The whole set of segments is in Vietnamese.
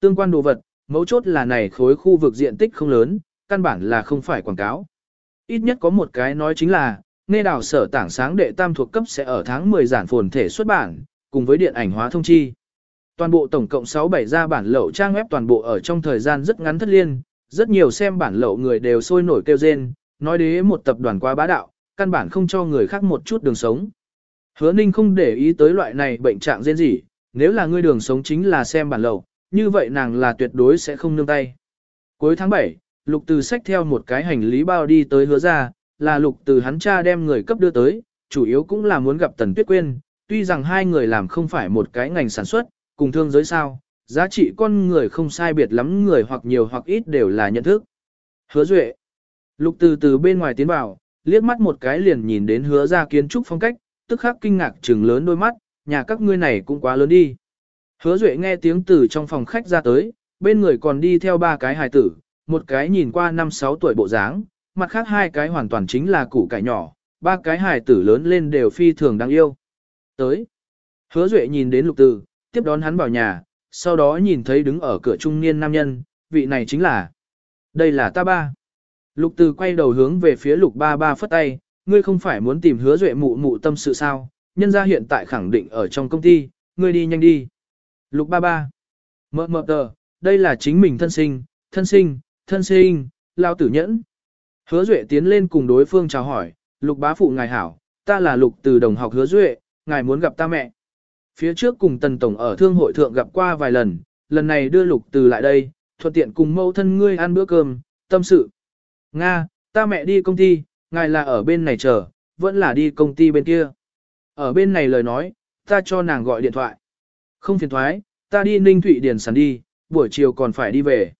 tương quan đồ vật, mấu chốt là này khối khu vực diện tích không lớn, căn bản là không phải quảng cáo. Ít nhất có một cái nói chính là, nghe đào sở tảng sáng đệ tam thuộc cấp sẽ ở tháng 10 giản phồn thể xuất bản, cùng với điện ảnh hóa thông chi. Toàn bộ tổng cộng 6-7 ra bản lậu trang web toàn bộ ở trong thời gian rất ngắn thất liên, rất nhiều xem bản lậu người đều sôi nổi kêu rên, nói đế một tập đoàn quá bá đạo, căn bản không cho người khác một chút đường sống. Hứa Ninh không để ý tới loại này bệnh trạng rên gì, nếu là ngươi đường sống chính là xem bản lậu, như vậy nàng là tuyệt đối sẽ không nương tay. Cuối tháng 7, Lục Từ xách theo một cái hành lý bao đi tới hứa ra, là Lục Từ hắn cha đem người cấp đưa tới, chủ yếu cũng là muốn gặp Tần Tuyết Quyên, tuy rằng hai người làm không phải một cái ngành sản xuất, cùng thương giới sao, giá trị con người không sai biệt lắm người hoặc nhiều hoặc ít đều là nhận thức. Hứa Duệ Lục Từ từ bên ngoài tiến vào, liếc mắt một cái liền nhìn đến hứa ra kiến trúc phong cách, tức khắc kinh ngạc trừng lớn đôi mắt, nhà các ngươi này cũng quá lớn đi. Hứa Duệ nghe tiếng từ trong phòng khách ra tới, bên người còn đi theo ba cái hài tử, một cái nhìn qua năm sáu tuổi bộ dáng, mặt khác hai cái hoàn toàn chính là củ cải nhỏ, ba cái hài tử lớn lên đều phi thường đáng yêu. Tới, hứa Duệ nhìn đến lục tử, tiếp đón hắn vào nhà, sau đó nhìn thấy đứng ở cửa trung niên nam nhân, vị này chính là, đây là ta ba. Lục tử quay đầu hướng về phía lục ba ba phất tay, ngươi không phải muốn tìm hứa Duệ mụ mụ tâm sự sao, nhân ra hiện tại khẳng định ở trong công ty, ngươi đi nhanh đi. Lục ba ba. Mợ mợ tờ, đây là chính mình thân sinh, thân sinh, thân sinh, lao tử nhẫn. Hứa Duệ tiến lên cùng đối phương chào hỏi, lục bá phụ ngài hảo, ta là lục từ đồng học hứa Duệ, ngài muốn gặp ta mẹ. Phía trước cùng tần tổng ở thương hội thượng gặp qua vài lần, lần này đưa lục từ lại đây, thuận tiện cùng mẫu thân ngươi ăn bữa cơm, tâm sự. Nga, ta mẹ đi công ty, ngài là ở bên này chờ, vẫn là đi công ty bên kia. Ở bên này lời nói, ta cho nàng gọi điện thoại. Không phiền thoái, ta đi Ninh Thụy Điền sẵn đi, buổi chiều còn phải đi về.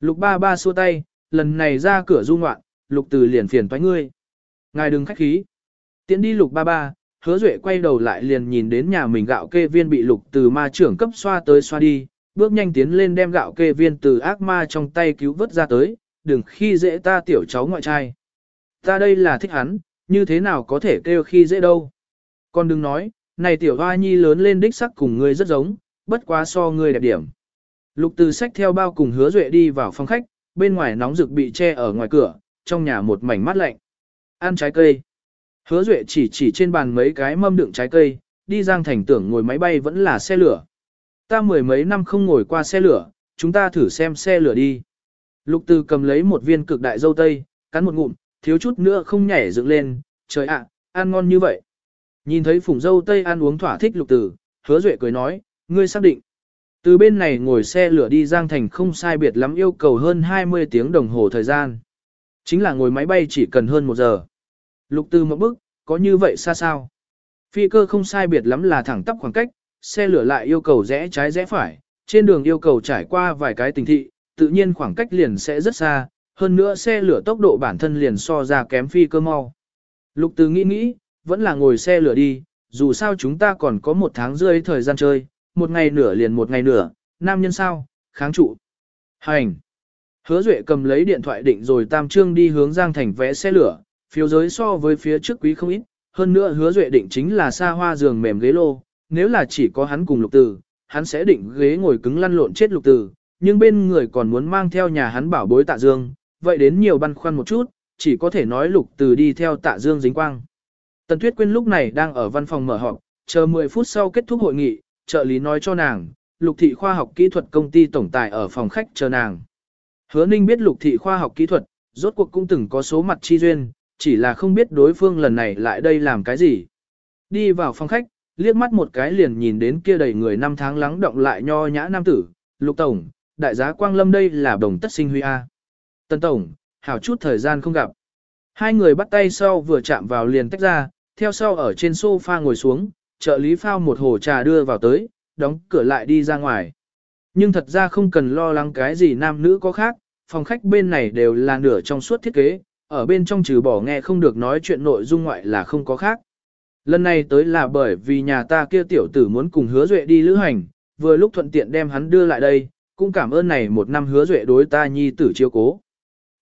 Lục ba ba xua tay, lần này ra cửa du ngoạn, lục từ liền phiền thoái ngươi. Ngài đừng khách khí. Tiến đi lục ba ba, hứa duệ quay đầu lại liền nhìn đến nhà mình gạo kê viên bị lục từ ma trưởng cấp xoa tới xoa đi, bước nhanh tiến lên đem gạo kê viên từ ác ma trong tay cứu vớt ra tới, đừng khi dễ ta tiểu cháu ngoại trai. Ta đây là thích hắn, như thế nào có thể kêu khi dễ đâu. con đừng nói, này tiểu hoa nhi lớn lên đích sắc cùng ngươi rất giống, bất quá so ngươi đẹp điểm. Lục từ sách theo bao cùng hứa duệ đi vào phòng khách, bên ngoài nóng rực bị che ở ngoài cửa, trong nhà một mảnh mát lạnh. Ăn trái cây. Hứa duệ chỉ chỉ trên bàn mấy cái mâm đựng trái cây, đi giang thành tưởng ngồi máy bay vẫn là xe lửa. Ta mười mấy năm không ngồi qua xe lửa, chúng ta thử xem xe lửa đi. Lục từ cầm lấy một viên cực đại dâu tây, cắn một ngụm, thiếu chút nữa không nhảy dựng lên, trời ạ, ăn ngon như vậy. Nhìn thấy phùng dâu tây ăn uống thỏa thích lục tử, hứa duệ cười nói, ngươi xác định. Từ bên này ngồi xe lửa đi Giang Thành không sai biệt lắm yêu cầu hơn 20 tiếng đồng hồ thời gian. Chính là ngồi máy bay chỉ cần hơn một giờ. Lục tư một bước, có như vậy xa sao? Phi cơ không sai biệt lắm là thẳng tắp khoảng cách, xe lửa lại yêu cầu rẽ trái rẽ phải, trên đường yêu cầu trải qua vài cái tình thị, tự nhiên khoảng cách liền sẽ rất xa, hơn nữa xe lửa tốc độ bản thân liền so ra kém phi cơ mau. Lục Từ nghĩ nghĩ, vẫn là ngồi xe lửa đi, dù sao chúng ta còn có một tháng rưỡi thời gian chơi, một ngày nửa liền một ngày nửa, nam nhân sao, kháng trụ. Hành. Hứa Duệ cầm lấy điện thoại định rồi tam trương đi hướng Giang Thành vẽ xe lửa, phiếu giới so với phía trước quý không ít, hơn nữa Hứa Duệ định chính là xa hoa giường mềm ghế lô, nếu là chỉ có hắn cùng lục tử, hắn sẽ định ghế ngồi cứng lăn lộn chết lục tử, nhưng bên người còn muốn mang theo nhà hắn bảo bối tạ dương, vậy đến nhiều băn khoăn một chút, chỉ có thể nói lục tử đi theo tạ dương dính quang. Tần Tuyết Quyên lúc này đang ở văn phòng mở họp, chờ 10 phút sau kết thúc hội nghị, trợ lý nói cho nàng, Lục thị khoa học kỹ thuật công ty tổng tài ở phòng khách chờ nàng. Hứa Ninh biết Lục thị khoa học kỹ thuật, rốt cuộc cũng từng có số mặt chi duyên, chỉ là không biết đối phương lần này lại đây làm cái gì. Đi vào phòng khách, liếc mắt một cái liền nhìn đến kia đầy người năm tháng lắng động lại nho nhã nam tử, Lục tổng, đại giá Quang Lâm đây là đồng tất sinh huy a. Tân tổng, hảo chút thời gian không gặp. Hai người bắt tay sau vừa chạm vào liền tách ra, theo sau ở trên sofa ngồi xuống, trợ lý phao một hồ trà đưa vào tới, đóng cửa lại đi ra ngoài. Nhưng thật ra không cần lo lắng cái gì nam nữ có khác, phòng khách bên này đều là nửa trong suốt thiết kế, ở bên trong trừ bỏ nghe không được nói chuyện nội dung ngoại là không có khác. Lần này tới là bởi vì nhà ta kia tiểu tử muốn cùng hứa duệ đi lữ hành, vừa lúc thuận tiện đem hắn đưa lại đây, cũng cảm ơn này một năm hứa duệ đối ta nhi tử chiêu cố.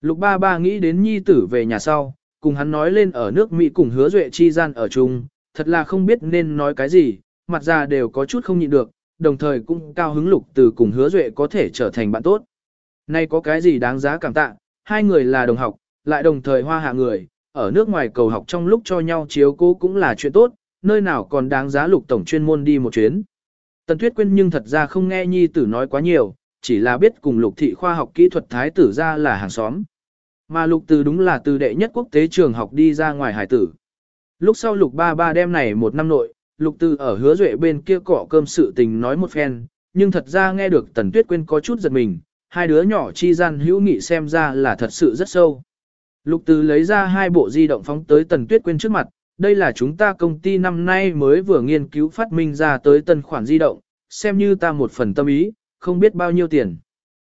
Lục ba ba nghĩ đến nhi tử về nhà sau, cùng hắn nói lên ở nước Mỹ cùng hứa duệ chi gian ở chung, thật là không biết nên nói cái gì, mặt ra đều có chút không nhịn được, đồng thời cũng cao hứng lục từ cùng hứa duệ có thể trở thành bạn tốt. Nay có cái gì đáng giá cảm tạ, hai người là đồng học, lại đồng thời hoa hạ người, ở nước ngoài cầu học trong lúc cho nhau chiếu cố cũng là chuyện tốt, nơi nào còn đáng giá lục tổng chuyên môn đi một chuyến. Tần Tuyết Quyên nhưng thật ra không nghe nhi tử nói quá nhiều, chỉ là biết cùng lục thị khoa học kỹ thuật thái tử ra là hàng xóm. Mà lục từ đúng là từ đệ nhất quốc tế trường học đi ra ngoài hải tử. Lúc sau lục ba ba đem này một năm nội, lục từ ở hứa duệ bên kia cỏ cơm sự tình nói một phen, nhưng thật ra nghe được Tần Tuyết Quyên có chút giật mình, hai đứa nhỏ chi gian hữu nghị xem ra là thật sự rất sâu. Lục từ lấy ra hai bộ di động phóng tới Tần Tuyết Quyên trước mặt, đây là chúng ta công ty năm nay mới vừa nghiên cứu phát minh ra tới tân khoản di động, xem như ta một phần tâm ý, không biết bao nhiêu tiền.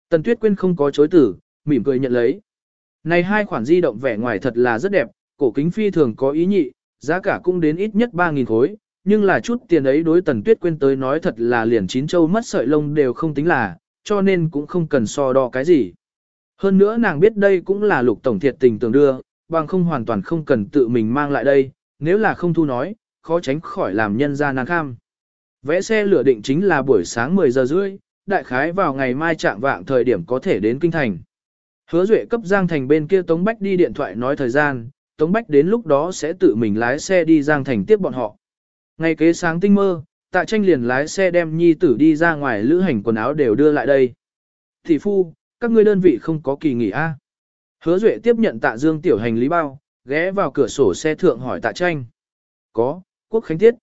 Tần Tuyết Quyên không có chối tử, mỉm cười nhận lấy. Này hai khoản di động vẻ ngoài thật là rất đẹp, cổ kính phi thường có ý nhị, giá cả cũng đến ít nhất 3.000 khối, nhưng là chút tiền ấy đối Tần Tuyết quên tới nói thật là liền chín châu mất sợi lông đều không tính là, cho nên cũng không cần so đo cái gì. Hơn nữa nàng biết đây cũng là lục tổng thiệt tình tưởng đưa, bằng không hoàn toàn không cần tự mình mang lại đây, nếu là không thu nói, khó tránh khỏi làm nhân ra nàng kham. Vẽ xe lửa định chính là buổi sáng 10 giờ rưỡi, đại khái vào ngày mai trạng vạng thời điểm có thể đến kinh thành. Hứa Duệ cấp Giang Thành bên kia Tống Bách đi điện thoại nói thời gian, Tống Bách đến lúc đó sẽ tự mình lái xe đi Giang Thành tiếp bọn họ. Ngày kế sáng tinh mơ, tạ tranh liền lái xe đem nhi tử đi ra ngoài lữ hành quần áo đều đưa lại đây. Thị phu, các ngươi đơn vị không có kỳ nghỉ a? Hứa Duệ tiếp nhận tạ dương tiểu hành lý bao, ghé vào cửa sổ xe thượng hỏi tạ tranh. Có, quốc khánh tiết.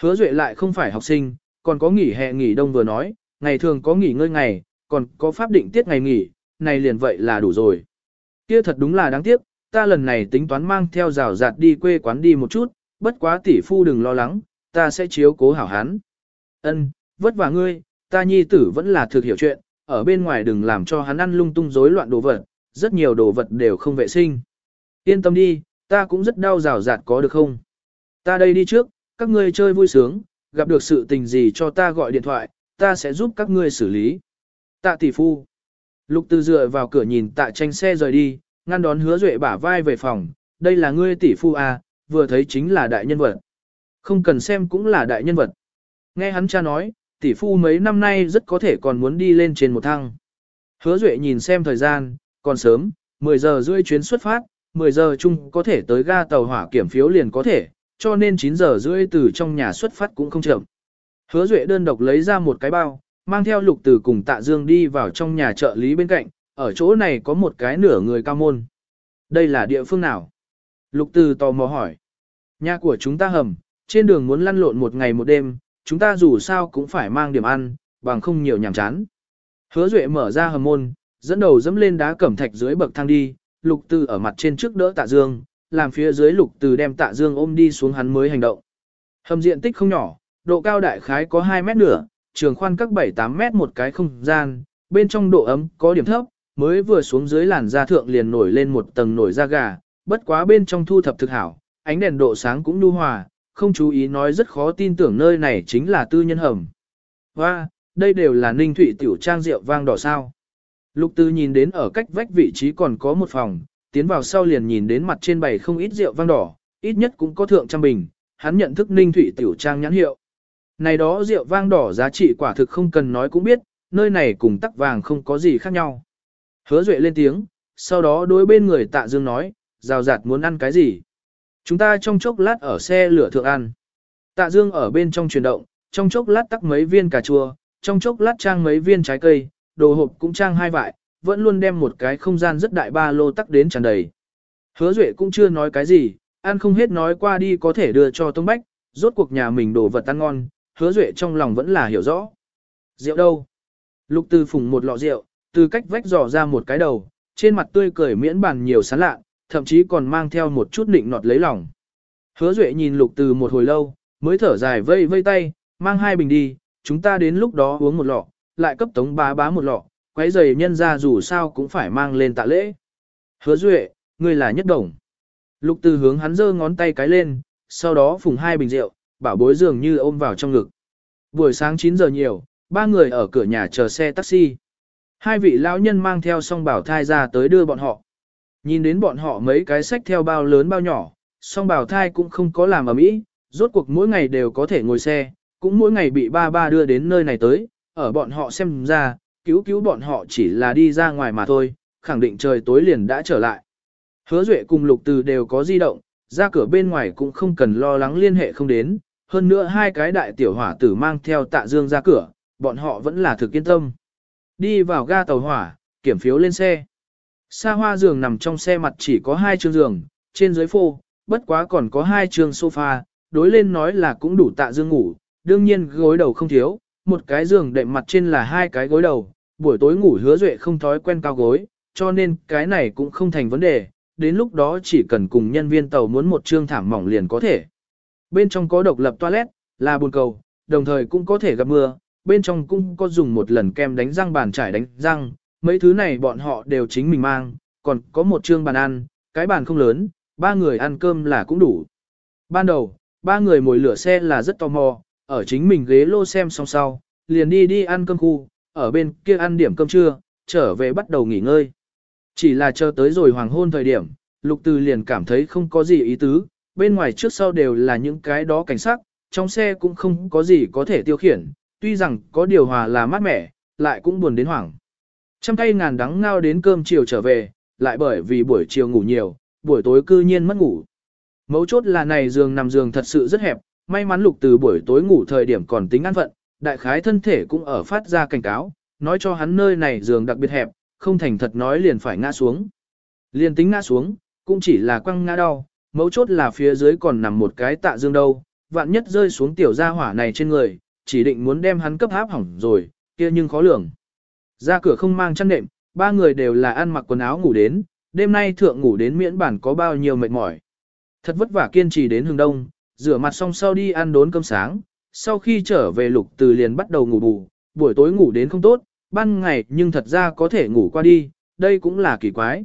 Hứa Duệ lại không phải học sinh, còn có nghỉ hè nghỉ đông vừa nói, ngày thường có nghỉ ngơi ngày, còn có pháp định tiết ngày nghỉ, này liền vậy là đủ rồi. Kia thật đúng là đáng tiếc, ta lần này tính toán mang theo rào rạt đi quê quán đi một chút, bất quá tỷ phu đừng lo lắng, ta sẽ chiếu cố hảo hán. Ân, vất vả ngươi, ta nhi tử vẫn là thực hiểu chuyện, ở bên ngoài đừng làm cho hắn ăn lung tung rối loạn đồ vật, rất nhiều đồ vật đều không vệ sinh. Yên tâm đi, ta cũng rất đau rào rạt có được không? Ta đây đi trước, các ngươi chơi vui sướng, gặp được sự tình gì cho ta gọi điện thoại, ta sẽ giúp các ngươi xử lý. Tạ tỷ phu. Lục Tư dựa vào cửa nhìn tạ tranh xe rời đi, ngăn đón hứa duệ bả vai về phòng, đây là ngươi tỷ phu à, vừa thấy chính là đại nhân vật. Không cần xem cũng là đại nhân vật. Nghe hắn cha nói, tỷ phu mấy năm nay rất có thể còn muốn đi lên trên một thăng. Hứa duệ nhìn xem thời gian, còn sớm, 10 giờ rưỡi chuyến xuất phát, 10 giờ chung có thể tới ga tàu hỏa kiểm phiếu liền có thể, cho nên 9 giờ rưỡi từ trong nhà xuất phát cũng không chậm. Hứa Duệ đơn độc lấy ra một cái bao, mang theo lục tử cùng tạ dương đi vào trong nhà trợ lý bên cạnh, ở chỗ này có một cái nửa người cao môn. Đây là địa phương nào? Lục tử tò mò hỏi. Nhà của chúng ta hầm, trên đường muốn lăn lộn một ngày một đêm, chúng ta dù sao cũng phải mang điểm ăn, bằng không nhiều nhàm chán. Hứa Duệ mở ra hầm môn, dẫn đầu dẫm lên đá cẩm thạch dưới bậc thang đi, lục tử ở mặt trên trước đỡ tạ dương, làm phía dưới lục tử đem tạ dương ôm đi xuống hắn mới hành động. Hầm diện tích không nhỏ, độ cao đại khái có 2 mét nửa, trường khoan các 7-8 mét một cái không gian, bên trong độ ấm có điểm thấp, mới vừa xuống dưới làn da thượng liền nổi lên một tầng nổi da gà, bất quá bên trong thu thập thực hảo, ánh đèn độ sáng cũng nhu hòa, không chú ý nói rất khó tin tưởng nơi này chính là tư nhân hầm. Và, đây đều là ninh thụy tiểu trang rượu vang đỏ sao. Lục tư nhìn đến ở cách vách vị trí còn có một phòng, tiến vào sau liền nhìn đến mặt trên bày không ít rượu vang đỏ, ít nhất cũng có thượng trăm bình, hắn nhận thức ninh thụy tiểu trang nhãn hiệu. Này đó rượu vang đỏ giá trị quả thực không cần nói cũng biết, nơi này cùng tắc vàng không có gì khác nhau. Hứa Duệ lên tiếng, sau đó đối bên người tạ dương nói, rào rạt muốn ăn cái gì. Chúng ta trong chốc lát ở xe lửa thượng ăn. Tạ dương ở bên trong chuyển động, trong chốc lát tắc mấy viên cà chua, trong chốc lát trang mấy viên trái cây, đồ hộp cũng trang hai vại, vẫn luôn đem một cái không gian rất đại ba lô tắc đến tràn đầy. Hứa Duệ cũng chưa nói cái gì, ăn không hết nói qua đi có thể đưa cho Tông Bách, rốt cuộc nhà mình đồ vật ăn ngon, hứa duệ trong lòng vẫn là hiểu rõ. Rượu đâu? Lục từ phùng một lọ rượu, từ cách vách dò ra một cái đầu, trên mặt tươi cười miễn bàn nhiều sán lạ, thậm chí còn mang theo một chút nịnh nọt lấy lòng. Hứa duệ nhìn lục từ một hồi lâu, mới thở dài vây vây tay, mang hai bình đi, chúng ta đến lúc đó uống một lọ, lại cấp tống bá bá một lọ, quấy giày nhân ra dù sao cũng phải mang lên tạ lễ. Hứa duệ, ngươi là nhất đồng. Lục từ hướng hắn giơ ngón tay cái lên, sau đó phùng hai bình rượu, bảo bối dường như ôm vào trong ngực. Buổi sáng 9 giờ nhiều, ba người ở cửa nhà chờ xe taxi. Hai vị lão nhân mang theo song bảo thai ra tới đưa bọn họ. Nhìn đến bọn họ mấy cái sách theo bao lớn bao nhỏ, song bảo thai cũng không có làm ở mỹ, rốt cuộc mỗi ngày đều có thể ngồi xe, cũng mỗi ngày bị ba ba đưa đến nơi này tới, ở bọn họ xem ra, cứu cứu bọn họ chỉ là đi ra ngoài mà thôi, khẳng định trời tối liền đã trở lại. Hứa Duệ cùng Lục Từ đều có di động, ra cửa bên ngoài cũng không cần lo lắng liên hệ không đến, hơn nữa hai cái đại tiểu hỏa tử mang theo tạ dương ra cửa, bọn họ vẫn là thực yên tâm. Đi vào ga tàu hỏa, kiểm phiếu lên xe. Sa hoa giường nằm trong xe mặt chỉ có hai chương giường, trên dưới phô, bất quá còn có hai chương sofa, đối lên nói là cũng đủ tạ dương ngủ, đương nhiên gối đầu không thiếu, một cái giường đệm mặt trên là hai cái gối đầu, buổi tối ngủ hứa duệ không thói quen cao gối, cho nên cái này cũng không thành vấn đề, đến lúc đó chỉ cần cùng nhân viên tàu muốn một trương thảm mỏng liền có thể. Bên trong có độc lập toilet, là bồn cầu, đồng thời cũng có thể gặp mưa, bên trong cũng có dùng một lần kem đánh răng bàn trải đánh răng, mấy thứ này bọn họ đều chính mình mang, còn có một trương bàn ăn, cái bàn không lớn, ba người ăn cơm là cũng đủ. Ban đầu, ba người ngồi lửa xe là rất tò mò, ở chính mình ghế lô xem xong sau, liền đi đi ăn cơm khu, ở bên kia ăn điểm cơm trưa, trở về bắt đầu nghỉ ngơi. Chỉ là chờ tới rồi hoàng hôn thời điểm, lục từ liền cảm thấy không có gì ý tứ, bên ngoài trước sau đều là những cái đó cảnh sát, trong xe cũng không có gì có thể tiêu khiển, tuy rằng có điều hòa là mát mẻ, lại cũng buồn đến hoảng. Trăm tay ngàn đắng ngao đến cơm chiều trở về, lại bởi vì buổi chiều ngủ nhiều, buổi tối cư nhiên mất ngủ. Mấu chốt là này giường nằm giường thật sự rất hẹp, may mắn lục từ buổi tối ngủ thời điểm còn tính an phận, đại khái thân thể cũng ở phát ra cảnh cáo, nói cho hắn nơi này giường đặc biệt hẹp, không thành thật nói liền phải ngã xuống. Liền tính ngã xuống, cũng chỉ là quăng ngã đau, mấu chốt là phía dưới còn nằm một cái tạ dương đâu, vạn nhất rơi xuống tiểu gia hỏa này trên người, chỉ định muốn đem hắn cấp áp hỏng rồi, kia nhưng khó lường. Ra cửa không mang chăn nệm, ba người đều là ăn mặc quần áo ngủ đến, đêm nay thượng ngủ đến miễn bản có bao nhiêu mệt mỏi. Thật vất vả kiên trì đến hướng đông, rửa mặt xong sau đi ăn đốn cơm sáng, sau khi trở về lục từ liền bắt đầu ngủ bù, buổi tối ngủ đến không tốt, ban ngày nhưng thật ra có thể ngủ qua đi, đây cũng là kỳ quái.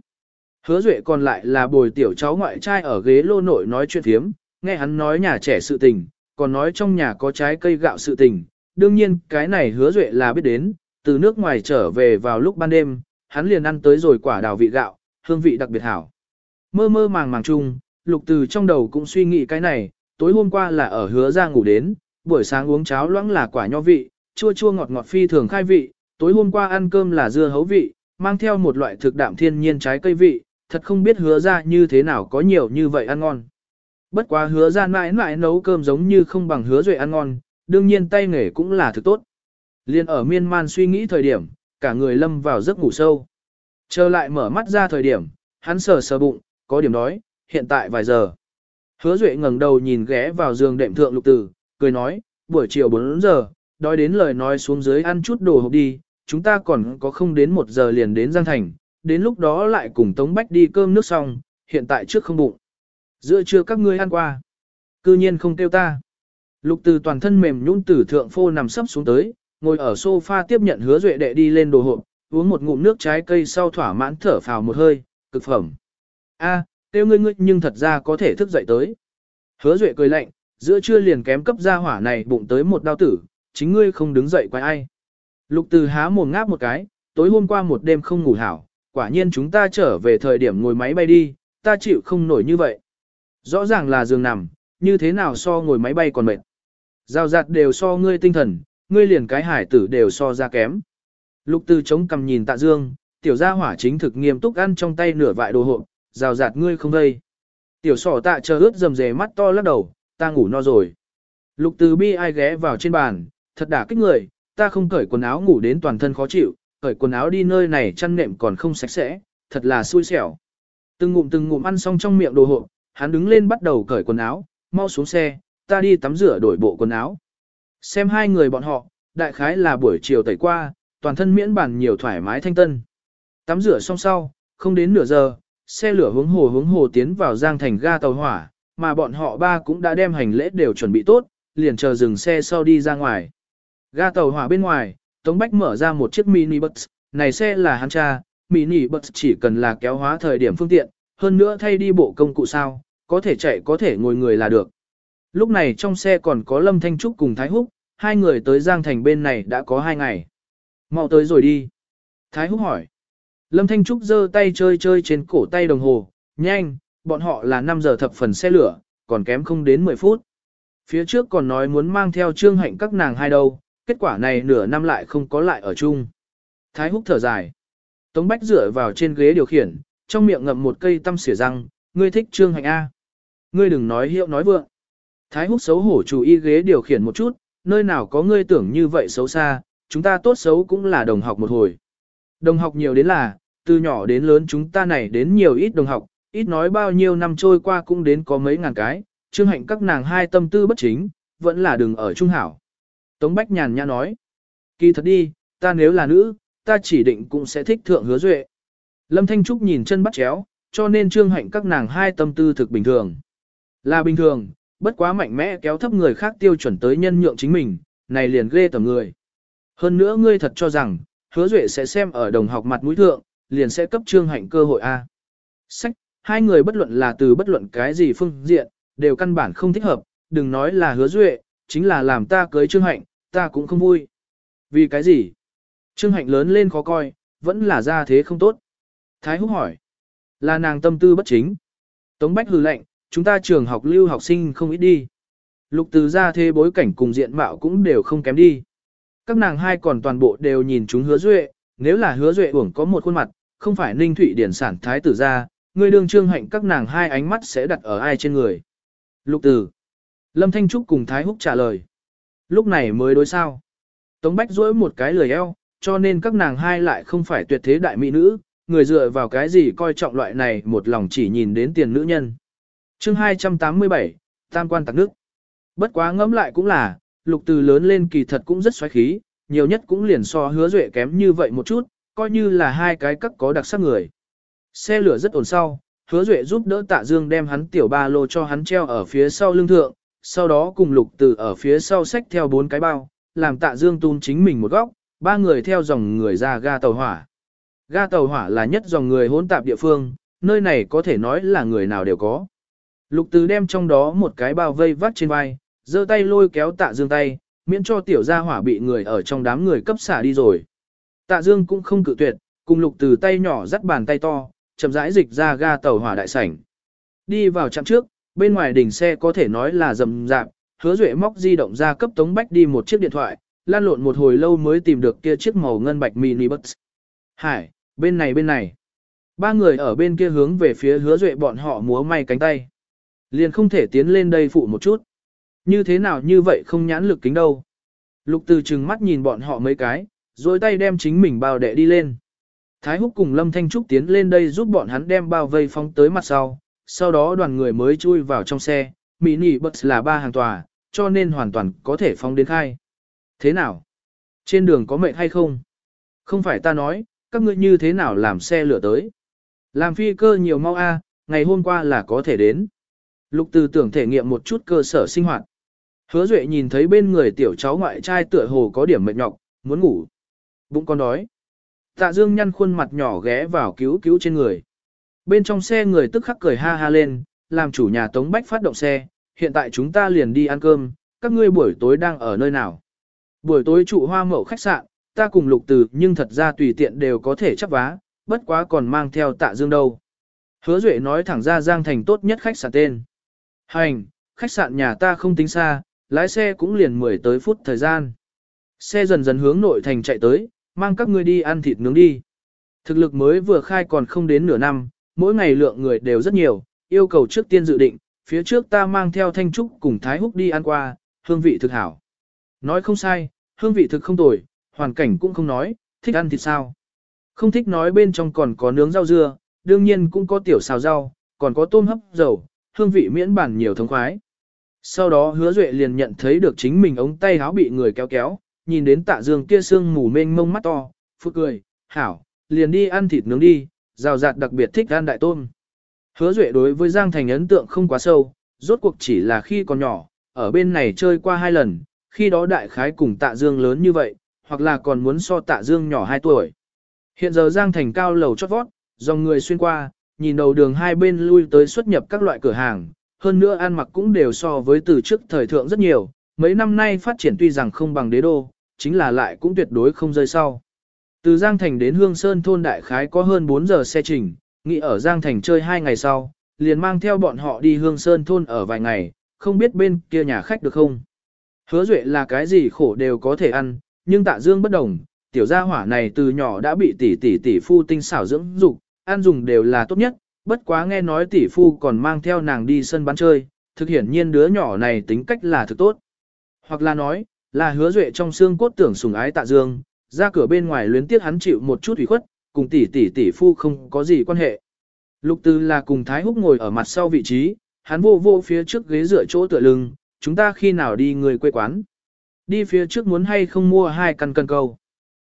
Hứa Duệ còn lại là bồi tiểu cháu ngoại trai ở ghế lô nội nói chuyện thiếm, nghe hắn nói nhà trẻ sự tình, còn nói trong nhà có trái cây gạo sự tình, đương nhiên cái này hứa Duệ là biết đến, từ nước ngoài trở về vào lúc ban đêm, hắn liền ăn tới rồi quả đào vị gạo, hương vị đặc biệt hảo. Mơ mơ màng màng chung, lục từ trong đầu cũng suy nghĩ cái này, tối hôm qua là ở hứa ra ngủ đến, buổi sáng uống cháo loãng là quả nho vị, chua chua ngọt ngọt phi thường khai vị, tối hôm qua ăn cơm là dưa hấu vị, mang theo một loại thực đạm thiên nhiên trái cây vị, thật không biết hứa ra như thế nào có nhiều như vậy ăn ngon. Bất quá hứa ra mãi mãi nấu cơm giống như không bằng hứa duệ ăn ngon, đương nhiên tay nghề cũng là thực tốt. Liên ở miên man suy nghĩ thời điểm, cả người lâm vào giấc ngủ sâu. Trở lại mở mắt ra thời điểm, hắn sờ sờ bụng, có điểm đói, hiện tại vài giờ. Hứa Duệ ngẩng đầu nhìn ghé vào giường đệm thượng lục tử, cười nói, buổi chiều 4 giờ, đói đến lời nói xuống dưới ăn chút đồ hộp đi, chúng ta còn có không đến 1 giờ liền đến Giang Thành, đến lúc đó lại cùng Tống Bách đi cơm nước xong, hiện tại trước không bụng. Giữa trưa các ngươi ăn qua. Cư nhiên không kêu ta. Lục từ toàn thân mềm nhũn tử thượng phô nằm sấp xuống tới, ngồi ở sofa tiếp nhận hứa duệ đệ đi lên đồ hộp, uống một ngụm nước trái cây sau thỏa mãn thở phào một hơi, cực phẩm. A, tiêu ngươi ngươi nhưng thật ra có thể thức dậy tới. Hứa duệ cười lạnh, giữa trưa liền kém cấp ra hỏa này bụng tới một đao tử, chính ngươi không đứng dậy quay ai. Lục từ há mồm ngáp một cái, tối hôm qua một đêm không ngủ hảo, quả nhiên chúng ta trở về thời điểm ngồi máy bay đi, ta chịu không nổi như vậy. Rõ ràng là giường nằm, như thế nào so ngồi máy bay còn mệt. Giao giặt đều so ngươi tinh thần, ngươi liền cái hải tử đều so ra kém. Lục từ chống cầm nhìn tạ dương, tiểu gia hỏa chính thực nghiêm túc ăn trong tay nửa vại đồ hộp, rào rạt ngươi không đây. Tiểu sỏ tạ chờ ướt dầm dề mắt to lắc đầu, ta ngủ no rồi. Lục từ bi ai ghé vào trên bàn, thật đả kích người, ta không cởi quần áo ngủ đến toàn thân khó chịu, cởi quần áo đi nơi này chăn nệm còn không sạch sẽ, thật là xui xẻo. Từng ngụm từng ngụm ăn xong trong miệng đồ hộp, hắn đứng lên bắt đầu cởi quần áo, mau xuống xe, ta đi tắm rửa đổi bộ quần áo. Xem hai người bọn họ, đại khái là buổi chiều tẩy qua, toàn thân miễn bản nhiều thoải mái thanh tân. Tắm rửa xong sau, không đến nửa giờ, xe lửa hướng hồ hướng hồ tiến vào giang thành ga tàu hỏa, mà bọn họ ba cũng đã đem hành lễ đều chuẩn bị tốt, liền chờ dừng xe sau đi ra ngoài. Ga tàu hỏa bên ngoài, Tống Bách mở ra một chiếc mini bus, này xe là hắn cha, mini bus chỉ cần là kéo hóa thời điểm phương tiện, hơn nữa thay đi bộ công cụ sao, có thể chạy có thể ngồi người là được. Lúc này trong xe còn có Lâm Thanh Trúc cùng Thái Húc, hai người tới Giang Thành bên này đã có hai ngày. Mau tới rồi đi. Thái Húc hỏi. Lâm Thanh Trúc giơ tay chơi chơi trên cổ tay đồng hồ, nhanh, bọn họ là 5 giờ thập phần xe lửa, còn kém không đến 10 phút. Phía trước còn nói muốn mang theo trương hạnh các nàng hai đâu, kết quả này nửa năm lại không có lại ở chung. Thái húc thở dài. Tống Bách dựa vào trên ghế điều khiển, trong miệng ngậm một cây tăm xỉa răng, ngươi thích trương hạnh A. Ngươi đừng nói hiệu nói vượng. Thái húc xấu hổ chủ y ghế điều khiển một chút, nơi nào có ngươi tưởng như vậy xấu xa, chúng ta tốt xấu cũng là đồng học một hồi. Đồng học nhiều đến là, từ nhỏ đến lớn chúng ta này đến nhiều ít đồng học, ít nói bao nhiêu năm trôi qua cũng đến có mấy ngàn cái, trương hạnh các nàng hai tâm tư bất chính, vẫn là đừng ở trung hảo. Tống Bách nhàn nhã nói, kỳ thật đi, ta nếu là nữ, ta chỉ định cũng sẽ thích thượng hứa duệ. Lâm Thanh Trúc nhìn chân bắt chéo, cho nên trương hạnh các nàng hai tâm tư thực bình thường. Là bình thường, bất quá mạnh mẽ kéo thấp người khác tiêu chuẩn tới nhân nhượng chính mình, này liền ghê tầm người. Hơn nữa ngươi thật cho rằng, hứa duệ sẽ xem ở đồng học mặt mũi thượng, liền sẽ cấp trương hạnh cơ hội A. Sách, hai người bất luận là từ bất luận cái gì phương diện, đều căn bản không thích hợp, đừng nói là hứa duệ, chính là làm ta cưới trương hạnh, ta cũng không vui. Vì cái gì? Trương hạnh lớn lên khó coi, vẫn là ra thế không tốt. Thái húc hỏi. Là nàng tâm tư bất chính. Tống Bách hừ lạnh, chúng ta trường học lưu học sinh không ít đi. Lục từ ra thế bối cảnh cùng diện mạo cũng đều không kém đi. Các nàng hai còn toàn bộ đều nhìn chúng hứa duệ, nếu là hứa duệ uổng có một khuôn mặt, không phải ninh thụy điển sản thái tử ra, người đương trương hạnh các nàng hai ánh mắt sẽ đặt ở ai trên người. Lục từ. Lâm Thanh Trúc cùng Thái Húc trả lời. Lúc này mới đối sao. Tống Bách duỗi một cái lười eo, cho nên các nàng hai lại không phải tuyệt thế đại mỹ nữ, người dựa vào cái gì coi trọng loại này một lòng chỉ nhìn đến tiền nữ nhân. chương 287, Tam quan tạc nước. Bất quá ngẫm lại cũng là, lục từ lớn lên kỳ thật cũng rất xoáy khí, nhiều nhất cũng liền so hứa duệ kém như vậy một chút, coi như là hai cái cấp có đặc sắc người. Xe lửa rất ổn sau, hứa duệ giúp đỡ tạ dương đem hắn tiểu ba lô cho hắn treo ở phía sau lưng thượng, sau đó cùng lục từ ở phía sau xách theo bốn cái bao, làm tạ dương tún chính mình một góc, ba người theo dòng người ra ga tàu hỏa. Ga tàu hỏa là nhất dòng người hỗn tạp địa phương, nơi này có thể nói là người nào đều có. Lục từ đem trong đó một cái bao vây vắt trên vai, giơ tay lôi kéo tạ dương tay, miễn cho tiểu gia hỏa bị người ở trong đám người cấp xả đi rồi. Tạ dương cũng không cự tuyệt, cùng lục từ tay nhỏ dắt bàn tay to, chậm rãi dịch ra ga tàu hỏa đại sảnh. Đi vào trạm trước, bên ngoài đỉnh xe có thể nói là rầm rạp, hứa duệ móc di động ra cấp tống bách đi một chiếc điện thoại, lan lộn một hồi lâu mới tìm được kia chiếc màu ngân bạch mini bus. Hải, bên này bên này. Ba người ở bên kia hướng về phía hứa duệ bọn họ múa may cánh tay. Liền không thể tiến lên đây phụ một chút. Như thế nào như vậy không nhãn lực kính đâu. Lục từ chừng mắt nhìn bọn họ mấy cái, rồi tay đem chính mình bao đệ đi lên. Thái Húc cùng Lâm Thanh Trúc tiến lên đây giúp bọn hắn đem bao vây phóng tới mặt sau, sau đó đoàn người mới chui vào trong xe, mini bus là ba hàng tòa, cho nên hoàn toàn có thể phóng đến khai. Thế nào? Trên đường có mệt hay không? Không phải ta nói, các ngươi như thế nào làm xe lửa tới? Làm phi cơ nhiều mau a, ngày hôm qua là có thể đến. Lục từ tưởng thể nghiệm một chút cơ sở sinh hoạt. Hứa Duệ nhìn thấy bên người tiểu cháu ngoại trai tựa hồ có điểm mệt nhọc, muốn ngủ. Bụng con đói. Tạ Dương nhăn khuôn mặt nhỏ ghé vào cứu cứu trên người. Bên trong xe người tức khắc cười ha ha lên, làm chủ nhà Tống Bách phát động xe, hiện tại chúng ta liền đi ăn cơm, các ngươi buổi tối đang ở nơi nào. Buổi tối trụ hoa mậu khách sạn, ta cùng lục từ nhưng thật ra tùy tiện đều có thể chấp vá, bất quá còn mang theo tạ dương đâu. Hứa Duệ nói thẳng ra Giang Thành tốt nhất khách sạn tên. Hành, khách sạn nhà ta không tính xa, lái xe cũng liền 10 tới phút thời gian. Xe dần dần hướng nội thành chạy tới, mang các ngươi đi ăn thịt nướng đi. Thực lực mới vừa khai còn không đến nửa năm, mỗi ngày lượng người đều rất nhiều, yêu cầu trước tiên dự định, phía trước ta mang theo Thanh Trúc cùng Thái Húc đi ăn qua, hương vị thực hảo. Nói không sai, hương vị thực không tồi, hoàn cảnh cũng không nói, thích ăn thịt sao. Không thích nói bên trong còn có nướng rau dưa, đương nhiên cũng có tiểu xào rau, còn có tôm hấp dầu, hương vị miễn bản nhiều thống khoái. Sau đó hứa duệ liền nhận thấy được chính mình ống tay áo bị người kéo kéo, nhìn đến tạ dương kia sương mù mênh mông mắt to, phút cười, hảo, liền đi ăn thịt nướng đi, rào rạt đặc biệt thích ăn đại tôm. Hứa duệ đối với Giang Thành ấn tượng không quá sâu, rốt cuộc chỉ là khi còn nhỏ, ở bên này chơi qua hai lần, khi đó đại khái cùng tạ dương lớn như vậy, hoặc là còn muốn so tạ dương nhỏ 2 tuổi. Hiện giờ Giang Thành cao lầu chót vót, dòng người xuyên qua, nhìn đầu đường hai bên lui tới xuất nhập các loại cửa hàng, hơn nữa ăn mặc cũng đều so với từ trước thời thượng rất nhiều, mấy năm nay phát triển tuy rằng không bằng đế đô, chính là lại cũng tuyệt đối không rơi sau. Từ Giang Thành đến Hương Sơn thôn đại khái có hơn 4 giờ xe trình, nghĩ ở Giang Thành chơi 2 ngày sau, liền mang theo bọn họ đi Hương Sơn thôn ở vài ngày, không biết bên kia nhà khách được không. Hứa duệ là cái gì khổ đều có thể ăn, nhưng tạ dương bất đồng, tiểu gia hỏa này từ nhỏ đã bị tỷ tỷ tỷ phu tinh xảo dưỡng dục, ăn dùng đều là tốt nhất, bất quá nghe nói tỷ phu còn mang theo nàng đi sân bắn chơi, thực hiển nhiên đứa nhỏ này tính cách là thực tốt. Hoặc là nói, là hứa duệ trong xương cốt tưởng sùng ái tạ dương, ra cửa bên ngoài luyến tiếc hắn chịu một chút ủy khuất, cùng tỷ tỷ tỷ phu không có gì quan hệ. Lục từ là cùng Thái Húc ngồi ở mặt sau vị trí, hắn vô vô phía trước ghế dựa chỗ tựa lưng, chúng ta khi nào đi người quê quán. Đi phía trước muốn hay không mua hai căn cần câu.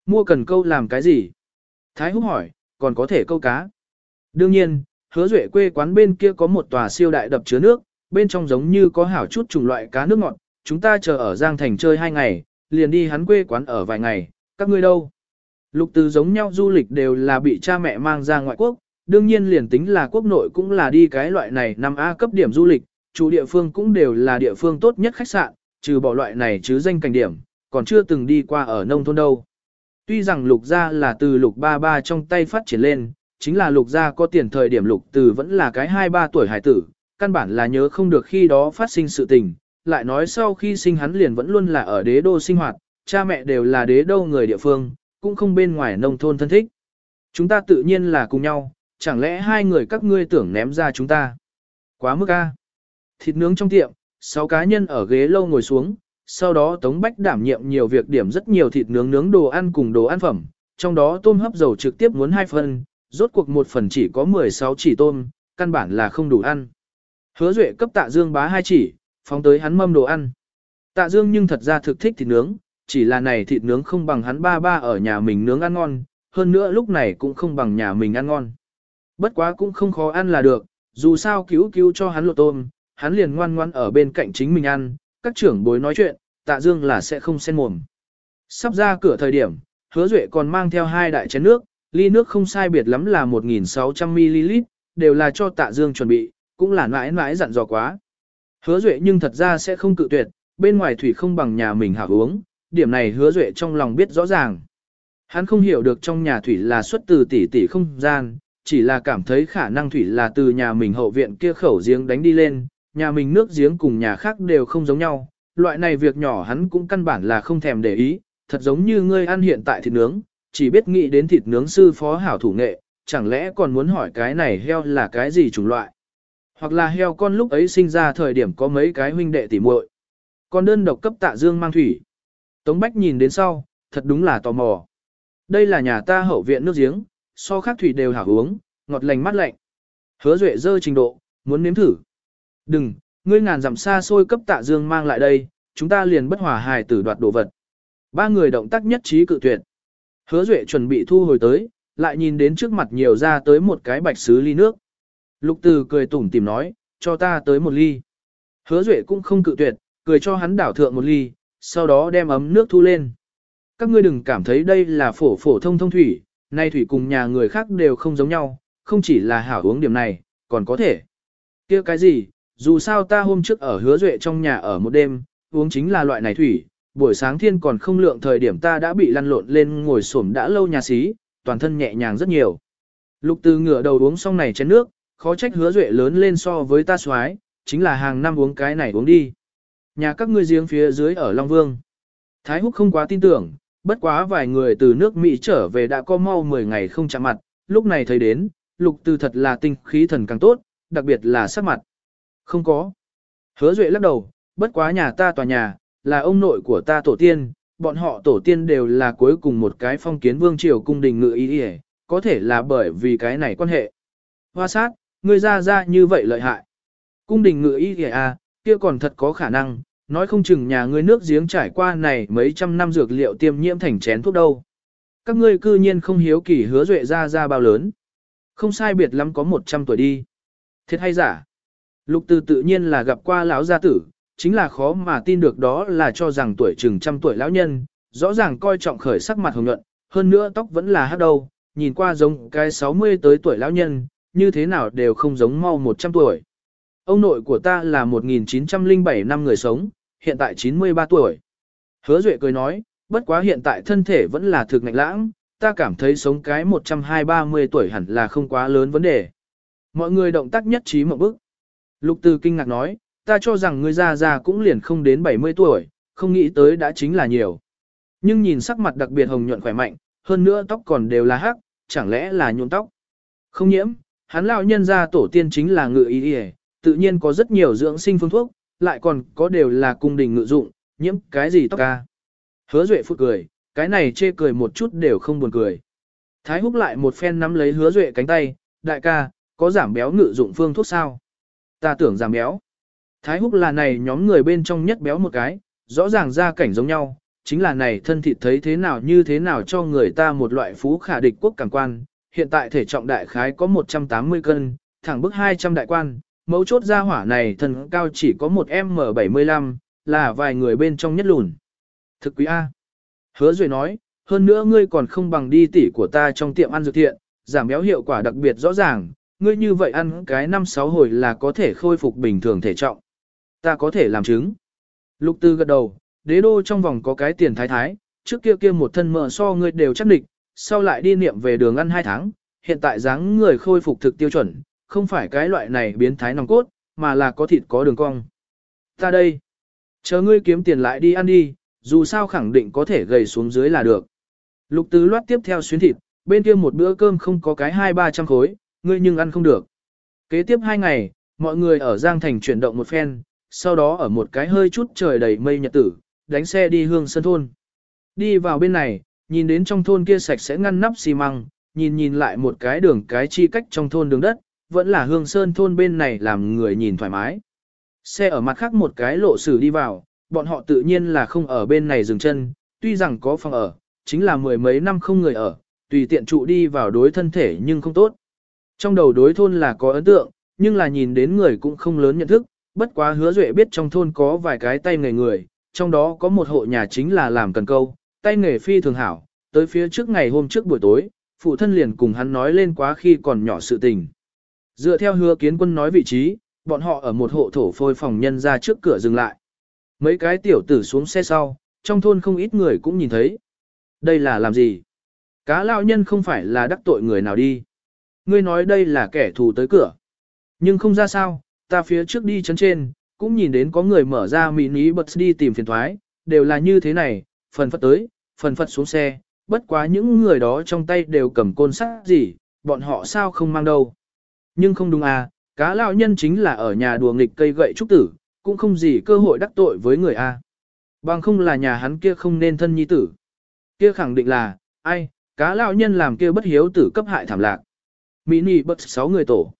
Mua cần câu làm cái gì? Thái Húc hỏi, còn có thể câu cá. Đương nhiên, hứa duệ quê quán bên kia có một tòa siêu đại đập chứa nước, bên trong giống như có hảo chút chủng loại cá nước ngọt, chúng ta chờ ở Giang Thành chơi hai ngày, liền đi hắn quê quán ở vài ngày, các ngươi đâu? Lục từ giống nhau du lịch đều là bị cha mẹ mang ra ngoại quốc, đương nhiên liền tính là quốc nội cũng là đi cái loại này năm A cấp điểm du lịch, chủ địa phương cũng đều là địa phương tốt nhất khách sạn, trừ bỏ loại này chứ danh cảnh điểm, còn chưa từng đi qua ở nông thôn đâu. Tuy rằng lục gia là từ lục ba ba trong tay phát triển lên, chính là lục gia có tiền thời điểm lục từ vẫn là cái 2-3 tuổi hải tử, căn bản là nhớ không được khi đó phát sinh sự tình, lại nói sau khi sinh hắn liền vẫn luôn là ở đế đô sinh hoạt, cha mẹ đều là đế đô người địa phương, cũng không bên ngoài nông thôn thân thích. Chúng ta tự nhiên là cùng nhau, chẳng lẽ hai người các ngươi tưởng ném ra chúng ta? Quá mức a. Thịt nướng trong tiệm, sáu cá nhân ở ghế lâu ngồi xuống, sau đó Tống Bách đảm nhiệm nhiều việc điểm rất nhiều thịt nướng nướng đồ ăn cùng đồ ăn phẩm, trong đó tôm hấp dầu trực tiếp muốn hai phần, rốt cuộc một phần chỉ có 16 chỉ tôm, căn bản là không đủ ăn. Hứa Duệ cấp Tạ Dương bá hai chỉ, phóng tới hắn mâm đồ ăn. Tạ Dương nhưng thật ra thực thích thịt nướng, chỉ là này thịt nướng không bằng hắn ba ba ở nhà mình nướng ăn ngon, hơn nữa lúc này cũng không bằng nhà mình ăn ngon. Bất quá cũng không khó ăn là được, dù sao cứu cứu cho hắn lột tôm, hắn liền ngoan ngoan ở bên cạnh chính mình ăn, các trưởng bối nói chuyện, tạ dương là sẽ không xen mồm. Sắp ra cửa thời điểm, hứa duệ còn mang theo hai đại chén nước, ly nước không sai biệt lắm là 1.600ml, đều là cho tạ dương chuẩn bị, cũng là mãi mãi dặn dò quá. Hứa duệ nhưng thật ra sẽ không cự tuyệt, bên ngoài thủy không bằng nhà mình hảo uống, điểm này hứa duệ trong lòng biết rõ ràng. Hắn không hiểu được trong nhà thủy là xuất từ tỷ tỷ không gian, chỉ là cảm thấy khả năng thủy là từ nhà mình hậu viện kia khẩu giếng đánh đi lên, nhà mình nước giếng cùng nhà khác đều không giống nhau, loại này việc nhỏ hắn cũng căn bản là không thèm để ý, thật giống như ngươi ăn hiện tại thịt nướng, chỉ biết nghĩ đến thịt nướng sư phó hảo thủ nghệ, chẳng lẽ còn muốn hỏi cái này heo là cái gì chủng loại. Hoặc là heo con lúc ấy sinh ra thời điểm có mấy cái huynh đệ tỉ muội. Còn đơn độc cấp tạ dương mang thủy. Tống Bách nhìn đến sau, thật đúng là tò mò. Đây là nhà ta hậu viện nước giếng, so khác thủy đều hảo uống, ngọt lành mát lạnh. Hứa Duệ dơ trình độ, muốn nếm thử. Đừng, ngươi ngàn dặm xa xôi cấp tạ dương mang lại đây, chúng ta liền bất hòa hài tử đoạt đồ vật. Ba người động tác nhất trí cự tuyệt. Hứa Duệ chuẩn bị thu hồi tới, lại nhìn đến trước mặt nhiều ra tới một cái bạch sứ ly nước. Lục Từ cười tủm tìm nói, cho ta tới một ly. Hứa Duệ cũng không cự tuyệt, cười cho hắn đảo thượng một ly, sau đó đem ấm nước thu lên. Các ngươi đừng cảm thấy đây là phổ phổ thông thông thủy, nay thủy cùng nhà người khác đều không giống nhau, không chỉ là hảo uống điểm này, còn có thể. kia cái gì, dù sao ta hôm trước ở hứa duệ trong nhà ở một đêm, uống chính là loại này thủy, buổi sáng thiên còn không lượng thời điểm ta đã bị lăn lộn lên ngồi xổm đã lâu nhà xí, toàn thân nhẹ nhàng rất nhiều. Lục từ ngửa đầu uống xong này chén nước, khó trách hứa duệ lớn lên so với ta xoái, chính là hàng năm uống cái này uống đi. Nhà các ngươi giếng phía dưới ở Long Vương. Thái Húc không quá tin tưởng, bất quá vài người từ nước Mỹ trở về đã có mau 10 ngày không chạm mặt, lúc này thấy đến, lục từ thật là tinh khí thần càng tốt, đặc biệt là sắc mặt. Không có. Hứa Duệ lắc đầu, bất quá nhà ta tòa nhà, là ông nội của ta tổ tiên, bọn họ tổ tiên đều là cuối cùng một cái phong kiến vương triều cung đình ngự ý ý, có thể là bởi vì cái này quan hệ. Hoa sát, ngươi ra ra như vậy lợi hại. Cung đình ngự ý à, kia còn thật có khả năng, nói không chừng nhà ngươi nước giếng trải qua này mấy trăm năm dược liệu tiêm nhiễm thành chén thuốc đâu. Các ngươi cư nhiên không hiếu kỳ hứa duệ ra ra bao lớn. Không sai biệt lắm có 100 tuổi đi. Thiệt hay giả? Lục từ tự nhiên là gặp qua lão gia tử, chính là khó mà tin được đó là cho rằng tuổi chừng trăm tuổi lão nhân, rõ ràng coi trọng khởi sắc mặt hồng nhuận, hơn nữa tóc vẫn là hát đâu, nhìn qua giống cái 60 tới tuổi lão nhân, như thế nào đều không giống mau 100 tuổi. Ông nội của ta là 1907 năm người sống, hiện tại 93 tuổi. Hứa Duệ cười nói, bất quá hiện tại thân thể vẫn là thực ngạnh lãng, ta cảm thấy sống cái 120-30 tuổi hẳn là không quá lớn vấn đề. Mọi người động tác nhất trí một bước. Lục Từ kinh ngạc nói, ta cho rằng ngươi già già cũng liền không đến 70 tuổi, không nghĩ tới đã chính là nhiều. Nhưng nhìn sắc mặt đặc biệt hồng nhuận khỏe mạnh, hơn nữa tóc còn đều là hắc, chẳng lẽ là nhuộm tóc. Không nhiễm, hắn lão nhân gia tổ tiên chính là ngự y y, tự nhiên có rất nhiều dưỡng sinh phương thuốc, lại còn có đều là cung đình ngự dụng, nhiễm cái gì tóc ca. Hứa Duệ phút cười, cái này chê cười một chút đều không buồn cười. Thái húc lại một phen nắm lấy hứa Duệ cánh tay, đại ca, có giảm béo ngự dụng phương thuốc sao? Ta tưởng giảm béo. Thái húc là này nhóm người bên trong nhất béo một cái, rõ ràng ra cảnh giống nhau, chính là này thân thịt thấy thế nào như thế nào cho người ta một loại phú khả địch quốc cảm quan, hiện tại thể trọng đại khái có 180 cân, thẳng bức 200 đại quan, mấu chốt ra hỏa này thân cao chỉ có một M75, là vài người bên trong nhất lùn. Thực quý A. Hứa Duệ nói, hơn nữa ngươi còn không bằng đi tỉ của ta trong tiệm ăn dược thiện, giảm béo hiệu quả đặc biệt rõ ràng, ngươi như vậy ăn cái 5-6 hồi là có thể khôi phục bình thường thể trọng. Ta có thể làm chứng. Lục tư gật đầu, đế đô trong vòng có cái tiền thái thái, trước kia kia một thân mỡ so ngươi đều chắc định sau lại đi niệm về đường ăn 2 tháng, hiện tại dáng người khôi phục thực tiêu chuẩn, không phải cái loại này biến thái nòng cốt, mà là có thịt có đường cong. Ta đây, chờ ngươi kiếm tiền lại đi ăn đi, dù sao khẳng định có thể gầy xuống dưới là được. Lục tứ loát tiếp theo xuyến thịt, bên kia một bữa cơm không có cái hai ba trăm khối, ngươi nhưng ăn không được. Kế tiếp hai ngày, mọi người ở Giang Thành chuyển động một phen, sau đó ở một cái hơi chút trời đầy mây nhật tử, đánh xe đi hương sân thôn. Đi vào bên này, nhìn đến trong thôn kia sạch sẽ ngăn nắp xi măng, nhìn nhìn lại một cái đường cái chi cách trong thôn đường đất, vẫn là hương sơn thôn bên này làm người nhìn thoải mái. Xe ở mặt khác một cái lộ xử đi vào, bọn họ tự nhiên là không ở bên này dừng chân, tuy rằng có phòng ở, chính là mười mấy năm không người ở, tùy tiện trụ đi vào đối thân thể nhưng không tốt. Trong đầu đối thôn là có ấn tượng, nhưng là nhìn đến người cũng không lớn nhận thức, bất quá hứa duệ biết trong thôn có vài cái tay nghề người, trong đó có một hộ nhà chính là làm cần câu, tay nghề phi thường hảo, tới phía trước ngày hôm trước buổi tối, phụ thân liền cùng hắn nói lên quá khi còn nhỏ sự tình. Dựa theo hứa kiến quân nói vị trí, bọn họ ở một hộ thổ phôi phòng nhân ra trước cửa dừng lại. Mấy cái tiểu tử xuống xe sau, trong thôn không ít người cũng nhìn thấy. Đây là làm gì? Cá lao nhân không phải là đắc tội người nào đi. Ngươi nói đây là kẻ thù tới cửa. Nhưng không ra sao, ta phía trước đi chấn trên, cũng nhìn đến có người mở ra mini bật đi tìm phiền thoái, đều là như thế này, phần phật tới, phần phật xuống xe, bất quá những người đó trong tay đều cầm côn sắt gì, bọn họ sao không mang đâu. Nhưng không đúng à, cá lão nhân chính là ở nhà đùa nghịch cây gậy trúc tử, cũng không gì cơ hội đắc tội với người a. Bằng không là nhà hắn kia không nên thân nhi tử. Kia khẳng định là, ai, cá lão nhân làm kia bất hiếu tử cấp hại thảm lạc. Mini bất 6 người tổ.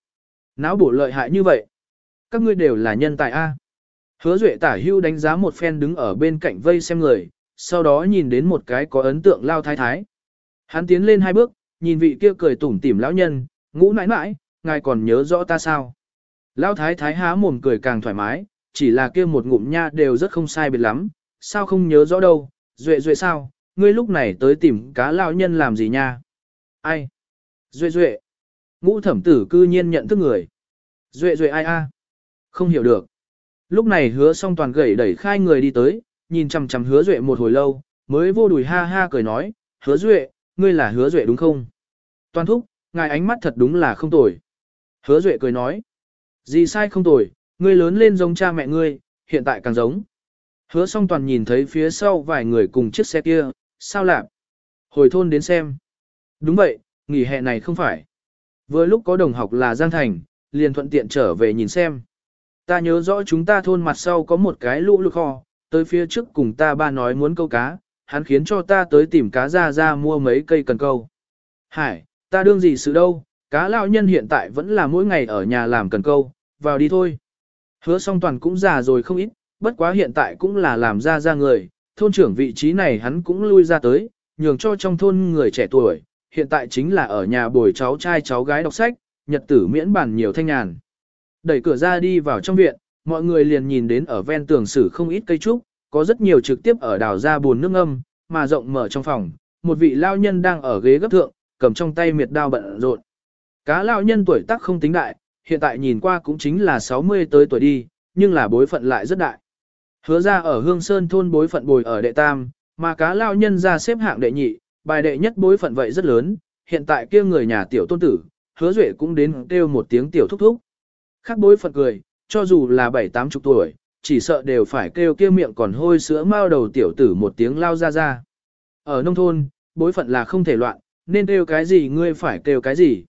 Náo bổ lợi hại như vậy. Các ngươi đều là nhân tài A. Hứa Duệ tả hưu đánh giá một phen đứng ở bên cạnh vây xem người, sau đó nhìn đến một cái có ấn tượng lao thái thái. Hắn tiến lên hai bước, nhìn vị kia cười tủm tỉm lão nhân, ngũ nãi nãi, ngài còn nhớ rõ ta sao? Lão thái thái há mồm cười càng thoải mái, chỉ là kia một ngụm nha đều rất không sai biệt lắm, sao không nhớ rõ đâu, Duệ Duệ sao, ngươi lúc này tới tìm cá lão nhân làm gì nha? Ai? Duệ Duệ. Ngũ thẩm tử cư nhiên nhận thức người. Duệ Duệ ai a? Không hiểu được. Lúc này hứa song toàn gầy đẩy khai người đi tới, nhìn chằm chằm hứa duệ một hồi lâu, mới vô đùi ha ha cười nói, hứa duệ, ngươi là hứa duệ đúng không? Toàn thúc, ngài ánh mắt thật đúng là không tồi. Hứa duệ cười nói, gì sai không tồi, ngươi lớn lên giống cha mẹ ngươi, hiện tại càng giống. Hứa song toàn nhìn thấy phía sau vài người cùng chiếc xe kia, sao lạp? Hồi thôn đến xem. Đúng vậy, nghỉ hè này không phải. Vừa lúc có đồng học là Giang Thành, liền thuận tiện trở về nhìn xem. Ta nhớ rõ chúng ta thôn mặt sau có một cái lũ lụt kho, tới phía trước cùng ta ba nói muốn câu cá, hắn khiến cho ta tới tìm cá ra ra mua mấy cây cần câu. Hải, ta đương gì sự đâu, cá lão nhân hiện tại vẫn là mỗi ngày ở nhà làm cần câu, vào đi thôi. Hứa song toàn cũng già rồi không ít, bất quá hiện tại cũng là làm ra ra người, thôn trưởng vị trí này hắn cũng lui ra tới, nhường cho trong thôn người trẻ tuổi, hiện tại chính là ở nhà bồi cháu trai cháu gái đọc sách, nhật tử miễn bản nhiều thanh nhàn. Đẩy cửa ra đi vào trong viện, mọi người liền nhìn đến ở ven tường sử không ít cây trúc, có rất nhiều trực tiếp ở đào ra buồn nước âm, mà rộng mở trong phòng, một vị lao nhân đang ở ghế gấp thượng, cầm trong tay miệt đao bận rộn. Cá lao nhân tuổi tác không tính đại, hiện tại nhìn qua cũng chính là 60 tới tuổi đi, nhưng là bối phận lại rất đại. Hứa ra ở Hương Sơn thôn bối phận bồi ở đệ tam, mà cá lao nhân ra xếp hạng đệ nhị, bài đệ nhất bối phận vậy rất lớn, hiện tại kia người nhà tiểu tôn tử, hứa duệ cũng đến kêu một tiếng tiểu thúc thúc. Khác bối phận cười, cho dù là bảy tám chục tuổi, chỉ sợ đều phải kêu kia miệng còn hôi sữa mao đầu tiểu tử một tiếng lao ra ra. Ở nông thôn, bối phận là không thể loạn, nên kêu cái gì ngươi phải kêu cái gì.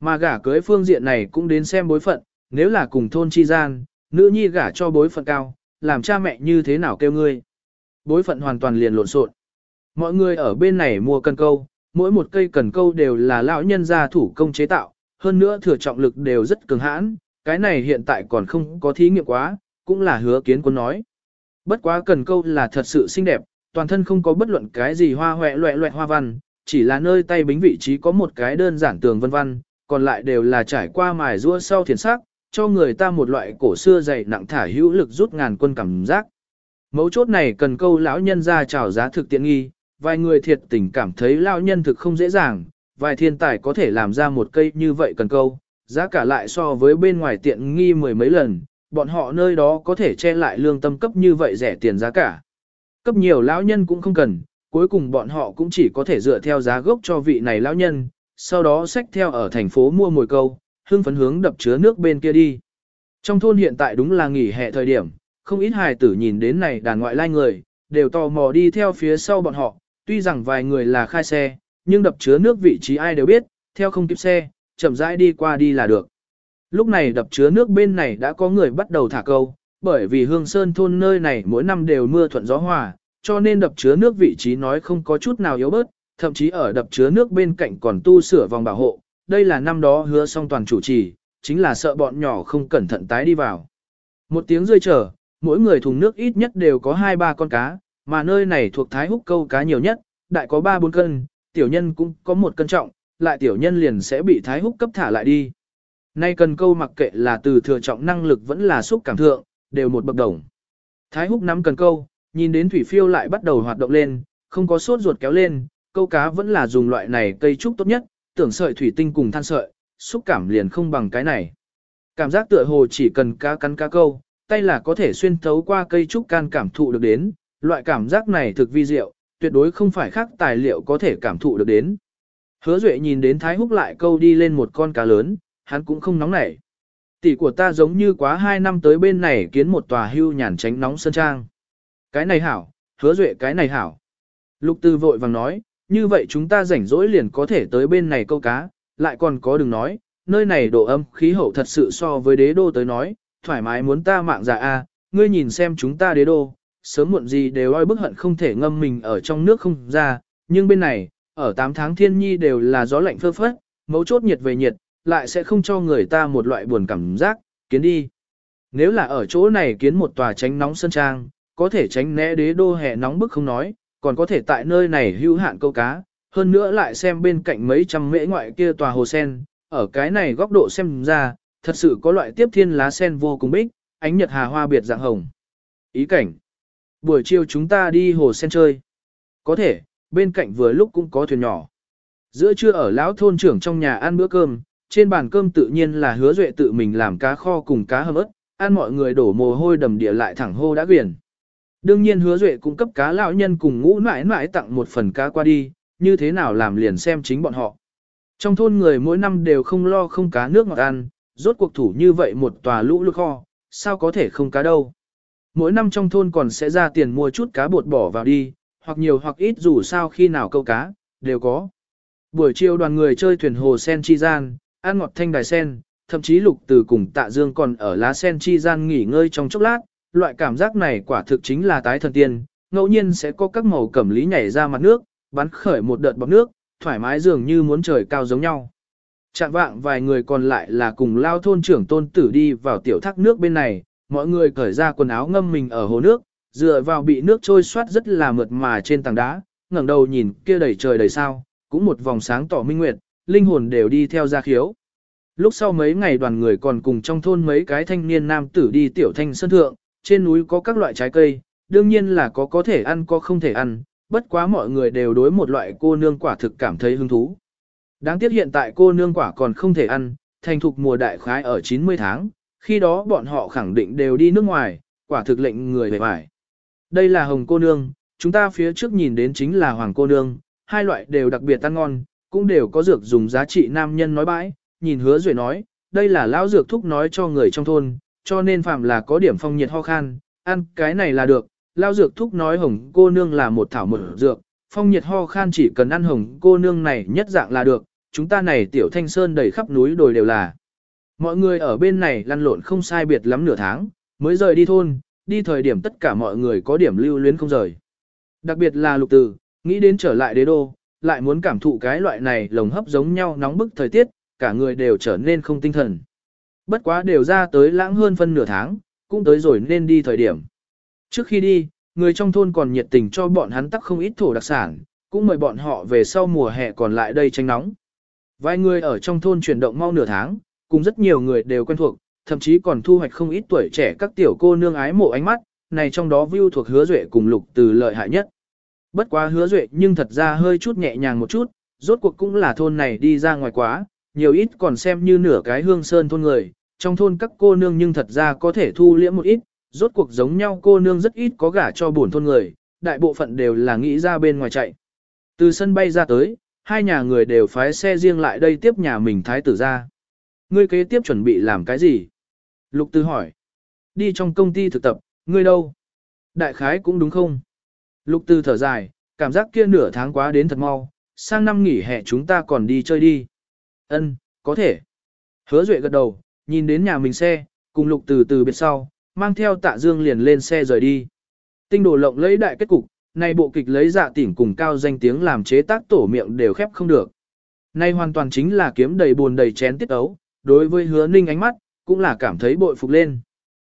Mà gả cưới phương diện này cũng đến xem bối phận, nếu là cùng thôn chi gian, nữ nhi gả cho bối phận cao, làm cha mẹ như thế nào kêu ngươi. Bối phận hoàn toàn liền lộn xộn. Mọi người ở bên này mua cần câu, mỗi một cây cần câu đều là lão nhân gia thủ công chế tạo, hơn nữa thừa trọng lực đều rất cường hãn, cái này hiện tại còn không có thí nghiệm quá, cũng là hứa kiến quân nói. Bất quá cần câu là thật sự xinh đẹp, toàn thân không có bất luận cái gì hoa hoẹ loẹ loẹ hoa văn, chỉ là nơi tay bính vị trí có một cái đơn giản tường vân văn, còn lại đều là trải qua mài rua sau thiền sắc, cho người ta một loại cổ xưa dày nặng thả hữu lực rút ngàn quân cảm giác. Mấu chốt này cần câu lão nhân ra chào giá thực tiện nghi, vài người thiệt tình cảm thấy lão nhân thực không dễ dàng, vài thiên tài có thể làm ra một cây như vậy cần câu, giá cả lại so với bên ngoài tiện nghi mười mấy lần, bọn họ nơi đó có thể che lại lương tâm cấp như vậy rẻ tiền giá cả. Cấp nhiều lão nhân cũng không cần, cuối cùng bọn họ cũng chỉ có thể dựa theo giá gốc cho vị này lão nhân, sau đó xách theo ở thành phố mua mồi câu, hương phấn hướng đập chứa nước bên kia đi. Trong thôn hiện tại đúng là nghỉ hè thời điểm, không ít hài tử nhìn đến này đàn ngoại lai người, đều tò mò đi theo phía sau bọn họ, tuy rằng vài người là khai xe, nhưng đập chứa nước vị trí ai đều biết, theo không kịp xe, chậm rãi đi qua đi là được. Lúc này đập chứa nước bên này đã có người bắt đầu thả câu, bởi vì hương sơn thôn nơi này mỗi năm đều mưa thuận gió hòa, cho nên đập chứa nước vị trí nói không có chút nào yếu bớt, thậm chí ở đập chứa nước bên cạnh còn tu sửa vòng bảo hộ, đây là năm đó hứa song toàn chủ trì, chính là sợ bọn nhỏ không cẩn thận tái đi vào. Một tiếng rơi chờ, mỗi người thùng nước ít nhất đều có 2-3 con cá, mà nơi này thuộc thái húc câu cá nhiều nhất, đại có 3-4 cân, tiểu nhân cũng có một cân trọng, lại tiểu nhân liền sẽ bị thái húc cấp thả lại đi. Nay cần câu mặc kệ là từ thừa trọng năng lực vẫn là xúc cảm thượng, đều một bậc đồng. Thái húc nắm cần câu, nhìn đến thủy phiêu lại bắt đầu hoạt động lên, không có sốt ruột kéo lên, câu cá vẫn là dùng loại này cây trúc tốt nhất, tưởng sợi thủy tinh cùng than sợi, xúc cảm liền không bằng cái này. Cảm giác tựa hồ chỉ cần cá cắn cá câu, tay là có thể xuyên thấu qua cây trúc can cảm thụ được đến, loại cảm giác này thực vi diệu, tuyệt đối không phải khác tài liệu có thể cảm thụ được đến. Hứa Duệ nhìn đến Thái Húc lại câu đi lên một con cá lớn, hắn cũng không nóng nảy. Tỷ của ta giống như quá hai năm tới bên này kiến một tòa hưu nhàn tránh nóng sân trang. Cái này hảo, hứa Duệ cái này hảo. Lục Tư vội vàng nói, như vậy chúng ta rảnh rỗi liền có thể tới bên này câu cá, lại còn có đừng nói, nơi này độ âm khí hậu thật sự so với đế đô tới nói, thoải mái muốn ta mạng dạ a, ngươi nhìn xem chúng ta đế đô, sớm muộn gì đều oi bức hận không thể ngâm mình ở trong nước không ra, nhưng bên này, ở 8 tháng thiên nhi đều là gió lạnh phơ phất, mấu chốt nhiệt về nhiệt, lại sẽ không cho người ta một loại buồn cảm giác, kiến đi. Nếu là ở chỗ này kiến một tòa tránh nóng sân trang, có thể tránh né đế đô hè nóng bức không nói, còn có thể tại nơi này hữu hạn câu cá, hơn nữa lại xem bên cạnh mấy trăm mễ ngoại kia tòa hồ sen, ở cái này góc độ xem ra, thật sự có loại tiếp thiên lá sen vô cùng bích, ánh nhật hà hoa biệt dạng hồng. Ý cảnh. Buổi chiều chúng ta đi hồ sen chơi. Có thể, bên cạnh vừa lúc cũng có thuyền nhỏ. Giữa trưa ở lão thôn trưởng trong nhà ăn bữa cơm, trên bàn cơm tự nhiên là hứa duệ tự mình làm cá kho cùng cá hầm ớt, ăn mọi người đổ mồ hôi đầm địa lại thẳng hô đã quyển. Đương nhiên hứa duệ cung cấp cá lão nhân cùng ngũ mãi mãi tặng một phần cá qua đi, như thế nào làm liền xem chính bọn họ. Trong thôn người mỗi năm đều không lo không cá nước ngọt ăn, rốt cuộc thủ như vậy một tòa lũ lụt kho, sao có thể không cá đâu. Mỗi năm trong thôn còn sẽ ra tiền mua chút cá bột bỏ vào đi, hoặc nhiều hoặc ít dù sao khi nào câu cá, đều có. Buổi chiều đoàn người chơi thuyền hồ sen chi gian, ăn ngọt thanh đài sen, thậm chí lục từ cùng tạ dương còn ở lá sen chi gian nghỉ ngơi trong chốc lát, loại cảm giác này quả thực chính là tái thần tiên, ngẫu nhiên sẽ có các màu cẩm lý nhảy ra mặt nước, bắn khởi một đợt bọt nước, thoải mái dường như muốn trời cao giống nhau. Chạm vạng vài người còn lại là cùng lao thôn trưởng tôn tử đi vào tiểu thác nước bên này, mọi người cởi ra quần áo ngâm mình ở hồ nước, dựa vào bị nước trôi xoát rất là mượt mà trên tảng đá, ngẩng đầu nhìn kia đầy trời đầy sao, cũng một vòng sáng tỏ minh nguyệt, linh hồn đều đi theo ra khiếu. Lúc sau mấy ngày đoàn người còn cùng trong thôn mấy cái thanh niên nam tử đi tiểu thanh sơn thượng, trên núi có các loại trái cây, đương nhiên là có có thể ăn có không thể ăn, bất quá mọi người đều đối một loại cô nương quả thực cảm thấy hứng thú. Đáng tiếc hiện tại cô nương quả còn không thể ăn, thành thục mùa đại khái ở 90 tháng, khi đó bọn họ khẳng định đều đi nước ngoài, quả thực lệnh người về bài. Đây là hồng cô nương, chúng ta phía trước nhìn đến chính là hoàng cô nương, hai loại đều đặc biệt ăn ngon, cũng đều có dược dùng giá trị nam nhân nói bãi, nhìn hứa rồi nói, đây là lão dược thúc nói cho người trong thôn, cho nên phạm là có điểm phong nhiệt ho khan, ăn cái này là được. Lao dược thúc nói hồng cô nương là một thảo một dược, phong nhiệt ho khan chỉ cần ăn hồng cô nương này nhất dạng là được, chúng ta này tiểu thanh sơn đầy khắp núi đồi đều là. Mọi người ở bên này lăn lộn không sai biệt lắm nửa tháng, mới rời đi thôn, đi thời điểm tất cả mọi người có điểm lưu luyến không rời. Đặc biệt là lục tử, nghĩ đến trở lại đế đô, lại muốn cảm thụ cái loại này lồng hấp giống nhau nóng bức thời tiết, cả người đều trở nên không tinh thần. Bất quá đều ra tới lãng hơn phân nửa tháng, cũng tới rồi nên đi thời điểm. Trước khi đi, người trong thôn còn nhiệt tình cho bọn hắn tắc không ít thổ đặc sản, cũng mời bọn họ về sau mùa hè còn lại đây tranh nóng. Vài người ở trong thôn chuyển động mau nửa tháng, cùng rất nhiều người đều quen thuộc, thậm chí còn thu hoạch không ít tuổi trẻ các tiểu cô nương ái mộ ánh mắt, này trong đó view thuộc hứa duệ cùng lục từ lợi hại nhất. Bất quá hứa duệ nhưng thật ra hơi chút nhẹ nhàng một chút, rốt cuộc cũng là thôn này đi ra ngoài quá, nhiều ít còn xem như nửa cái hương sơn thôn người, trong thôn các cô nương nhưng thật ra có thể thu liễm một ít, rốt cuộc giống nhau cô nương rất ít có gả cho buồn thôn người, đại bộ phận đều là nghĩ ra bên ngoài chạy. Từ sân bay ra tới, hai nhà người đều phái xe riêng lại đây tiếp nhà mình thái tử ra. Ngươi kế tiếp chuẩn bị làm cái gì? Lục Tư hỏi. Đi trong công ty thực tập, ngươi đâu? Đại khái cũng đúng không? Lục Tư thở dài, cảm giác kia nửa tháng quá đến thật mau, sang năm nghỉ hè chúng ta còn đi chơi đi. Ân, có thể. Hứa Duệ gật đầu, nhìn đến nhà mình xe, cùng Lục Từ từ biệt sau, mang theo tạ dương liền lên xe rời đi. Tinh đồ lộng lấy đại kết cục, này bộ kịch lấy dạ tỉnh cùng cao danh tiếng làm chế tác tổ miệng đều khép không được. Này hoàn toàn chính là kiếm đầy buồn đầy chén tiết ấu, đối với hứa ninh ánh mắt, cũng là cảm thấy bội phục lên.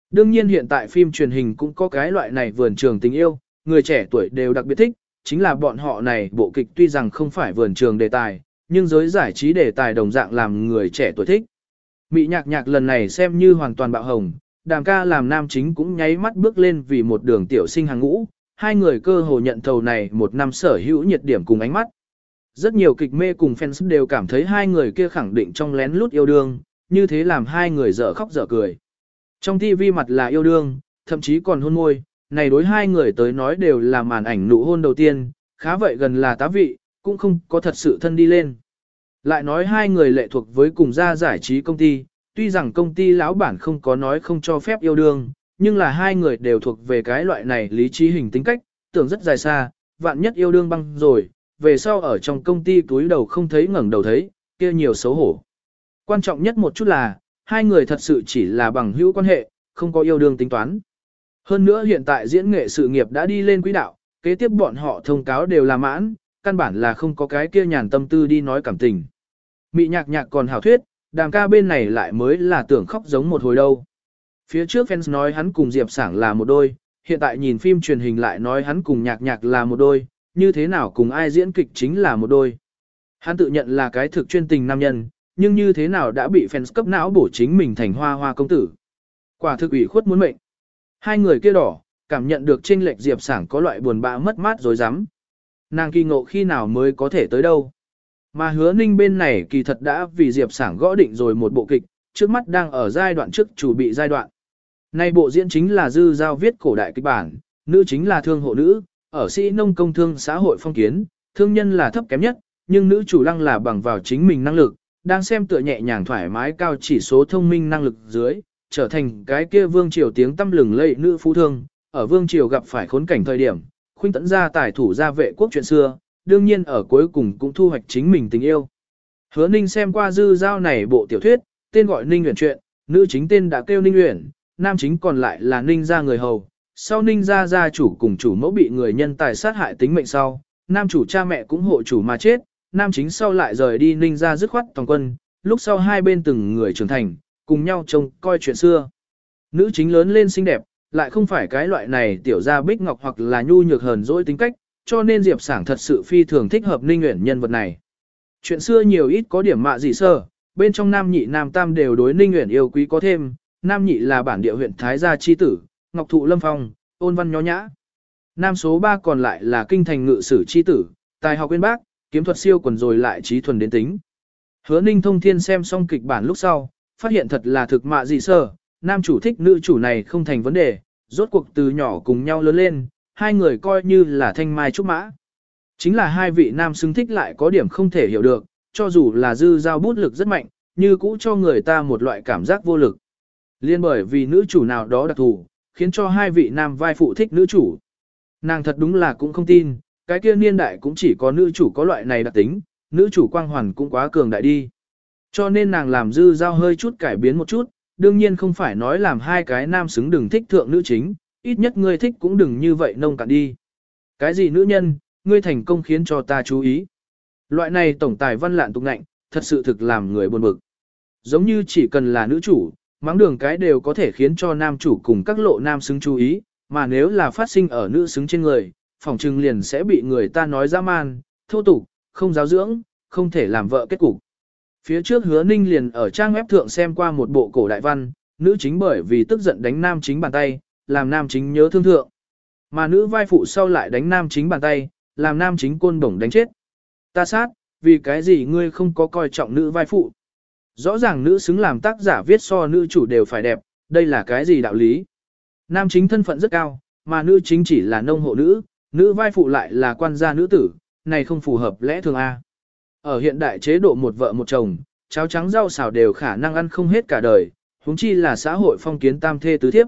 Đương nhiên hiện tại phim truyền hình cũng có cái loại này vườn trường tình yêu, người trẻ tuổi đều đặc biệt thích, chính là bọn họ này bộ kịch tuy rằng không phải vườn trường đề tài, nhưng giới giải trí đề tài đồng dạng làm người trẻ tuổi thích. Mị nhạc nhạc lần này xem như hoàn toàn bạo hồng, đàm ca làm nam chính cũng nháy mắt bước lên vì một đường tiểu sinh hàng ngũ, hai người cơ hồ nhận thầu này một năm sở hữu nhiệt điểm cùng ánh mắt. Rất nhiều kịch mê cùng fans đều cảm thấy hai người kia khẳng định trong lén lút yêu đương, như thế làm hai người dở khóc dở cười. Trong TV mặt là yêu đương, thậm chí còn hôn môi, này đối hai người tới nói đều là màn ảnh nụ hôn đầu tiên, khá vậy gần là tá vị, cũng không có thật sự thân đi lên. Lại nói hai người lệ thuộc với cùng gia giải trí công ty, tuy rằng công ty lão bản không có nói không cho phép yêu đương, nhưng là hai người đều thuộc về cái loại này lý trí hình tính cách, tưởng rất dài xa, vạn nhất yêu đương băng rồi, về sau ở trong công ty túi đầu không thấy ngẩng đầu thấy, kia nhiều xấu hổ. Quan trọng nhất một chút là, hai người thật sự chỉ là bằng hữu quan hệ, không có yêu đương tính toán. Hơn nữa hiện tại diễn nghệ sự nghiệp đã đi lên quỹ đạo, kế tiếp bọn họ thông cáo đều là mãn, căn bản là không có cái kia nhàn tâm tư đi nói cảm tình. Mị nhạc nhạc còn hảo thuyết, đàm ca bên này lại mới là tưởng khóc giống một hồi đâu. Phía trước fans nói hắn cùng Diệp Sảng là một đôi, hiện tại nhìn phim truyền hình lại nói hắn cùng nhạc nhạc là một đôi, như thế nào cùng ai diễn kịch chính là một đôi. Hắn tự nhận là cái thực chuyên tình nam nhân, nhưng như thế nào đã bị fans cấp não bổ chính mình thành hoa hoa công tử. Quả thực ủy khuất muốn mệnh. Hai người kia đỏ, cảm nhận được trên lệch Diệp Sảng có loại buồn bã mất mát rồi dám. Nàng kỳ ngộ khi nào mới có thể tới đâu. Mà hứa ninh bên này kỳ thật đã vì Diệp Sảng gõ định rồi một bộ kịch, trước mắt đang ở giai đoạn trước chủ bị giai đoạn. Nay bộ diễn chính là dư giao viết cổ đại kịch bản, nữ chính là thương hộ nữ, ở sĩ nông công thương xã hội phong kiến, thương nhân là thấp kém nhất, nhưng nữ chủ lăng là bằng vào chính mình năng lực, đang xem tựa nhẹ nhàng thoải mái cao chỉ số thông minh năng lực dưới, trở thành cái kia vương triều tiếng tâm lừng lẫy nữ phú thương, ở vương triều gặp phải khốn cảnh thời điểm, khuynh tấn ra tài thủ gia vệ quốc chuyện xưa, đương nhiên ở cuối cùng cũng thu hoạch chính mình tình yêu. Hứa Ninh xem qua dư giao này bộ tiểu thuyết, tên gọi Ninh Uyển truyện, nữ chính tên đã kêu Ninh Uyển, nam chính còn lại là Ninh gia người hầu. Sau Ninh gia gia chủ cùng chủ mẫu bị người nhân tài sát hại tính mệnh sau, nam chủ cha mẹ cũng hộ chủ mà chết, nam chính sau lại rời đi Ninh gia dứt khoát toàn quân, lúc sau hai bên từng người trưởng thành, cùng nhau trông coi chuyện xưa. Nữ chính lớn lên xinh đẹp, lại không phải cái loại này tiểu gia bích ngọc hoặc là nhu nhược hờn dỗi tính cách, cho nên Diệp Sảng thật sự phi thường thích hợp Ninh Uyển nhân vật này. Chuyện xưa nhiều ít có điểm mạ gì sơ, bên trong nam nhị nam tam đều đối Ninh Uyển yêu quý có thêm, nam nhị là bản địa huyện Thái Gia chi tử, Ngọc Thụ Lâm Phong, ôn văn nhó nhã. Nam số 3 còn lại là kinh thành ngự sử chi tử, tài học quyên bác, kiếm thuật siêu quần rồi lại trí thuần đến tính. Hứa Ninh Thông Thiên xem xong kịch bản lúc sau, phát hiện thật là thực mạ gì sơ, nam chủ thích nữ chủ này không thành vấn đề, rốt cuộc từ nhỏ cùng nhau lớn lên, hai người coi như là thanh mai trúc mã. Chính là hai vị nam xứng thích lại có điểm không thể hiểu được, cho dù là dư giao bút lực rất mạnh, như cũ cho người ta một loại cảm giác vô lực. Liên bởi vì nữ chủ nào đó đặc thù, khiến cho hai vị nam vai phụ thích nữ chủ. Nàng thật đúng là cũng không tin, cái kia niên đại cũng chỉ có nữ chủ có loại này đặc tính, nữ chủ quang hoàn cũng quá cường đại đi. Cho nên nàng làm dư giao hơi chút cải biến một chút, đương nhiên không phải nói làm hai cái nam xứng đừng thích thượng nữ chính, ít nhất ngươi thích cũng đừng như vậy nông cạn đi. Cái gì nữ nhân, ngươi thành công khiến cho ta chú ý. Loại này tổng tài văn lạn tục nạnh, thật sự thực làm người buồn bực. Giống như chỉ cần là nữ chủ, mắng đường cái đều có thể khiến cho nam chủ cùng các lộ nam xứng chú ý, mà nếu là phát sinh ở nữ xứng trên người, phòng trừng liền sẽ bị người ta nói dã man, thô tục, không giáo dưỡng, không thể làm vợ kết cục. Phía trước hứa ninh liền ở trang web thượng xem qua một bộ cổ đại văn, nữ chính bởi vì tức giận đánh nam chính bàn tay, làm nam chính nhớ thương thượng. Mà nữ vai phụ sau lại đánh nam chính bàn tay, làm nam chính côn bổng đánh chết. Ta sát, vì cái gì ngươi không có coi trọng nữ vai phụ? Rõ ràng nữ xứng làm tác giả viết so nữ chủ đều phải đẹp, đây là cái gì đạo lý? Nam chính thân phận rất cao, mà nữ chính chỉ là nông hộ nữ, nữ vai phụ lại là quan gia nữ tử, này không phù hợp lẽ thường A. Ở hiện đại chế độ một vợ một chồng, cháo trắng rau xào đều khả năng ăn không hết cả đời, huống chi là xã hội phong kiến tam thê tứ thiếp.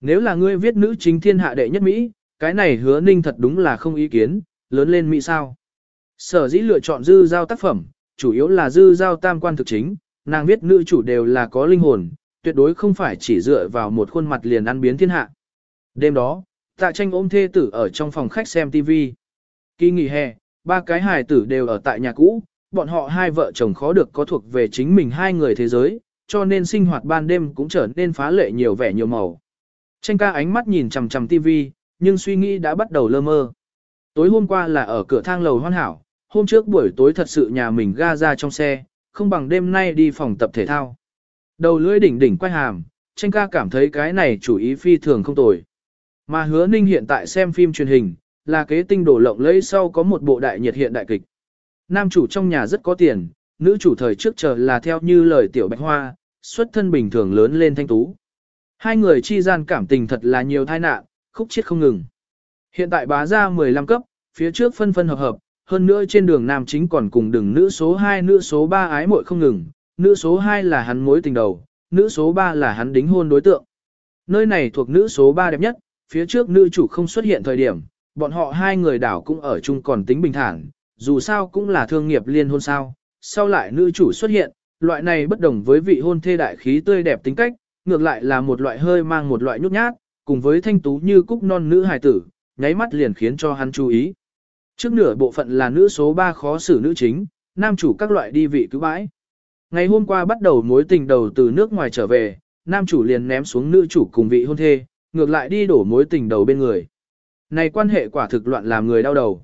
Nếu là ngươi viết nữ chính thiên hạ đệ nhất Mỹ, cái này hứa ninh thật đúng là không ý kiến, lớn lên Mỹ sao. Sở dĩ lựa chọn dư giao tác phẩm, chủ yếu là dư giao tam quan thực chính, nàng viết nữ chủ đều là có linh hồn, tuyệt đối không phải chỉ dựa vào một khuôn mặt liền ăn biến thiên hạ. Đêm đó, tạ tranh ôm thê tử ở trong phòng khách xem TV. Kỳ nghỉ hè, ba cái hài tử đều ở tại nhà cũ, bọn họ hai vợ chồng khó được có thuộc về chính mình hai người thế giới, cho nên sinh hoạt ban đêm cũng trở nên phá lệ nhiều vẻ nhiều màu. Tranh ca ánh mắt nhìn chằm chằm TV, nhưng suy nghĩ đã bắt đầu lơ mơ. Tối hôm qua là ở cửa thang lầu hoan hảo, hôm trước buổi tối thật sự nhà mình ga ra trong xe, không bằng đêm nay đi phòng tập thể thao. Đầu lưỡi đỉnh đỉnh quay hàm, tranh ca cảm thấy cái này chủ ý phi thường không tồi. Mà hứa ninh hiện tại xem phim truyền hình, là kế tinh đổ lộng lẫy sau có một bộ đại nhiệt hiện đại kịch. Nam chủ trong nhà rất có tiền, nữ chủ thời trước chờ là theo như lời tiểu bạch hoa, xuất thân bình thường lớn lên thanh tú. Hai người chi gian cảm tình thật là nhiều tai nạn, khúc chết không ngừng. Hiện tại bá ra 15 cấp, phía trước phân phân hợp hợp, hơn nữa trên đường nam chính còn cùng đường nữ số 2 nữ số 3 ái muội không ngừng, nữ số 2 là hắn mối tình đầu, nữ số 3 là hắn đính hôn đối tượng. Nơi này thuộc nữ số 3 đẹp nhất, phía trước nữ chủ không xuất hiện thời điểm, bọn họ hai người đảo cũng ở chung còn tính bình thản, dù sao cũng là thương nghiệp liên hôn sao. Sau lại nữ chủ xuất hiện, loại này bất đồng với vị hôn thê đại khí tươi đẹp tính cách, ngược lại là một loại hơi mang một loại nhút nhát, cùng với thanh tú như cúc non nữ hài tử, nháy mắt liền khiến cho hắn chú ý. Trước nửa bộ phận là nữ số 3 khó xử nữ chính, nam chủ các loại đi vị cứu bãi. Ngày hôm qua bắt đầu mối tình đầu từ nước ngoài trở về, nam chủ liền ném xuống nữ chủ cùng vị hôn thê, ngược lại đi đổ mối tình đầu bên người. Này quan hệ quả thực loạn làm người đau đầu.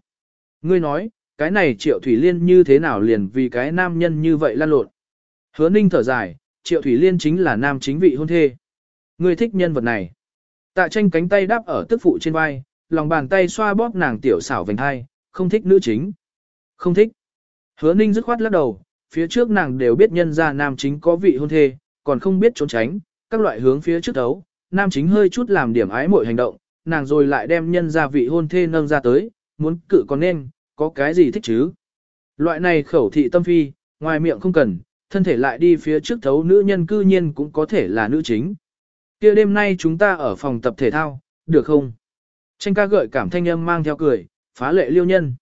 Ngươi nói, cái này triệu thủy liên như thế nào liền vì cái nam nhân như vậy lan lộn. Hứa ninh thở dài, triệu thủy liên chính là nam chính vị hôn thê. Ngươi thích nhân vật này. Tạ tranh cánh tay đáp ở tức phụ trên vai, lòng bàn tay xoa bóp nàng tiểu xảo vành hai, không thích nữ chính. Không thích. Hứa ninh dứt khoát lắc đầu, phía trước nàng đều biết nhân ra nam chính có vị hôn thê, còn không biết trốn tránh, các loại hướng phía trước đấu, nam chính hơi chút làm điểm ái mọi hành động, nàng rồi lại đem nhân ra vị hôn thê nâng ra tới, muốn cự còn nên, có cái gì thích chứ. Loại này khẩu thị tâm phi, ngoài miệng không cần, thân thể lại đi phía trước thấu nữ nhân cư nhiên cũng có thể là nữ chính. kia đêm nay chúng ta ở phòng tập thể thao, được không? Tranh ca gợi cảm thanh âm mang theo cười, phá lệ liêu nhân.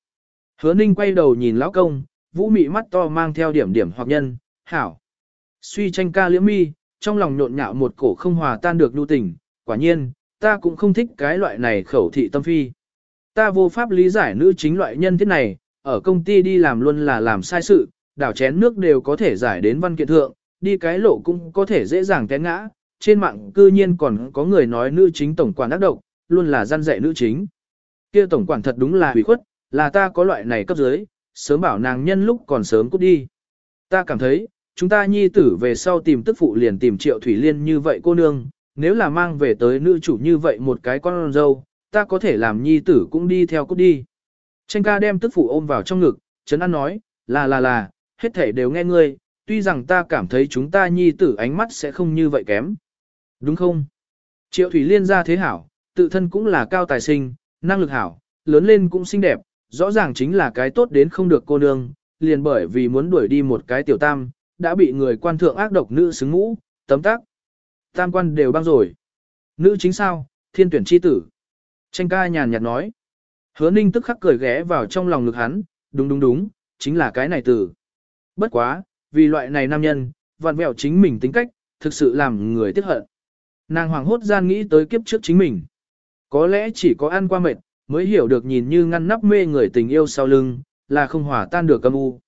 Hứa ninh quay đầu nhìn lão công, vũ mị mắt to mang theo điểm điểm hoặc nhân, hảo. Suy tranh ca liễm mi, trong lòng nhộn nhạo một cổ không hòa tan được lưu tình, quả nhiên, ta cũng không thích cái loại này khẩu thị tâm phi. Ta vô pháp lý giải nữ chính loại nhân thiết này, ở công ty đi làm luôn là làm sai sự, đảo chén nước đều có thể giải đến văn kiện thượng, đi cái lộ cũng có thể dễ dàng té ngã, trên mạng cư nhiên còn có người nói nữ chính tổng quản ác độc, luôn là gian dạy nữ chính. Kia tổng quản thật đúng là hủy khuất, là ta có loại này cấp dưới, sớm bảo nàng nhân lúc còn sớm cút đi. Ta cảm thấy, chúng ta nhi tử về sau tìm tức phụ liền tìm triệu thủy liên như vậy cô nương, nếu là mang về tới nữ chủ như vậy một cái con dâu, ta có thể làm nhi tử cũng đi theo cút đi. Tranh ca đem tức phụ ôm vào trong ngực, Trấn An nói, là là là, hết thể đều nghe ngươi, tuy rằng ta cảm thấy chúng ta nhi tử ánh mắt sẽ không như vậy kém. Đúng không? Triệu Thủy Liên ra thế hảo, tự thân cũng là cao tài sinh, năng lực hảo, lớn lên cũng xinh đẹp, rõ ràng chính là cái tốt đến không được cô nương, liền bởi vì muốn đuổi đi một cái tiểu tam, đã bị người quan thượng ác độc nữ xứng ngũ, tấm tắc. Tam quan đều băng rồi. Nữ chính sao, thiên tuyển chi tử. Tranh ca nhàn nhạt nói. Hứa ninh tức khắc cười ghé vào trong lòng ngực hắn, đúng đúng đúng, chính là cái này tử. Bất quá, vì loại này nam nhân, vặn vẹo chính mình tính cách, thực sự làm người tiếc hận. Nàng hoàng hốt gian nghĩ tới kiếp trước chính mình. Có lẽ chỉ có ăn qua mệt, mới hiểu được nhìn như ngăn nắp mê người tình yêu sau lưng, là không hòa tan được âm u.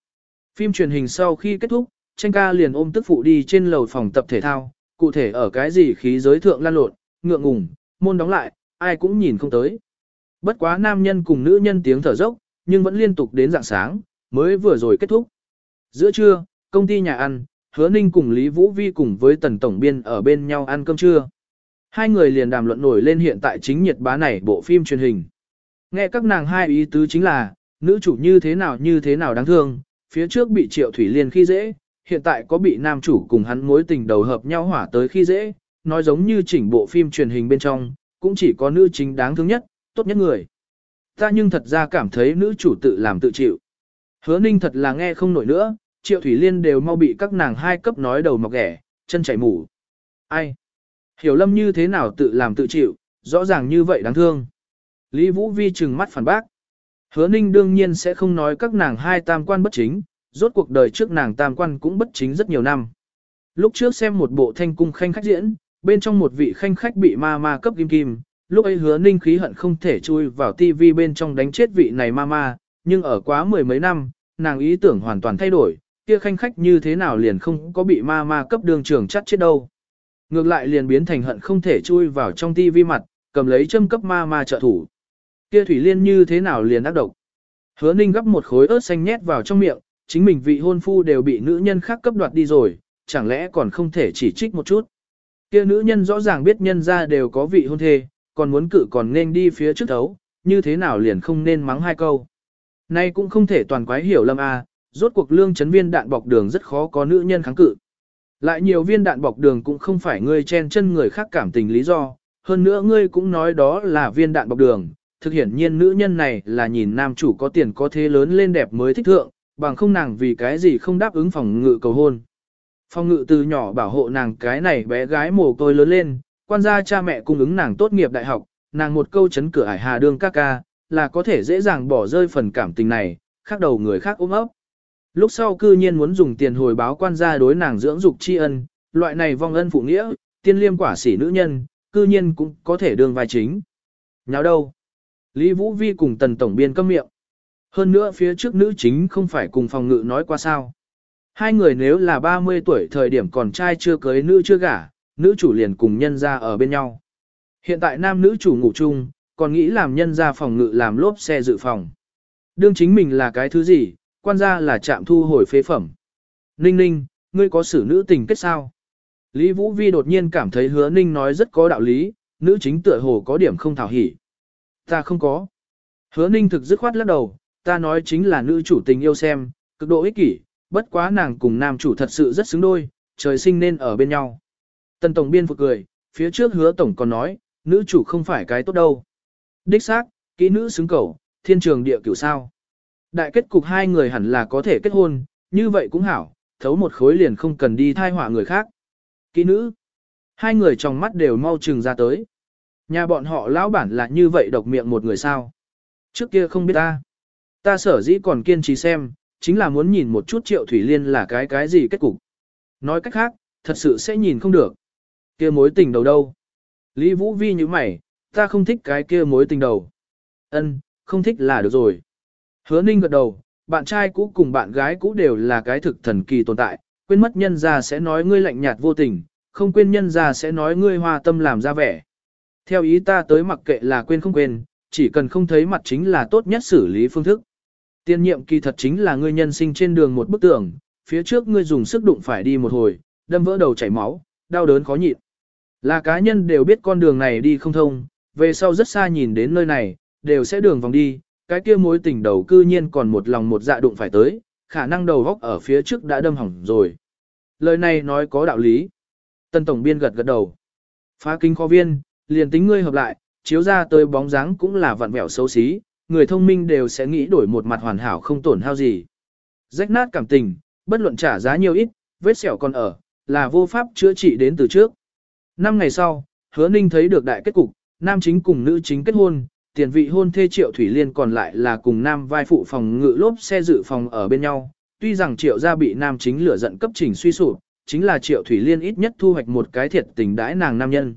Phim truyền hình sau khi kết thúc, tranh ca liền ôm tức phụ đi trên lầu phòng tập thể thao, cụ thể ở cái gì khí giới thượng lan lộn, ngượng ngùng, môn đóng lại, ai cũng nhìn không tới. Bất quá nam nhân cùng nữ nhân tiếng thở dốc, nhưng vẫn liên tục đến dạng sáng, mới vừa rồi kết thúc. Giữa trưa, công ty nhà ăn, hứa ninh cùng Lý Vũ Vi cùng với tần tổng biên ở bên nhau ăn cơm trưa. Hai người liền đàm luận nổi lên hiện tại chính nhiệt bá này bộ phim truyền hình. Nghe các nàng hai ý tứ chính là, nữ chủ như thế nào như thế nào đáng thương, phía trước bị triệu thủy liên khi dễ, hiện tại có bị nam chủ cùng hắn mối tình đầu hợp nhau hỏa tới khi dễ, nói giống như chỉnh bộ phim truyền hình bên trong, cũng chỉ có nữ chính đáng thương nhất, tốt nhất người. Ta nhưng thật ra cảm thấy nữ chủ tự làm tự chịu. Hứa ninh thật là nghe không nổi nữa, triệu thủy liên đều mau bị các nàng hai cấp nói đầu mọc ghẻ, chân chảy mủ. Ai? Hiểu lâm như thế nào tự làm tự chịu, rõ ràng như vậy đáng thương. Lý Vũ Vi trừng mắt phản bác. Hứa ninh đương nhiên sẽ không nói các nàng hai tam quan bất chính, rốt cuộc đời trước nàng tam quan cũng bất chính rất nhiều năm. Lúc trước xem một bộ thanh cung khanh khách diễn, bên trong một vị khanh khách bị ma ma cấp kim kim, lúc ấy hứa ninh khí hận không thể chui vào tivi bên trong đánh chết vị này ma ma, nhưng ở quá mười mấy năm, nàng ý tưởng hoàn toàn thay đổi, kia khanh khách như thế nào liền không có bị ma ma cấp đường trưởng chắt chết đâu. Ngược lại liền biến thành hận không thể chui vào trong tivi mặt, cầm lấy châm cấp ma ma trợ thủ. Kia thủy liên như thế nào liền ác độc. Hứa ninh gấp một khối ớt xanh nhét vào trong miệng, chính mình vị hôn phu đều bị nữ nhân khác cấp đoạt đi rồi, chẳng lẽ còn không thể chỉ trích một chút. Kia nữ nhân rõ ràng biết nhân ra đều có vị hôn thê, còn muốn cử còn nên đi phía trước thấu, như thế nào liền không nên mắng hai câu. Nay cũng không thể toàn quái hiểu lâm a, à, rốt cuộc lương chấn viên đạn bọc đường rất khó có nữ nhân kháng cự. Lại nhiều viên đạn bọc đường cũng không phải ngươi chen chân người khác cảm tình lý do, hơn nữa ngươi cũng nói đó là viên đạn bọc đường. Thực hiện nhiên nữ nhân này là nhìn nam chủ có tiền có thế lớn lên đẹp mới thích thượng, bằng không nàng vì cái gì không đáp ứng phòng ngự cầu hôn. Phòng ngự từ nhỏ bảo hộ nàng cái này bé gái mồ côi lớn lên, quan gia cha mẹ cung ứng nàng tốt nghiệp đại học, nàng một câu chấn cửa ải hà đương ca ca, là có thể dễ dàng bỏ rơi phần cảm tình này, khác đầu người khác ôm ấp. Lúc sau cư nhiên muốn dùng tiền hồi báo quan gia đối nàng dưỡng dục tri ân, loại này vong ân phụ nghĩa, tiên liêm quả sỉ nữ nhân, cư nhiên cũng có thể đương vai chính. Nháo đâu? Lý Vũ Vi cùng tần tổng biên câm miệng. Hơn nữa phía trước nữ chính không phải cùng phòng ngự nói qua sao. Hai người nếu là 30 tuổi thời điểm còn trai chưa cưới nữ chưa gả, nữ chủ liền cùng nhân ra ở bên nhau. Hiện tại nam nữ chủ ngủ chung, còn nghĩ làm nhân ra phòng ngự làm lốp xe dự phòng. Đương chính mình là cái thứ gì, quan gia là trạm thu hồi phế phẩm. Ninh ninh, ngươi có xử nữ tình kết sao? Lý Vũ Vi đột nhiên cảm thấy hứa ninh nói rất có đạo lý, nữ chính tựa hồ có điểm không thảo hỉ. Ta không có. Hứa ninh thực dứt khoát lắc đầu, ta nói chính là nữ chủ tình yêu xem, cực độ ích kỷ, bất quá nàng cùng nam chủ thật sự rất xứng đôi, trời sinh nên ở bên nhau. Tần Tổng Biên phục cười, phía trước hứa Tổng còn nói, nữ chủ không phải cái tốt đâu. Đích xác, kỹ nữ xứng cầu, thiên trường địa cửu sao. Đại kết cục hai người hẳn là có thể kết hôn, như vậy cũng hảo, thấu một khối liền không cần đi thai họa người khác. Kỹ nữ, hai người trong mắt đều mau chừng ra tới. Nhà bọn họ lão bản là như vậy độc miệng một người sao. Trước kia không biết ta. Ta sở dĩ còn kiên trì xem, chính là muốn nhìn một chút triệu thủy liên là cái cái gì kết cục. Nói cách khác, thật sự sẽ nhìn không được. kia mối tình đầu đâu? Lý Vũ Vi như mày, ta không thích cái kia mối tình đầu. Ân, không thích là được rồi. Hứa ninh gật đầu, bạn trai cũ cùng bạn gái cũ đều là cái thực thần kỳ tồn tại, quên mất nhân ra sẽ nói ngươi lạnh nhạt vô tình, không quên nhân ra sẽ nói ngươi hoa tâm làm ra vẻ. Theo ý ta tới mặc kệ là quên không quên, chỉ cần không thấy mặt chính là tốt nhất xử lý phương thức. Tiên nhiệm kỳ thật chính là ngươi nhân sinh trên đường một bức tường, phía trước ngươi dùng sức đụng phải đi một hồi, đâm vỡ đầu chảy máu, đau đớn khó nhịn. Là cá nhân đều biết con đường này đi không thông, về sau rất xa nhìn đến nơi này, đều sẽ đường vòng đi, cái kia mối tình đầu cư nhiên còn một lòng một dạ đụng phải tới, khả năng đầu góc ở phía trước đã đâm hỏng rồi. Lời này nói có đạo lý. Tân Tổng Biên gật gật đầu. Phá kinh kho viên, liền tính ngươi hợp lại, chiếu ra tới bóng dáng cũng là vặn vẹo xấu xí, người thông minh đều sẽ nghĩ đổi một mặt hoàn hảo không tổn hao gì. Rách nát cảm tình, bất luận trả giá nhiều ít, vết sẹo còn ở, là vô pháp chữa trị đến từ trước. Năm ngày sau, hứa ninh thấy được đại kết cục, nam chính cùng nữ chính kết hôn, tiền vị hôn thê triệu thủy liên còn lại là cùng nam vai phụ phòng ngự lốp xe dự phòng ở bên nhau. Tuy rằng triệu gia bị nam chính lửa giận cấp trình suy sụp, chính là triệu thủy liên ít nhất thu hoạch một cái thiệt tình đãi nàng nam nhân.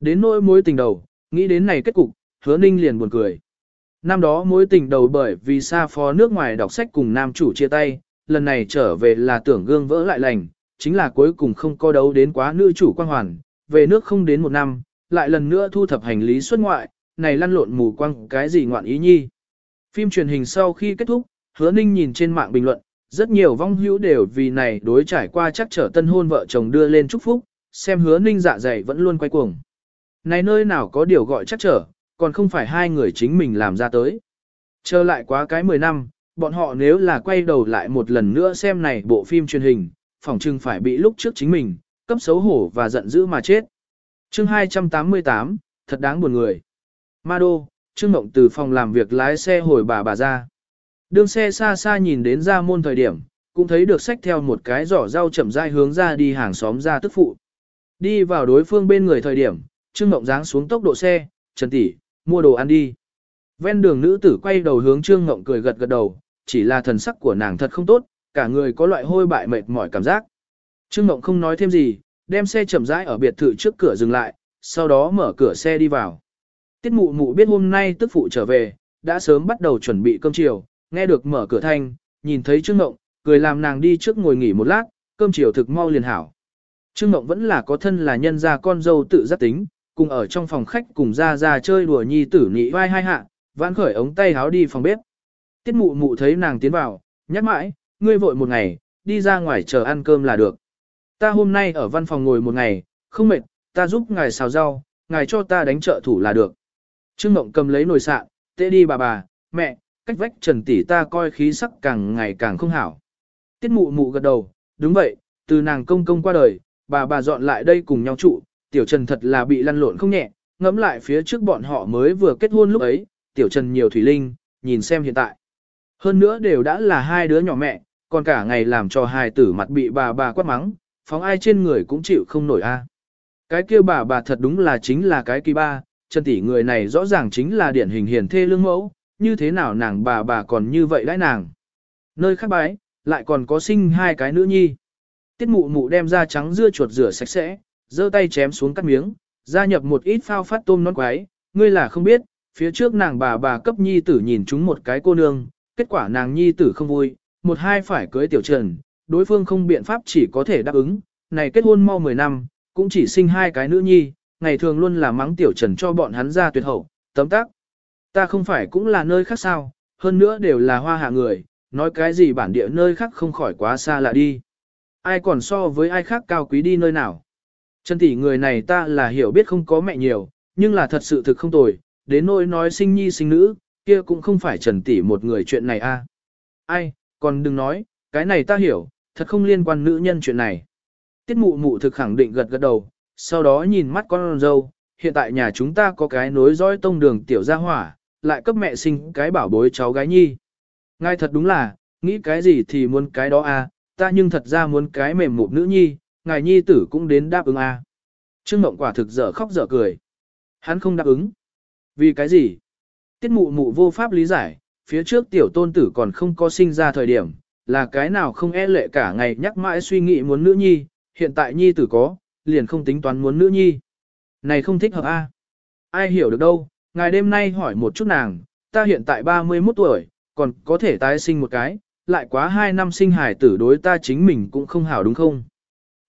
Đến nỗi mối tình đầu, nghĩ đến này kết cục, hứa ninh liền buồn cười. Năm đó mối tình đầu bởi vì xa phó nước ngoài đọc sách cùng nam chủ chia tay, lần này trở về là tưởng gương vỡ lại lành, chính là cuối cùng không có đấu đến quá nữ chủ quan hoàn, về nước không đến một năm, lại lần nữa thu thập hành lý xuất ngoại, này lăn lộn mù quăng cái gì ngoạn ý nhi. Phim truyền hình sau khi kết thúc, hứa ninh nhìn trên mạng bình luận, rất nhiều vong hữu đều vì này đối trải qua chắc trở tân hôn vợ chồng đưa lên chúc phúc, xem hứa ninh dạ dày vẫn luôn quay cuồng. Này nơi nào có điều gọi chắc trở, còn không phải hai người chính mình làm ra tới. Chờ lại quá cái 10 năm, bọn họ nếu là quay đầu lại một lần nữa xem này bộ phim truyền hình, phỏng chừng phải bị lúc trước chính mình, cấp xấu hổ và giận dữ mà chết chương 288, thật đáng buồn người. Ma Đô, Trương Mộng từ phòng làm việc lái xe hồi bà bà ra. Đường xe xa xa nhìn đến ra môn thời điểm, cũng thấy được sách theo một cái giỏ rau chậm rãi hướng ra đi hàng xóm ra tức phụ. Đi vào đối phương bên người thời điểm, Trương Mộng giáng xuống tốc độ xe, Trần tỷ, mua đồ ăn đi. Ven đường nữ tử quay đầu hướng Trương Mộng cười gật gật đầu, chỉ là thần sắc của nàng thật không tốt, cả người có loại hôi bại mệt mỏi cảm giác. Trương Mộng không nói thêm gì, đem xe chậm rãi ở biệt thự trước cửa dừng lại, sau đó mở cửa xe đi vào. Tiết mụ mụ biết hôm nay tức phụ trở về, đã sớm bắt đầu chuẩn bị cơm chiều, nghe được mở cửa thanh, nhìn thấy Trương Ngộng, cười làm nàng đi trước ngồi nghỉ một lát, cơm chiều thực mau liền hảo. Trương Ngộng vẫn là có thân là nhân gia con dâu tự giác tính, cùng ở trong phòng khách cùng ra ra chơi đùa nhi tử nhị vai hai hạ, vãn khởi ống tay háo đi phòng bếp. Tiết mụ mụ thấy nàng tiến vào, nhắc mãi, ngươi vội một ngày, đi ra ngoài chờ ăn cơm là được. Ta hôm nay ở văn phòng ngồi một ngày, không mệt, ta giúp ngài xào rau, ngài cho ta đánh trợ thủ là được. Trương Mộng cầm lấy nồi sạn, tệ đi bà bà, mẹ, cách vách trần tỷ ta coi khí sắc càng ngày càng không hảo. Tiết mụ mụ gật đầu, đúng vậy, từ nàng công công qua đời, bà bà dọn lại đây cùng nhau trụ, tiểu trần thật là bị lăn lộn không nhẹ, ngẫm lại phía trước bọn họ mới vừa kết hôn lúc ấy, tiểu trần nhiều thủy linh, nhìn xem hiện tại. Hơn nữa đều đã là hai đứa nhỏ mẹ, còn cả ngày làm cho hài tử mặt bị bà bà quát mắng, phóng ai trên người cũng chịu không nổi a. Cái kia bà bà thật đúng là chính là cái kỳ ba, chân tỷ người này rõ ràng chính là điển hình hiền thê lương mẫu, như thế nào nàng bà bà còn như vậy đãi nàng. Nơi khác bái, lại còn có sinh hai cái nữ nhi. Tiết mụ mụ đem da trắng dưa chuột rửa sạch sẽ, giơ tay chém xuống cắt miếng, gia nhập một ít phao phát tôm non quái, ngươi là không biết, phía trước nàng bà bà cấp nhi tử nhìn chúng một cái cô nương, kết quả nàng nhi tử không vui, một hai phải cưới tiểu trần, đối phương không biện pháp chỉ có thể đáp ứng, này kết hôn mau 10 năm, cũng chỉ sinh hai cái nữ nhi, ngày thường luôn là mắng tiểu trần cho bọn hắn ra tuyệt hậu, tấm tác. Ta không phải cũng là nơi khác sao, hơn nữa đều là hoa hạ người, nói cái gì bản địa nơi khác không khỏi quá xa lạ đi. Ai còn so với ai khác cao quý đi nơi nào. Trần tỷ người này ta là hiểu biết không có mẹ nhiều, nhưng là thật sự thực không tồi, đến nỗi nói sinh nhi sinh nữ, kia cũng không phải Trần tỷ một người chuyện này a. Ai, còn đừng nói, cái này ta hiểu, thật không liên quan nữ nhân chuyện này. Tiết mụ mụ thực khẳng định gật gật đầu, sau đó nhìn mắt con dâu, hiện tại nhà chúng ta có cái nối dõi tông đường tiểu gia hỏa, lại cấp mẹ sinh cái bảo bối cháu gái nhi. Ngay thật đúng là, nghĩ cái gì thì muốn cái đó a, ta nhưng thật ra muốn cái mềm mụn nữ nhi, ngài nhi tử cũng đến đáp ứng a. Trương Mộng quả thực dở khóc dở cười. Hắn không đáp ứng. Vì cái gì? Tiết mụ mụ vô pháp lý giải, phía trước tiểu tôn tử còn không có sinh ra thời điểm, là cái nào không e lệ cả ngày nhắc mãi suy nghĩ muốn nữ nhi, hiện tại nhi tử có, liền không tính toán muốn nữ nhi. Này không thích hợp a. Ai hiểu được đâu, ngài đêm nay hỏi một chút nàng, ta hiện tại 31 tuổi, còn có thể tái sinh một cái, lại quá 2 năm sinh hải tử đối ta chính mình cũng không hảo đúng không?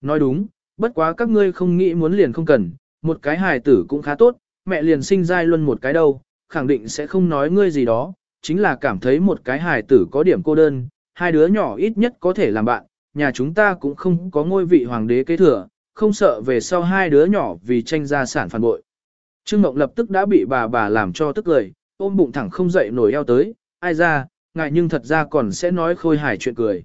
Nói đúng, bất quá các ngươi không nghĩ muốn liền không cần, một cái hài tử cũng khá tốt, mẹ liền sinh giai luôn một cái đâu, khẳng định sẽ không nói ngươi gì đó, chính là cảm thấy một cái hài tử có điểm cô đơn, hai đứa nhỏ ít nhất có thể làm bạn, nhà chúng ta cũng không có ngôi vị hoàng đế kế thừa, không sợ về sau hai đứa nhỏ vì tranh gia sản phản bội. Trương Ngọc lập tức đã bị bà bà làm cho tức lời, ôm bụng thẳng không dậy nổi eo tới, ai ra, ngại nhưng thật ra còn sẽ nói khôi hài chuyện cười.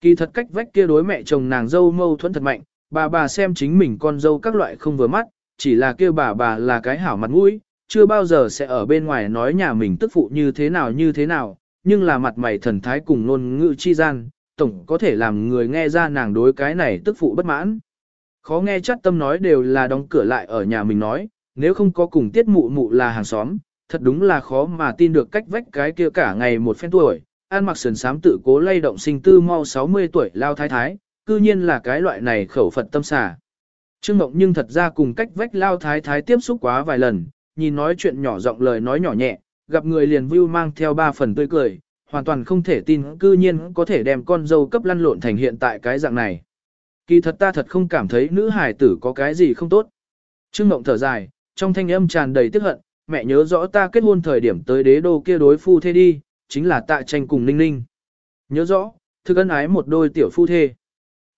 Kỳ thật cách vách kia đối mẹ chồng nàng dâu mâu thuẫn thật mạnh, bà bà xem chính mình con dâu các loại không vừa mắt, chỉ là kêu bà bà là cái hảo mặt mũi, chưa bao giờ sẽ ở bên ngoài nói nhà mình tức phụ như thế nào như thế nào, nhưng là mặt mày thần thái cùng ngôn ngữ chi gian, tổng có thể làm người nghe ra nàng đối cái này tức phụ bất mãn. khó nghe chắc tâm nói đều là đóng cửa lại ở nhà mình nói, nếu không có cùng tiết mụ mụ là hàng xóm, thật đúng là khó mà tin được cách vách cái kia cả ngày một phen tuổi, an mặc sườn sám tự cố lay động sinh tư mau 60 tuổi lao thái thái, cư nhiên là cái loại này khẩu Phật tâm xà. Trương Mộng nhưng thật ra cùng cách vách lao thái thái tiếp xúc quá vài lần, nhìn nói chuyện nhỏ giọng lời nói nhỏ nhẹ, gặp người liền view mang theo ba phần tươi cười, hoàn toàn không thể tin cư nhiên có thể đem con dâu cấp lăn lộn thành hiện tại cái dạng này. Kỳ thật ta thật không cảm thấy nữ hài tử có cái gì không tốt. Trương Mộng thở dài, trong thanh âm tràn đầy tức hận, mẹ nhớ rõ ta kết hôn thời điểm tới đế đô kia đối phu thê đi, chính là tạ tranh cùng ninh ninh. Nhớ rõ, thư ân ái một đôi tiểu phu thê.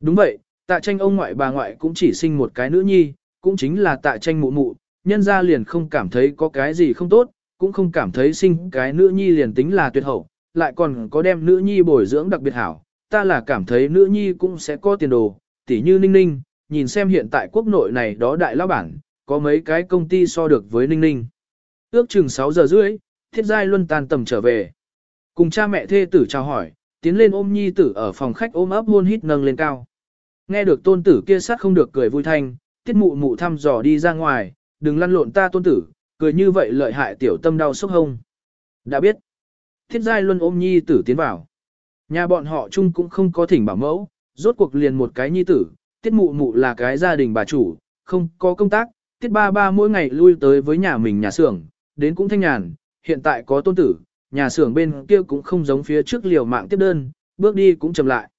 Đúng vậy, tạ tranh ông ngoại bà ngoại cũng chỉ sinh một cái nữ nhi, cũng chính là tạ tranh mụ mụ, nhân ra liền không cảm thấy có cái gì không tốt, cũng không cảm thấy sinh cái nữ nhi liền tính là tuyệt hậu, lại còn có đem nữ nhi bồi dưỡng đặc biệt hảo, ta là cảm thấy nữ nhi cũng sẽ có tiền đồ, tỉ như ninh ninh, nhìn xem hiện tại quốc nội này đó đại lão bản, có mấy cái công ty so được với ninh ninh. Ước chừng 6 giờ rưỡi, thiết giai luân tan tầm trở về. Cùng cha mẹ thê tử chào hỏi, tiến lên ôm nhi tử ở phòng khách ôm ấp hôn hít nâng lên cao. Nghe được tôn tử kia sát không được cười vui thanh, tiết mụ mụ thăm dò đi ra ngoài, đừng lăn lộn ta tôn tử, cười như vậy lợi hại tiểu tâm đau sốc hông. Đã biết, thiết giai luân ôm nhi tử tiến vào. Nhà bọn họ chung cũng không có thỉnh bảo mẫu, rốt cuộc liền một cái nhi tử, tiết mụ mụ là cái gia đình bà chủ, không có công tác, tiết ba ba mỗi ngày lui tới với nhà mình nhà xưởng, đến cũng thanh nhàn, hiện tại có tôn tử, nhà xưởng bên kia cũng không giống phía trước liều mạng tiếp đơn, bước đi cũng chậm lại.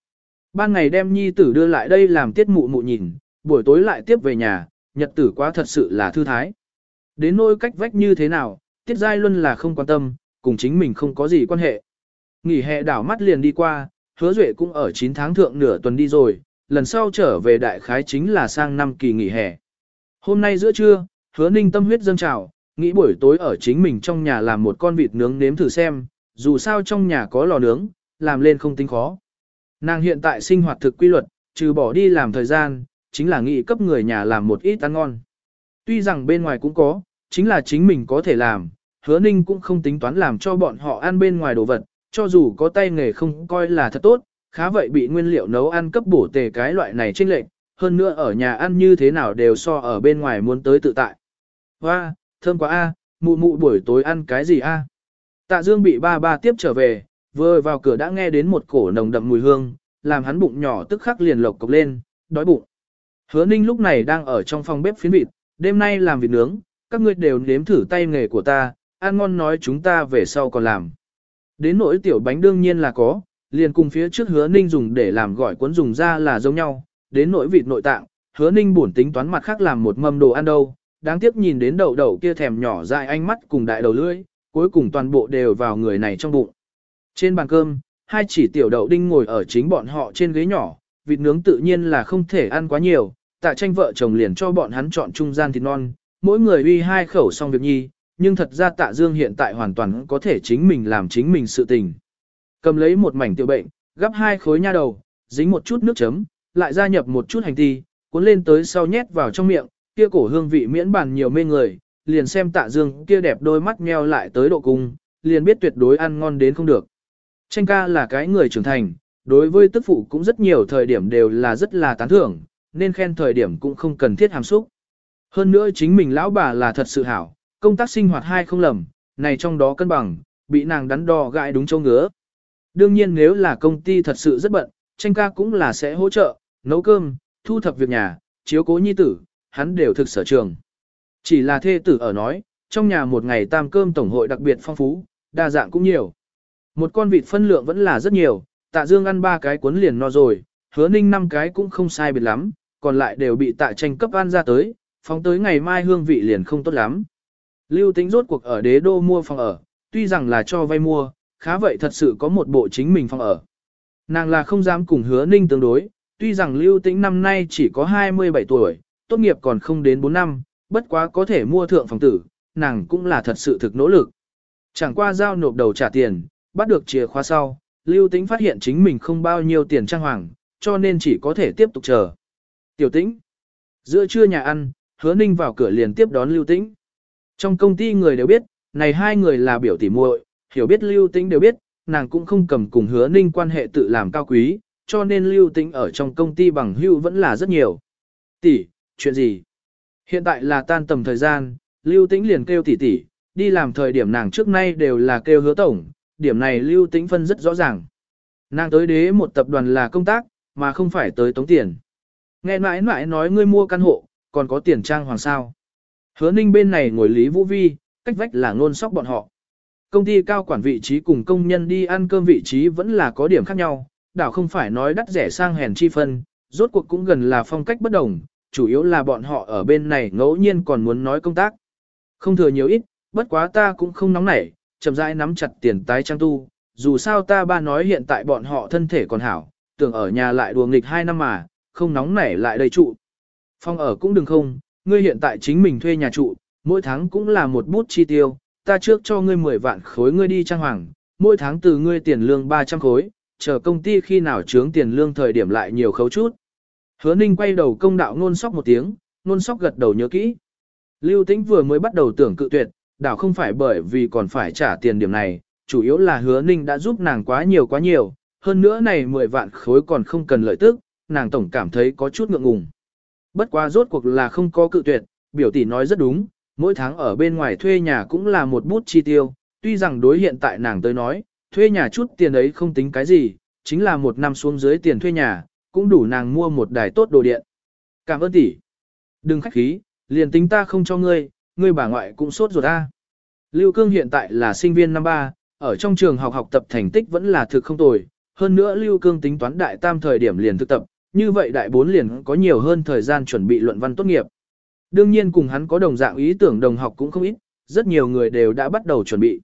Ban ngày đem nhi tử đưa lại đây làm tiết mụ mụ nhìn, buổi tối lại tiếp về nhà, nhật tử quá thật sự là thư thái. Đến nỗi cách vách như thế nào, tiết giai luân là không quan tâm, cùng chính mình không có gì quan hệ. Nghỉ hè đảo mắt liền đi qua, hứa duệ cũng ở 9 tháng thượng nửa tuần đi rồi, lần sau trở về đại khái chính là sang năm kỳ nghỉ hè. Hôm nay giữa trưa, hứa ninh tâm huyết dâng trào, nghĩ buổi tối ở chính mình trong nhà làm một con vịt nướng nếm thử xem, dù sao trong nhà có lò nướng, làm lên không tính khó. Nàng hiện tại sinh hoạt thực quy luật, trừ bỏ đi làm thời gian, chính là nghĩ cấp người nhà làm một ít ăn ngon. Tuy rằng bên ngoài cũng có, chính là chính mình có thể làm, hứa ninh cũng không tính toán làm cho bọn họ ăn bên ngoài đồ vật, cho dù có tay nghề không coi là thật tốt, khá vậy bị nguyên liệu nấu ăn cấp bổ tề cái loại này chênh lệch, hơn nữa ở nhà ăn như thế nào đều so ở bên ngoài muốn tới tự tại. Hoa, thơm quá a, mụ mụ buổi tối ăn cái gì a? Tạ Dương bị ba ba tiếp trở về, vừa vào cửa đã nghe đến một cổ nồng đậm mùi hương, làm hắn bụng nhỏ tức khắc liền lộc cộc lên, đói bụng. Hứa Ninh lúc này đang ở trong phòng bếp phiến vịt, đêm nay làm vịt nướng, các ngươi đều nếm thử tay nghề của ta, ăn ngon nói chúng ta về sau còn làm. Đến nỗi tiểu bánh đương nhiên là có, liền cùng phía trước hứa Ninh dùng để làm gỏi cuốn dùng ra là giống nhau, đến nỗi vịt nội tạng, hứa Ninh bổn tính toán mặt khác làm một mâm đồ ăn đâu, đáng tiếc nhìn đến đầu đầu kia thèm nhỏ dại ánh mắt cùng đại đầu lưỡi, cuối cùng toàn bộ đều vào người này trong bụng. Trên bàn cơm, hai chỉ tiểu đậu đinh ngồi ở chính bọn họ trên ghế nhỏ, vịt nướng tự nhiên là không thể ăn quá nhiều, tạ tranh vợ chồng liền cho bọn hắn chọn trung gian thịt non, mỗi người uy hai khẩu xong việc nhi, nhưng thật ra tạ dương hiện tại hoàn toàn có thể chính mình làm chính mình sự tình. Cầm lấy một mảnh tiểu bệnh, gắp hai khối nha đầu, dính một chút nước chấm, lại gia nhập một chút hành ti, cuốn lên tới sau nhét vào trong miệng, kia cổ hương vị miễn bàn nhiều mê người, liền xem tạ dương kia đẹp đôi mắt nheo lại tới độ cung, liền biết tuyệt đối ăn ngon đến không được. Tranh ca là cái người trưởng thành, đối với tức phụ cũng rất nhiều thời điểm đều là rất là tán thưởng, nên khen thời điểm cũng không cần thiết hàm xúc. Hơn nữa chính mình lão bà là thật sự hảo, công tác sinh hoạt hai không lầm, này trong đó cân bằng, bị nàng đắn đo gãi đúng châu ngứa. Đương nhiên nếu là công ty thật sự rất bận, tranh ca cũng là sẽ hỗ trợ, nấu cơm, thu thập việc nhà, chiếu cố nhi tử, hắn đều thực sở trường. Chỉ là thê tử ở nói, trong nhà một ngày tam cơm tổng hội đặc biệt phong phú, đa dạng cũng nhiều. Một con vịt phân lượng vẫn là rất nhiều, tạ dương ăn ba cái cuốn liền no rồi, hứa ninh năm cái cũng không sai biệt lắm, còn lại đều bị tạ tranh cấp ăn ra tới, phóng tới ngày mai hương vị liền không tốt lắm. Lưu tính rốt cuộc ở đế đô mua phòng ở, tuy rằng là cho vay mua, khá vậy thật sự có một bộ chính mình phòng ở. Nàng là không dám cùng hứa ninh tương đối, tuy rằng lưu tĩnh năm nay chỉ có 27 tuổi, tốt nghiệp còn không đến 4 năm, bất quá có thể mua thượng phòng tử, nàng cũng là thật sự thực nỗ lực. Chẳng qua giao nộp đầu trả tiền, bắt được chìa khóa sau, Lưu Tĩnh phát hiện chính mình không bao nhiêu tiền trang hoàng, cho nên chỉ có thể tiếp tục chờ. Tiểu Tĩnh. Giữa trưa nhà ăn, Hứa Ninh vào cửa liền tiếp đón Lưu Tĩnh. Trong công ty người đều biết, này hai người là biểu tỉ muội, hiểu biết Lưu Tĩnh đều biết, nàng cũng không cầm cùng Hứa Ninh quan hệ tự làm cao quý, cho nên Lưu Tĩnh ở trong công ty bằng hưu vẫn là rất nhiều. Tỷ, chuyện gì? Hiện tại là tan tầm thời gian, Lưu Tĩnh liền kêu tỷ tỷ, đi làm thời điểm nàng trước nay đều là kêu hứa tổng, điểm này Lưu Tĩnh phân rất rõ ràng. Nàng tới đế một tập đoàn là công tác, mà không phải tới tống tiền. Nghe mãi mãi nói ngươi mua căn hộ, còn có tiền trang hoàng sao. Hứa ninh bên này ngồi Lý Vũ Vi, cách vách là ngôn sóc bọn họ. Công ty cao quản vị trí cùng công nhân đi ăn cơm vị trí vẫn là có điểm khác nhau, đảo không phải nói đắt rẻ sang hèn chi phân, rốt cuộc cũng gần là phong cách bất đồng, chủ yếu là bọn họ ở bên này ngẫu nhiên còn muốn nói công tác. Không thừa nhiều ít, bất quá ta cũng không nóng nảy, chậm rãi nắm chặt tiền tái trang tu, dù sao ta ba nói hiện tại bọn họ thân thể còn hảo, tưởng ở nhà lại đùa nghịch hai năm mà, không nóng nảy lại đầy trụ. Phong ở cũng đừng không, ngươi hiện tại chính mình thuê nhà trụ, mỗi tháng cũng là một bút chi tiêu, ta trước cho ngươi 10 vạn khối ngươi đi trang hoàng, mỗi tháng từ ngươi tiền lương 300 khối, chờ công ty khi nào trướng tiền lương thời điểm lại nhiều khấu chút. Hứa Ninh quay đầu công đạo nôn sóc một tiếng, nôn sóc gật đầu nhớ kỹ. Lưu Tĩnh vừa mới bắt đầu tưởng cự tuyệt, đảo không phải bởi vì còn phải trả tiền điểm này, chủ yếu là hứa Ninh đã giúp nàng quá nhiều quá nhiều, hơn nữa này 10 vạn khối còn không cần lợi tức, nàng tổng cảm thấy có chút ngượng ngùng. Bất quá rốt cuộc là không có cự tuyệt, biểu tỷ nói rất đúng, mỗi tháng ở bên ngoài thuê nhà cũng là một bút chi tiêu, tuy rằng đối hiện tại nàng tới nói, thuê nhà chút tiền ấy không tính cái gì, chính là một năm xuống dưới tiền thuê nhà, cũng đủ nàng mua một đài tốt đồ điện. Cảm ơn tỷ. Đừng khách khí, liền tính ta không cho ngươi, ngươi bà ngoại cũng sốt ruột ta. Lưu Cương hiện tại là sinh viên năm ba, ở trong trường học học tập thành tích vẫn là thực không tồi, hơn nữa Lưu Cương tính toán đại tam thời điểm liền thực tập, như vậy đại bốn liền có nhiều hơn thời gian chuẩn bị luận văn tốt nghiệp. Đương nhiên cùng hắn có đồng dạng ý tưởng đồng học cũng không ít, rất nhiều người đều đã bắt đầu chuẩn bị.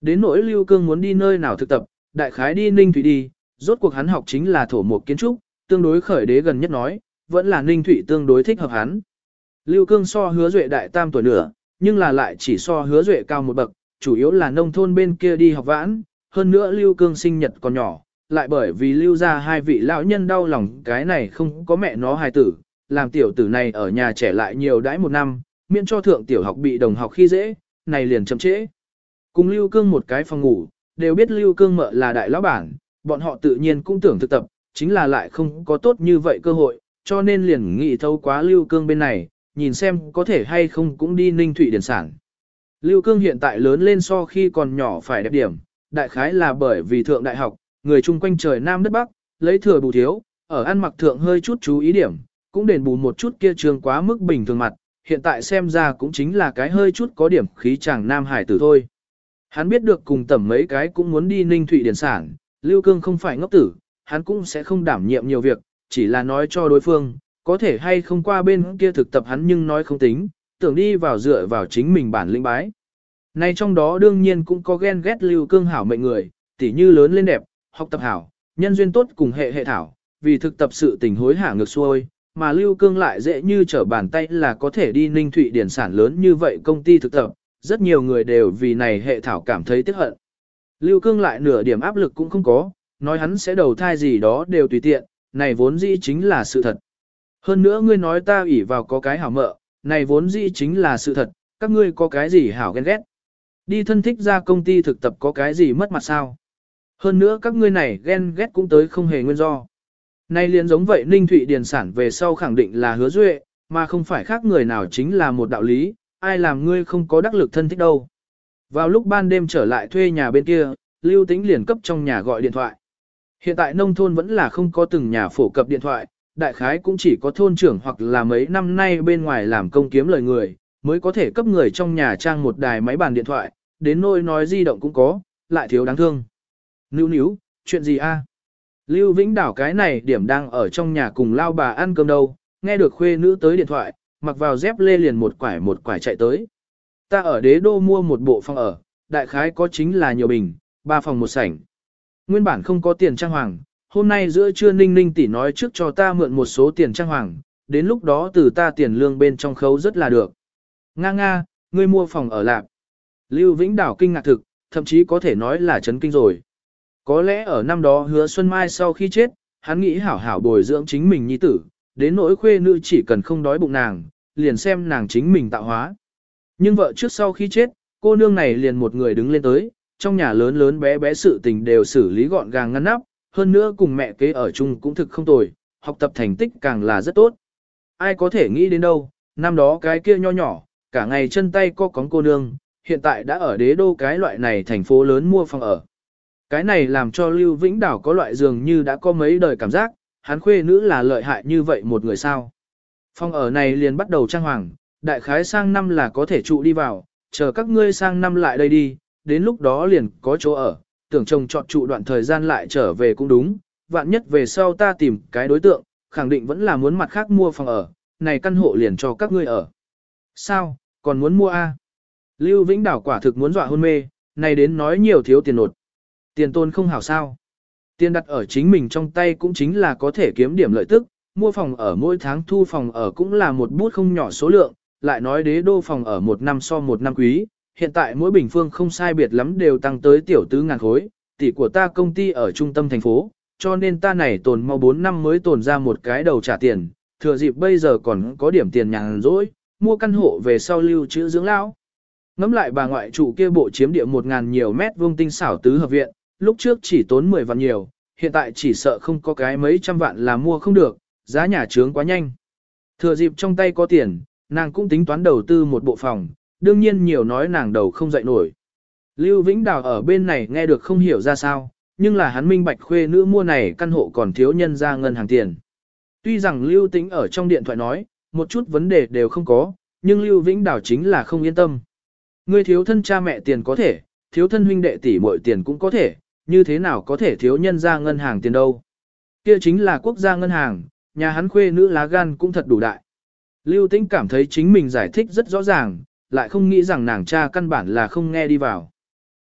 Đến nỗi Lưu Cương muốn đi nơi nào thực tập, đại khái đi Ninh Thủy đi, rốt cuộc hắn học chính là thổ mục kiến trúc, tương đối khởi đế gần nhất nói, vẫn là Ninh Thủy tương đối thích hợp hắn. Lưu Cương so hứa duệ đại tam tuổi nữa, nhưng là lại chỉ so hứa duệ cao một bậc, chủ yếu là nông thôn bên kia đi học vãn, hơn nữa Lưu Cương sinh nhật còn nhỏ, lại bởi vì lưu ra hai vị lão nhân đau lòng cái này không có mẹ nó hài tử, làm tiểu tử này ở nhà trẻ lại nhiều đãi một năm, miễn cho thượng tiểu học bị đồng học khi dễ, này liền chậm trễ. Cùng Lưu Cương một cái phòng ngủ, đều biết Lưu Cương mợ là đại lão bản, bọn họ tự nhiên cũng tưởng thực tập, chính là lại không có tốt như vậy cơ hội, cho nên liền nghĩ thâu quá Lưu Cương bên này, nhìn xem có thể hay không cũng đi ninh thủy điển sản. Lưu Cương hiện tại lớn lên so khi còn nhỏ phải đẹp điểm, đại khái là bởi vì thượng đại học, người chung quanh trời Nam đất Bắc, lấy thừa bù thiếu, ở ăn mặc thượng hơi chút chú ý điểm, cũng đền bù một chút kia trường quá mức bình thường mặt, hiện tại xem ra cũng chính là cái hơi chút có điểm khí chàng Nam Hải tử thôi. Hắn biết được cùng tầm mấy cái cũng muốn đi ninh thủy điển sản, Lưu Cương không phải ngốc tử, hắn cũng sẽ không đảm nhiệm nhiều việc, chỉ là nói cho đối phương, có thể hay không qua bên kia thực tập hắn nhưng nói không tính, tưởng đi vào dựa vào chính mình bản lĩnh bái. Nay trong đó đương nhiên cũng có ghen ghét Lưu Cương hảo mệnh người, tỉ như lớn lên đẹp, học tập hảo, nhân duyên tốt cùng hệ hệ thảo, vì thực tập sự tình hối hả ngược xuôi, mà Lưu Cương lại dễ như trở bàn tay là có thể đi ninh thụy điển sản lớn như vậy công ty thực tập, rất nhiều người đều vì này hệ thảo cảm thấy tiếc hận. Lưu Cương lại nửa điểm áp lực cũng không có, nói hắn sẽ đầu thai gì đó đều tùy tiện, này vốn dĩ chính là sự thật. Hơn nữa ngươi nói ta ủy vào có cái hảo mợ, này vốn dĩ chính là sự thật, các ngươi có cái gì hảo ghen ghét. Đi thân thích ra công ty thực tập có cái gì mất mặt sao. Hơn nữa các ngươi này ghen ghét cũng tới không hề nguyên do. Nay liền giống vậy Ninh Thụy Điền sản về sau khẳng định là hứa duệ, mà không phải khác người nào chính là một đạo lý, ai làm ngươi không có đắc lực thân thích đâu. Vào lúc ban đêm trở lại thuê nhà bên kia, Lưu Tĩnh liền cấp trong nhà gọi điện thoại. Hiện tại nông thôn vẫn là không có từng nhà phổ cập điện thoại, đại khái cũng chỉ có thôn trưởng hoặc là mấy năm nay bên ngoài làm công kiếm lời người, mới có thể cấp người trong nhà trang một đài máy bàn điện thoại, đến nôi nói di động cũng có, lại thiếu đáng thương. Níu níu, chuyện gì a? Lưu Vĩnh Đảo cái này điểm đang ở trong nhà cùng lao bà ăn cơm đâu, nghe được khuê nữ tới điện thoại, mặc vào dép lê liền một quải một quải chạy tới. Ta ở đế đô mua một bộ phòng ở, đại khái có chính là nhiều bình, ba phòng một sảnh. Nguyên bản không có tiền trang hoàng, hôm nay giữa trưa ninh ninh tỷ nói trước cho ta mượn một số tiền trang hoàng, đến lúc đó từ ta tiền lương bên trong khấu rất là được. Nga nga, ngươi mua phòng ở lạc. Lưu Vĩnh Đảo kinh ngạc thực, thậm chí có thể nói là chấn kinh rồi. Có lẽ ở năm đó hứa Xuân Mai sau khi chết, hắn nghĩ hảo hảo bồi dưỡng chính mình nhi tử, đến nỗi khuê nữ chỉ cần không đói bụng nàng, liền xem nàng chính mình tạo hóa. Nhưng vợ trước sau khi chết, cô nương này liền một người đứng lên tới, trong nhà lớn lớn bé bé sự tình đều xử lý gọn gàng ngăn nắp, hơn nữa cùng mẹ kế ở chung cũng thực không tồi, học tập thành tích càng là rất tốt. ai có thể nghĩ đến đâu, năm đó cái kia nho nhỏ, cả ngày chân tay co cóng cô nương, hiện tại đã ở đế đô cái loại này thành phố lớn mua phòng ở. Cái này làm cho Lưu Vĩnh Đảo có loại dường như đã có mấy đời cảm giác, hắn khuê nữ là lợi hại như vậy một người sao. Phòng ở này liền bắt đầu trang hoàng, đại khái sang năm là có thể trụ đi vào, chờ các ngươi sang năm lại đây đi, đến lúc đó liền có chỗ ở, tưởng chồng chọn trụ đoạn thời gian lại trở về cũng đúng, vạn nhất về sau ta tìm cái đối tượng, khẳng định vẫn là muốn mặt khác mua phòng ở, này căn hộ liền cho các ngươi ở. Sao, còn muốn mua A? Lưu Vĩnh Đảo quả thực muốn dọa hôn mê, này đến nói nhiều thiếu tiền nột. Tiền tôn không hảo sao. Tiền đặt ở chính mình trong tay cũng chính là có thể kiếm điểm lợi tức, mua phòng ở mỗi tháng thu phòng ở cũng là một bút không nhỏ số lượng, lại nói đế đô phòng ở một năm so một năm quý, hiện tại mỗi bình phương không sai biệt lắm đều tăng tới tiểu tứ ngàn khối, tỷ của ta công ty ở trung tâm thành phố, cho nên ta này tồn mau 4 năm mới tồn ra một cái đầu trả tiền, thừa dịp bây giờ còn có điểm tiền nhàn rỗi, mua căn hộ về sau lưu trữ dưỡng lão. Ngắm lại bà ngoại chủ kia bộ chiếm địa 1.000 nhiều mét vuông tinh xảo tứ hợp viện, lúc trước chỉ tốn 10 vạn nhiều, hiện tại chỉ sợ không có cái mấy trăm vạn là mua không được, giá nhà trướng quá nhanh. Thừa dịp trong tay có tiền, nàng cũng tính toán đầu tư một bộ phòng, đương nhiên nhiều nói nàng đầu không dậy nổi. Lưu Vĩnh Đào ở bên này nghe được không hiểu ra sao, nhưng là hắn minh bạch khuê nữ mua này căn hộ còn thiếu nhân ra ngân hàng tiền. Tuy rằng Lưu Tĩnh ở trong điện thoại nói, một chút vấn đề đều không có, nhưng Lưu Vĩnh Đào chính là không yên tâm. Ngươi thiếu thân cha mẹ tiền có thể, thiếu thân huynh đệ tỷ muội tiền cũng có thể, như thế nào có thể thiếu nhân ra ngân hàng tiền đâu. Kia chính là quốc gia ngân hàng, nhà hắn khuê nữ lá gan cũng thật đủ đại. Lưu Tĩnh cảm thấy chính mình giải thích rất rõ ràng, lại không nghĩ rằng nàng cha căn bản là không nghe đi vào.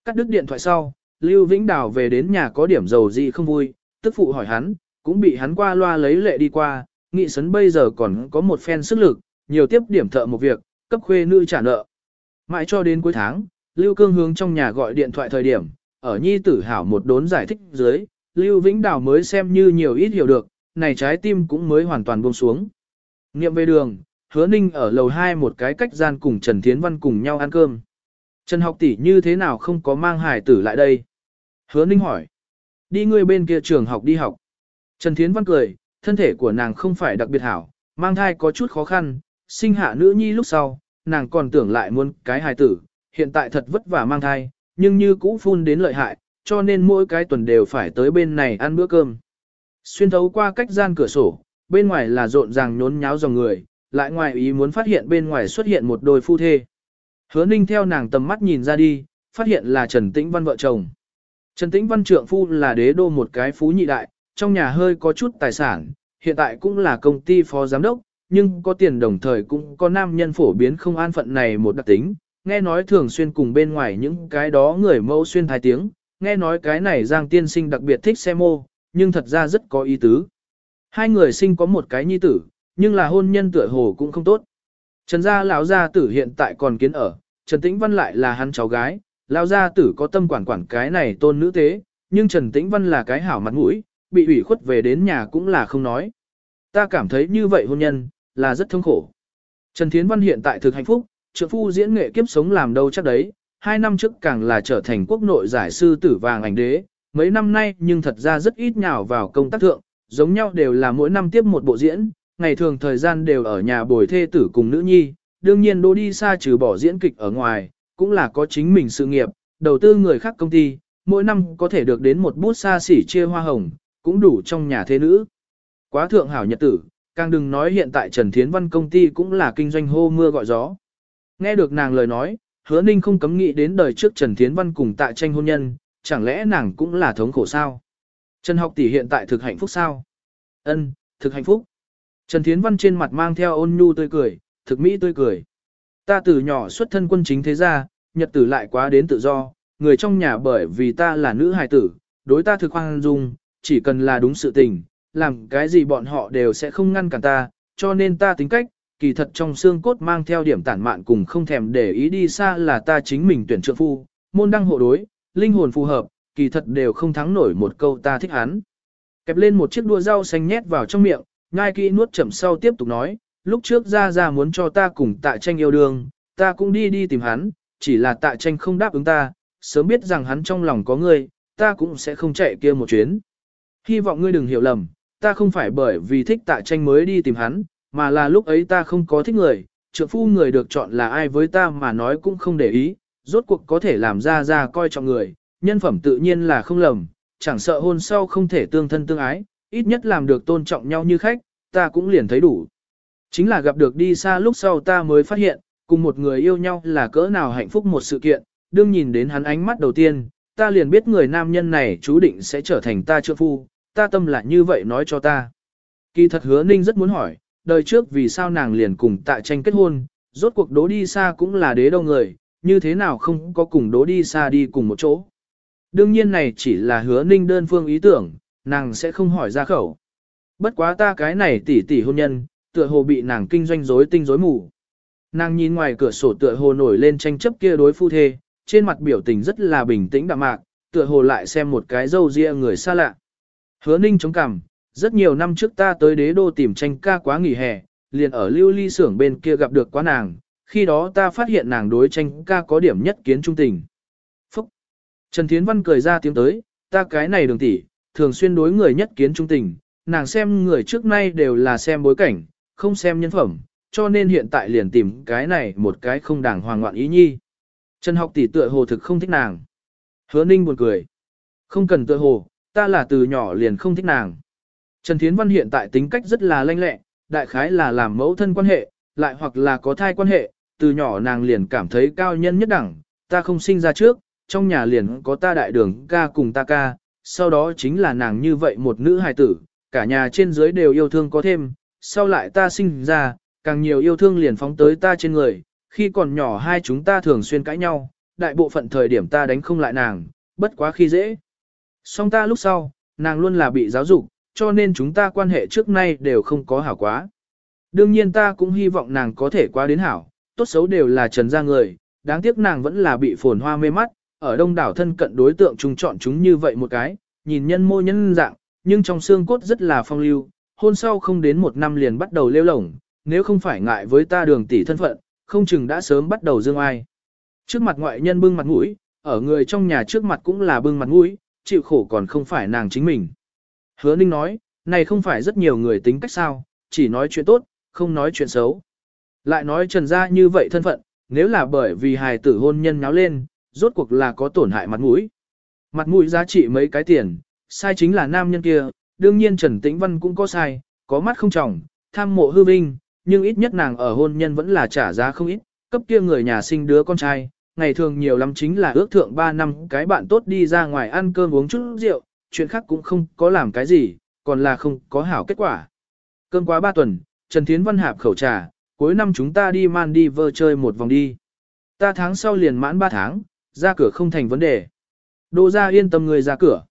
Cắt đứt điện thoại sau, Lưu Vĩnh Đào về đến nhà có điểm dầu gì không vui, tức phụ hỏi hắn, cũng bị hắn qua loa lấy lệ đi qua, nghị sấn bây giờ còn có một phen sức lực, nhiều tiếp điểm thợ một việc, cấp khuê nữ trả nợ. Mãi cho đến cuối tháng, Lưu Cương hướng trong nhà gọi điện thoại thời điểm, ở nhi tử hảo một đốn giải thích dưới, Lưu Vĩnh Đào mới xem như nhiều ít hiểu được, này trái tim cũng mới hoàn toàn buông xuống. Nghiệm về đường, hứa ninh ở lầu 2 một cái cách gian cùng Trần Thiến Văn cùng nhau ăn cơm. Trần học tỷ như thế nào không có mang hải tử lại đây? Hứa ninh hỏi. Đi ngươi bên kia trường học đi học. Trần Thiến Văn cười, thân thể của nàng không phải đặc biệt hảo, mang thai có chút khó khăn, sinh hạ nữ nhi lúc sau, nàng còn tưởng lại muốn cái hài tử, hiện tại thật vất vả mang thai, nhưng như cũ phun đến lợi hại, cho nên mỗi cái tuần đều phải tới bên này ăn bữa cơm. Xuyên thấu qua cách gian cửa sổ, bên ngoài là rộn ràng nhốn nháo dòng người, lại ngoài ý muốn phát hiện bên ngoài xuất hiện một đôi phu thê. Hứa ninh theo nàng tầm mắt nhìn ra đi, phát hiện là Trần Tĩnh Văn vợ chồng. Trần Tĩnh Văn trượng phu là đế đô một cái phú nhị đại, trong nhà hơi có chút tài sản, hiện tại cũng là công ty phó giám đốc, nhưng có tiền đồng thời cũng có nam nhân phổ biến không an phận này một đặc tính, nghe nói thường xuyên cùng bên ngoài những cái đó người mẫu xuyên thái tiếng, nghe nói cái này Giang tiên sinh đặc biệt thích xe mô, nhưng thật ra rất có ý tứ. Hai người sinh có một cái nhi tử, nhưng là hôn nhân tựa hồ cũng không tốt. Trần gia lão gia tử hiện tại còn kiến ở, Trần Tĩnh Văn lại là hắn cháu gái, lão gia tử có tâm quản quản cái này tôn nữ tế, nhưng Trần Tĩnh Văn là cái hảo mặt mũi, bị ủy khuất về đến nhà cũng là không nói. Ta cảm thấy như vậy hôn nhân, là rất thương khổ. Trần Thiến Văn hiện tại thực hạnh phúc, trượng phu diễn nghệ kiếp sống làm đâu chắc đấy, hai năm trước càng là trở thành quốc nội giải sư tử vàng ảnh đế, mấy năm nay nhưng thật ra rất ít nhào vào công tác thượng, giống nhau đều là mỗi năm tiếp một bộ diễn, ngày thường thời gian đều ở nhà bồi thê tử cùng nữ nhi, đương nhiên đô đi xa trừ bỏ diễn kịch ở ngoài, cũng là có chính mình sự nghiệp, đầu tư người khác công ty, mỗi năm có thể được đến một bút xa xỉ chia hoa hồng, cũng đủ trong nhà thế nữ. Quá thượng hảo nhật tử, càng đừng nói hiện tại Trần Thiến Văn công ty cũng là kinh doanh hô mưa gọi gió. Nghe được nàng lời nói, hứa ninh không cấm nghĩ đến đời trước Trần Thiến Văn cùng tại tranh hôn nhân, chẳng lẽ nàng cũng là thống khổ sao? Trần học tỷ hiện tại thực hạnh phúc sao? Ân, thực hạnh phúc. Trần Thiến Văn trên mặt mang theo ôn nhu tươi cười, thực mỹ tươi cười. Ta từ nhỏ xuất thân quân chính thế gia, nhật tử lại quá đến tự do, người trong nhà bởi vì ta là nữ hài tử, đối ta thực hoang dung, chỉ cần là đúng sự tình, làm cái gì bọn họ đều sẽ không ngăn cản ta, cho nên ta tính cách, kỳ thật trong xương cốt mang theo điểm tản mạn cùng không thèm để ý đi xa là ta chính mình tuyển trượng phu, môn đăng hộ đối, linh hồn phù hợp, kỳ thật đều không thắng nổi một câu ta thích hắn. Kẹp lên một chiếc đua rau xanh nhét vào trong miệng, ngai kỹ nuốt chậm sau tiếp tục nói, lúc trước ra ra muốn cho ta cùng tạ tranh yêu đương, ta cũng đi đi tìm hắn, chỉ là tạ tranh không đáp ứng ta, sớm biết rằng hắn trong lòng có ngươi, ta cũng sẽ không chạy kia một chuyến. Hy vọng ngươi đừng hiểu lầm, ta không phải bởi vì thích tạ tranh mới đi tìm hắn, mà là lúc ấy ta không có thích người, trượng phu người được chọn là ai với ta mà nói cũng không để ý, rốt cuộc có thể làm ra ra coi trọng người, nhân phẩm tự nhiên là không lầm, chẳng sợ hôn sau không thể tương thân tương ái, ít nhất làm được tôn trọng nhau như khách, ta cũng liền thấy đủ. Chính là gặp được đi xa lúc sau ta mới phát hiện, cùng một người yêu nhau là cỡ nào hạnh phúc một sự kiện, đương nhìn đến hắn ánh mắt đầu tiên, ta liền biết người nam nhân này chú định sẽ trở thành ta trượng phu, ta tâm là như vậy nói cho ta. Kỳ thật hứa ninh rất muốn hỏi, đời trước vì sao nàng liền cùng tạ tranh kết hôn, rốt cuộc đố đi xa cũng là đế đâu người, như thế nào không có cùng đố đi xa đi cùng một chỗ. Đương nhiên này chỉ là hứa ninh đơn phương ý tưởng, nàng sẽ không hỏi ra khẩu. Bất quá ta cái này tỷ tỷ hôn nhân, tựa hồ bị nàng kinh doanh rối tinh rối mù. Nàng nhìn ngoài cửa sổ tựa hồ nổi lên tranh chấp kia đối phu thê, trên mặt biểu tình rất là bình tĩnh đạm mạc, tựa hồ lại xem một cái dâu ria người xa lạ. Hứa ninh chống cằm, rất nhiều năm trước ta tới đế đô tìm tranh ca quá nghỉ hè, liền ở lưu ly xưởng bên kia gặp được quá nàng, khi đó ta phát hiện nàng đối tranh ca có điểm nhất kiến trung tình. Phúc! Trần Thiến Văn cười ra tiếng tới, ta cái này đường tỷ, thường xuyên đối người nhất kiến trung tình, nàng xem người trước nay đều là xem bối cảnh, không xem nhân phẩm, cho nên hiện tại liền tìm cái này một cái không đàng hoàng ngoạn ý nhi. Trần học tỷ tựa hồ thực không thích nàng. Hứa ninh buồn cười. Không cần tựa hồ, ta là từ nhỏ liền không thích nàng. Trần Thiến Văn hiện tại tính cách rất là lanh lẹ, đại khái là làm mẫu thân quan hệ, lại hoặc là có thai quan hệ, từ nhỏ nàng liền cảm thấy cao nhân nhất đẳng, ta không sinh ra trước, trong nhà liền có ta đại đường ca cùng ta ca, sau đó chính là nàng như vậy một nữ hài tử, cả nhà trên dưới đều yêu thương có thêm, sau lại ta sinh ra, càng nhiều yêu thương liền phóng tới ta trên người, khi còn nhỏ hai chúng ta thường xuyên cãi nhau, đại bộ phận thời điểm ta đánh không lại nàng, bất quá khi dễ. Song ta lúc sau, nàng luôn là bị giáo dục, cho nên chúng ta quan hệ trước nay đều không có hảo quá. Đương nhiên ta cũng hy vọng nàng có thể qua đến hảo, tốt xấu đều là trần gia người, đáng tiếc nàng vẫn là bị phồn hoa mê mắt, ở đông đảo thân cận đối tượng trùng chọn chúng như vậy một cái, nhìn nhân mô nhân dạng, nhưng trong xương cốt rất là phong lưu, hôn sau không đến một năm liền bắt đầu lêu lổng, nếu không phải ngại với ta đường tỷ thân phận, không chừng đã sớm bắt đầu dương ai. Trước mặt ngoại nhân bưng mặt mũi, ở người trong nhà trước mặt cũng là bưng mặt mũi, chịu khổ còn không phải nàng chính mình. Hứa Ninh nói, này không phải rất nhiều người tính cách sao, chỉ nói chuyện tốt, không nói chuyện xấu. Lại nói trần gia như vậy thân phận, nếu là bởi vì hài tử hôn nhân nháo lên, rốt cuộc là có tổn hại mặt mũi. Mặt mũi giá trị mấy cái tiền, sai chính là nam nhân kia, đương nhiên Trần Tĩnh Văn cũng có sai, có mắt không trọng, tham mộ hư vinh, nhưng ít nhất nàng ở hôn nhân vẫn là trả giá không ít, cấp kia người nhà sinh đứa con trai, ngày thường nhiều lắm chính là ước thượng 3 năm cái bạn tốt đi ra ngoài ăn cơm uống chút rượu, chuyện khác cũng không có làm cái gì, còn là không có hảo kết quả. Cơm quá ba tuần, Trần Thiến Văn hạp khẩu trà, cuối năm chúng ta đi man đi vơ chơi một vòng đi. Ta tháng sau liền mãn ba tháng, ra cửa không thành vấn đề. Đô ra yên tâm người ra cửa.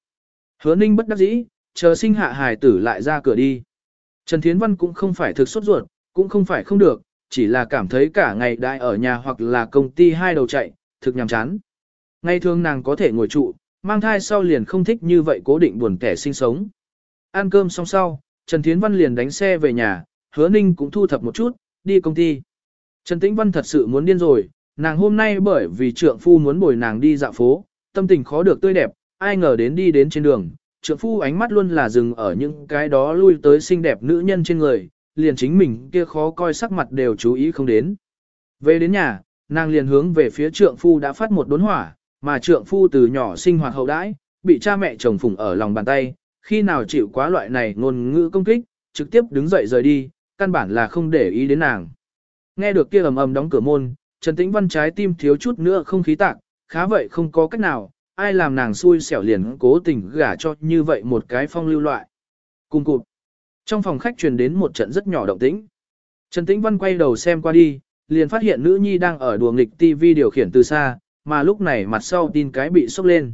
Hứa ninh bất đắc dĩ, chờ sinh hạ hài tử lại ra cửa đi. Trần Thiến Văn cũng không phải thực sốt ruột, cũng không phải không được, chỉ là cảm thấy cả ngày đại ở nhà hoặc là công ty hai đầu chạy, thực nhàm chán. Ngày thường nàng có thể ngồi trụ, mang thai sau liền không thích như vậy cố định buồn kẻ sinh sống. Ăn cơm xong sau, Trần Thiến Văn liền đánh xe về nhà, hứa ninh cũng thu thập một chút, đi công ty. Trần Tĩnh Văn thật sự muốn điên rồi, nàng hôm nay bởi vì trượng phu muốn bồi nàng đi dạo phố, tâm tình khó được tươi đẹp, ai ngờ đến đi đến trên đường, trượng phu ánh mắt luôn là dừng ở những cái đó lui tới xinh đẹp nữ nhân trên người, liền chính mình kia khó coi sắc mặt đều chú ý không đến. Về đến nhà, nàng liền hướng về phía trượng phu đã phát một đốn hỏa, mà trượng phu từ nhỏ sinh hoạt hậu đãi, bị cha mẹ chồng phụng ở lòng bàn tay, khi nào chịu quá loại này ngôn ngữ công kích, trực tiếp đứng dậy rời đi, căn bản là không để ý đến nàng. Nghe được kia ầm ầm đóng cửa môn, Trần Tĩnh Văn trái tim thiếu chút nữa không khí tạc, khá vậy không có cách nào, ai làm nàng xui xẻo liền cố tình gả cho như vậy một cái phong lưu loại. Cùng cụt. Trong phòng khách truyền đến một trận rất nhỏ động tĩnh. Trần Tĩnh Văn quay đầu xem qua đi, liền phát hiện nữ nhi đang ở đùa nghịch TV điều khiển từ xa, mà lúc này mặt sau tin cái bị sốc lên.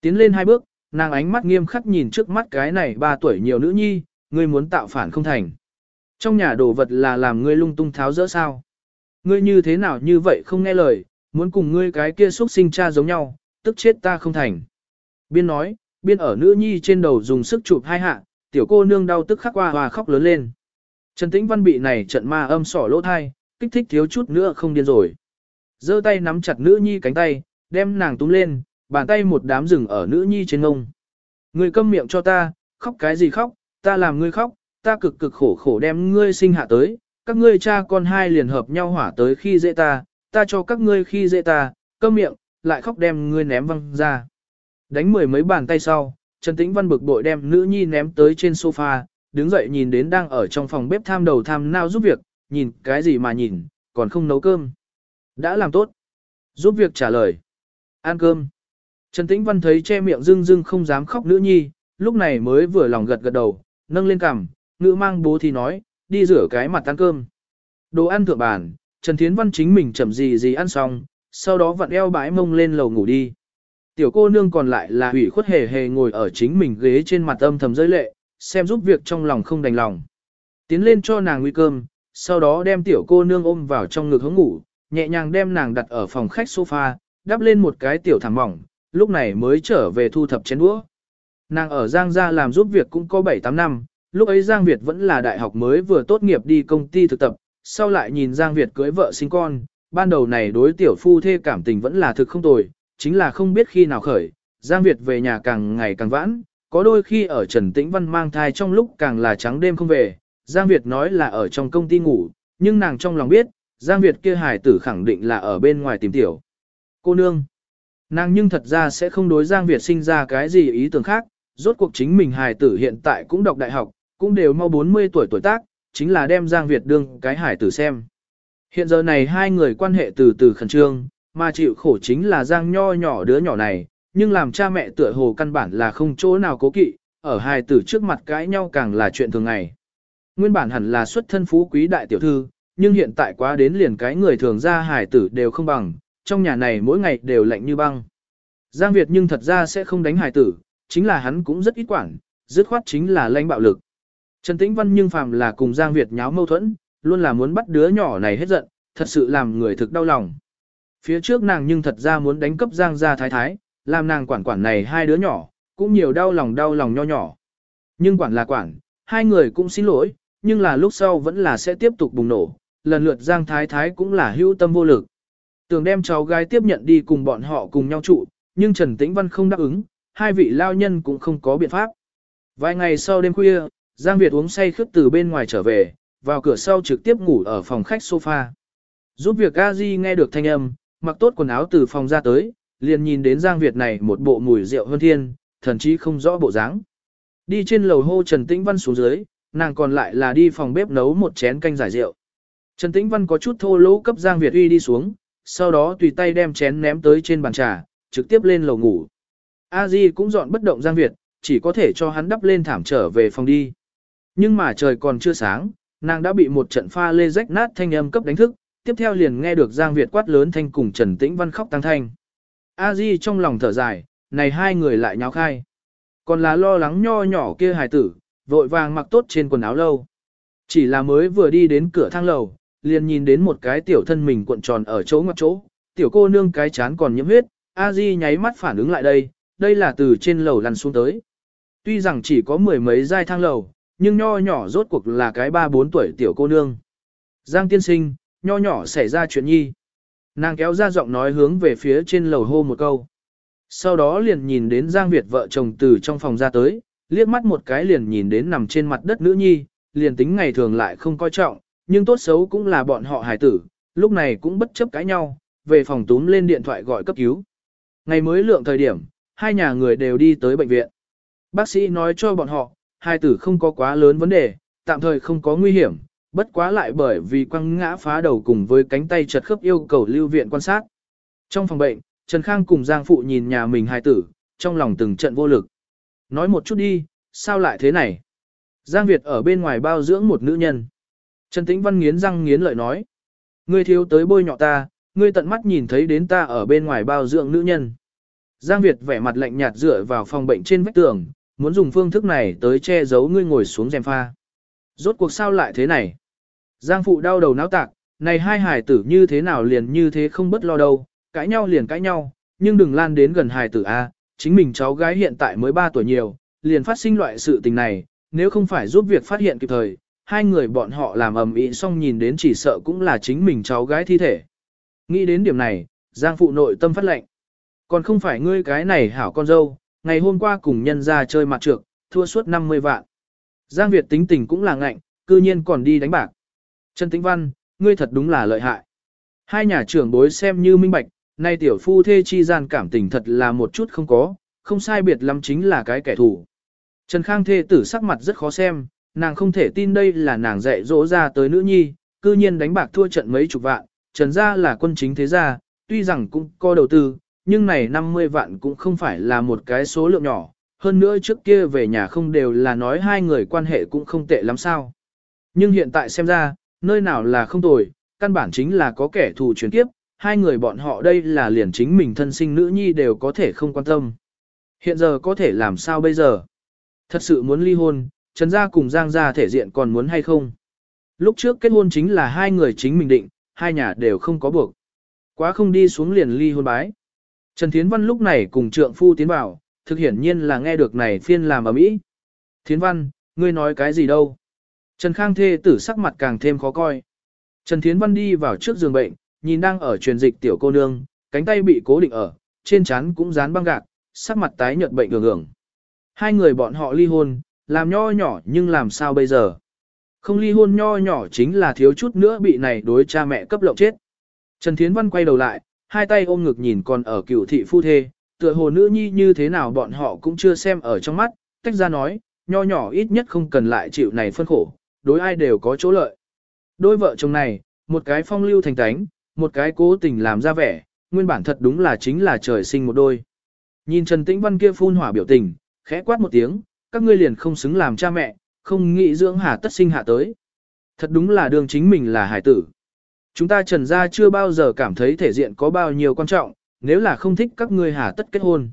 Tiến lên hai bước, nàng ánh mắt nghiêm khắc nhìn trước mắt cái này ba tuổi nhiều nữ nhi, ngươi muốn tạo phản không thành. Trong nhà đồ vật là làm ngươi lung tung tháo rỡ sao. Ngươi như thế nào như vậy không nghe lời, muốn cùng ngươi cái kia xuất sinh cha giống nhau, tức chết ta không thành. Biên nói, biên ở nữ nhi trên đầu dùng sức chụp hai hạ, tiểu cô nương đau tức khắc qua hòa khóc lớn lên. Trần Tĩnh Văn bị này trận ma âm sỏ lỗ thai, kích thích thiếu chút nữa không điên rồi giơ tay nắm chặt nữ nhi cánh tay, đem nàng túm lên, bàn tay một đám rừng ở nữ nhi trên ngông. Ngươi câm miệng cho ta, khóc cái gì khóc, ta làm ngươi khóc, ta cực cực khổ khổ đem ngươi sinh hạ tới, các ngươi cha con hai liền hợp nhau hỏa tới khi dễ ta, ta cho các ngươi khi dễ ta, câm miệng, lại khóc đem ngươi ném văng ra. Đánh mười mấy bàn tay sau, Trần Tĩnh Văn bực bội đem nữ nhi ném tới trên sofa, đứng dậy nhìn đến đang ở trong phòng bếp tham đầu tham nao giúp việc, nhìn cái gì mà nhìn, còn không nấu cơm. Đã làm tốt. Giúp việc trả lời. Ăn cơm. Trần Tĩnh Văn thấy che miệng rưng rưng không dám khóc nữ nhi, lúc này mới vừa lòng gật gật đầu, nâng lên cằm, ngữ mang bố thì nói, đi rửa cái mặt ăn cơm. Đồ ăn thượng bàn, Trần Thiến Văn chính mình chậm gì gì ăn xong, sau đó vặn eo bãi mông lên lầu ngủ đi. Tiểu cô nương còn lại là hủy khuất hề hề ngồi ở chính mình ghế trên mặt âm thầm rơi lệ, xem giúp việc trong lòng không đành lòng. Tiến lên cho nàng nguy cơm, sau đó đem tiểu cô nương ôm vào trong ngực hướng ngủ, nhẹ nhàng đem nàng đặt ở phòng khách sofa, đắp lên một cái tiểu thảm mỏng, lúc này mới trở về thu thập chén đũa. Nàng ở Giang gia làm giúp việc cũng có 7-8 năm, lúc ấy Giang Việt vẫn là đại học mới vừa tốt nghiệp đi công ty thực tập, sau lại nhìn Giang Việt cưới vợ sinh con, ban đầu này đối tiểu phu thê cảm tình vẫn là thực không tồi, chính là không biết khi nào khởi, Giang Việt về nhà càng ngày càng vãn, có đôi khi ở Trần Tĩnh Văn mang thai trong lúc càng là trắng đêm không về, Giang Việt nói là ở trong công ty ngủ, nhưng nàng trong lòng biết, Giang Việt kia hài tử khẳng định là ở bên ngoài tìm tiểu. Cô nương, nàng nhưng thật ra sẽ không đối Giang Việt sinh ra cái gì ý tưởng khác, rốt cuộc chính mình hài tử hiện tại cũng đọc đại học, cũng đều mau 40 tuổi tuổi tác, chính là đem Giang Việt đương cái hài tử xem. Hiện giờ này hai người quan hệ từ từ khẩn trương, mà chịu khổ chính là Giang nho nhỏ đứa nhỏ này, nhưng làm cha mẹ tựa hồ căn bản là không chỗ nào cố kỵ, ở hài tử trước mặt cãi nhau càng là chuyện thường ngày. Nguyên bản hẳn là xuất thân phú quý đại tiểu thư, nhưng hiện tại quá đến liền cái người thường ra hải tử đều không bằng, trong nhà này mỗi ngày đều lạnh như băng. Giang Việt nhưng thật ra sẽ không đánh hải tử, chính là hắn cũng rất ít quản, dứt khoát chính là lãnh bạo lực. Trần Tĩnh Văn nhưng phàm là cùng Giang Việt nháo mâu thuẫn, luôn là muốn bắt đứa nhỏ này hết giận, thật sự làm người thực đau lòng. Phía trước nàng nhưng thật ra muốn đánh cấp Giang gia thái thái, làm nàng quản quản này hai đứa nhỏ, cũng nhiều đau lòng đau lòng nho nhỏ. Nhưng quản là quản, hai người cũng xin lỗi, nhưng là lúc sau vẫn là sẽ tiếp tục bùng nổ, lần lượt Giang Thái Thái cũng là hữu tâm vô lực. Tưởng đem cháu gái tiếp nhận đi cùng bọn họ cùng nhau trụ, nhưng Trần Tĩnh Văn không đáp ứng, hai vị lao nhân cũng không có biện pháp. Vài ngày sau đêm khuya, Giang Việt uống say khướt từ bên ngoài trở về, vào cửa sau trực tiếp ngủ ở phòng khách sofa. Giúp việc a di nghe được thanh âm, mặc tốt quần áo từ phòng ra tới, liền nhìn đến Giang Việt này một bộ mùi rượu hơn thiên, thần chí không rõ bộ dáng. Đi trên lầu hô Trần Tĩnh Văn xuống dưới, nàng còn lại là đi phòng bếp nấu một chén canh giải rượu. Trần Tĩnh Văn có chút thô lỗ cấp Giang Việt uy đi xuống, sau đó tùy tay đem chén ném tới trên bàn trà, trực tiếp lên lầu ngủ. A Di cũng dọn bất động Giang Việt, chỉ có thể cho hắn đắp lên thảm trở về phòng đi. Nhưng mà trời còn chưa sáng, nàng đã bị một trận pha lê rách nát thanh âm cấp đánh thức, tiếp theo liền nghe được Giang Việt quát lớn thanh cùng Trần Tĩnh Văn khóc tăng thanh. A Di trong lòng thở dài, này hai người lại nháo khai. Còn là lo lắng nho nhỏ kia hài tử, vội vàng mặc tốt trên quần áo lâu. Chỉ là mới vừa đi đến cửa thang lầu, liền nhìn đến một cái tiểu thân mình cuộn tròn ở chỗ ngoặt chỗ, tiểu cô nương cái chán còn nhiễm huyết, A Di nháy mắt phản ứng lại đây, đây là từ trên lầu lăn xuống tới. Tuy rằng chỉ có mười mấy giai thang lầu, nhưng nho nhỏ rốt cuộc là cái ba bốn tuổi tiểu cô nương. Giang tiên sinh, nho nhỏ xảy ra chuyện nhi. Nàng kéo ra giọng nói hướng về phía trên lầu hô một câu. Sau đó liền nhìn đến Giang Việt vợ chồng từ trong phòng ra tới, liếc mắt một cái liền nhìn đến nằm trên mặt đất nữ nhi, liền tính ngày thường lại không coi trọng, nhưng tốt xấu cũng là bọn họ hài tử, lúc này cũng bất chấp cãi nhau, về phòng túm lên điện thoại gọi cấp cứu. Ngày mới lượng thời điểm, hai nhà người đều đi tới bệnh viện. Bác sĩ nói cho bọn họ, hai tử không có quá lớn vấn đề, tạm thời không có nguy hiểm, bất quá lại bởi vì quăng ngã phá đầu cùng với cánh tay chật khớp yêu cầu lưu viện quan sát. Trong phòng bệnh, Trần Khang cùng Giang Phụ nhìn nhà mình hài tử, trong lòng từng trận vô lực. Nói một chút đi, sao lại thế này? Giang Việt ở bên ngoài bao dưỡng một nữ nhân. Trần Tĩnh Văn nghiến răng nghiến lợi nói. Ngươi thiếu tới bôi nhọ ta, ngươi tận mắt nhìn thấy đến ta ở bên ngoài bao dưỡng nữ nhân. Giang Việt vẻ mặt lạnh nhạt dựa vào phòng bệnh trên vách tường, muốn dùng phương thức này tới che giấu ngươi ngồi xuống rèm pha. Rốt cuộc sao lại thế này? Giang phụ đau đầu náo tạc, này hai hài tử như thế nào liền như thế không bất lo đâu, cãi nhau liền cãi nhau, nhưng đừng lan đến gần hài tử A, chính mình cháu gái hiện tại mới 3 tuổi nhiều, liền phát sinh loại sự tình này, nếu không phải giúp việc phát hiện kịp thời, hai người bọn họ làm ầm ĩ xong nhìn đến chỉ sợ cũng là chính mình cháu gái thi thể. Nghĩ đến điểm này, Giang phụ nội tâm phát lệnh. Còn không phải ngươi cái này hảo con dâu, ngày hôm qua cùng nhân ra chơi mặt trược, thua suốt 50 vạn. Giang Việt tính tình cũng là ngạnh, cư nhiên còn đi đánh bạc. Trần Tĩnh Văn, ngươi thật đúng là lợi hại. Hai nhà trưởng bối xem như minh bạch, nay tiểu phu thê chi gian cảm tình thật là một chút không có, không sai biệt lắm chính là cái kẻ thù. Trần Khang thê tử sắc mặt rất khó xem, nàng không thể tin đây là nàng dạy dỗ ra tới nữ nhi, cư nhiên đánh bạc thua trận mấy chục vạn, Trần gia là quân chính thế gia, tuy rằng cũng có đầu tư, nhưng này 50 vạn cũng không phải là một cái số lượng nhỏ, hơn nữa trước kia về nhà không đều là nói hai người quan hệ cũng không tệ lắm sao. Nhưng hiện tại xem ra, nơi nào là không tồi, căn bản chính là có kẻ thù chuyển kiếp, hai người bọn họ đây là liền chính mình thân sinh nữ nhi đều có thể không quan tâm. Hiện giờ có thể làm sao bây giờ? Thật sự muốn ly hôn, Trần Gia cùng Giang Gia thể diện còn muốn hay không? Lúc trước kết hôn chính là hai người chính mình định, hai nhà đều không có buộc. Quá không đi xuống liền ly hôn bái. Trần Thiến Văn lúc này cùng trượng phu tiến vào, thực hiển nhiên là nghe được này phiên làm ở mỹ. Thiến Văn, ngươi nói cái gì đâu? Trần Khang thê tử sắc mặt càng thêm khó coi. Trần Thiến Văn đi vào trước giường bệnh, nhìn đang ở truyền dịch tiểu cô nương, cánh tay bị cố định ở, trên trán cũng dán băng gạc, sắc mặt tái nhợt bệnh ưởng ưởng. Hai người bọn họ ly hôn, làm nho nhỏ nhưng làm sao bây giờ? Không ly hôn nho nhỏ chính là thiếu chút nữa bị này đối cha mẹ cấp lộng chết. Trần Thiến Văn quay đầu lại, hai tay ôm ngực nhìn còn ở cựu thị phu thê, tựa hồ nữ nhi như thế nào bọn họ cũng chưa xem ở trong mắt, tách ra nói, nho nhỏ ít nhất không cần lại chịu này phân khổ, đối ai đều có chỗ lợi. Đôi vợ chồng này, một cái phong lưu thành tánh, một cái cố tình làm ra vẻ, nguyên bản thật đúng là chính là trời sinh một đôi. Nhìn Trần Tĩnh Văn kia phun hỏa biểu tình, khẽ quát một tiếng, các ngươi liền không xứng làm cha mẹ, không nghĩ dưỡng hà tất sinh hạ tới. Thật đúng là đường chính mình là hải tử. Chúng ta trần gia chưa bao giờ cảm thấy thể diện có bao nhiêu quan trọng, nếu là không thích các ngươi hà tất kết hôn.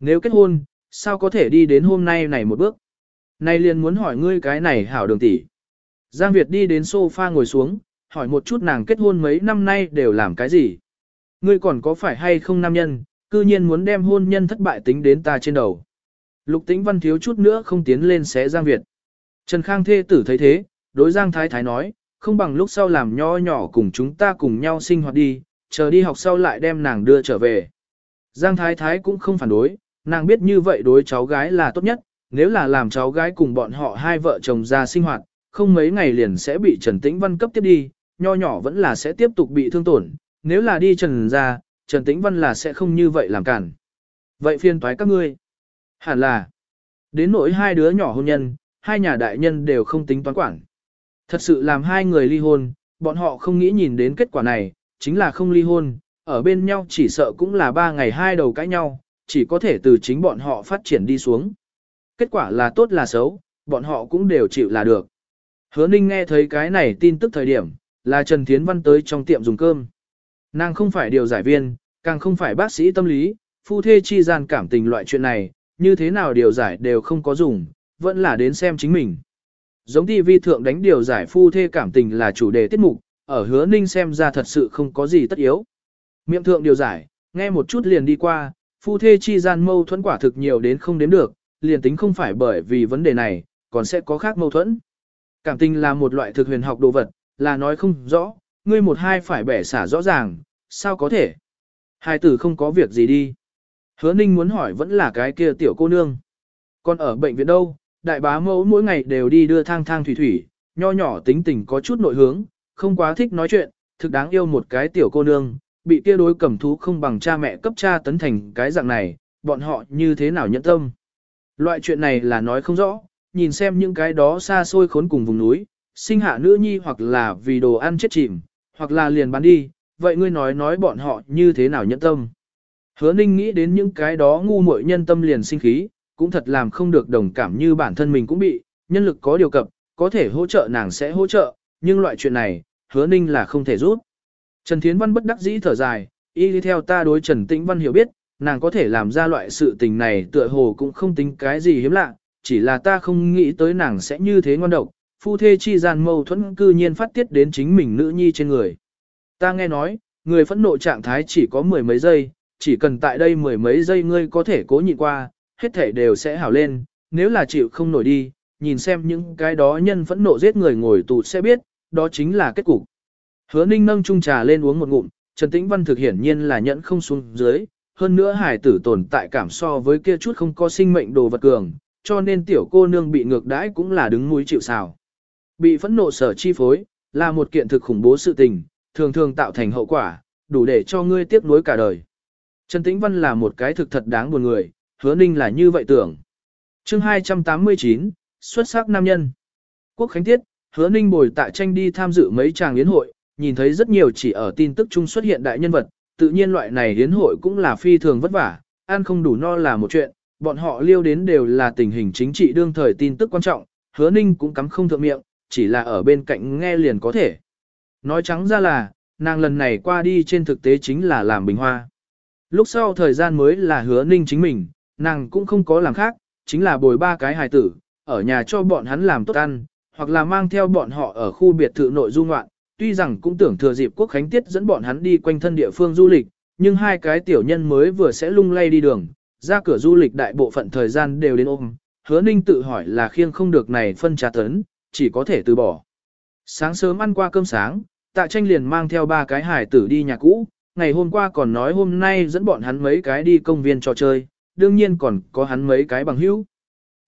Nếu kết hôn, sao có thể đi đến hôm nay này một bước? Nay liền muốn hỏi ngươi cái này hảo đường tỷ. Giang Việt đi đến sofa ngồi xuống, hỏi một chút nàng kết hôn mấy năm nay đều làm cái gì? Ngươi còn có phải hay không nam nhân, cư nhiên muốn đem hôn nhân thất bại tính đến ta trên đầu. Lục tĩnh văn thiếu chút nữa không tiến lên xé Giang Việt. Trần Khang thê tử thấy thế, đối Giang Thái Thái nói, không bằng lúc sau làm nho nhỏ cùng chúng ta cùng nhau sinh hoạt đi, chờ đi học sau lại đem nàng đưa trở về. Giang Thái Thái cũng không phản đối, nàng biết như vậy đối cháu gái là tốt nhất, nếu là làm cháu gái cùng bọn họ hai vợ chồng ra sinh hoạt, không mấy ngày liền sẽ bị Trần Tĩnh Văn cấp tiếp đi, nho nhỏ vẫn là sẽ tiếp tục bị thương tổn, nếu là đi Trần ra, Trần Tĩnh Văn là sẽ không như vậy làm cản. Vậy phiên toái các ngươi. Hẳn là, đến nỗi hai đứa nhỏ hôn nhân, hai nhà đại nhân đều không tính toán quản. Thật sự làm hai người ly hôn, bọn họ không nghĩ nhìn đến kết quả này, chính là không ly hôn, ở bên nhau chỉ sợ cũng là ba ngày hai đầu cãi nhau, chỉ có thể từ chính bọn họ phát triển đi xuống. Kết quả là tốt là xấu, bọn họ cũng đều chịu là được. Hứa Ninh nghe thấy cái này tin tức thời điểm, là Trần Thiến Văn tới trong tiệm dùng cơm. Nàng không phải điều giải viên, càng không phải bác sĩ tâm lý, phu thê chi gian cảm tình loại chuyện này, như thế nào điều giải đều không có dùng, vẫn là đến xem chính mình. Giống TV thượng đánh điều giải phu thê cảm tình là chủ đề tiết mục, ở hứa ninh xem ra thật sự không có gì tất yếu. Miệng thượng điều giải, nghe một chút liền đi qua, phu thê chi gian mâu thuẫn quả thực nhiều đến không đến được, liền tính không phải bởi vì vấn đề này, còn sẽ có khác mâu thuẫn. Cảm tình là một loại thực huyền học đồ vật, là nói không rõ, ngươi một hai phải bẻ xả rõ ràng, sao có thể? Hai tử không có việc gì đi. Hứa ninh muốn hỏi vẫn là cái kia tiểu cô nương. Còn ở bệnh viện đâu, đại bá mẫu mỗi ngày đều đi đưa thang thang thủy thủy, nho nhỏ tính tình có chút nội hướng, không quá thích nói chuyện, thực đáng yêu một cái tiểu cô nương, bị kia đối cầm thú không bằng cha mẹ cấp cha tấn thành cái dạng này, bọn họ như thế nào nhẫn tâm. Loại chuyện này là nói không rõ, nhìn xem những cái đó xa xôi khốn cùng vùng núi, sinh hạ nữ nhi hoặc là vì đồ ăn chết chìm, hoặc là liền bán đi, vậy ngươi nói nói bọn họ như thế nào nhẫn tâm. Hứa ninh nghĩ đến những cái đó ngu muội nhân tâm liền sinh khí, cũng thật làm không được đồng cảm như bản thân mình cũng bị, nhân lực có điều cập, có thể hỗ trợ nàng sẽ hỗ trợ, nhưng loại chuyện này, hứa ninh là không thể rút. Trần Thiến Văn bất đắc dĩ thở dài, y đi theo ta đối Trần Tĩnh Văn hiểu biết, nàng có thể làm ra loại sự tình này tựa hồ cũng không tính cái gì hiếm lạ, chỉ là ta không nghĩ tới nàng sẽ như thế ngon độc, phu thê chi gian mâu thuẫn cư nhiên phát tiết đến chính mình nữ nhi trên người. Ta nghe nói, người phẫn nộ trạng thái chỉ có mười mấy giây, chỉ cần tại đây mười mấy giây ngươi có thể cố nhịn qua, hết thể đều sẽ hảo lên, nếu là chịu không nổi đi, nhìn xem những cái đó nhân phẫn nộ giết người ngồi tù sẽ biết, đó chính là kết cục. Hứa ninh nâng chung trà lên uống một ngụm, Trần Tĩnh Văn thực hiển nhiên là nhẫn không xuống dưới, hơn nữa hải tử tồn tại cảm so với kia chút không có sinh mệnh đồ vật cường, cho nên tiểu cô nương bị ngược đãi cũng là đứng mũi chịu sào. Bị phẫn nộ sở chi phối, là một kiện thực khủng bố sự tình, thường thường tạo thành hậu quả, đủ để cho ngươi tiếc nuối cả đời. Trần Tĩnh Văn là một cái thực thật đáng buồn người, hứa ninh là như vậy tưởng. chương 289, xuất sắc nam nhân. Quốc Khánh Tiết, hứa ninh bồi tạ tranh đi tham dự mấy tràng yến hội, nhìn thấy rất nhiều chỉ ở tin tức chung xuất hiện đại nhân vật, tự nhiên loại này yến hội cũng là phi thường vất vả, ăn không đủ no là một chuyện, bọn họ liêu đến đều là tình hình chính trị đương thời tin tức quan trọng, hứa ninh cũng cắm không thượng miệng, chỉ là ở bên cạnh nghe liền có thể. Nói trắng ra là, nàng lần này qua đi trên thực tế chính là làm bình hoa. Lúc sau thời gian mới là hứa ninh chính mình, nàng cũng không có làm khác, chính là bồi ba cái hài tử, ở nhà cho bọn hắn làm tốt ăn, hoặc là mang theo bọn họ ở khu biệt thự nội du ngoạn, tuy rằng cũng tưởng thừa dịp quốc khánh tiết dẫn bọn hắn đi quanh thân địa phương du lịch, nhưng hai cái tiểu nhân mới vừa sẽ lung lay đi đường, ra cửa du lịch đại bộ phận thời gian đều đến ôm, hứa ninh tự hỏi là khiêng không được này phân trà tấn, chỉ có thể từ bỏ. Sáng sớm ăn qua cơm sáng, tạ tranh liền mang theo ba cái hải tử đi nhà cũ, ngày hôm qua còn nói hôm nay dẫn bọn hắn mấy cái đi công viên trò chơi, đương nhiên còn có hắn mấy cái bằng hữu.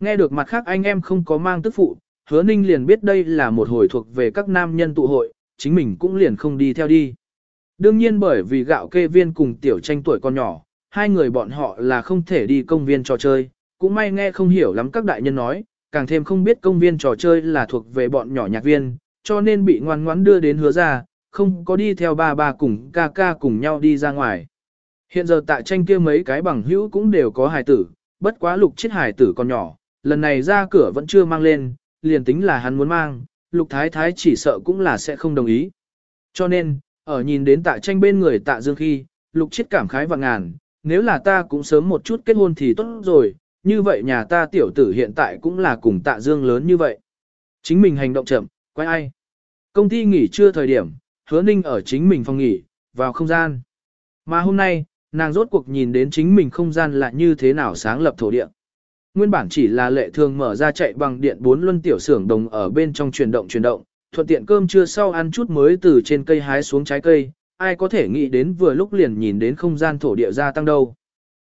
Nghe được mặt khác anh em không có mang tức phụ, hứa ninh liền biết đây là một hồi thuộc về các nam nhân tụ hội, chính mình cũng liền không đi theo đi. Đương nhiên bởi vì gạo kê viên cùng tiểu tranh tuổi con nhỏ, hai người bọn họ là không thể đi công viên trò chơi, cũng may nghe không hiểu lắm các đại nhân nói, càng thêm không biết công viên trò chơi là thuộc về bọn nhỏ nhạc viên, cho nên bị ngoan ngoãn đưa đến hứa ra, không có đi theo ba ba cùng ca ca cùng nhau đi ra ngoài. Hiện giờ tại tranh kia mấy cái bằng hữu cũng đều có hài tử, bất quá lục chết hài tử còn nhỏ, lần này ra cửa vẫn chưa mang lên, liền tính là hắn muốn mang, lục thái thái chỉ sợ cũng là sẽ không đồng ý. Cho nên, ở nhìn đến tạ tranh bên người tạ dương khi, lục chết cảm khái và ngàn, nếu là ta cũng sớm một chút kết hôn thì tốt rồi, như vậy nhà ta tiểu tử hiện tại cũng là cùng tạ dương lớn như vậy. Chính mình hành động chậm, quay ai. Công ty nghỉ trưa thời điểm, hứa ninh ở chính mình phòng nghỉ, vào không gian. Mà hôm nay, nàng rốt cuộc nhìn đến chính mình không gian là như thế nào sáng lập thổ địa. Nguyên bản chỉ là lệ thường mở ra chạy bằng điện bốn luân tiểu xưởng đồng ở bên trong chuyển động chuyển động, thuận tiện cơm trưa sau ăn chút mới từ trên cây hái xuống trái cây, ai có thể nghĩ đến vừa lúc liền nhìn đến không gian thổ địa gia tăng đâu.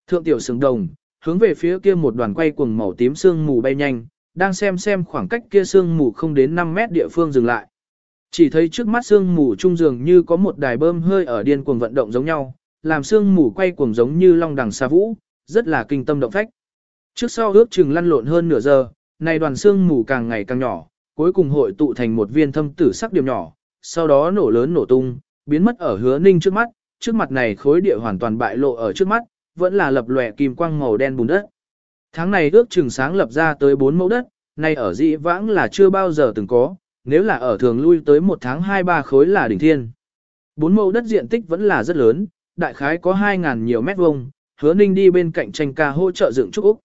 Thượng tiểu xưởng đồng, hướng về phía kia một đoàn quay cuồng màu tím sương mù bay nhanh, đang xem xem khoảng cách kia sương mù không đến 5 mét địa phương dừng lại. Chỉ thấy trước mắt sương mù trung dường như có một đài bơm hơi ở điên cuồng vận động giống nhau, làm sương mù quay cuồng giống như long đằng xa vũ, rất là kinh tâm động phách. Trước sau ước chừng lăn lộn hơn nửa giờ, này đoàn sương mù càng ngày càng nhỏ, cuối cùng hội tụ thành một viên thâm tử sắc điểm nhỏ, sau đó nổ lớn nổ tung, biến mất ở hứa ninh trước mắt, trước mặt này khối địa hoàn toàn bại lộ ở trước mắt, vẫn là lập lòe kim quang màu đen bùn đất. Tháng này ước chừng sáng lập ra tới 4 mẫu đất, nay ở dị vãng là chưa bao giờ từng có, nếu là ở thường lui tới một tháng 2-3 khối là đỉnh thiên. bốn mẫu đất diện tích vẫn là rất lớn, đại khái có 2.000 nhiều mét vuông. hứa ninh đi bên cạnh tranh ca hỗ trợ dựng trúc Úc.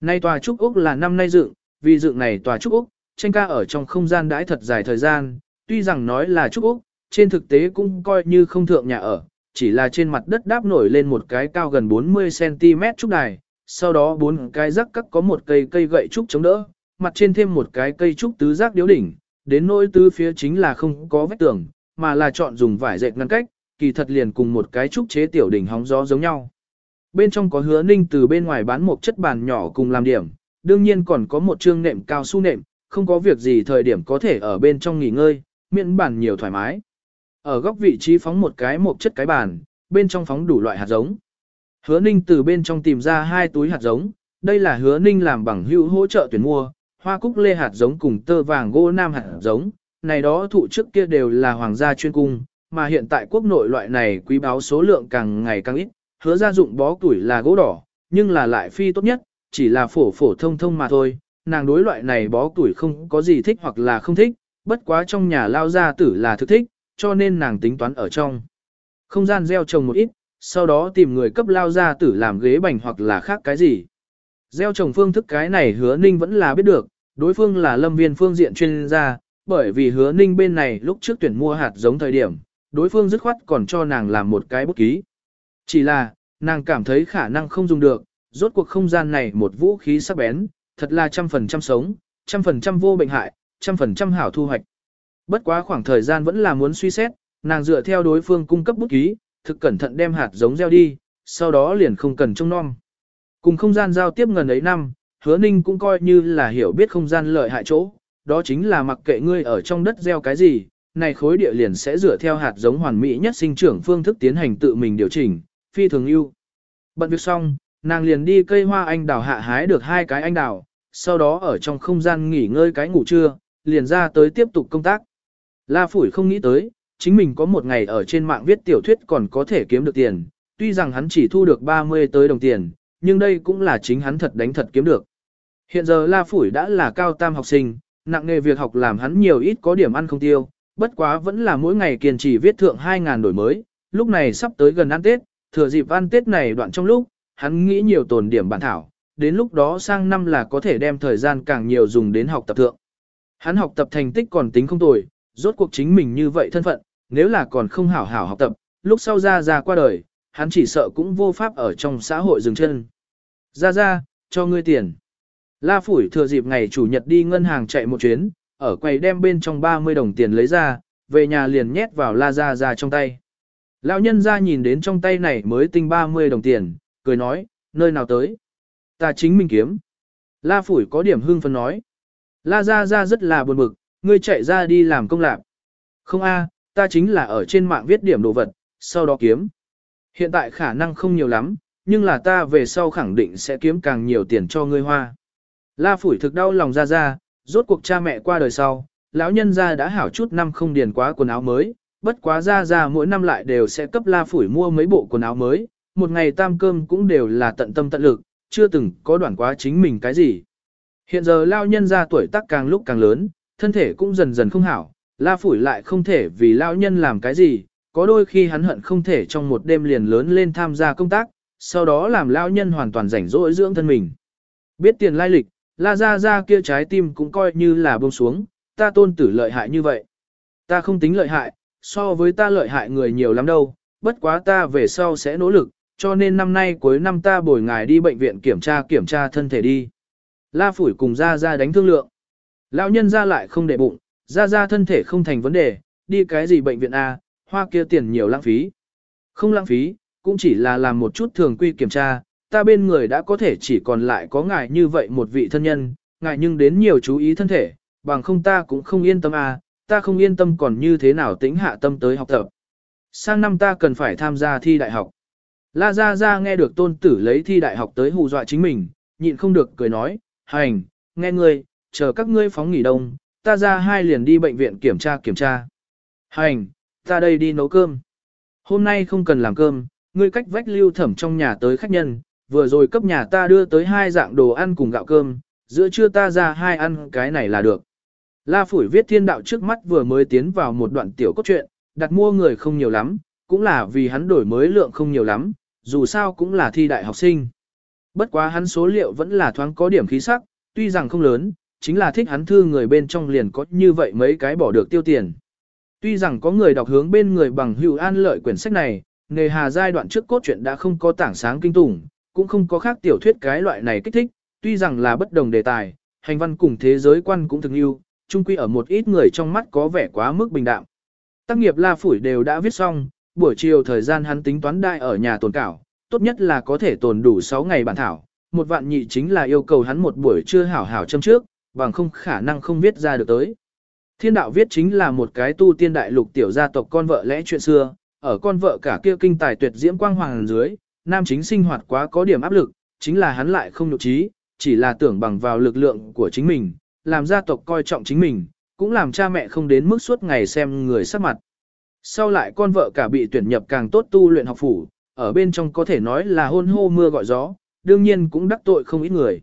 Nay tòa trúc Úc là năm nay dựng, vì dựng này tòa trúc Úc, tranh ca ở trong không gian đãi thật dài thời gian, tuy rằng nói là trúc Úc, trên thực tế cũng coi như không thượng nhà ở, chỉ là trên mặt đất đáp nổi lên một cái cao gần 40cm trúc đài, sau đó bốn cái rắc cắt có một cây cây gậy trúc chống đỡ, mặt trên thêm một cái cây trúc tứ giác điếu đỉnh, đến nỗi tứ phía chính là không có vách tường, mà là chọn dùng vải dệt ngăn cách, kỳ thật liền cùng một cái trúc chế tiểu đỉnh hóng gió giống nhau. Bên trong có hứa ninh từ bên ngoài bán một chất bàn nhỏ cùng làm điểm, đương nhiên còn có một chương nệm cao su nệm, không có việc gì thời điểm có thể ở bên trong nghỉ ngơi, miễn bản nhiều thoải mái. Ở góc vị trí phóng một cái một chất cái bàn, bên trong phóng đủ loại hạt giống. Hứa ninh từ bên trong tìm ra hai túi hạt giống, đây là hứa ninh làm bằng hữu hỗ trợ tuyển mua, hoa cúc lê hạt giống cùng tơ vàng gỗ nam hạt giống, này đó thụ trước kia đều là hoàng gia chuyên cung, mà hiện tại quốc nội loại này quý báo số lượng càng ngày càng ít, hứa ra dụng bó tuổi là gỗ đỏ, nhưng là lại phi tốt nhất, chỉ là phổ phổ thông thông mà thôi, nàng đối loại này bó tuổi không có gì thích hoặc là không thích, bất quá trong nhà lao gia tử là thực thích, cho nên nàng tính toán ở trong. Không gian gieo trồng một ít, sau đó tìm người cấp lao gia tử làm ghế bành hoặc là khác cái gì. Gieo trồng phương thức cái này hứa ninh vẫn là biết được, đối phương là lâm viên phương diện chuyên gia, bởi vì hứa ninh bên này lúc trước tuyển mua hạt giống thời điểm, đối phương dứt khoát còn cho nàng làm một cái bút ký. Chỉ là, nàng cảm thấy khả năng không dùng được, rốt cuộc không gian này một vũ khí sắc bén, thật là trăm phần trăm sống, trăm phần trăm vô bệnh hại, trăm phần trăm hảo thu hoạch. Bất quá khoảng thời gian vẫn là muốn suy xét, nàng dựa theo đối phương cung cấp bút ký, thực cẩn thận đem hạt giống gieo đi, sau đó liền không cần trông non. Cùng không gian giao tiếp ngần ấy năm, hứa ninh cũng coi như là hiểu biết không gian lợi hại chỗ, đó chính là mặc kệ ngươi ở trong đất gieo cái gì, này khối địa liền sẽ dựa theo hạt giống hoàn mỹ nhất sinh trưởng phương thức tiến hành tự mình điều chỉnh, phi thường ưu. Bận việc xong, nàng liền đi cây hoa anh đào hạ hái được hai cái anh đào, sau đó ở trong không gian nghỉ ngơi cái ngủ trưa, liền ra tới tiếp tục công tác. La Phủi không nghĩ tới, chính mình có một ngày ở trên mạng viết tiểu thuyết còn có thể kiếm được tiền, tuy rằng hắn chỉ thu được 30 tới đồng tiền, nhưng đây cũng là chính hắn thật đánh thật kiếm được. Hiện giờ La Phủi đã là cao tam học sinh, nặng nghề việc học làm hắn nhiều ít có điểm ăn không tiêu, bất quá vẫn là mỗi ngày kiên trì viết thượng 2.000 đổi mới, lúc này sắp tới gần ăn Tết, thừa dịp ăn Tết này đoạn trong lúc, hắn nghĩ nhiều tồn điểm bản thảo, đến lúc đó sang năm là có thể đem thời gian càng nhiều dùng đến học tập thượng. Hắn học tập thành tích còn tính không tồi, rốt cuộc chính mình như vậy thân phận, nếu là còn không hảo hảo học tập, lúc sau ra ra qua đời, hắn chỉ sợ cũng vô pháp ở trong xã hội dừng chân. Ra ra, cho ngươi tiền. La Phủi thừa dịp ngày chủ nhật đi ngân hàng chạy một chuyến, ở quầy đem bên trong 30 đồng tiền lấy ra, về nhà liền nhét vào La Gia Gia trong tay. Lão nhân ra nhìn đến trong tay này mới tinh 30 đồng tiền, cười nói, nơi nào tới? Ta chính mình kiếm. La Phủi có điểm hưng phấn nói. La Gia Gia rất là buồn bực, ngươi chạy ra đi làm công lạc. Không a, ta chính là ở trên mạng viết điểm đồ vật, sau đó kiếm. Hiện tại khả năng không nhiều lắm, nhưng là ta về sau khẳng định sẽ kiếm càng nhiều tiền cho ngươi hoa. La Phủi thực đau lòng ra ra, rốt cuộc cha mẹ qua đời sau, lão nhân gia đã hảo chút năm không điền quá quần áo mới, bất quá ra ra mỗi năm lại đều sẽ cấp La Phủi mua mấy bộ quần áo mới, một ngày tam cơm cũng đều là tận tâm tận lực, chưa từng có đoạn quá chính mình cái gì. Hiện giờ lão nhân Ra tuổi tác càng lúc càng lớn, thân thể cũng dần dần không hảo, La Phủi lại không thể vì lão nhân làm cái gì, có đôi khi hắn hận không thể trong một đêm liền lớn lên tham gia công tác, sau đó làm lão nhân hoàn toàn rảnh rỗi dưỡng thân mình. Biết tiền lai lịch, La Gia Gia kia trái tim cũng coi như là buông xuống, ta tôn tử lợi hại như vậy. Ta không tính lợi hại, so với ta lợi hại người nhiều lắm đâu, bất quá ta về sau sẽ nỗ lực, cho nên năm nay cuối năm ta bồi ngài đi bệnh viện kiểm tra kiểm tra thân thể đi. La Phủi cùng Gia Gia đánh thương lượng. Lão nhân ra lại không để bụng, Gia Gia thân thể không thành vấn đề, đi cái gì bệnh viện A, hoa kia tiền nhiều lãng phí. Không lãng phí, cũng chỉ là làm một chút thường quy kiểm tra, ta bên người đã có thể chỉ còn lại có ngài như vậy một vị thân nhân, ngài nhưng đến nhiều chú ý thân thể, bằng không ta cũng không yên tâm à, ta không yên tâm còn như thế nào tính hạ tâm tới học tập. Sang năm ta cần phải tham gia thi đại học. La Gia Gia nghe được tôn tử lấy thi đại học tới hù dọa chính mình, nhịn không được cười nói, hành, nghe ngươi, chờ các ngươi phóng nghỉ đông, ta ra hai liền đi bệnh viện kiểm tra kiểm tra. Hành, ta đây đi nấu cơm. Hôm nay không cần làm cơm, ngươi cách vách lưu thẩm trong nhà tới khách nhân, vừa rồi cấp nhà ta đưa tới hai dạng đồ ăn cùng gạo cơm, giữa trưa ta ra hai ăn cái này là được. La Phủi viết thiên đạo trước mắt vừa mới tiến vào một đoạn tiểu cốt truyện, đặt mua người không nhiều lắm, cũng là vì hắn đổi mới lượng không nhiều lắm, dù sao cũng là thi đại học sinh. Bất quá hắn số liệu vẫn là thoáng có điểm khí sắc, tuy rằng không lớn, chính là thích hắn thư người bên trong liền có như vậy mấy cái bỏ được tiêu tiền. Tuy rằng có người đọc hướng bên người bằng hữu an lợi quyển sách này, nghề hà giai đoạn trước cốt truyện đã không có tảng sáng kinh tủng, cũng không có khác tiểu thuyết cái loại này kích thích, tuy rằng là bất đồng đề tài, hành văn cùng thế giới quan cũng thực yêu, chung quy ở một ít người trong mắt có vẻ quá mức bình đạm. Tác nghiệp La Phủi đều đã viết xong, buổi chiều thời gian hắn tính toán đại ở nhà tồn cảo, tốt nhất là có thể tồn đủ 6 ngày bản thảo, một vạn nhị chính là yêu cầu hắn một buổi trưa hảo hảo châm trước, bằng không khả năng không viết ra được tới. Thiên đạo viết chính là một cái tu tiên đại lục tiểu gia tộc con vợ lẽ chuyện xưa, ở con vợ cả kia kinh tài tuyệt diễm quang hoàng dưới, nam chính sinh hoạt quá có điểm áp lực, chính là hắn lại không nhục trí, chỉ là tưởng bằng vào lực lượng của chính mình, làm gia tộc coi trọng chính mình, cũng làm cha mẹ không đến mức suốt ngày xem người sắc mặt. Sau lại con vợ cả bị tuyển nhập càng tốt tu luyện học phủ, ở bên trong có thể nói là hôn hô mưa gọi gió, đương nhiên cũng đắc tội không ít người.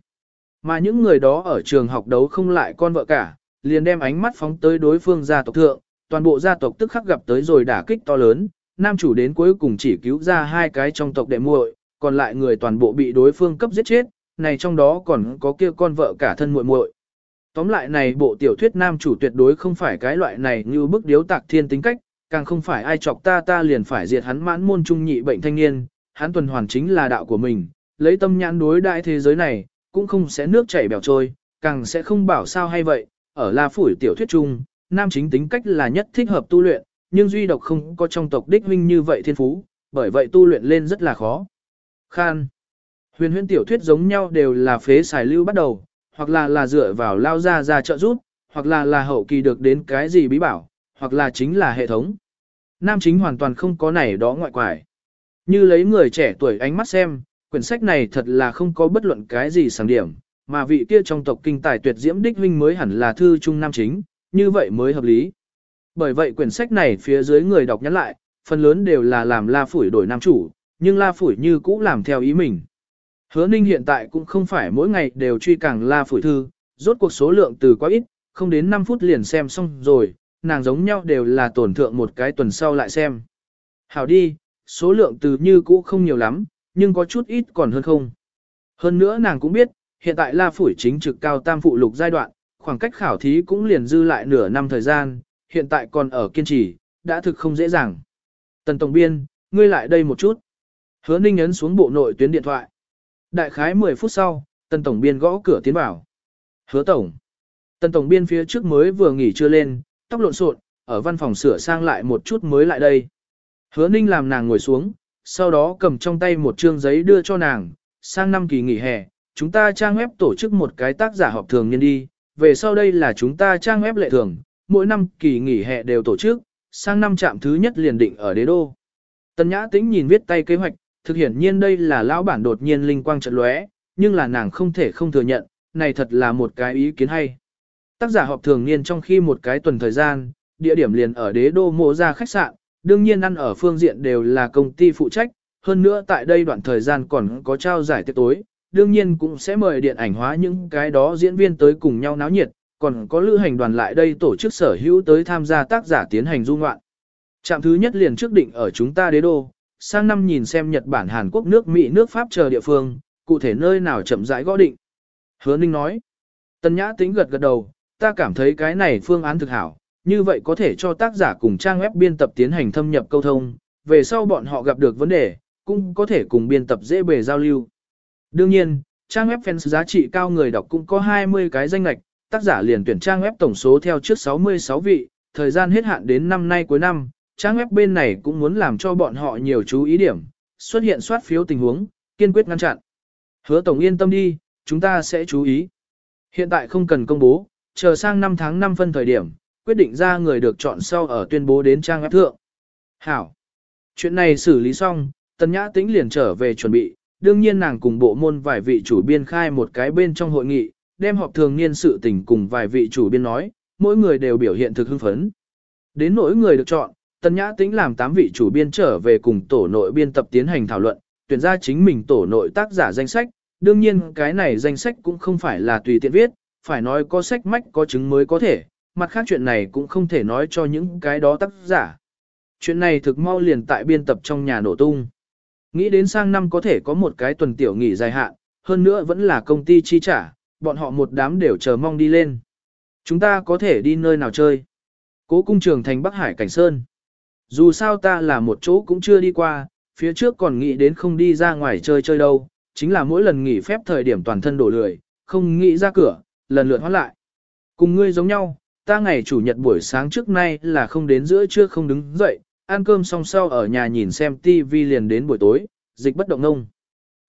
Mà những người đó ở trường học đấu không lại con vợ cả, liền đem ánh mắt phóng tới đối phương gia tộc thượng, toàn bộ gia tộc tức khắc gặp tới rồi đả kích to lớn, nam chủ đến cuối cùng chỉ cứu ra hai cái trong tộc đệ muội, còn lại người toàn bộ bị đối phương cấp giết chết, này trong đó còn có kia con vợ cả thân muội muội. Tóm lại này bộ tiểu thuyết nam chủ tuyệt đối không phải cái loại này như bức điếu tạc thiên tính cách, càng không phải ai chọc ta ta liền phải diệt hắn mãn môn trung nhị bệnh thanh niên, hắn tuần hoàn chính là đạo của mình, lấy tâm nhãn đối đại thế giới này, cũng không sẽ nước chảy bèo trôi, càng sẽ không bảo sao hay vậy, ở La Phủi tiểu thuyết chung, nam chính tính cách là nhất thích hợp tu luyện, nhưng duy độc không có trong tộc đích huynh như vậy thiên phú, bởi vậy tu luyện lên rất là khó. Khan. Huyền huyền tiểu thuyết giống nhau đều là phế xài lưu bắt đầu, hoặc là là dựa vào lao ra ra trợ giúp, hoặc là là hậu kỳ được đến cái gì bí bảo, hoặc là chính là hệ thống. Nam chính hoàn toàn không có này đó ngoại quải. Như lấy người trẻ tuổi ánh mắt xem, quyển sách này thật là không có bất luận cái gì sáng điểm, mà vị kia trong tộc kinh tài tuyệt diễm đích huynh mới hẳn là thư trung nam chính, như vậy mới hợp lý. Bởi vậy quyển sách này phía dưới người đọc nhắn lại, phần lớn đều là làm La Phủi đổi nam chủ, nhưng La Phủi như cũ làm theo ý mình. Hứa Ninh hiện tại cũng không phải mỗi ngày đều truy càng La Phủi thư, rốt cuộc số lượng từ quá ít, không đến 5 phút liền xem xong rồi, nàng giống nhau đều là tổn thượng một cái tuần sau lại xem. Hảo đi, số lượng từ như cũ không nhiều lắm, nhưng có chút ít còn hơn không. Hơn nữa nàng cũng biết, hiện tại La Phủi chính trực cao tam phụ lục giai đoạn, khoảng cách khảo thí cũng liền dư lại nửa năm thời gian, hiện tại còn ở kiên trì, đã thực không dễ dàng. Tần Tổng Biên, ngươi lại đây một chút. Hứa Ninh ấn xuống bộ nội tuyến điện thoại. Đại khái 10 phút sau, Tần Tổng Biên gõ cửa tiến vào. Hứa Tổng. Tần Tổng Biên phía trước mới vừa nghỉ trưa lên, tóc lộn xộn, ở văn phòng sửa sang lại một chút mới lại đây. Hứa Ninh làm nàng ngồi xuống, sau đó cầm trong tay một trương giấy đưa cho nàng, sang năm kỳ nghỉ hè, chúng ta trang web tổ chức một cái tác giả họp thường nhân đi, về sau đây là chúng ta trang web lệ thường, mỗi năm kỳ nghỉ hè đều tổ chức, sang năm trạm thứ nhất liền định ở đế đô. Tần Nhã Tĩnh nhìn viết tay kế hoạch, thực hiện nhiên đây là lão bản đột nhiên linh quang chợt lóe, nhưng là nàng không thể không thừa nhận, này thật là một cái ý kiến hay. Tác giả họp thường niên trong khi một cái tuần thời gian, địa điểm liền ở đế đô mộ ra khách sạn, đương nhiên ăn ở phương diện đều là công ty phụ trách, hơn nữa tại đây đoạn thời gian còn có trao giải tiệc tối, đương nhiên cũng sẽ mời điện ảnh hóa những cái đó diễn viên tới cùng nhau náo nhiệt, còn có lữ hành đoàn lại đây tổ chức sở hữu tới tham gia tác giả tiến hành du ngoạn. Trạm thứ nhất liền trước định ở chúng ta đế đô, sang năm nhìn xem Nhật Bản Hàn Quốc nước Mỹ nước Pháp chờ địa phương, cụ thể nơi nào chậm rãi gõ định. Hứa Ninh nói, Tân Nhã tính gật gật đầu, ta cảm thấy cái này phương án thực hảo, như vậy có thể cho tác giả cùng trang web biên tập tiến hành thâm nhập câu thông, về sau bọn họ gặp được vấn đề, cũng có thể cùng biên tập dễ bề giao lưu. Đương nhiên, trang web fans giá trị cao người đọc cũng có 20 cái danh lạch, tác giả liền tuyển trang web tổng số theo trước 66 vị, thời gian hết hạn đến năm nay cuối năm, trang web bên này cũng muốn làm cho bọn họ nhiều chú ý điểm, xuất hiện soát phiếu tình huống, kiên quyết ngăn chặn. Hứa tổng yên tâm đi, chúng ta sẽ chú ý. Hiện tại không cần công bố, chờ sang năm tháng 5 phân thời điểm, quyết định ra người được chọn sau ở tuyên bố đến trang web thượng. Hảo. Chuyện này xử lý xong, Tần Nhã Tĩnh liền trở về chuẩn bị, đương nhiên nàng cùng bộ môn vài vị chủ biên khai một cái bên trong hội nghị, đem họp thường niên sự tình cùng vài vị chủ biên nói, mỗi người đều biểu hiện thực hưng phấn. Đến nỗi người được chọn, Tần Nhã Tĩnh làm 8 vị chủ biên trở về cùng tổ nội biên tập tiến hành thảo luận, tuyển ra chính mình tổ nội tác giả danh sách, đương nhiên cái này danh sách cũng không phải là tùy tiện viết, phải nói có sách mách có chứng mới có thể, mặt khác chuyện này cũng không thể nói cho những cái đó tác giả. Chuyện này thực mau liền tại biên tập trong nhà nổ tung. Nghĩ đến sang năm có thể có một cái tuần tiểu nghỉ dài hạn, hơn nữa vẫn là công ty chi trả, bọn họ một đám đều chờ mong đi lên. Chúng ta có thể đi nơi nào chơi. Cố cung trường thành Bắc Hải Cảnh Sơn. Dù sao ta là một chỗ cũng chưa đi qua, phía trước còn nghĩ đến không đi ra ngoài chơi chơi đâu, chính là mỗi lần nghỉ phép thời điểm toàn thân đổ lười, không nghĩ ra cửa, lần lượt hóa lại. Cùng ngươi giống nhau, ta ngày chủ nhật buổi sáng trước nay là không đến giữa trưa không đứng dậy, ăn cơm xong sau ở nhà nhìn xem TV liền đến buổi tối, dịch bất động nông.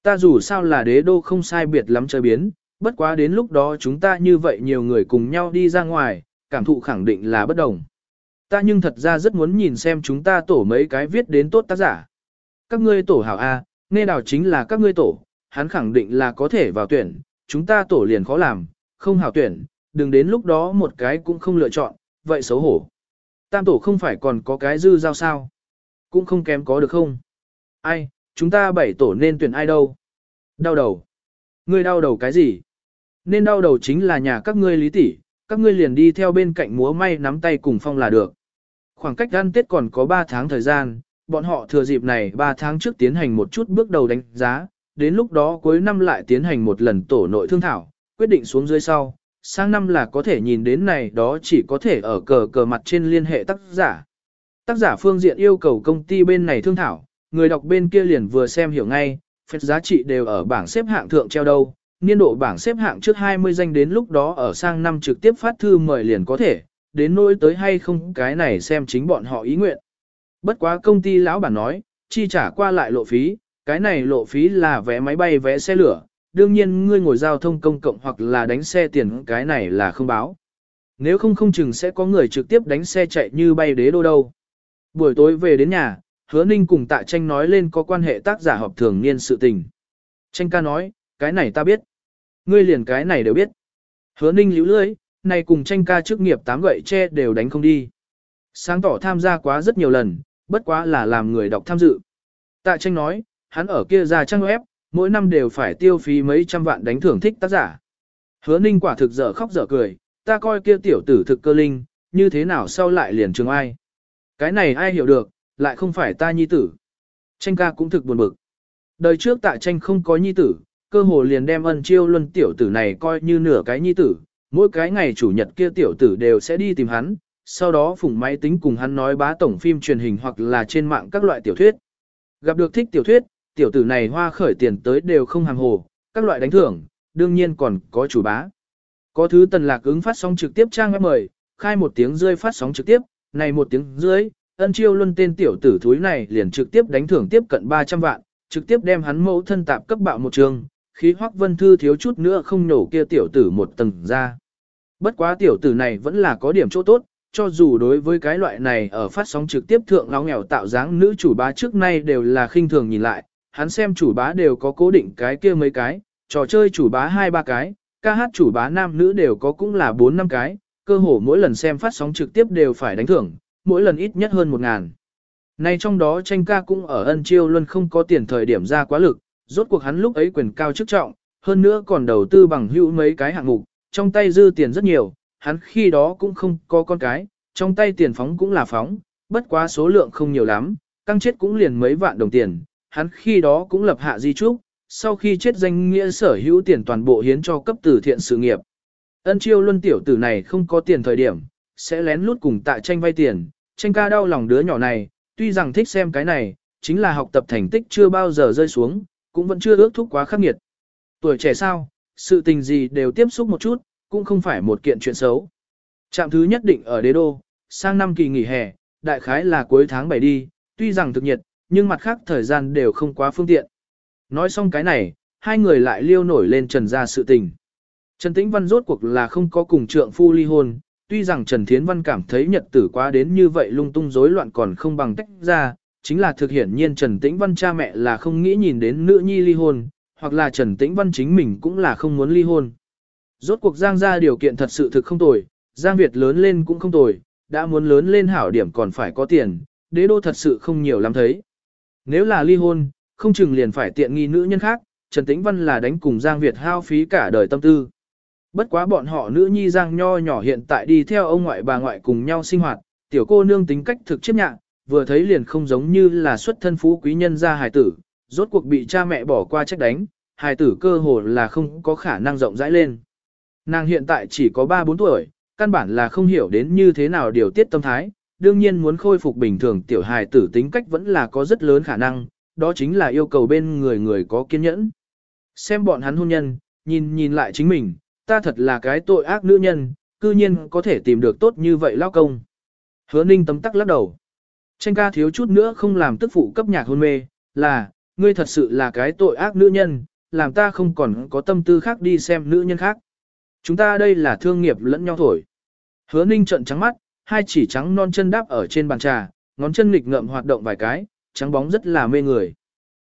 Ta dù sao là đế đô không sai biệt lắm chơi biến, bất quá đến lúc đó chúng ta như vậy nhiều người cùng nhau đi ra ngoài, cảm thụ khẳng định là bất đồng. Ta nhưng thật ra rất muốn nhìn xem chúng ta tổ mấy cái viết đến tốt tác giả. Các ngươi tổ hảo A, nghe đào chính là các ngươi tổ, hắn khẳng định là có thể vào tuyển, chúng ta tổ liền khó làm, không hảo tuyển, đừng đến lúc đó một cái cũng không lựa chọn, vậy xấu hổ. Tam tổ không phải còn có cái dư giao sao? Cũng không kém có được không? Ai, chúng ta bảy tổ nên tuyển ai đâu? Đau đầu. Ngươi đau đầu cái gì? Nên đau đầu chính là nhà các ngươi lý tỷ, các ngươi liền đi theo bên cạnh múa may nắm tay cùng phong là được. Khoảng cách ăn Tết còn có 3 tháng thời gian, bọn họ thừa dịp này 3 tháng trước tiến hành một chút bước đầu đánh giá, đến lúc đó cuối năm lại tiến hành một lần tổ nội thương thảo, quyết định xuống dưới sau, sang năm là có thể nhìn đến này đó chỉ có thể ở cờ cờ mặt trên liên hệ tác giả. Tác giả phương diện yêu cầu công ty bên này thương thảo, người đọc bên kia liền vừa xem hiểu ngay, phép giá trị đều ở bảng xếp hạng thượng treo đâu, niên độ bảng xếp hạng trước 20 danh đến lúc đó ở sang năm trực tiếp phát thư mời liền có thể, đến nỗi tới hay không cái này xem chính bọn họ ý nguyện. Bất quá công ty lão bản nói, chi trả qua lại lộ phí, cái này lộ phí là vé máy bay vé xe lửa, đương nhiên ngươi ngồi giao thông công cộng hoặc là đánh xe tiền cái này là không báo. Nếu không không chừng sẽ có người trực tiếp đánh xe chạy như bay đế đô đâu. Buổi tối về đến nhà, hứa ninh cùng tạ tranh nói lên có quan hệ tác giả họp thường niên sự tình. Tranh ca nói, cái này ta biết. Ngươi liền cái này đều biết. Hứa ninh lưu lưới, này cùng tranh ca chức nghiệp tám gậy che đều đánh không đi. Sáng tỏ tham gia quá rất nhiều lần, bất quá là làm người đọc tham dự. Tạ tranh nói, hắn ở kia ra trang web, mỗi năm đều phải tiêu phí mấy trăm vạn đánh thưởng thích tác giả. Hứa ninh quả thực dở khóc dở cười, ta coi kia tiểu tử thực cơ linh, như thế nào sau lại liền trường ai. Cái này ai hiểu được, lại không phải ta nhi tử. Tranh ca cũng thực buồn bực. Đời trước tạ tranh không có nhi tử, cơ hồ liền đem ân chiêu luân tiểu tử này coi như nửa cái nhi tử, mỗi cái ngày chủ nhật kia tiểu tử đều sẽ đi tìm hắn, sau đó phùng máy tính cùng hắn nói bá tổng phim truyền hình hoặc là trên mạng các loại tiểu thuyết. Gặp được thích tiểu thuyết, tiểu tử này hoa khởi tiền tới đều không hàng hồ, các loại đánh thưởng, đương nhiên còn có chủ bá. Có thứ tần lạc ứng phát sóng trực tiếp trang web mời, khai một tiếng rơi phát sóng trực tiếp, này một tiếng rưỡi, ân chiêu luân tên tiểu tử thúi này liền trực tiếp đánh thưởng tiếp cận 300 vạn, trực tiếp đem hắn mẫu thân tạp cấp bạo một trường, khí hoắc vân thư thiếu chút nữa không nổ kia tiểu tử một tầng ra. Bất quá tiểu tử này vẫn là có điểm chỗ tốt, cho dù đối với cái loại này ở phát sóng trực tiếp thượng lão nghèo tạo dáng nữ chủ bá trước nay đều là khinh thường nhìn lại, hắn xem chủ bá đều có cố định cái kia mấy cái, trò chơi chủ bá hai ba cái, ca hát chủ bá nam nữ đều có cũng là bốn năm cái, cơ hồ mỗi lần xem phát sóng trực tiếp đều phải đánh thưởng, mỗi lần ít nhất hơn một ngàn. Nay trong đó tranh ca cũng ở ân chiêu luôn không có tiền thời điểm ra quá lực, rốt cuộc hắn lúc ấy quyền cao chức trọng, hơn nữa còn đầu tư bằng hữu mấy cái hạng mục, trong tay dư tiền rất nhiều, hắn khi đó cũng không có con cái, trong tay tiền phóng cũng là phóng, bất quá số lượng không nhiều lắm, căng chết cũng liền mấy vạn đồng tiền, hắn khi đó cũng lập hạ di trúc, sau khi chết danh nghĩa sở hữu tiền toàn bộ hiến cho cấp từ thiện sự nghiệp. Ân chiêu luân tiểu tử này không có tiền thời điểm, sẽ lén lút cùng tạ tranh vay tiền, tranh ca đau lòng đứa nhỏ này, tuy rằng thích xem cái này, chính là học tập thành tích chưa bao giờ rơi xuống, cũng vẫn chưa ước thúc quá khắc nghiệt. Tuổi trẻ sao, sự tình gì đều tiếp xúc một chút, cũng không phải một kiện chuyện xấu. Trạm thứ nhất định ở đế đô, sang năm kỳ nghỉ hè, đại khái là cuối tháng 7 đi, tuy rằng thực nhiệt, nhưng mặt khác thời gian đều không quá phương tiện. Nói xong cái này, hai người lại liêu nổi lên trần ra sự tình. Trần Tĩnh Văn rốt cuộc là không có cùng trượng phu ly hôn, tuy rằng Trần Thiến Văn cảm thấy nhật tử quá đến như vậy lung tung rối loạn còn không bằng tách ra, chính là thực hiện nhiên Trần Tĩnh Văn cha mẹ là không nghĩ nhìn đến nữ nhi ly hôn, hoặc là Trần Tĩnh Văn chính mình cũng là không muốn ly hôn. Rốt cuộc Giang ra điều kiện thật sự thực không tồi, Giang Việt lớn lên cũng không tồi, đã muốn lớn lên hảo điểm còn phải có tiền, đế đô thật sự không nhiều lắm thấy. Nếu là ly hôn, không chừng liền phải tiện nghi nữ nhân khác, Trần Tĩnh Văn là đánh cùng Giang Việt hao phí cả đời tâm tư. Bất quá bọn họ nữ nhi Giang Nho nhỏ hiện tại đi theo ông ngoại bà ngoại cùng nhau sinh hoạt, tiểu cô nương tính cách thực chấp nhạc, vừa thấy liền không giống như là xuất thân phú quý nhân gia hài tử, rốt cuộc bị cha mẹ bỏ qua trách đánh, hài tử cơ hồ là không có khả năng rộng rãi lên. Nàng hiện tại chỉ có 3-4 tuổi, căn bản là không hiểu đến như thế nào điều tiết tâm thái, đương nhiên muốn khôi phục bình thường tiểu hài tử tính cách vẫn là có rất lớn khả năng, đó chính là yêu cầu bên người người có kiên nhẫn. Xem bọn hắn hôn nhân, nhìn nhìn lại chính mình, ta thật là cái tội ác nữ nhân, cư nhiên có thể tìm được tốt như vậy lao công. Hứa ninh tấm tắc lắc đầu. Tranh ca thiếu chút nữa không làm tức phụ cấp nhạc hôn mê, là, ngươi thật sự là cái tội ác nữ nhân, làm ta không còn có tâm tư khác đi xem nữ nhân khác. Chúng ta đây là thương nghiệp lẫn nhau thổi. Hứa ninh trận trắng mắt, hai chỉ trắng non chân đáp ở trên bàn trà, ngón chân nghịch ngợm hoạt động vài cái, trắng bóng rất là mê người.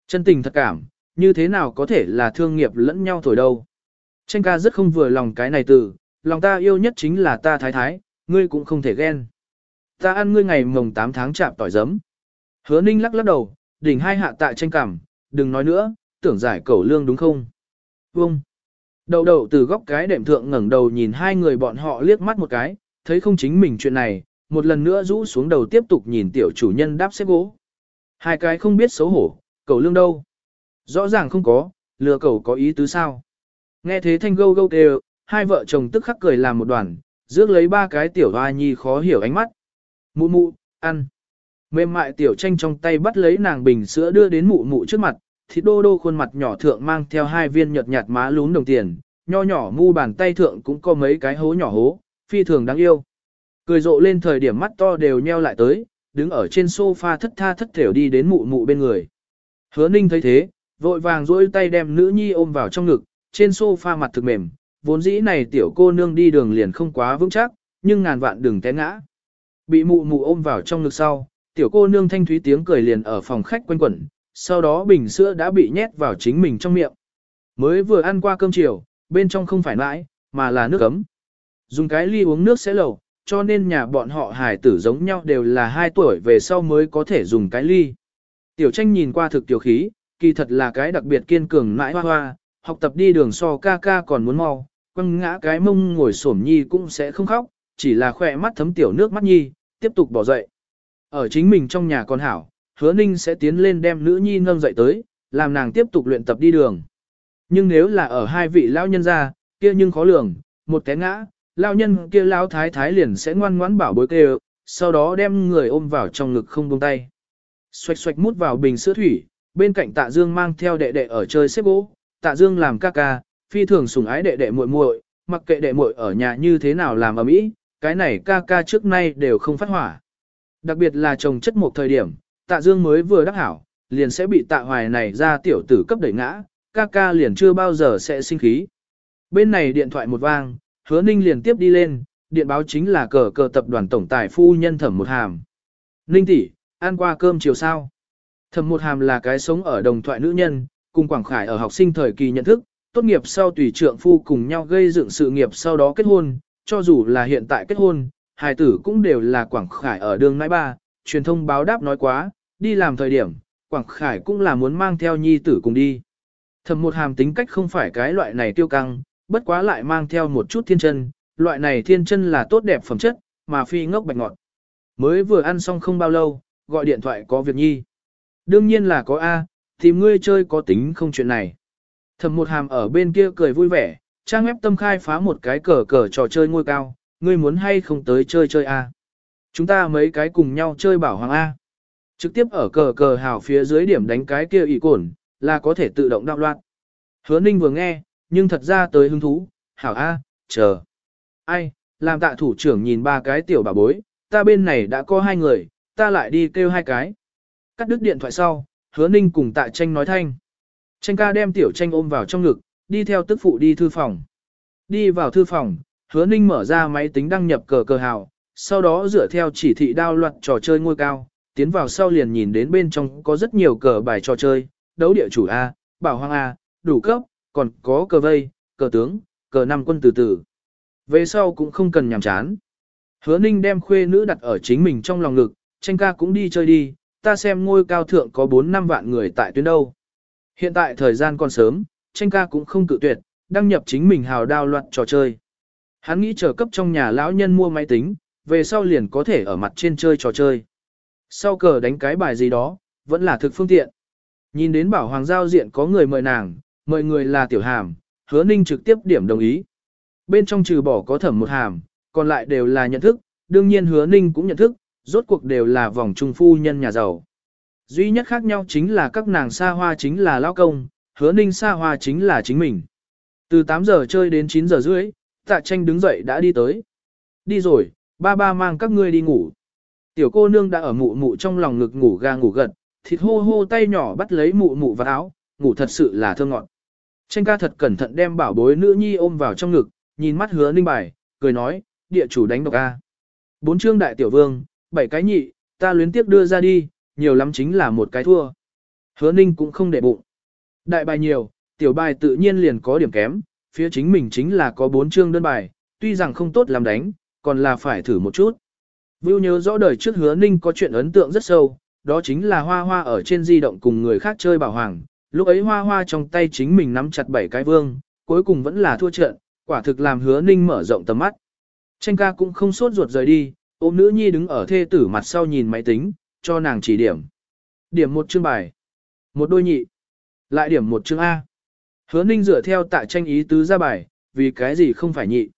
Chân tình thật cảm, như thế nào có thể là thương nghiệp lẫn nhau thổi đâu. Tranh ca rất không vừa lòng cái này từ, lòng ta yêu nhất chính là ta thái thái, ngươi cũng không thể ghen. Ta ăn ngươi ngày mồng 8 tháng chạm tỏi giấm. Hứa ninh lắc lắc đầu, đỉnh hai hạ tại tranh cảm, đừng nói nữa, tưởng giải cẩu lương đúng không? Vông. Đầu đầu từ góc cái đệm thượng ngẩng đầu nhìn hai người bọn họ liếc mắt một cái, thấy không chính mình chuyện này, một lần nữa rũ xuống đầu tiếp tục nhìn tiểu chủ nhân đáp xếp gỗ. Hai cái không biết xấu hổ, cẩu lương đâu? Rõ ràng không có, lừa cẩu có ý tứ sao? Nghe thế thanh gâu gâu kêu, hai vợ chồng tức khắc cười làm một đoàn, rước lấy ba cái tiểu hoa nhi khó hiểu ánh mắt. Mụ mụ, ăn. Mềm mại tiểu tranh trong tay bắt lấy nàng bình sữa đưa đến mụ mụ trước mặt, thịt đô đô khuôn mặt nhỏ thượng mang theo hai viên nhợt nhạt má lún đồng tiền, nho nhỏ mu bàn tay thượng cũng có mấy cái hố nhỏ hố, phi thường đáng yêu. Cười rộ lên thời điểm mắt to đều nheo lại tới, đứng ở trên sofa thất tha thất thểu đi đến mụ mụ bên người. Hứa ninh thấy thế, vội vàng duỗi tay đem nữ nhi ôm vào trong ngực, trên sofa mặt thực mềm, vốn dĩ này tiểu cô nương đi đường liền không quá vững chắc, nhưng ngàn vạn đừng té ngã. Bị mụ mụ ôm vào trong ngực sau, tiểu cô nương thanh thúy tiếng cười liền ở phòng khách quanh quẩn, sau đó bình sữa đã bị nhét vào chính mình trong miệng. Mới vừa ăn qua cơm chiều, bên trong không phải mãi, mà là nước ấm. Dùng cái ly uống nước sẽ lẩu, cho nên nhà bọn họ hài tử giống nhau đều là 2 tuổi về sau mới có thể dùng cái ly. Tiểu tranh nhìn qua thực tiểu khí, kỳ thật là cái đặc biệt kiên cường mãi hoa hoa, học tập đi đường so ca ca còn muốn mau, quăng ngã cái mông ngồi xổm nhi cũng sẽ không khóc, chỉ là khỏe mắt thấm tiểu nước mắt nhi, tiếp tục bỏ dậy. Ở chính mình trong nhà con hảo, hứa ninh sẽ tiến lên đem nữ nhi nâng dậy tới, làm nàng tiếp tục luyện tập đi đường. Nhưng nếu là ở hai vị lão nhân ra, kia nhưng khó lường, một té ngã, lão nhân kia lão thái thái liền sẽ ngoan ngoãn bảo bối kêu, sau đó đem người ôm vào trong ngực không buông tay. Xoạch xoạch mút vào bình sữa thủy, bên cạnh tạ dương mang theo đệ đệ ở chơi xếp gỗ, tạ dương làm ca ca, phi thường sủng ái đệ đệ muội muội, mặc kệ đệ muội ở nhà như thế nào làm ở mỹ, cái này ca ca trước nay đều không phát hỏa. Đặc biệt là chồng chất một thời điểm, tạ dương mới vừa đắc hảo, liền sẽ bị tạ hoài này ra tiểu tử cấp đẩy ngã, ca ca liền chưa bao giờ sẽ sinh khí. Bên này điện thoại một vang, hứa ninh liền tiếp đi lên, điện báo chính là cờ cờ tập đoàn tổng tài phu nhân thẩm một hàm. Ninh tỷ, ăn qua cơm chiều sao? Thẩm một hàm là cái sống ở đồng thoại nữ nhân, cùng Quảng Khải ở học sinh thời kỳ nhận thức, tốt nghiệp sau tùy trượng phu cùng nhau gây dựng sự nghiệp sau đó kết hôn, cho dù là hiện tại kết hôn, hài tử cũng đều là Quảng Khải ở đường nãi ba, truyền thông báo đáp nói quá, đi làm thời điểm, Quảng Khải cũng là muốn mang theo nhi tử cùng đi. Thẩm một hàm tính cách không phải cái loại này tiêu căng, bất quá lại mang theo một chút thiên chân, loại này thiên chân là tốt đẹp phẩm chất, mà phi ngốc bạch ngọt. Mới vừa ăn xong không bao lâu, gọi điện thoại có việc nhi. Đương nhiên là có A, tìm ngươi chơi có tính không chuyện này. Thẩm một hàm ở bên kia cười vui vẻ, trang web tâm khai phá một cái cờ cờ trò chơi ngôi cao, ngươi muốn hay không tới chơi chơi A. Chúng ta mấy cái cùng nhau chơi bảo hoàng A. Trực tiếp ở cờ cờ hào phía dưới điểm đánh cái kia ỷ cổn, là có thể tự động đạo loạn. Hứa ninh vừa nghe, nhưng thật ra tới hứng thú, hảo A, chờ. Ai, làm tạ thủ trưởng nhìn ba cái tiểu bà bối, ta bên này đã có hai người, ta lại đi kêu hai cái. Cắt đứt điện thoại sau, hứa ninh cùng tạ tranh nói thanh. Tranh ca đem tiểu tranh ôm vào trong ngực, đi theo tức phụ đi thư phòng. Đi vào thư phòng, hứa ninh mở ra máy tính đăng nhập cờ cờ hào, sau đó dựa theo chỉ thị đao loạt trò chơi ngôi cao, tiến vào sau liền nhìn đến bên trong có rất nhiều cờ bài trò chơi, đấu địa chủ A, bảo hoang A, đủ cấp, còn có cờ vây, cờ tướng, cờ năm quân từ từ. Về sau cũng không cần nhàm chán. Hứa ninh đem khuê nữ đặt ở chính mình trong lòng ngực, tranh ca cũng đi chơi đi, ta xem ngôi cao thượng có 4 năm vạn người tại tuyến đâu. Hiện tại thời gian còn sớm, tranh ca cũng không cự tuyệt, đăng nhập chính mình hào đao loạt trò chơi. Hắn nghĩ chờ cấp trong nhà lão nhân mua máy tính, về sau liền có thể ở mặt trên chơi trò chơi. Sau cờ đánh cái bài gì đó, vẫn là thực phương tiện. Nhìn đến bảo hoàng giao diện có người mời nàng, mời người là tiểu hàm, hứa ninh trực tiếp điểm đồng ý. Bên trong trừ bỏ có thẩm một hàm, còn lại đều là nhận thức, đương nhiên hứa ninh cũng nhận thức, rốt cuộc đều là vòng trung phu nhân nhà giàu. Duy nhất khác nhau chính là các nàng xa hoa chính là lao công, hứa ninh xa hoa chính là chính mình. Từ 8 giờ chơi đến 9 giờ rưỡi, tạ tranh đứng dậy đã đi tới. Đi rồi, ba ba mang các ngươi đi ngủ. Tiểu cô nương đã ở mụ mụ trong lòng ngực ngủ ga ngủ gật, thịt hô hô tay nhỏ bắt lấy mụ mụ vào áo, ngủ thật sự là thơ ngọt. Tranh ca thật cẩn thận đem bảo bối nữ nhi ôm vào trong ngực, nhìn mắt hứa ninh bài, cười nói, địa chủ đánh độc A. Bốn chương đại tiểu vương, bảy cái nhị, ta luyến tiếp đưa ra đi, nhiều lắm chính là một cái thua. Hứa ninh cũng không để bụng. Đại bài nhiều, tiểu bài tự nhiên liền có điểm kém, phía chính mình chính là có bốn chương đơn bài, tuy rằng không tốt làm đánh, còn là phải thử một chút. Vưu nhớ rõ đời trước hứa ninh có chuyện ấn tượng rất sâu, đó chính là hoa hoa ở trên di động cùng người khác chơi bảo hoàng. Lúc ấy hoa hoa trong tay chính mình nắm chặt bảy cái vương, cuối cùng vẫn là thua trận, quả thực làm hứa ninh mở rộng tầm mắt. Tranh ca cũng không sốt ruột rời đi, ôm nữ nhi đứng ở thê tử mặt sau nhìn máy tính, cho nàng chỉ điểm. Điểm một chương bài. Một đôi nhị. Lại điểm một chương A. Hứa ninh dựa theo tạ tranh ý tứ ra bài, vì cái gì không phải nhị.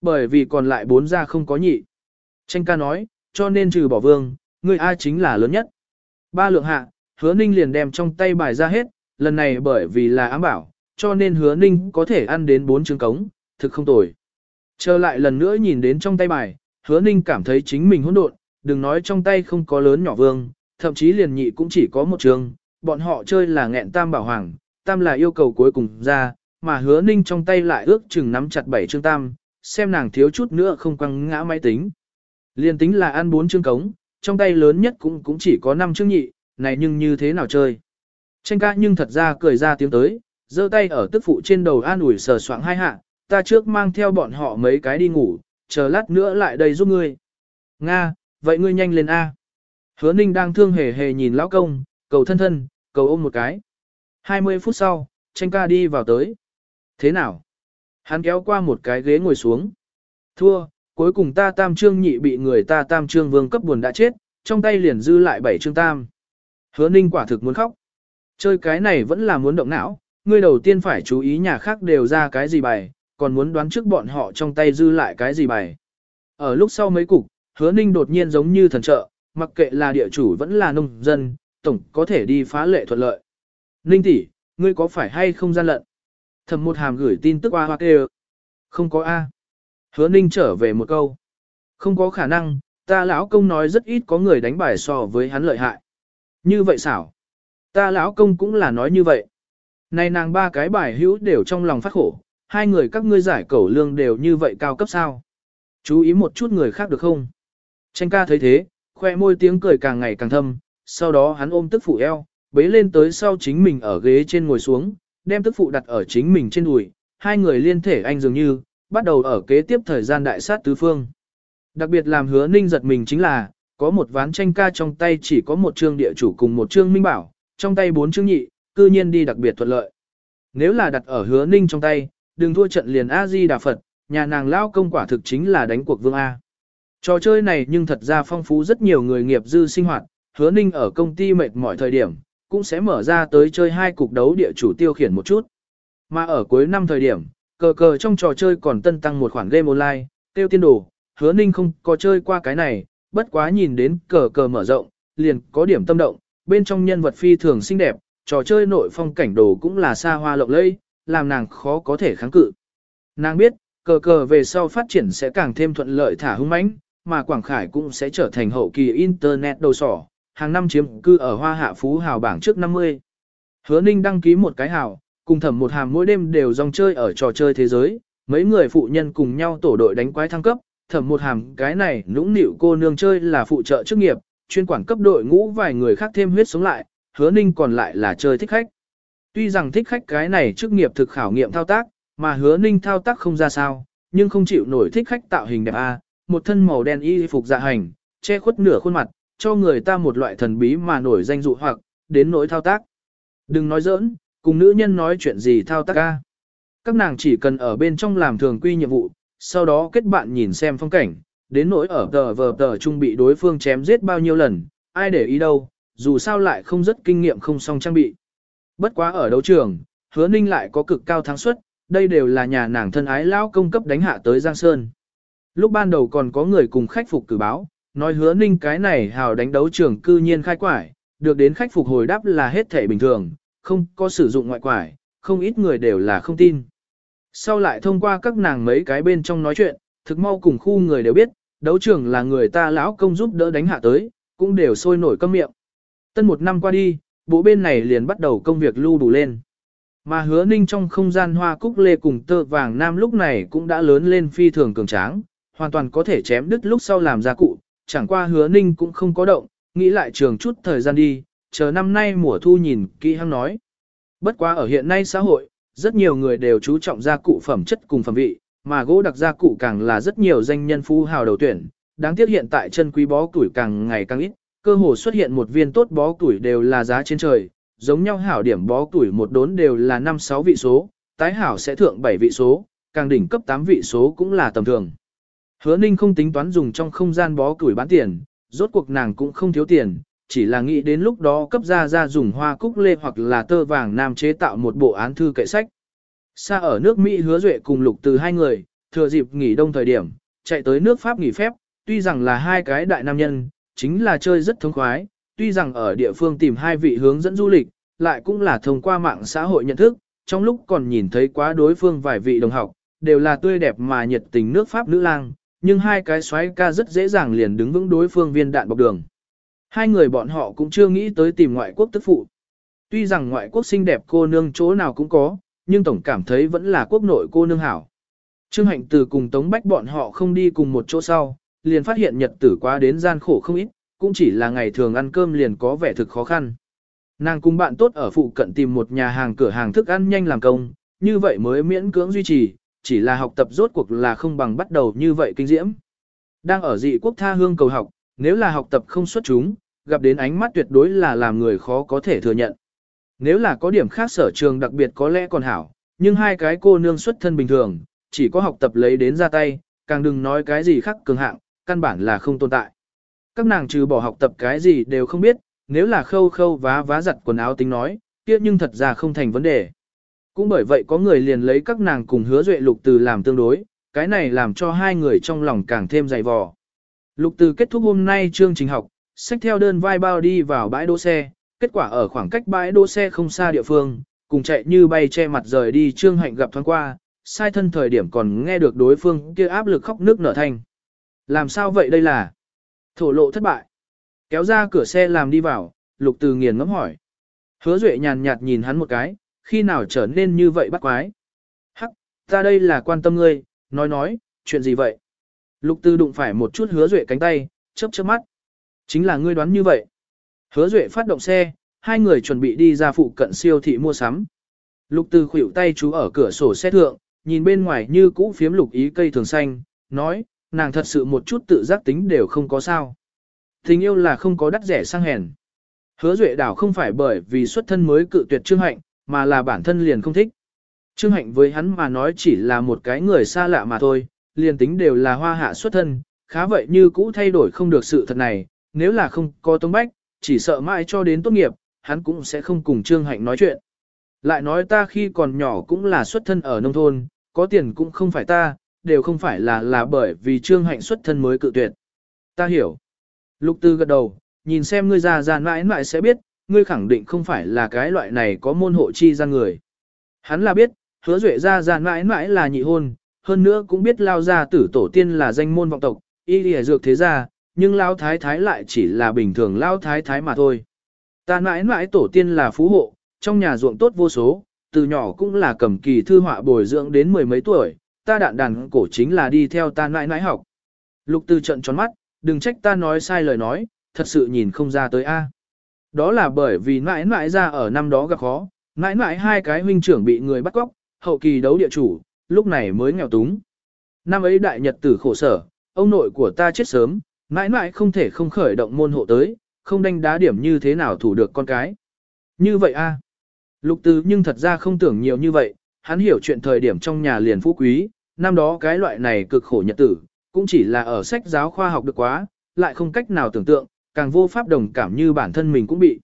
Bởi vì còn lại bốn ra không có nhị. Tranh ca nói, cho nên trừ bỏ vương, người A chính là lớn nhất. Ba lượng hạ, hứa ninh liền đem trong tay bài ra hết, lần này bởi vì là ám bảo, cho nên hứa ninh có thể ăn đến bốn chương cống, thực không tồi. Trở lại lần nữa nhìn đến trong tay bài, hứa ninh cảm thấy chính mình hỗn độn, đừng nói trong tay không có lớn nhỏ vương, thậm chí liền nhị cũng chỉ có một trường, bọn họ chơi là nghẹn tam bảo hoàng, tam là yêu cầu cuối cùng ra, mà hứa ninh trong tay lại ước chừng nắm chặt bảy chương tam, xem nàng thiếu chút nữa không quăng ngã máy tính. Liên tính là ăn bốn chương cống, trong tay lớn nhất cũng cũng chỉ có năm chương nhị, này nhưng như thế nào chơi. Tranh ca nhưng thật ra cười ra tiếng tới, giơ tay ở tức phụ trên đầu an ủi sờ soạng hai hạ, ta trước mang theo bọn họ mấy cái đi ngủ, chờ lát nữa lại đây giúp ngươi. Nga, vậy ngươi nhanh lên A. Hứa ninh đang thương hề hề nhìn lão công, cầu thân thân, cầu ôm một cái. 20 phút sau, tranh ca đi vào tới. Thế nào? Hắn kéo qua một cái ghế ngồi xuống. Thua, cuối cùng ta tam trương nhị bị người ta tam trương vương cấp buồn đã chết, trong tay liền dư lại bảy trương tam. Hứa ninh quả thực muốn khóc. Chơi cái này vẫn là muốn động não, ngươi đầu tiên phải chú ý nhà khác đều ra cái gì bài, còn muốn đoán trước bọn họ trong tay dư lại cái gì bài. Ở lúc sau mấy cục, hứa ninh đột nhiên giống như thần trợ, mặc kệ là địa chủ vẫn là nông dân, tổng có thể đi phá lệ thuận lợi. Ninh tỷ, ngươi có phải hay không gian lận? Thầm một hàm gửi tin tức qua hoa kêu. Không có A. Hứa ninh trở về một câu. Không có khả năng, ta lão công nói rất ít có người đánh bài so với hắn lợi hại. Như vậy xảo. Ta lão công cũng là nói như vậy. Này nàng ba cái bài hữu đều trong lòng phát khổ, hai người các ngươi giải cẩu lương đều như vậy cao cấp sao. Chú ý một chút người khác được không? Tranh ca thấy thế, khoe môi tiếng cười càng ngày càng thâm, sau đó hắn ôm tức phụ eo, bế lên tới sau chính mình ở ghế trên ngồi xuống, đem tức phụ đặt ở chính mình trên đùi, hai người liên thể anh dường như, bắt đầu ở kế tiếp thời gian đại sát tứ phương. Đặc biệt làm hứa ninh giật mình chính là, có một ván tranh ca trong tay chỉ có một chương địa chủ cùng một chương minh bảo, trong tay bốn chương nhị, cư nhiên đi đặc biệt thuận lợi. Nếu là đặt ở hứa ninh trong tay, đừng thua trận liền A-di Đà Phật, nhà nàng lao công quả thực chính là đánh cuộc vương A. Trò chơi này nhưng thật ra phong phú rất nhiều người nghiệp dư sinh hoạt, hứa ninh ở công ty mệt mỏi thời điểm, cũng sẽ mở ra tới chơi hai cục đấu địa chủ tiêu khiển một chút. Mà ở cuối năm thời điểm, cờ cờ trong trò chơi còn tân tăng một khoản game online, tiêu tiên đồ, hứa ninh không có chơi qua cái này, bất quá nhìn đến cờ cờ mở rộng, liền có điểm tâm động, bên trong nhân vật phi thường xinh đẹp, trò chơi nội phong cảnh đồ cũng là xa hoa lộng lẫy, làm nàng khó có thể kháng cự. Nàng biết, cờ cờ về sau phát triển sẽ càng thêm thuận lợi thả hung mãnh, mà Quảng Khải cũng sẽ trở thành hậu kỳ Internet đầu sỏ, hàng năm chiếm cư ở Hoa Hạ Phú Hào bảng trước 50. Hứa Ninh đăng ký một cái hào, cùng thẩm một hàm mỗi đêm đều dòng chơi ở trò chơi thế giới, mấy người phụ nhân cùng nhau tổ đội đánh quái thăng cấp, thẩm một hàm cái này nũng nịu cô nương chơi là phụ trợ chức nghiệp, chuyên quản cấp đội ngũ vài người khác thêm huyết sống lại, hứa ninh còn lại là chơi thích khách. Tuy rằng thích khách cái này chức nghiệp thực khảo nghiệm thao tác, mà hứa ninh thao tác không ra sao, nhưng không chịu nổi thích khách tạo hình đẹp A, một thân màu đen y phục dạ hành, che khuất nửa khuôn mặt, cho người ta một loại thần bí mà nổi danh dụ hoặc, đến nỗi thao tác. Đừng nói giỡn, cùng nữ nhân nói chuyện gì thao tác A. Các nàng chỉ cần ở bên trong làm thường quy nhiệm vụ, sau đó kết bạn nhìn xem phong cảnh, đến nỗi ở tờ vờ tờ trung bị đối phương chém giết bao nhiêu lần, ai để ý đâu, dù sao lại không rất kinh nghiệm không song trang bị. Bất quá ở đấu trường, hứa ninh lại có cực cao thắng suất, đây đều là nhà nàng thân ái lão công cấp đánh hạ tới Giang Sơn. Lúc ban đầu còn có người cùng khách phục cử báo, nói hứa ninh cái này hào đánh đấu trường cư nhiên khai quải, được đến khách phục hồi đáp là hết thể bình thường, không có sử dụng ngoại quải, không ít người đều là không tin. Sau lại thông qua các nàng mấy cái bên trong nói chuyện, thực mau cùng khu người đều biết, đấu trường là người ta lão công giúp đỡ đánh hạ tới, cũng đều sôi nổi câm miệng. Tân một năm qua đi, bộ bên này liền bắt đầu công việc lưu đủ lên. Mà hứa ninh trong không gian hoa cúc lê cùng tơ vàng nam lúc này cũng đã lớn lên phi thường cường tráng, hoàn toàn có thể chém đứt lúc sau làm gia cụ, chẳng qua hứa ninh cũng không có động, nghĩ lại trường chút thời gian đi, chờ năm nay mùa thu nhìn kỹ hăng nói. Bất quá ở hiện nay xã hội, rất nhiều người đều chú trọng gia cụ phẩm chất cùng phẩm vị, mà gỗ đặc gia cụ càng là rất nhiều danh nhân phú hào đầu tuyển, đáng tiếc hiện tại chân quý bó tuổi càng ngày càng ít, cơ hồ xuất hiện một viên tốt bó tuổi đều là giá trên trời, giống nhau hảo điểm bó tuổi một đốn đều là 5-6 vị số, tái hảo sẽ thượng 7 vị số, càng đỉnh cấp 8 vị số cũng là tầm thường. Hứa Ninh không tính toán dùng trong không gian bó tuổi bán tiền, rốt cuộc nàng cũng không thiếu tiền, chỉ là nghĩ đến lúc đó cấp ra ra dùng hoa cúc lê hoặc là tơ vàng nam chế tạo một bộ án thư kệ sách. Xa ở nước Mỹ hứa duệ cùng lục từ hai người, thừa dịp nghỉ đông thời điểm, chạy tới nước Pháp nghỉ phép, tuy rằng là hai cái đại nam nhân, chính là chơi rất thống khoái, tuy rằng ở địa phương tìm hai vị hướng dẫn du lịch, lại cũng là thông qua mạng xã hội nhận thức, trong lúc còn nhìn thấy quá đối phương vài vị đồng học, đều là tươi đẹp mà nhiệt tình nước Pháp nữ lang, nhưng hai cái xoáy ca rất dễ dàng liền đứng vững đối phương viên đạn bọc đường. Hai người bọn họ cũng chưa nghĩ tới tìm ngoại quốc tức phụ. Tuy rằng ngoại quốc xinh đẹp cô nương chỗ nào cũng có, nhưng tổng cảm thấy vẫn là quốc nội cô nương hảo. Trương Hạnh từ cùng Tống Bách bọn họ không đi cùng một chỗ sau, liền phát hiện nhật tử quá đến gian khổ không ít, cũng chỉ là ngày thường ăn cơm liền có vẻ thực khó khăn. Nàng cùng bạn tốt ở phụ cận tìm một nhà hàng cửa hàng thức ăn nhanh làm công, như vậy mới miễn cưỡng duy trì, chỉ là học tập rốt cuộc là không bằng bắt đầu như vậy kinh diễm. Đang ở dị quốc tha hương cầu học, nếu là học tập không xuất chúng, gặp đến ánh mắt tuyệt đối là làm người khó có thể thừa nhận. Nếu là có điểm khác sở trường đặc biệt có lẽ còn hảo, nhưng hai cái cô nương xuất thân bình thường, chỉ có học tập lấy đến ra tay, càng đừng nói cái gì khác cường hạng, căn bản là không tồn tại. Các nàng trừ bỏ học tập cái gì đều không biết, nếu là khâu khâu vá vá giặt quần áo tính nói, kia nhưng thật ra không thành vấn đề. Cũng bởi vậy có người liền lấy các nàng cùng hứa duệ lục từ làm tương đối, cái này làm cho hai người trong lòng càng thêm dày vò. Lục từ kết thúc hôm nay chương trình học, xách theo đơn vai bao đi vào bãi đỗ xe, kết quả ở khoảng cách bãi đỗ xe không xa địa phương, cùng chạy như bay che mặt rời đi trương hạnh gặp thoáng qua, sai thân thời điểm còn nghe được đối phương kia áp lực khóc nước nở thành làm sao vậy đây là? Thổ lộ thất bại. Kéo ra cửa xe làm đi vào, lục từ nghiền ngẫm hỏi. Hứa Duệ nhàn nhạt nhìn hắn một cái, khi nào trở nên như vậy bắt quái. Hắc, ta đây là quan tâm ngươi, nói nói, chuyện gì vậy? Lục từ đụng phải một chút hứa Duệ cánh tay, chớp chớp mắt. Chính là ngươi đoán như vậy. Hứa Duệ phát động xe, hai người chuẩn bị đi ra phụ cận siêu thị mua sắm. Lục từ khuỷu tay chú ở cửa sổ xe thượng, nhìn bên ngoài như cũ phiếm lục ý cây thường xanh, nói, nàng thật sự một chút tự giác tính đều không có sao. Tình yêu là không có đắt rẻ sang hèn. Hứa Duệ đảo không phải bởi vì xuất thân mới cự tuyệt Trương Hạnh, mà là bản thân liền không thích. Trương Hạnh với hắn mà nói chỉ là một cái người xa lạ mà thôi, liền tính đều là hoa hạ xuất thân, khá vậy như cũ thay đổi không được sự thật này, nếu là không có Tống Bách, chỉ sợ mãi cho đến tốt nghiệp, hắn cũng sẽ không cùng Trương Hạnh nói chuyện. Lại nói ta khi còn nhỏ cũng là xuất thân ở nông thôn, có tiền cũng không phải ta, đều không phải là là bởi vì Trương Hạnh xuất thân mới cự tuyệt. Ta hiểu. Lục Tư gật đầu, nhìn xem ngươi già già mãi mãi sẽ biết, ngươi khẳng định không phải là cái loại này có môn hộ chi ra người. Hắn là biết, hứa duệ ra già mãi mãi là nhị hôn, hơn nữa cũng biết lao gia tử tổ tiên là danh môn vọng tộc, y lìa dược thế gia, nhưng lao thái thái lại chỉ là bình thường lao thái thái mà thôi. Ta mãi mãi tổ tiên là phú hộ, trong nhà ruộng tốt vô số, từ nhỏ cũng là cầm kỳ thư họa bồi dưỡng đến mười mấy tuổi, ta đạn đàn cổ chính là đi theo ta nãi nãi học. Lục từ trận tròn mắt, đừng trách ta nói sai lời nói, thật sự nhìn không ra tới a. Đó là bởi vì nãi nãi ra ở năm đó gặp khó, nãi nãi hai cái huynh trưởng bị người bắt cóc, hậu kỳ đấu địa chủ, lúc này mới nghèo túng. Năm ấy đại nhật tử khổ sở, ông nội của ta chết sớm, nãi nãi không thể không khởi động môn hộ tới, không đánh đá điểm như thế nào thủ được con cái. Như vậy a. Lục Từ nhưng thật ra không tưởng nhiều như vậy, hắn hiểu chuyện thời điểm trong nhà liền phú quý, năm đó cái loại này cực khổ nhật tử, cũng chỉ là ở sách giáo khoa học được quá, lại không cách nào tưởng tượng, càng vô pháp đồng cảm như bản thân mình cũng bị.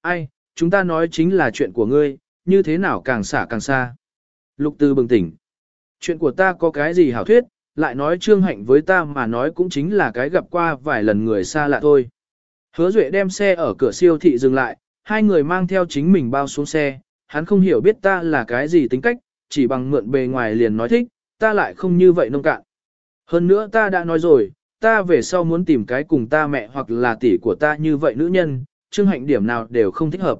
Ai, chúng ta nói chính là chuyện của ngươi, như thế nào càng xả càng xa. Lục Từ bừng tỉnh. Chuyện của ta có cái gì hảo thuyết, lại nói trương hạnh với ta mà nói cũng chính là cái gặp qua vài lần người xa lạ thôi. Hứa Duệ đem xe ở cửa siêu thị dừng lại, hai người mang theo chính mình bao xuống xe, hắn không hiểu biết ta là cái gì tính cách, chỉ bằng mượn bề ngoài liền nói thích, ta lại không như vậy nông cạn. Hơn nữa ta đã nói rồi, ta về sau muốn tìm cái cùng ta mẹ hoặc là tỷ của ta như vậy nữ nhân, chương hạnh điểm nào đều không thích hợp.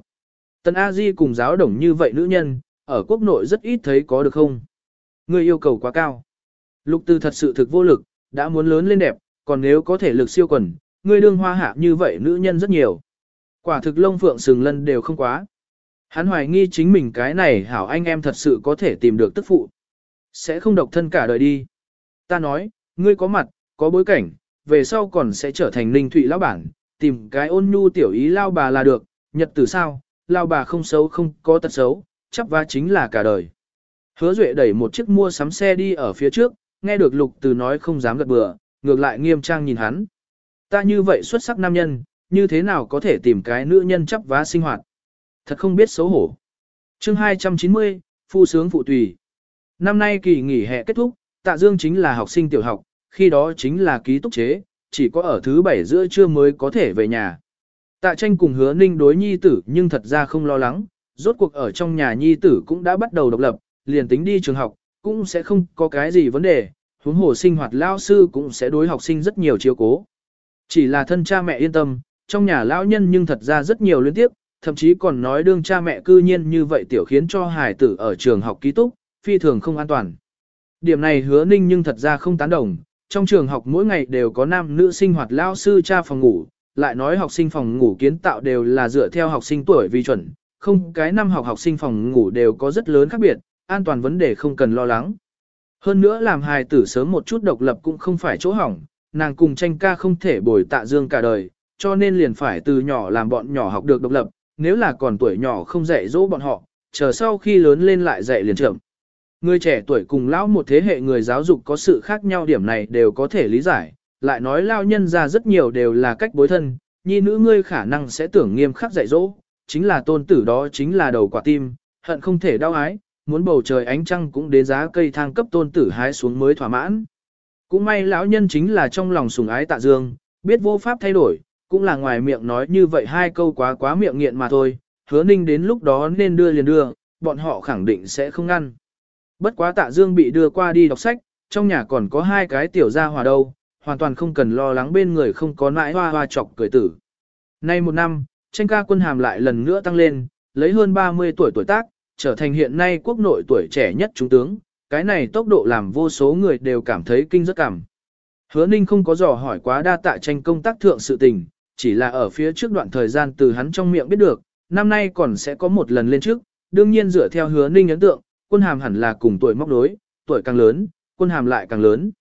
Tần A Di cùng giáo đồng như vậy nữ nhân, ở quốc nội rất ít thấy có được không? Người yêu cầu quá cao. Lục Tư thật sự thực vô lực, đã muốn lớn lên đẹp, còn nếu có thể lực siêu quần, người đương hoa hạ như vậy nữ nhân rất nhiều. Quả thực lông phượng sừng lân đều không quá. Hắn hoài nghi chính mình cái này hảo anh em thật sự có thể tìm được tức phụ. Sẽ không độc thân cả đời đi. Ta nói, ngươi có mặt, có bối cảnh, về sau còn sẽ trở thành ninh thụy lão bản, tìm cái ôn nhu tiểu ý lao bà là được, nhật từ sao, lao bà không xấu không có tật xấu, chắc va chính là cả đời. Hứa Duệ đẩy một chiếc mua sắm xe đi ở phía trước, nghe được lục từ nói không dám gật bừa, ngược lại nghiêm trang nhìn hắn. Ta như vậy xuất sắc nam nhân, như thế nào có thể tìm cái nữ nhân chấp vá sinh hoạt. Thật không biết xấu hổ. chương 290, Phu Sướng Phụ Tùy. Năm nay kỳ nghỉ hè kết thúc, Tạ Dương chính là học sinh tiểu học, khi đó chính là ký túc chế, chỉ có ở thứ bảy giữa trưa mới có thể về nhà. Tạ tranh cùng hứa ninh đối nhi tử nhưng thật ra không lo lắng, rốt cuộc ở trong nhà nhi tử cũng đã bắt đầu độc lập, liền tính đi trường học, cũng sẽ không có cái gì vấn đề, huống hồ sinh hoạt lao sư cũng sẽ đối học sinh rất nhiều chiếu cố. Chỉ là thân cha mẹ yên tâm, trong nhà lão nhân nhưng thật ra rất nhiều liên tiếp, thậm chí còn nói đương cha mẹ cư nhiên như vậy tiểu khiến cho hài tử ở trường học ký túc, phi thường không an toàn. Điểm này hứa ninh nhưng thật ra không tán đồng, trong trường học mỗi ngày đều có nam nữ sinh hoạt lao sư cha phòng ngủ, lại nói học sinh phòng ngủ kiến tạo đều là dựa theo học sinh tuổi vi chuẩn, không cái năm học học sinh phòng ngủ đều có rất lớn khác biệt, an toàn vấn đề không cần lo lắng. Hơn nữa làm hài tử sớm một chút độc lập cũng không phải chỗ hỏng, nàng cùng tranh ca không thể bồi tạ dương cả đời, cho nên liền phải từ nhỏ làm bọn nhỏ học được độc lập, nếu là còn tuổi nhỏ không dạy dỗ bọn họ, chờ sau khi lớn lên lại dạy liền trưởng. Người trẻ tuổi cùng lão một thế hệ người giáo dục có sự khác nhau điểm này đều có thể lý giải, lại nói lao nhân ra rất nhiều đều là cách bối thân, nhi nữ ngươi khả năng sẽ tưởng nghiêm khắc dạy dỗ, chính là tôn tử đó chính là đầu quả tim, hận không thể đau ái, muốn bầu trời ánh trăng cũng đến giá cây thang cấp tôn tử hái xuống mới thỏa mãn. Cũng may lão nhân chính là trong lòng sùng ái tạ dương, biết vô pháp thay đổi, cũng là ngoài miệng nói như vậy hai câu quá quá miệng nghiện mà thôi, hứa ninh đến lúc đó nên đưa liền đưa, bọn họ khẳng định sẽ không ngăn. Bất quá tạ dương bị đưa qua đi đọc sách, trong nhà còn có hai cái tiểu gia hòa đâu, hoàn toàn không cần lo lắng bên người không có nãi hoa hoa chọc cười tử. Nay một năm, tranh ca quân hàm lại lần nữa tăng lên, lấy hơn 30 tuổi tuổi tác, trở thành hiện nay quốc nội tuổi trẻ nhất trung tướng, cái này tốc độ làm vô số người đều cảm thấy kinh rất cảm. Hứa Ninh không có dò hỏi quá đa tạ tranh công tác thượng sự tình, chỉ là ở phía trước đoạn thời gian từ hắn trong miệng biết được, năm nay còn sẽ có một lần lên trước, đương nhiên dựa theo hứa Ninh ấn tượng, quân hàm hẳn là cùng tuổi móc đối, tuổi càng lớn, quân hàm lại càng lớn.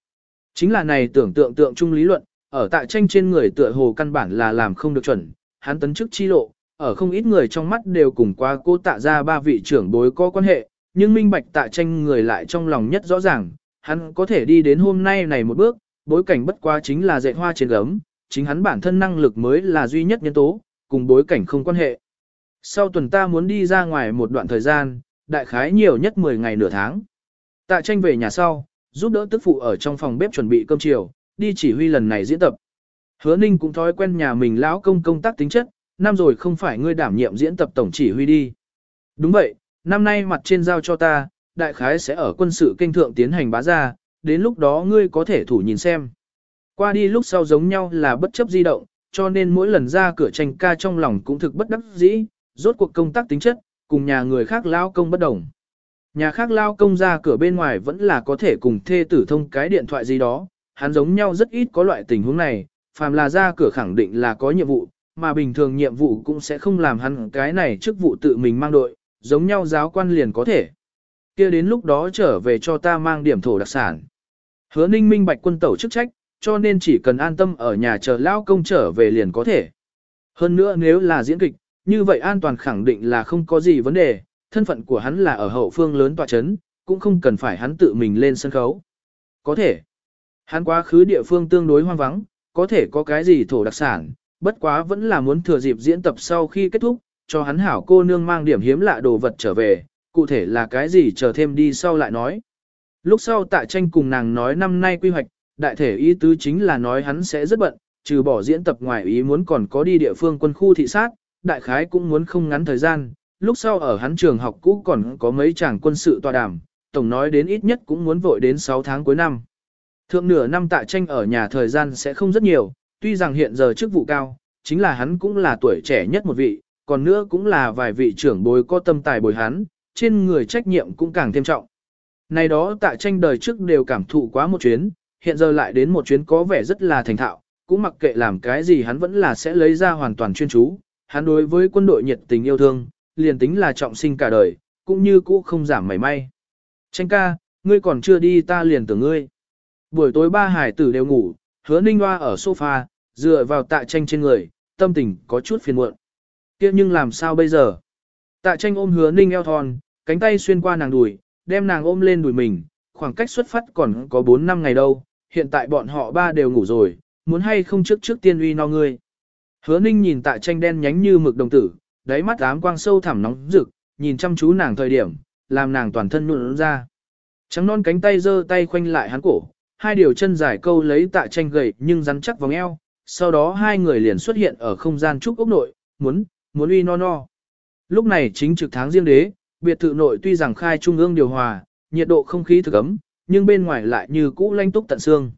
Chính là này tưởng tượng tượng trung lý luận, ở tại tranh trên người tựa hồ căn bản là làm không được chuẩn, hắn tấn chức chi lộ, ở không ít người trong mắt đều cùng qua cô tạ ra ba vị trưởng bối có quan hệ, nhưng minh bạch tạ tranh người lại trong lòng nhất rõ ràng, hắn có thể đi đến hôm nay này một bước, bối cảnh bất quá chính là dạy hoa trên gấm, chính hắn bản thân năng lực mới là duy nhất nhân tố, cùng bối cảnh không quan hệ. Sau tuần ta muốn đi ra ngoài một đoạn thời gian, đại khái nhiều nhất 10 ngày nửa tháng. Tạ tranh về nhà sau, giúp đỡ tức phụ ở trong phòng bếp chuẩn bị cơm chiều, đi chỉ huy lần này diễn tập. Hứa Ninh cũng thói quen nhà mình lão công công tác tính chất, năm rồi không phải ngươi đảm nhiệm diễn tập tổng chỉ huy đi. Đúng vậy, năm nay mặt trên giao cho ta, đại khái sẽ ở quân sự kinh thượng tiến hành bá ra, đến lúc đó ngươi có thể thủ nhìn xem. Qua đi lúc sau giống nhau là bất chấp di động, cho nên mỗi lần ra cửa tranh ca trong lòng cũng thực bất đắc dĩ, rốt cuộc công tác tính chất, cùng nhà người khác lao công bất đồng. Nhà khác lao công ra cửa bên ngoài vẫn là có thể cùng thê tử thông cái điện thoại gì đó, hắn giống nhau rất ít có loại tình huống này, phàm là ra cửa khẳng định là có nhiệm vụ, mà bình thường nhiệm vụ cũng sẽ không làm hắn cái này chức vụ tự mình mang đội, giống nhau giáo quan liền có thể. kia đến lúc đó trở về cho ta mang điểm thổ đặc sản. Hứa ninh minh bạch quân tẩu chức trách, cho nên chỉ cần an tâm ở nhà chờ lão công trở về liền có thể. Hơn nữa nếu là diễn kịch, như vậy an toàn khẳng định là không có gì vấn đề, thân phận của hắn là ở hậu phương lớn tọa chấn, cũng không cần phải hắn tự mình lên sân khấu. Có thể, hắn quá khứ địa phương tương đối hoang vắng, có thể có cái gì thổ đặc sản, bất quá vẫn là muốn thừa dịp diễn tập sau khi kết thúc, cho hắn hảo cô nương mang điểm hiếm lạ đồ vật trở về, cụ thể là cái gì chờ thêm đi sau lại nói. Lúc sau tạ tranh cùng nàng nói năm nay quy hoạch, đại thể ý tứ chính là nói hắn sẽ rất bận, trừ bỏ diễn tập ngoài ý muốn còn có đi địa phương quân khu thị sát, đại khái cũng muốn không ngắn thời gian, lúc sau ở hắn trường học cũ còn có mấy chàng quân sự tòa đàm, tổng nói đến ít nhất cũng muốn vội đến 6 tháng cuối năm. Thượng nửa năm tạ tranh ở nhà thời gian sẽ không rất nhiều, tuy rằng hiện giờ chức vụ cao, chính là hắn cũng là tuổi trẻ nhất một vị, còn nữa cũng là vài vị trưởng bối có tâm tài bồi hắn, trên người trách nhiệm cũng càng thêm trọng. Này đó tạ tranh đời trước đều cảm thụ quá một chuyến, hiện giờ lại đến một chuyến có vẻ rất là thành thạo, cũng mặc kệ làm cái gì hắn vẫn là sẽ lấy ra hoàn toàn chuyên chú, hắn đối với quân đội nhiệt tình yêu thương, liền tính là trọng sinh cả đời, cũng như cũ không giảm mảy may. Tranh ca, ngươi còn chưa đi ta liền tưởng ngươi. Buổi tối ba hải tử đều ngủ, hứa ninh hoa ở sofa, dựa vào tạ tranh trên người, tâm tình có chút phiền muộn. kia nhưng làm sao bây giờ? Tạ tranh ôm hứa ninh eo thon, cánh tay xuyên qua nàng đùi, đem nàng ôm lên đùi mình, khoảng cách xuất phát còn có 4 năm ngày đâu, hiện tại bọn họ ba đều ngủ rồi, muốn hay không trước trước tiên uy no ngươi. Hứa ninh nhìn tạ tranh đen nhánh như mực đồng tử, đáy mắt ám quang sâu thẳm nóng rực, nhìn chăm chú nàng thời điểm, làm nàng toàn thân nụn ra. Trắng non cánh tay giơ tay khoanh lại hắn cổ, hai điều chân dài câu lấy tạ tranh gầy nhưng rắn chắc vòng eo, sau đó hai người liền xuất hiện ở không gian trúc ốc nội, muốn, muốn uy no no. Lúc này chính trực tháng riêng đế, biệt thự nội tuy rằng khai trung ương điều hòa, nhiệt độ không khí thực ấm, nhưng bên ngoài lại như cũ lanh túc tận xương.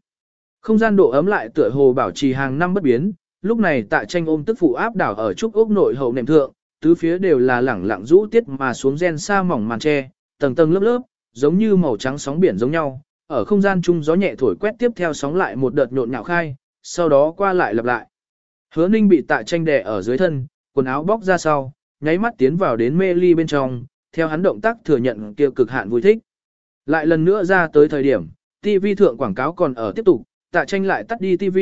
Không gian độ ấm lại tựa hồ bảo trì hàng năm bất biến, lúc này tạ tranh ôm tức phụ áp đảo ở trúc ốc nội hậu nệm thượng, tứ phía đều là lẳng lặng rũ tiết mà xuống gen sa mỏng màn tre, tầng tầng lớp lớp, giống như màu trắng sóng biển giống nhau, ở không gian chung gió nhẹ thổi quét tiếp theo sóng lại một đợt nhộn nhạo khai, sau đó qua lại lặp lại. Hứa Ninh bị tạ tranh đè ở dưới thân, quần áo bóc ra sau, nháy mắt tiến vào đến mê ly bên trong, theo hắn động tác thừa nhận kia cực hạn vui thích. Lại lần nữa ra tới thời điểm, TV thượng quảng cáo còn ở tiếp tục, tạ tranh lại tắt đi TV,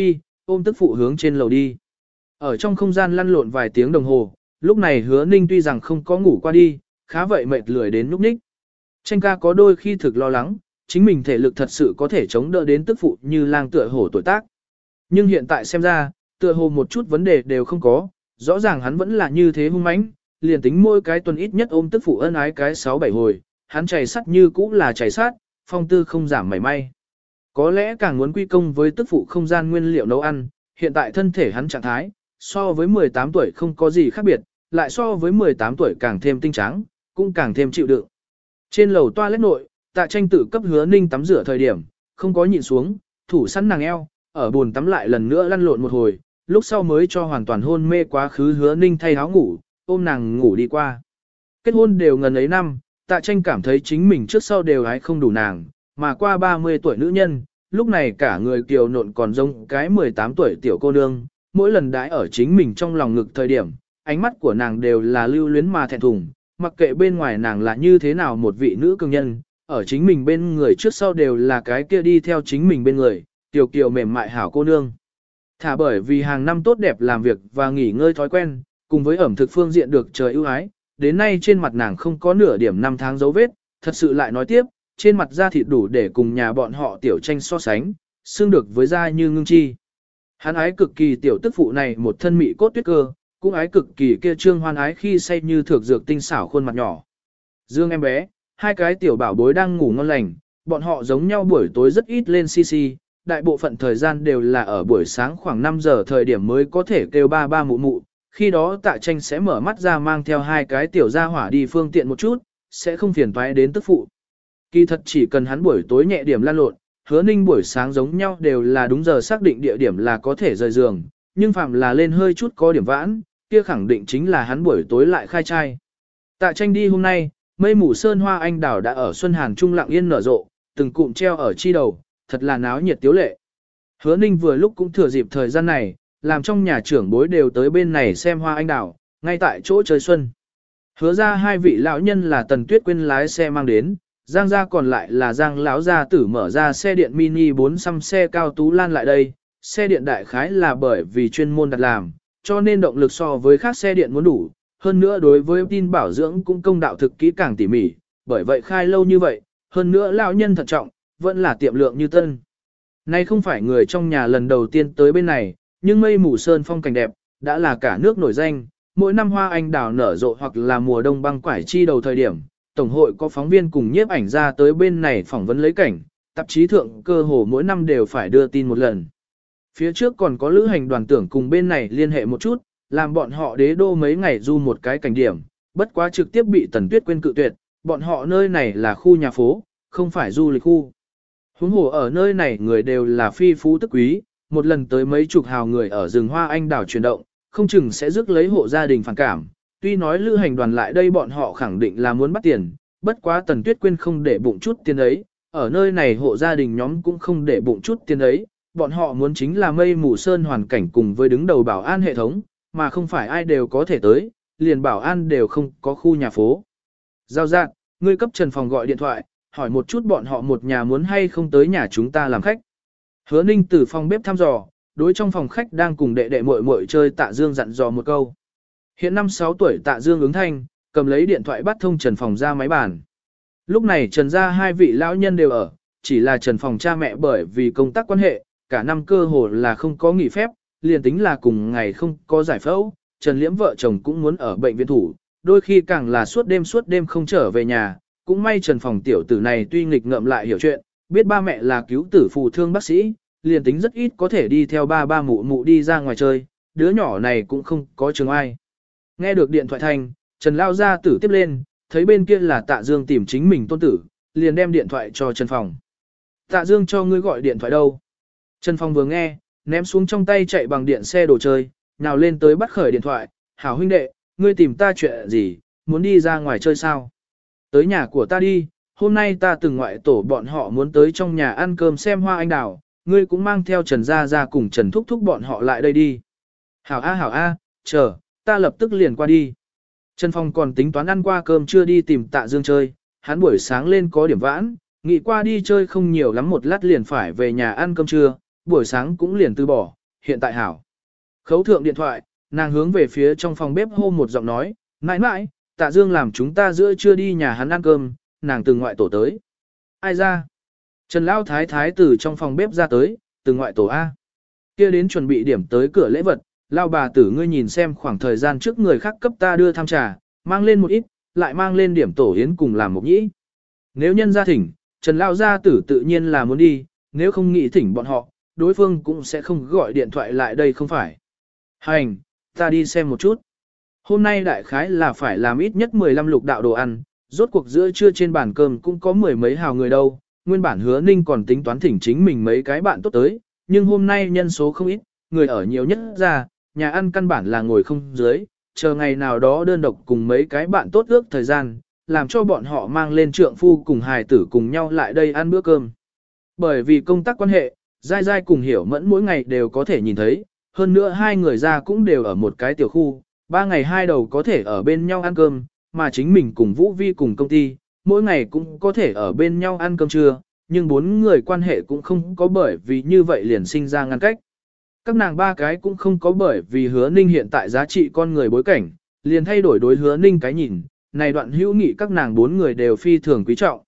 ôm tức phụ hướng trên lầu đi. Ở trong không gian lăn lộn vài tiếng đồng hồ, lúc này hứa ninh tuy rằng không có ngủ qua đi, khá vậy mệt lười đến lúc ních. Tranh ca có đôi khi thực lo lắng, chính mình thể lực thật sự có thể chống đỡ đến tức phụ như lang tựa hổ tuổi tác. Nhưng hiện tại xem ra, tựa hồ một chút vấn đề đều không có, rõ ràng hắn vẫn là như thế hung mãnh, liền tính mỗi cái tuần ít nhất ôm tức phụ ân ái cái 6-7 hồi, hắn chảy sắt như cũ là chảy sát, phong tư không giảm mảy may. Có lẽ càng muốn quy công với tức phụ không gian nguyên liệu nấu ăn, hiện tại thân thể hắn trạng thái, so với 18 tuổi không có gì khác biệt, lại so với 18 tuổi càng thêm tinh trắng, cũng càng thêm chịu đựng. Trên lầu toilet nội, tạ tranh tử cấp hứa ninh tắm rửa thời điểm, không có nhịn xuống, thủ sẵn nàng eo, ở buồn tắm lại lần nữa lăn lộn một hồi, lúc sau mới cho hoàn toàn hôn mê quá khứ hứa ninh thay áo ngủ, ôm nàng ngủ đi qua. Kết hôn đều ngần ấy năm, tạ tranh cảm thấy chính mình trước sau đều hái không đủ nàng, mà qua 30 tuổi nữ nhân, lúc này cả người kiều nộn còn giống cái 18 tuổi tiểu cô nương, mỗi lần đãi ở chính mình trong lòng ngực thời điểm, ánh mắt của nàng đều là lưu luyến mà thẹn thùng, mặc kệ bên ngoài nàng là như thế nào một vị nữ cường nhân, ở chính mình bên người trước sau đều là cái kia đi theo chính mình bên người, tiểu kiều mềm mại hảo cô nương. Thả bởi vì hàng năm tốt đẹp làm việc và nghỉ ngơi thói quen, cùng với ẩm thực phương diện được trời ưu ái, đến nay trên mặt nàng không có nửa điểm năm tháng dấu vết, thật sự lại nói tiếp, trên mặt da thịt đủ để cùng nhà bọn họ tiểu tranh so sánh, xương được với da như ngưng chi. Hắn ái cực kỳ tiểu tức phụ này một thân mị cốt tuyết cơ, cũng ái cực kỳ kia trương hoan ái khi say như thược dược tinh xảo khuôn mặt nhỏ. Dương em bé, hai cái tiểu bảo bối đang ngủ ngon lành, bọn họ giống nhau buổi tối rất ít lên CC, đại bộ phận thời gian đều là ở buổi sáng khoảng 5 giờ thời điểm mới có thể kêu ba ba mụ mụ, khi đó tạ tranh sẽ mở mắt ra mang theo hai cái tiểu gia hỏa đi phương tiện một chút, sẽ không phiền toái đến tức phụ. Kỳ thật chỉ cần hắn buổi tối nhẹ điểm lan lộn, hứa ninh buổi sáng giống nhau đều là đúng giờ xác định địa điểm là có thể rời giường, nhưng phạm là lên hơi chút có điểm vãn, kia khẳng định chính là hắn buổi tối lại khai trai. Tạ tranh đi hôm nay, mây mù sơn hoa anh đào đã ở Xuân Hàn Trung lặng yên nở rộ, từng cụm treo ở chi đầu, thật là náo nhiệt tiếu lệ. Hứa ninh vừa lúc cũng thừa dịp thời gian này, làm trong nhà trưởng bối đều tới bên này xem hoa anh đào, ngay tại chỗ chơi xuân. Hứa ra hai vị lão nhân là Tần Tuyết Quyên lái xe mang đến, Giang gia còn lại là Giang lão gia tử mở ra xe điện mini 400 xe cao tú lan lại đây, xe điện đại khái là bởi vì chuyên môn đặt làm, cho nên động lực so với khác xe điện muốn đủ, hơn nữa đối với tin bảo dưỡng cũng công đạo thực kỹ càng tỉ mỉ, bởi vậy khai lâu như vậy, hơn nữa lão nhân thận trọng, vẫn là tiệm lượng như tân. Nay không phải người trong nhà lần đầu tiên tới bên này, nhưng mây mù sơn phong cảnh đẹp, đã là cả nước nổi danh, mỗi năm hoa anh đào nở rộ hoặc là mùa đông băng quải chi đầu thời điểm, tổng hội có phóng viên cùng nhiếp ảnh ra tới bên này phỏng vấn lấy cảnh, tạp chí thượng cơ hồ mỗi năm đều phải đưa tin một lần. Phía trước còn có lữ hành đoàn tưởng cùng bên này liên hệ một chút, làm bọn họ đế đô mấy ngày du một cái cảnh điểm, bất quá trực tiếp bị Tần Tuyết quên cự tuyệt, bọn họ nơi này là khu nhà phố, không phải du lịch khu. Huống hồ ở nơi này người đều là phi phú tức quý, một lần tới mấy chục hào người ở rừng hoa anh đảo chuyển động, không chừng sẽ rước lấy hộ gia đình phản cảm. Tuy nói lữ hành đoàn lại đây bọn họ khẳng định là muốn bắt tiền, bất quá Tần Tuyết quên không để bụng chút tiền ấy, ở nơi này hộ gia đình nhóm cũng không để bụng chút tiền ấy, bọn họ muốn chính là mây mù sơn hoàn cảnh cùng với đứng đầu bảo an hệ thống, mà không phải ai đều có thể tới, liền bảo an đều không có khu nhà phố. Giao dạng, ngươi cấp Trần Phòng gọi điện thoại, hỏi một chút bọn họ một nhà muốn hay không tới nhà chúng ta làm khách. Hứa Ninh từ phòng bếp thăm dò, đối trong phòng khách đang cùng đệ đệ muội muội chơi Tạ Dương dặn dò một câu. Hiện năm 6 tuổi Tạ Dương ứng thanh, cầm lấy điện thoại bắt thông Trần Phòng ra máy bàn. Lúc này Trần gia hai vị lão nhân đều ở, chỉ là Trần Phòng cha mẹ bởi vì công tác quan hệ, cả năm cơ hồ là không có nghỉ phép, liền tính là cùng ngày không có giải phẫu, Trần Liễm vợ chồng cũng muốn ở bệnh viện thủ, đôi khi càng là suốt đêm suốt đêm không trở về nhà, cũng may Trần Phòng tiểu tử này tuy nghịch ngợm lại hiểu chuyện, biết ba mẹ là cứu tử phù thương bác sĩ, liền tính rất ít có thể đi theo ba ba mụ mụ đi ra ngoài chơi, đứa nhỏ này cũng không có trường ai. Nghe được điện thoại thành Trần lao ra tử tiếp lên, thấy bên kia là Tạ Dương tìm chính mình tôn tử, liền đem điện thoại cho Trần Phòng. Tạ Dương cho ngươi gọi điện thoại đâu? Trần Phong vừa nghe, ném xuống trong tay chạy bằng điện xe đồ chơi, nào lên tới bắt khởi điện thoại, hảo huynh đệ, ngươi tìm ta chuyện gì, muốn đi ra ngoài chơi sao? Tới nhà của ta đi, hôm nay ta từng ngoại tổ bọn họ muốn tới trong nhà ăn cơm xem hoa anh đào, ngươi cũng mang theo Trần Gia Gia cùng Trần Thúc Thúc bọn họ lại đây đi. Hảo A hảo A, chờ, ta lập tức liền qua đi. Trần Phong còn tính toán ăn qua cơm chưa đi tìm tạ dương chơi, hắn buổi sáng lên có điểm vãn, nghĩ qua đi chơi không nhiều lắm một lát liền phải về nhà ăn cơm trưa, buổi sáng cũng liền từ bỏ, hiện tại hảo. Khấu thượng điện thoại, nàng hướng về phía trong phòng bếp hô một giọng nói, mãi mãi, tạ dương làm chúng ta giữa trưa đi nhà hắn ăn cơm, nàng từ ngoại tổ tới. Ai ra? Trần Lão Thái Thái từ trong phòng bếp ra tới, từ ngoại tổ A. kia đến chuẩn bị điểm tới cửa lễ vật, Lão bà tử ngươi nhìn xem khoảng thời gian trước người khác cấp ta đưa tham trà, mang lên một ít, lại mang lên điểm tổ yến cùng làm một nhĩ. Nếu nhân gia thỉnh, Trần Lão gia tử tự nhiên là muốn đi, nếu không nghĩ thỉnh bọn họ, đối phương cũng sẽ không gọi điện thoại lại đây không phải. Hành, ta đi xem một chút. Hôm nay đại khái là phải làm ít nhất 15 lục đạo đồ ăn, rốt cuộc giữa trưa trên bàn cơm cũng có mười mấy hào người đâu, nguyên bản hứa ninh còn tính toán thỉnh chính mình mấy cái bạn tốt tới, nhưng hôm nay nhân số không ít, người ở nhiều nhất ra, nhà ăn căn bản là ngồi không dưới, chờ ngày nào đó đơn độc cùng mấy cái bạn tốt ước thời gian, làm cho bọn họ mang lên trượng phu cùng hài tử cùng nhau lại đây ăn bữa cơm. Bởi vì công tác quan hệ, dai dai cùng hiểu mẫn mỗi ngày đều có thể nhìn thấy, hơn nữa hai người ra cũng đều ở một cái tiểu khu, ba ngày hai đầu có thể ở bên nhau ăn cơm, mà chính mình cùng Vũ Vi cùng công ty, mỗi ngày cũng có thể ở bên nhau ăn cơm trưa, nhưng bốn người quan hệ cũng không có bởi vì như vậy liền sinh ra ngăn cách. Các nàng ba cái cũng không có bởi vì hứa ninh hiện tại giá trị con người bối cảnh, liền thay đổi đối hứa ninh cái nhìn, này đoạn hữu nghị các nàng bốn người đều phi thường quý trọng.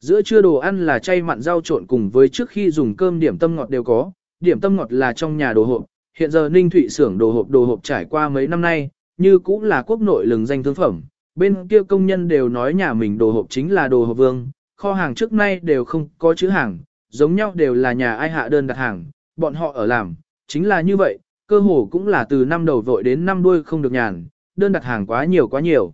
Giữa trưa đồ ăn là chay mặn rau trộn cùng với trước khi dùng cơm điểm tâm ngọt đều có, điểm tâm ngọt là trong nhà đồ hộp, hiện giờ Ninh Thụy xưởng đồ hộp đồ hộp trải qua mấy năm nay, như cũng là quốc nội lừng danh thương phẩm, bên kia công nhân đều nói nhà mình đồ hộp chính là đồ hộp vương, kho hàng trước nay đều không có chữ hàng, giống nhau đều là nhà ai hạ đơn đặt hàng, bọn họ ở làm, chính là như vậy, cơ hồ cũng là từ năm đầu vội đến năm đuôi không được nhàn, đơn đặt hàng quá nhiều quá nhiều.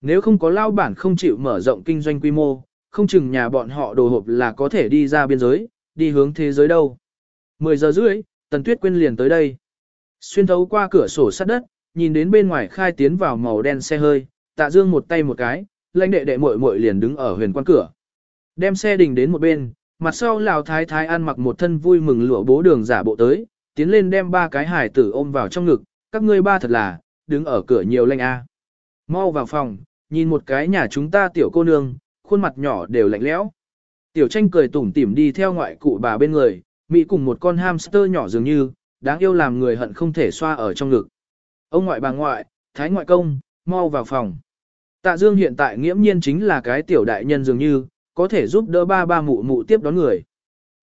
Nếu không có lao bản không chịu mở rộng kinh doanh quy mô, không chừng nhà bọn họ đồ hộp là có thể đi ra biên giới, đi hướng thế giới đâu. 10 giờ rưỡi, Tần Tuyết Quyên liền tới đây. Xuyên thấu qua cửa sổ sắt đất, nhìn đến bên ngoài khai tiến vào màu đen xe hơi, tạ dương một tay một cái, lãnh đệ đệ muội muội liền đứng ở huyền quan cửa. Đem xe đình đến một bên, mặt sau lào thái thái ăn mặc một thân vui mừng lụa bố đường giả bộ tới, tiến lên đem ba cái hải tử ôm vào trong ngực, các ngươi ba thật là, đứng ở cửa nhiều lanh a. Mau vào phòng, nhìn một cái nhà chúng ta tiểu cô nương, khuôn mặt nhỏ đều lạnh lẽo. Tiểu tranh cười tủm tỉm đi theo ngoại cụ bà bên người, Mỹ cùng một con hamster nhỏ dường như, đáng yêu làm người hận không thể xoa ở trong ngực. Ông ngoại bà ngoại, thái ngoại công, mau vào phòng. Tạ Dương hiện tại nghiễm nhiên chính là cái tiểu đại nhân dường như, có thể giúp đỡ ba ba mụ mụ tiếp đón người.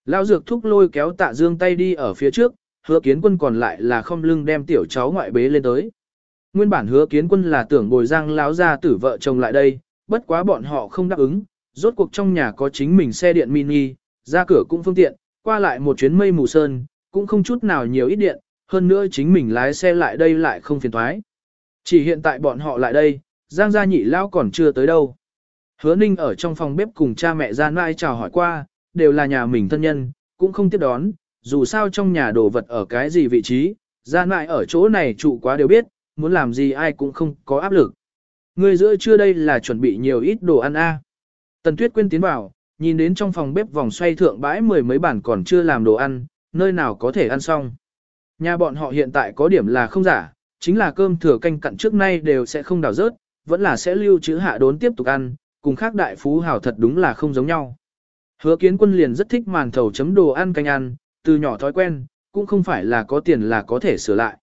Lao dược thúc lôi kéo tạ Dương tay đi ở phía trước, hứa kiến quân còn lại là không lưng đem tiểu cháu ngoại bế lên tới. Nguyên bản hứa kiến quân là tưởng bồi giang lão ra tử vợ chồng lại đây, bất quá bọn họ không đáp ứng, rốt cuộc trong nhà có chính mình xe điện mini, ra cửa cũng phương tiện, qua lại một chuyến mây mù sơn, cũng không chút nào nhiều ít điện, hơn nữa chính mình lái xe lại đây lại không phiền thoái. Chỉ hiện tại bọn họ lại đây, Giang gia nhị lao còn chưa tới đâu. Hứa Ninh ở trong phòng bếp cùng cha mẹ Giang Mai chào hỏi qua, đều là nhà mình thân nhân, cũng không tiếp đón, dù sao trong nhà đồ vật ở cái gì vị trí, Giang Mai ở chỗ này trụ quá đều biết, muốn làm gì ai cũng không có áp lực. Người giữa trưa đây là chuẩn bị nhiều ít đồ ăn a. Tần Tuyết quên tiến vào, nhìn đến trong phòng bếp vòng xoay thượng bãi mười mấy bản còn chưa làm đồ ăn, nơi nào có thể ăn xong. Nhà bọn họ hiện tại có điểm là không giả, chính là cơm thừa canh cặn trước nay đều sẽ không đào rớt, vẫn là sẽ lưu trữ hạ đốn tiếp tục ăn, cùng khác đại phú hào thật đúng là không giống nhau. Hứa kiến quân liền rất thích màn thầu chấm đồ ăn canh ăn, từ nhỏ thói quen, cũng không phải là có tiền là có thể sửa lại.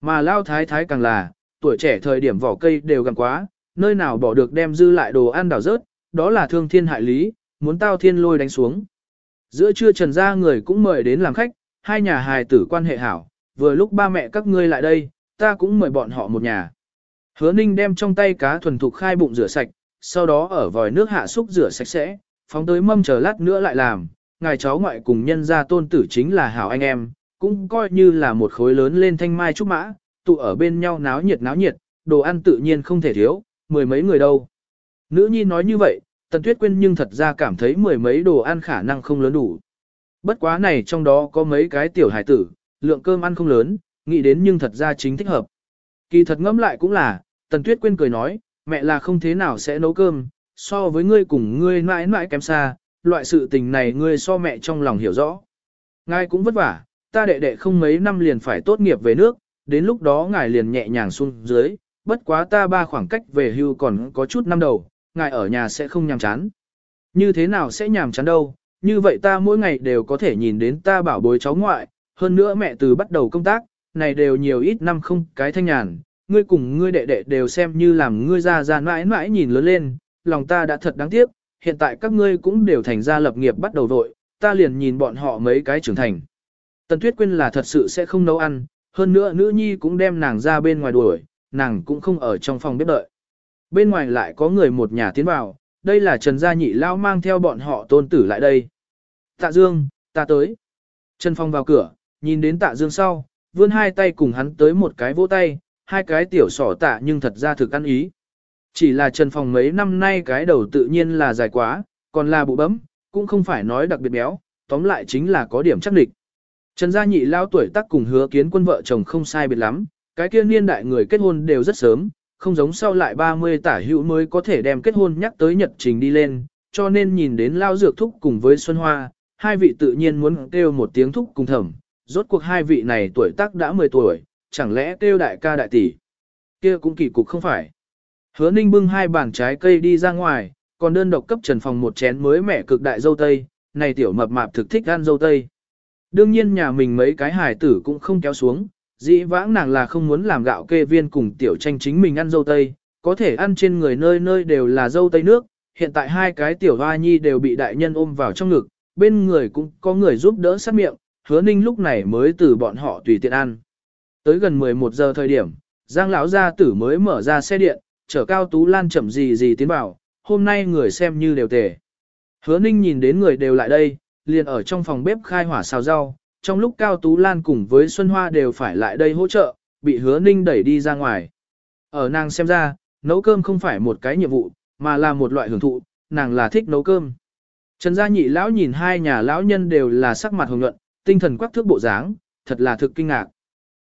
Mà lao thái thái càng là, tuổi trẻ thời điểm vỏ cây đều gần quá, nơi nào bỏ được đem dư lại đồ ăn đảo rớt, đó là thương thiên hại lý, muốn tao thiên lôi đánh xuống. Giữa trưa trần ra người cũng mời đến làm khách, hai nhà hài tử quan hệ hảo, vừa lúc ba mẹ các ngươi lại đây, ta cũng mời bọn họ một nhà. Hứa ninh đem trong tay cá thuần thục khai bụng rửa sạch, sau đó ở vòi nước hạ xúc rửa sạch sẽ, phóng tới mâm chờ lát nữa lại làm, ngài cháu ngoại cùng nhân gia tôn tử chính là hảo anh em, cũng coi như là một khối lớn lên thanh mai trúc mã, tụ ở bên nhau náo nhiệt náo nhiệt, đồ ăn tự nhiên không thể thiếu, mười mấy người đâu. Nữ nhi nói như vậy, Tần Tuyết Quyên nhưng thật ra cảm thấy mười mấy đồ ăn khả năng không lớn đủ. Bất quá này trong đó có mấy cái tiểu hải tử, lượng cơm ăn không lớn, nghĩ đến nhưng thật ra chính thích hợp. Kỳ thật ngẫm lại cũng là, Tần Tuyết Quyên cười nói, mẹ là không thế nào sẽ nấu cơm, so với ngươi cùng ngươi mãi mãi kém xa, loại sự tình này ngươi so mẹ trong lòng hiểu rõ. Ngài cũng vất vả, ta đệ đệ không mấy năm liền phải tốt nghiệp về nước, đến lúc đó ngài liền nhẹ nhàng xuống dưới, bất quá ta ba khoảng cách về hưu còn có chút năm đầu, ngài ở nhà sẽ không nhàm chán. Như thế nào sẽ nhàm chán đâu, như vậy ta mỗi ngày đều có thể nhìn đến ta bảo bối cháu ngoại, hơn nữa mẹ từ bắt đầu công tác, này đều nhiều ít năm không cái thanh nhàn, ngươi cùng ngươi đệ đệ đều xem như làm ngươi ra ra mãi mãi nhìn lớn lên, lòng ta đã thật đáng tiếc, hiện tại các ngươi cũng đều thành ra lập nghiệp bắt đầu vội, ta liền nhìn bọn họ mấy cái trưởng thành. Tần Tuyết Quyên là thật sự sẽ không nấu ăn, hơn nữa nữ nhi cũng đem nàng ra bên ngoài đuổi, nàng cũng không ở trong phòng bếp đợi. Bên ngoài lại có người một nhà tiến vào, đây là Trần Gia Nhị Lao mang theo bọn họ tôn tử lại đây. Tạ Dương, ta tới. Trần Phong vào cửa, nhìn đến Tạ Dương sau, vươn hai tay cùng hắn tới một cái vỗ tay, hai cái tiểu sỏ tạ nhưng thật ra thực ăn ý. Chỉ là Trần Phong mấy năm nay cái đầu tự nhiên là dài quá, còn là bụ bấm, cũng không phải nói đặc biệt béo, tóm lại chính là có điểm chắc địch. Trần Gia Nhị lao tuổi tác cùng hứa kiến quân vợ chồng không sai biệt lắm, cái kia niên đại người kết hôn đều rất sớm, không giống sau lại 30 tả hữu mới có thể đem kết hôn nhắc tới nhật trình đi lên, cho nên nhìn đến lao dược thúc cùng với Xuân Hoa, hai vị tự nhiên muốn kêu một tiếng thúc cùng thẩm, rốt cuộc hai vị này tuổi tác đã 10 tuổi, chẳng lẽ kêu đại ca đại tỷ. Kia cũng kỳ cục không phải. Hứa Ninh bưng hai bàn trái cây đi ra ngoài, còn đơn độc cấp Trần Phòng một chén mới mẻ cực đại dâu tây, này tiểu mập mạp thực thích ăn dâu tây. Đương nhiên nhà mình mấy cái hài tử cũng không kéo xuống, dĩ vãng nàng là không muốn làm gạo kê viên cùng tiểu tranh chính mình ăn dâu tây, có thể ăn trên người nơi nơi đều là dâu tây nước, hiện tại hai cái tiểu hoa nhi đều bị đại nhân ôm vào trong ngực, bên người cũng có người giúp đỡ sát miệng, hứa ninh lúc này mới từ bọn họ tùy tiện ăn. Tới gần 11 giờ thời điểm, Giang lão gia tử mới mở ra xe điện, chở Cao Tú Lan chậm gì gì tiến vào, hôm nay người xem như đều tề. Hứa ninh nhìn đến người đều lại đây, liền ở trong phòng bếp khai hỏa xào rau, trong lúc Cao Tú Lan cùng với Xuân Hoa đều phải lại đây hỗ trợ, bị hứa ninh đẩy đi ra ngoài. Ở nàng xem ra, nấu cơm không phải một cái nhiệm vụ, mà là một loại hưởng thụ, nàng là thích nấu cơm. Trần gia nhị lão nhìn hai nhà lão nhân đều là sắc mặt hồng nhuận, tinh thần quắc thước bộ dáng, thật là thực kinh ngạc.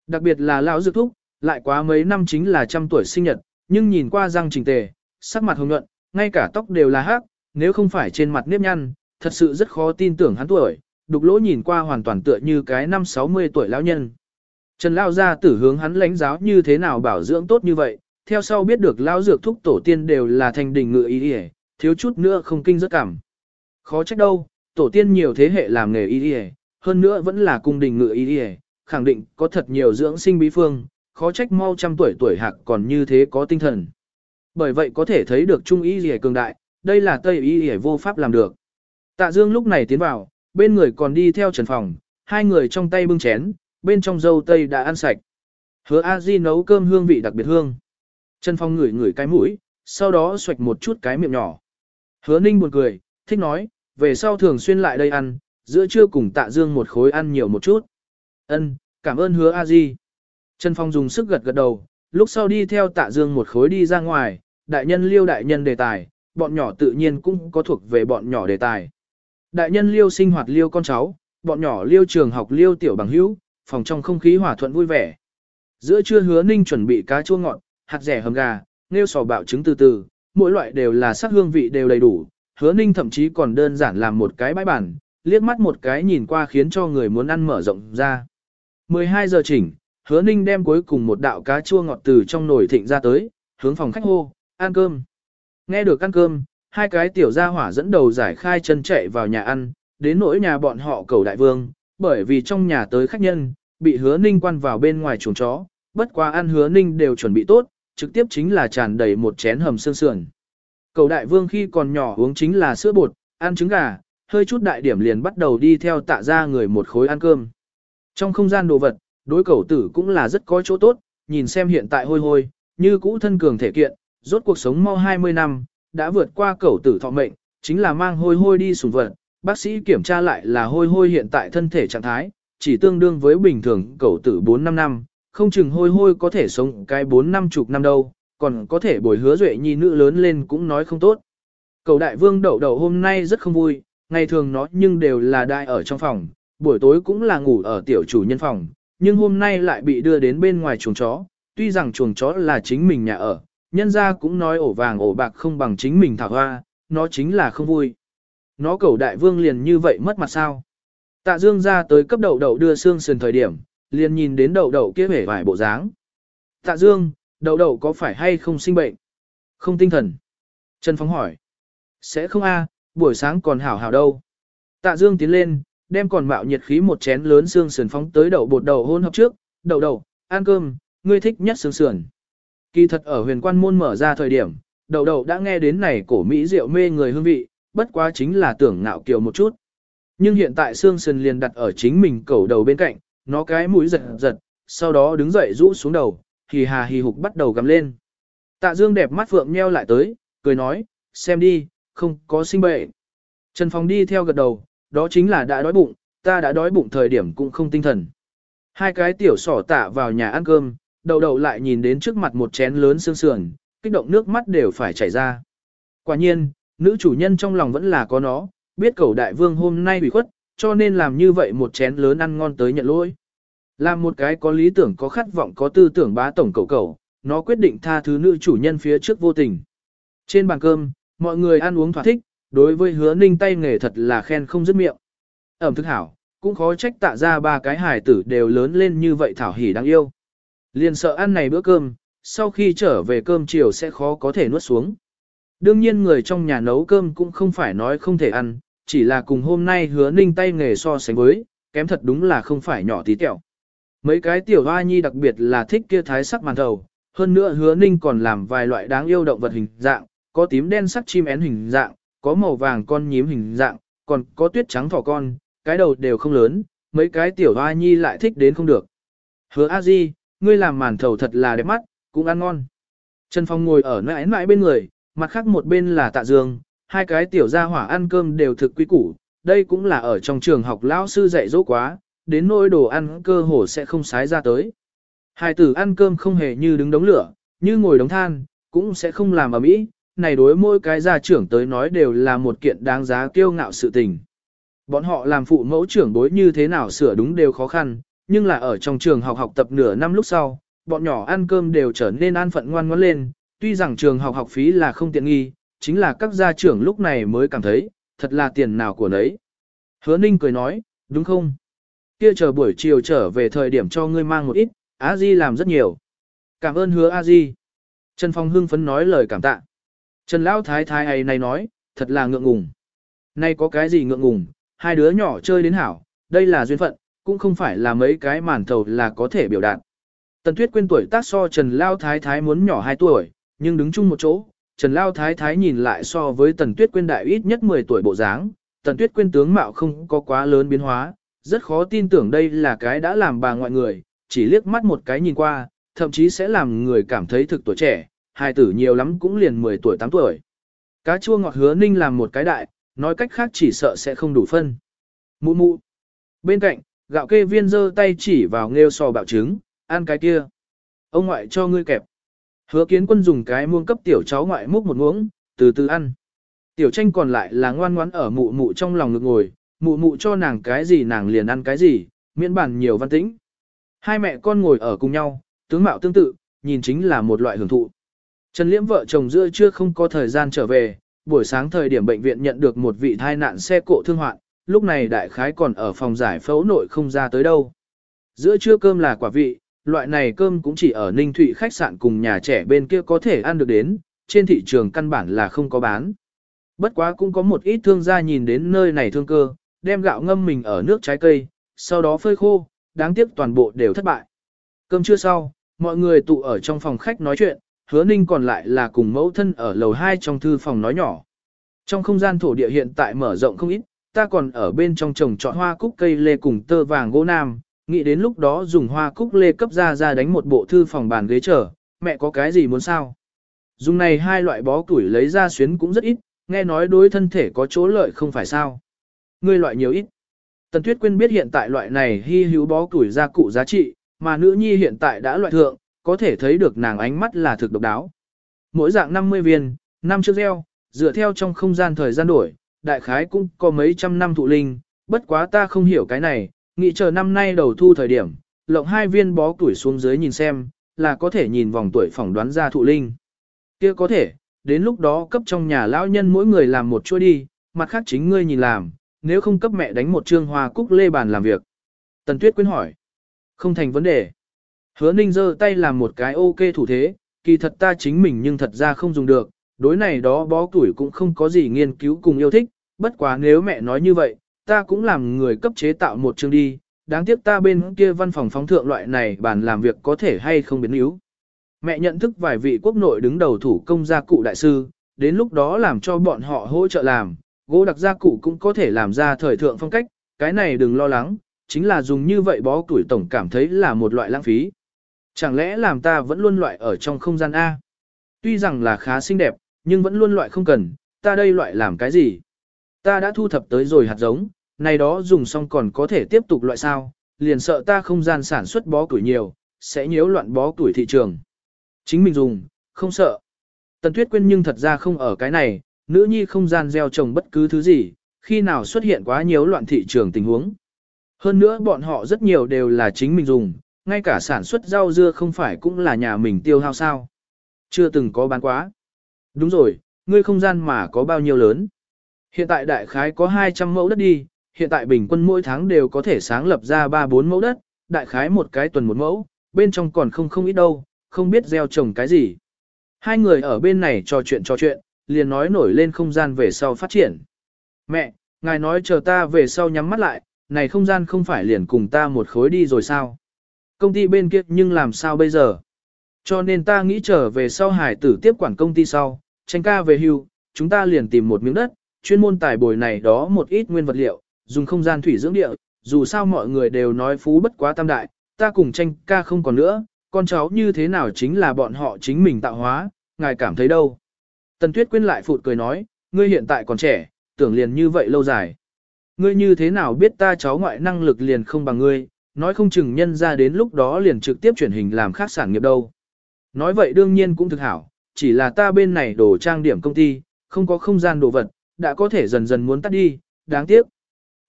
Đặc biệt là lão dược thúc, lại quá mấy năm chính là trăm tuổi sinh nhật, nhưng nhìn qua răng trình tề, sắc mặt hồng nhuận, ngay cả tóc đều là hắc, nếu không phải trên mặt nếp nhăn, thật sự rất khó tin tưởng hắn tuổi, đục lỗ nhìn qua hoàn toàn tựa như cái năm 60 tuổi lão nhân. Trần Lao gia tử hướng hắn lãnh giáo như thế nào bảo dưỡng tốt như vậy, theo sau biết được lão dược thúc tổ tiên đều là thành đình ngự y y, thiếu chút nữa không kinh rất cảm. Khó trách đâu, tổ tiên nhiều thế hệ làm nghề y y, hơn nữa vẫn là cung đình ngựa y y, khẳng định có thật nhiều dưỡng sinh bí phương, khó trách mau trăm tuổi tuổi hạc còn như thế có tinh thần. Bởi vậy có thể thấy được trung y y cường đại, đây là tây y y vô pháp làm được. Tạ Dương lúc này tiến vào, bên người còn đi theo trần phòng, hai người trong tay bưng chén, bên trong dâu tây đã ăn sạch. Hứa A Di nấu cơm hương vị đặc biệt hương. Trần Phong ngửi ngửi cái mũi, sau đó xoạch một chút cái miệng nhỏ. Hứa Ninh buồn cười, thích nói, về sau thường xuyên lại đây ăn, giữa trưa cùng Tạ Dương một khối ăn nhiều một chút. Ân, cảm ơn Hứa A Di. Trần Phong dùng sức gật gật đầu, lúc sau đi theo Tạ Dương một khối đi ra ngoài, đại nhân liêu đại nhân đề tài, bọn nhỏ tự nhiên cũng có thuộc về bọn nhỏ đề tài. Đại nhân liêu sinh hoạt liêu con cháu, bọn nhỏ liêu trường học liêu tiểu bằng hữu, phòng trong không khí hòa thuận vui vẻ. Giữa trưa hứa ninh chuẩn bị cá chua ngọt, hạt rẻ hầm gà, nêu sò bạo trứng từ từ, mỗi loại đều là sắc hương vị đều đầy đủ. Hứa ninh thậm chí còn đơn giản làm một cái bãi bản, liếc mắt một cái nhìn qua khiến cho người muốn ăn mở rộng ra. 12 giờ chỉnh, hứa ninh đem cuối cùng một đạo cá chua ngọt từ trong nồi thịnh ra tới, hướng phòng khách hô, ăn cơm. Nghe được ăn cơm, hai cái tiểu gia hỏa dẫn đầu giải khai chân chạy vào nhà ăn, đến nỗi nhà bọn họ cầu đại vương, bởi vì trong nhà tới khách nhân, bị hứa ninh quan vào bên ngoài chuồng chó, bất quá ăn hứa ninh đều chuẩn bị tốt, trực tiếp chính là tràn đầy một chén hầm xương sườn. Cầu đại vương khi còn nhỏ uống chính là sữa bột, ăn trứng gà, hơi chút đại điểm liền bắt đầu đi theo tạ ra người một khối ăn cơm. Trong không gian đồ vật, đối cầu tử cũng là rất có chỗ tốt, nhìn xem hiện tại hôi hôi, như cũ thân cường thể kiện, rốt cuộc sống mau 20 năm, đã vượt qua cầu tử thọ mệnh, chính là mang hôi hôi đi sùng vật. Bác sĩ kiểm tra lại là hôi hôi hiện tại thân thể trạng thái, chỉ tương đương với bình thường cầu tử 4-5 năm, không chừng hôi hôi có thể sống cái 4-5 chục năm đâu, còn có thể bồi hứa duệ nhi nữ lớn lên cũng nói không tốt. Cầu đại vương đậu đầu hôm nay rất không vui, ngày thường nó nhưng đều là đại ở trong phòng, buổi tối cũng là ngủ ở tiểu chủ nhân phòng, nhưng hôm nay lại bị đưa đến bên ngoài chuồng chó, tuy rằng chuồng chó là chính mình nhà ở, nhân ra cũng nói ổ vàng ổ bạc không bằng chính mình thảo hoa, nó chính là không vui. Nó cầu đại vương liền như vậy mất mặt sao. Tạ dương ra tới cấp đậu đậu đưa xương sườn thời điểm, liền nhìn đến đậu đậu kia vẻ vải bộ dáng. Tạ dương, đậu đậu có phải hay không sinh bệnh? Không tinh thần. Trần Phong hỏi. Sẽ không a, buổi sáng còn hảo hảo đâu. Tạ dương tiến lên, đem còn mạo nhiệt khí một chén lớn xương sườn phóng tới đậu bột đầu hôn hấp trước. Đậu đậu, ăn cơm, ngươi thích nhất xương sườn. Kỳ thật ở huyền quan môn mở ra thời điểm, đậu đậu đã nghe đến này cổ Mỹ rượu mê người hương vị, bất quá chính là tưởng ngạo kiều một chút. Nhưng hiện tại xương sườn liền đặt ở chính mình cẩu đầu bên cạnh, nó cái mũi giật giật, sau đó đứng dậy rũ xuống đầu, hì hà hì hục bắt đầu gầm lên. Tạ Dương đẹp mắt phượng nheo lại tới, cười nói, xem đi, không có sinh bệnh. Trần Phong đi theo gật đầu, đó chính là đã đói bụng, ta đã đói bụng thời điểm cũng không tinh thần. Hai cái tiểu sỏ tạ vào nhà ăn cơm, đầu đầu lại nhìn đến trước mặt một chén lớn xương sườn, kích động nước mắt đều phải chảy ra. Quả nhiên, nữ chủ nhân trong lòng vẫn là có nó, biết cầu đại vương hôm nay bị khuất, cho nên làm như vậy một chén lớn ăn ngon tới nhận lỗi. Làm một cái có lý tưởng có khát vọng có tư tưởng bá tổng cầu cầu, nó quyết định tha thứ nữ chủ nhân phía trước vô tình. Trên bàn cơm, mọi người ăn uống thỏa thích, đối với hứa ninh tay nghề thật là khen không dứt miệng. Ẩm thức hảo, cũng khó trách tạ ra ba cái hài tử đều lớn lên như vậy thảo hỉ đáng yêu. Liền sợ ăn này bữa cơm, sau khi trở về cơm chiều sẽ khó có thể nuốt xuống. Đương nhiên người trong nhà nấu cơm cũng không phải nói không thể ăn, chỉ là cùng hôm nay hứa ninh tay nghề so sánh với, kém thật đúng là không phải nhỏ tí tẹo. Mấy cái tiểu hoa nhi đặc biệt là thích kia thái sắc màn thầu, hơn nữa hứa ninh còn làm vài loại đáng yêu động vật hình dạng, có tím đen sắc chim én hình dạng, có màu vàng con nhím hình dạng, còn có tuyết trắng thỏ con, cái đầu đều không lớn, mấy cái tiểu hoa nhi lại thích đến không được. Hứa a di, ngươi làm màn thầu thật là đẹp mắt, cũng ăn ngon. Trần Phong ngồi ở nơi mãi bên người, mặt khác một bên là tạ dương, hai cái tiểu gia hỏa ăn cơm đều thực quý củ, đây cũng là ở trong trường học lão sư dạy dỗ quá, đến nỗi đồ ăn cơ hồ sẽ không sái ra tới. Hai tử ăn cơm không hề như đứng đống lửa, như ngồi đống than, cũng sẽ không làm ở mỹ, này đối mỗi cái gia trưởng tới nói đều là một kiện đáng giá kiêu ngạo sự tình. Bọn họ làm phụ mẫu trưởng đối như thế nào sửa đúng đều khó khăn, nhưng là ở trong trường học học tập nửa năm lúc sau, bọn nhỏ ăn cơm đều trở nên an phận ngoan ngoãn lên, tuy rằng trường học học phí là không tiện nghi, chính là các gia trưởng lúc này mới cảm thấy, thật là tiền nào của nấy. Hứa Ninh cười nói, đúng không? Kia chờ buổi chiều trở về thời điểm cho ngươi mang một ít, Á Di làm rất nhiều. Cảm ơn hứa A Di. Trần Phong hưng phấn nói lời cảm tạ. Trần Lão Thái Thái ấy này nói, thật là ngượng ngùng. Nay có cái gì ngượng ngùng, hai đứa nhỏ chơi đến hảo, đây là duyên phận, cũng không phải là mấy cái màn thầu là có thể biểu đạt. Tần Tuyết quên tuổi tác so Trần Lao Thái Thái muốn nhỏ 2 tuổi, nhưng đứng chung một chỗ, Trần Lao Thái Thái nhìn lại so với Tần Tuyết quên đại ít nhất 10 tuổi bộ dáng, Tần Tuyết quên tướng mạo không có quá lớn biến hóa, rất khó tin tưởng đây là cái đã làm bà ngoại người, chỉ liếc mắt một cái nhìn qua, thậm chí sẽ làm người cảm thấy thực tuổi trẻ, hai tử nhiều lắm cũng liền 10 tuổi 8 tuổi. Cá chua ngọt hứa ninh làm một cái đại, nói cách khác chỉ sợ sẽ không đủ phân. Mụ mụ. Bên cạnh, gạo kê viên giơ tay chỉ vào nghêu sò bạo trứng, ăn cái kia. Ông ngoại cho ngươi kẹp. Hứa kiến quân dùng cái muông cấp tiểu cháu ngoại múc một muỗng, từ từ ăn. Tiểu tranh còn lại là ngoan ngoãn ở mụ mụ trong lòng ngực ngồi, mụ mụ cho nàng cái gì nàng liền ăn cái gì, miễn bản nhiều văn tĩnh. Hai mẹ con ngồi ở cùng nhau, tướng mạo tương tự, nhìn chính là một loại hưởng thụ. Trần Liễm vợ chồng giữa chưa không có thời gian trở về, buổi sáng thời điểm bệnh viện nhận được một vị thai nạn xe cộ thương hoạn, lúc này đại khái còn ở phòng giải phẫu nội không ra tới đâu. Giữa trưa cơm là quả vị, loại này cơm cũng chỉ ở Ninh Thụy khách sạn cùng nhà trẻ bên kia có thể ăn được đến, trên thị trường căn bản là không có bán. Bất quá cũng có một ít thương gia nhìn đến nơi này thương cơ, đem gạo ngâm mình ở nước trái cây, sau đó phơi khô, đáng tiếc toàn bộ đều thất bại. Cơm trưa sau, mọi người tụ ở trong phòng khách nói chuyện, hứa ninh còn lại là cùng mẫu thân ở lầu 2 trong thư phòng nói nhỏ. Trong không gian thổ địa hiện tại mở rộng không ít, ta còn ở bên trong trồng trọt hoa cúc cây lê cùng tơ vàng gỗ nam, nghĩ đến lúc đó dùng hoa cúc lê cấp ra ra đánh một bộ thư phòng bàn ghế chờ, mẹ có cái gì muốn sao? Dùng này hai loại bó củi lấy ra xuyến cũng rất ít, nghe nói đối thân thể có chỗ lợi không phải sao? Ngươi loại nhiều ít. Tần Tuyết Quyên biết hiện tại loại này hy hữu bó củi ra cụ giá trị, mà nữ nhi hiện tại đã loại thượng, có thể thấy được nàng ánh mắt là thực độc đáo. Mỗi dạng 50 viên, năm chiếc gieo, dựa theo trong không gian thời gian đổi, đại khái cũng có mấy trăm năm thụ linh, bất quá ta không hiểu cái này, nghĩ chờ năm nay đầu thu thời điểm, lộng hai viên bó tuổi xuống dưới nhìn xem, là có thể nhìn vòng tuổi phỏng đoán ra thụ linh. kia có thể, đến lúc đó cấp trong nhà lão nhân mỗi người làm một chuỗi đi, mặt khác chính ngươi nhìn làm, nếu không cấp mẹ đánh một trương hoa cúc lê bàn làm việc. Tần Tuyết quyến hỏi. Không thành vấn đề. Hứa Ninh giơ tay làm một cái ok thủ thế, kỳ thật ta chính mình nhưng thật ra không dùng được, đối này đó bó tuổi cũng không có gì nghiên cứu cùng yêu thích, bất quá nếu mẹ nói như vậy, ta cũng làm người cấp chế tạo một chương đi, đáng tiếc ta bên kia văn phòng phóng thượng loại này bàn làm việc có thể hay không biến yếu. Mẹ nhận thức vài vị quốc nội đứng đầu thủ công gia cụ đại sư, đến lúc đó làm cho bọn họ hỗ trợ làm, gỗ đặc gia cụ cũng có thể làm ra thời thượng phong cách, cái này đừng lo lắng, chính là dùng như vậy bó tuổi tổng cảm thấy là một loại lãng phí. Chẳng lẽ làm ta vẫn luôn loại ở trong không gian A? Tuy rằng là khá xinh đẹp, nhưng vẫn luôn loại không cần, ta đây loại làm cái gì? Ta đã thu thập tới rồi hạt giống, này đó dùng xong còn có thể tiếp tục loại sao, liền sợ ta không gian sản xuất bó tuổi nhiều, sẽ nhiễu loạn bó tuổi thị trường. Chính mình dùng, không sợ. Tần Tuyết Quyên nhưng thật ra không ở cái này, nữ nhi không gian gieo trồng bất cứ thứ gì, khi nào xuất hiện quá nhiều loạn thị trường tình huống. Hơn nữa bọn họ rất nhiều đều là chính mình dùng, ngay cả sản xuất rau dưa không phải cũng là nhà mình tiêu hao sao. Chưa từng có bán quá. Đúng rồi, ngươi không gian mà có bao nhiêu lớn. Hiện tại đại khái có 200 mẫu đất đi, hiện tại bình quân mỗi tháng đều có thể sáng lập ra 3-4 mẫu đất, đại khái một cái tuần một mẫu, bên trong còn không không ít đâu, không biết gieo trồng cái gì. Hai người ở bên này trò chuyện trò chuyện, liền nói nổi lên không gian về sau phát triển. Mẹ, ngài nói chờ ta về sau nhắm mắt lại, này không gian không phải liền cùng ta một khối đi rồi sao? Công ty bên kia nhưng làm sao bây giờ? Cho nên ta nghĩ trở về sau hải tử tiếp quản công ty sau, tranh ca về hưu, chúng ta liền tìm một miếng đất, chuyên môn tài bồi này đó một ít nguyên vật liệu, dùng không gian thủy dưỡng địa, dù sao mọi người đều nói phú bất quá tam đại, ta cùng tranh ca không còn nữa, con cháu như thế nào chính là bọn họ chính mình tạo hóa, ngài cảm thấy đâu. Tần Tuyết Quyên lại phụt cười nói, ngươi hiện tại còn trẻ, tưởng liền như vậy lâu dài. Ngươi như thế nào biết ta cháu ngoại năng lực liền không bằng ngươi, nói không chừng nhân ra đến lúc đó liền trực tiếp chuyển hình làm khác sản nghiệp đâu. Nói vậy đương nhiên cũng thực hảo, chỉ là ta bên này đồ trang điểm công ty, không có không gian đồ vật, đã có thể dần dần muốn tắt đi, đáng tiếc.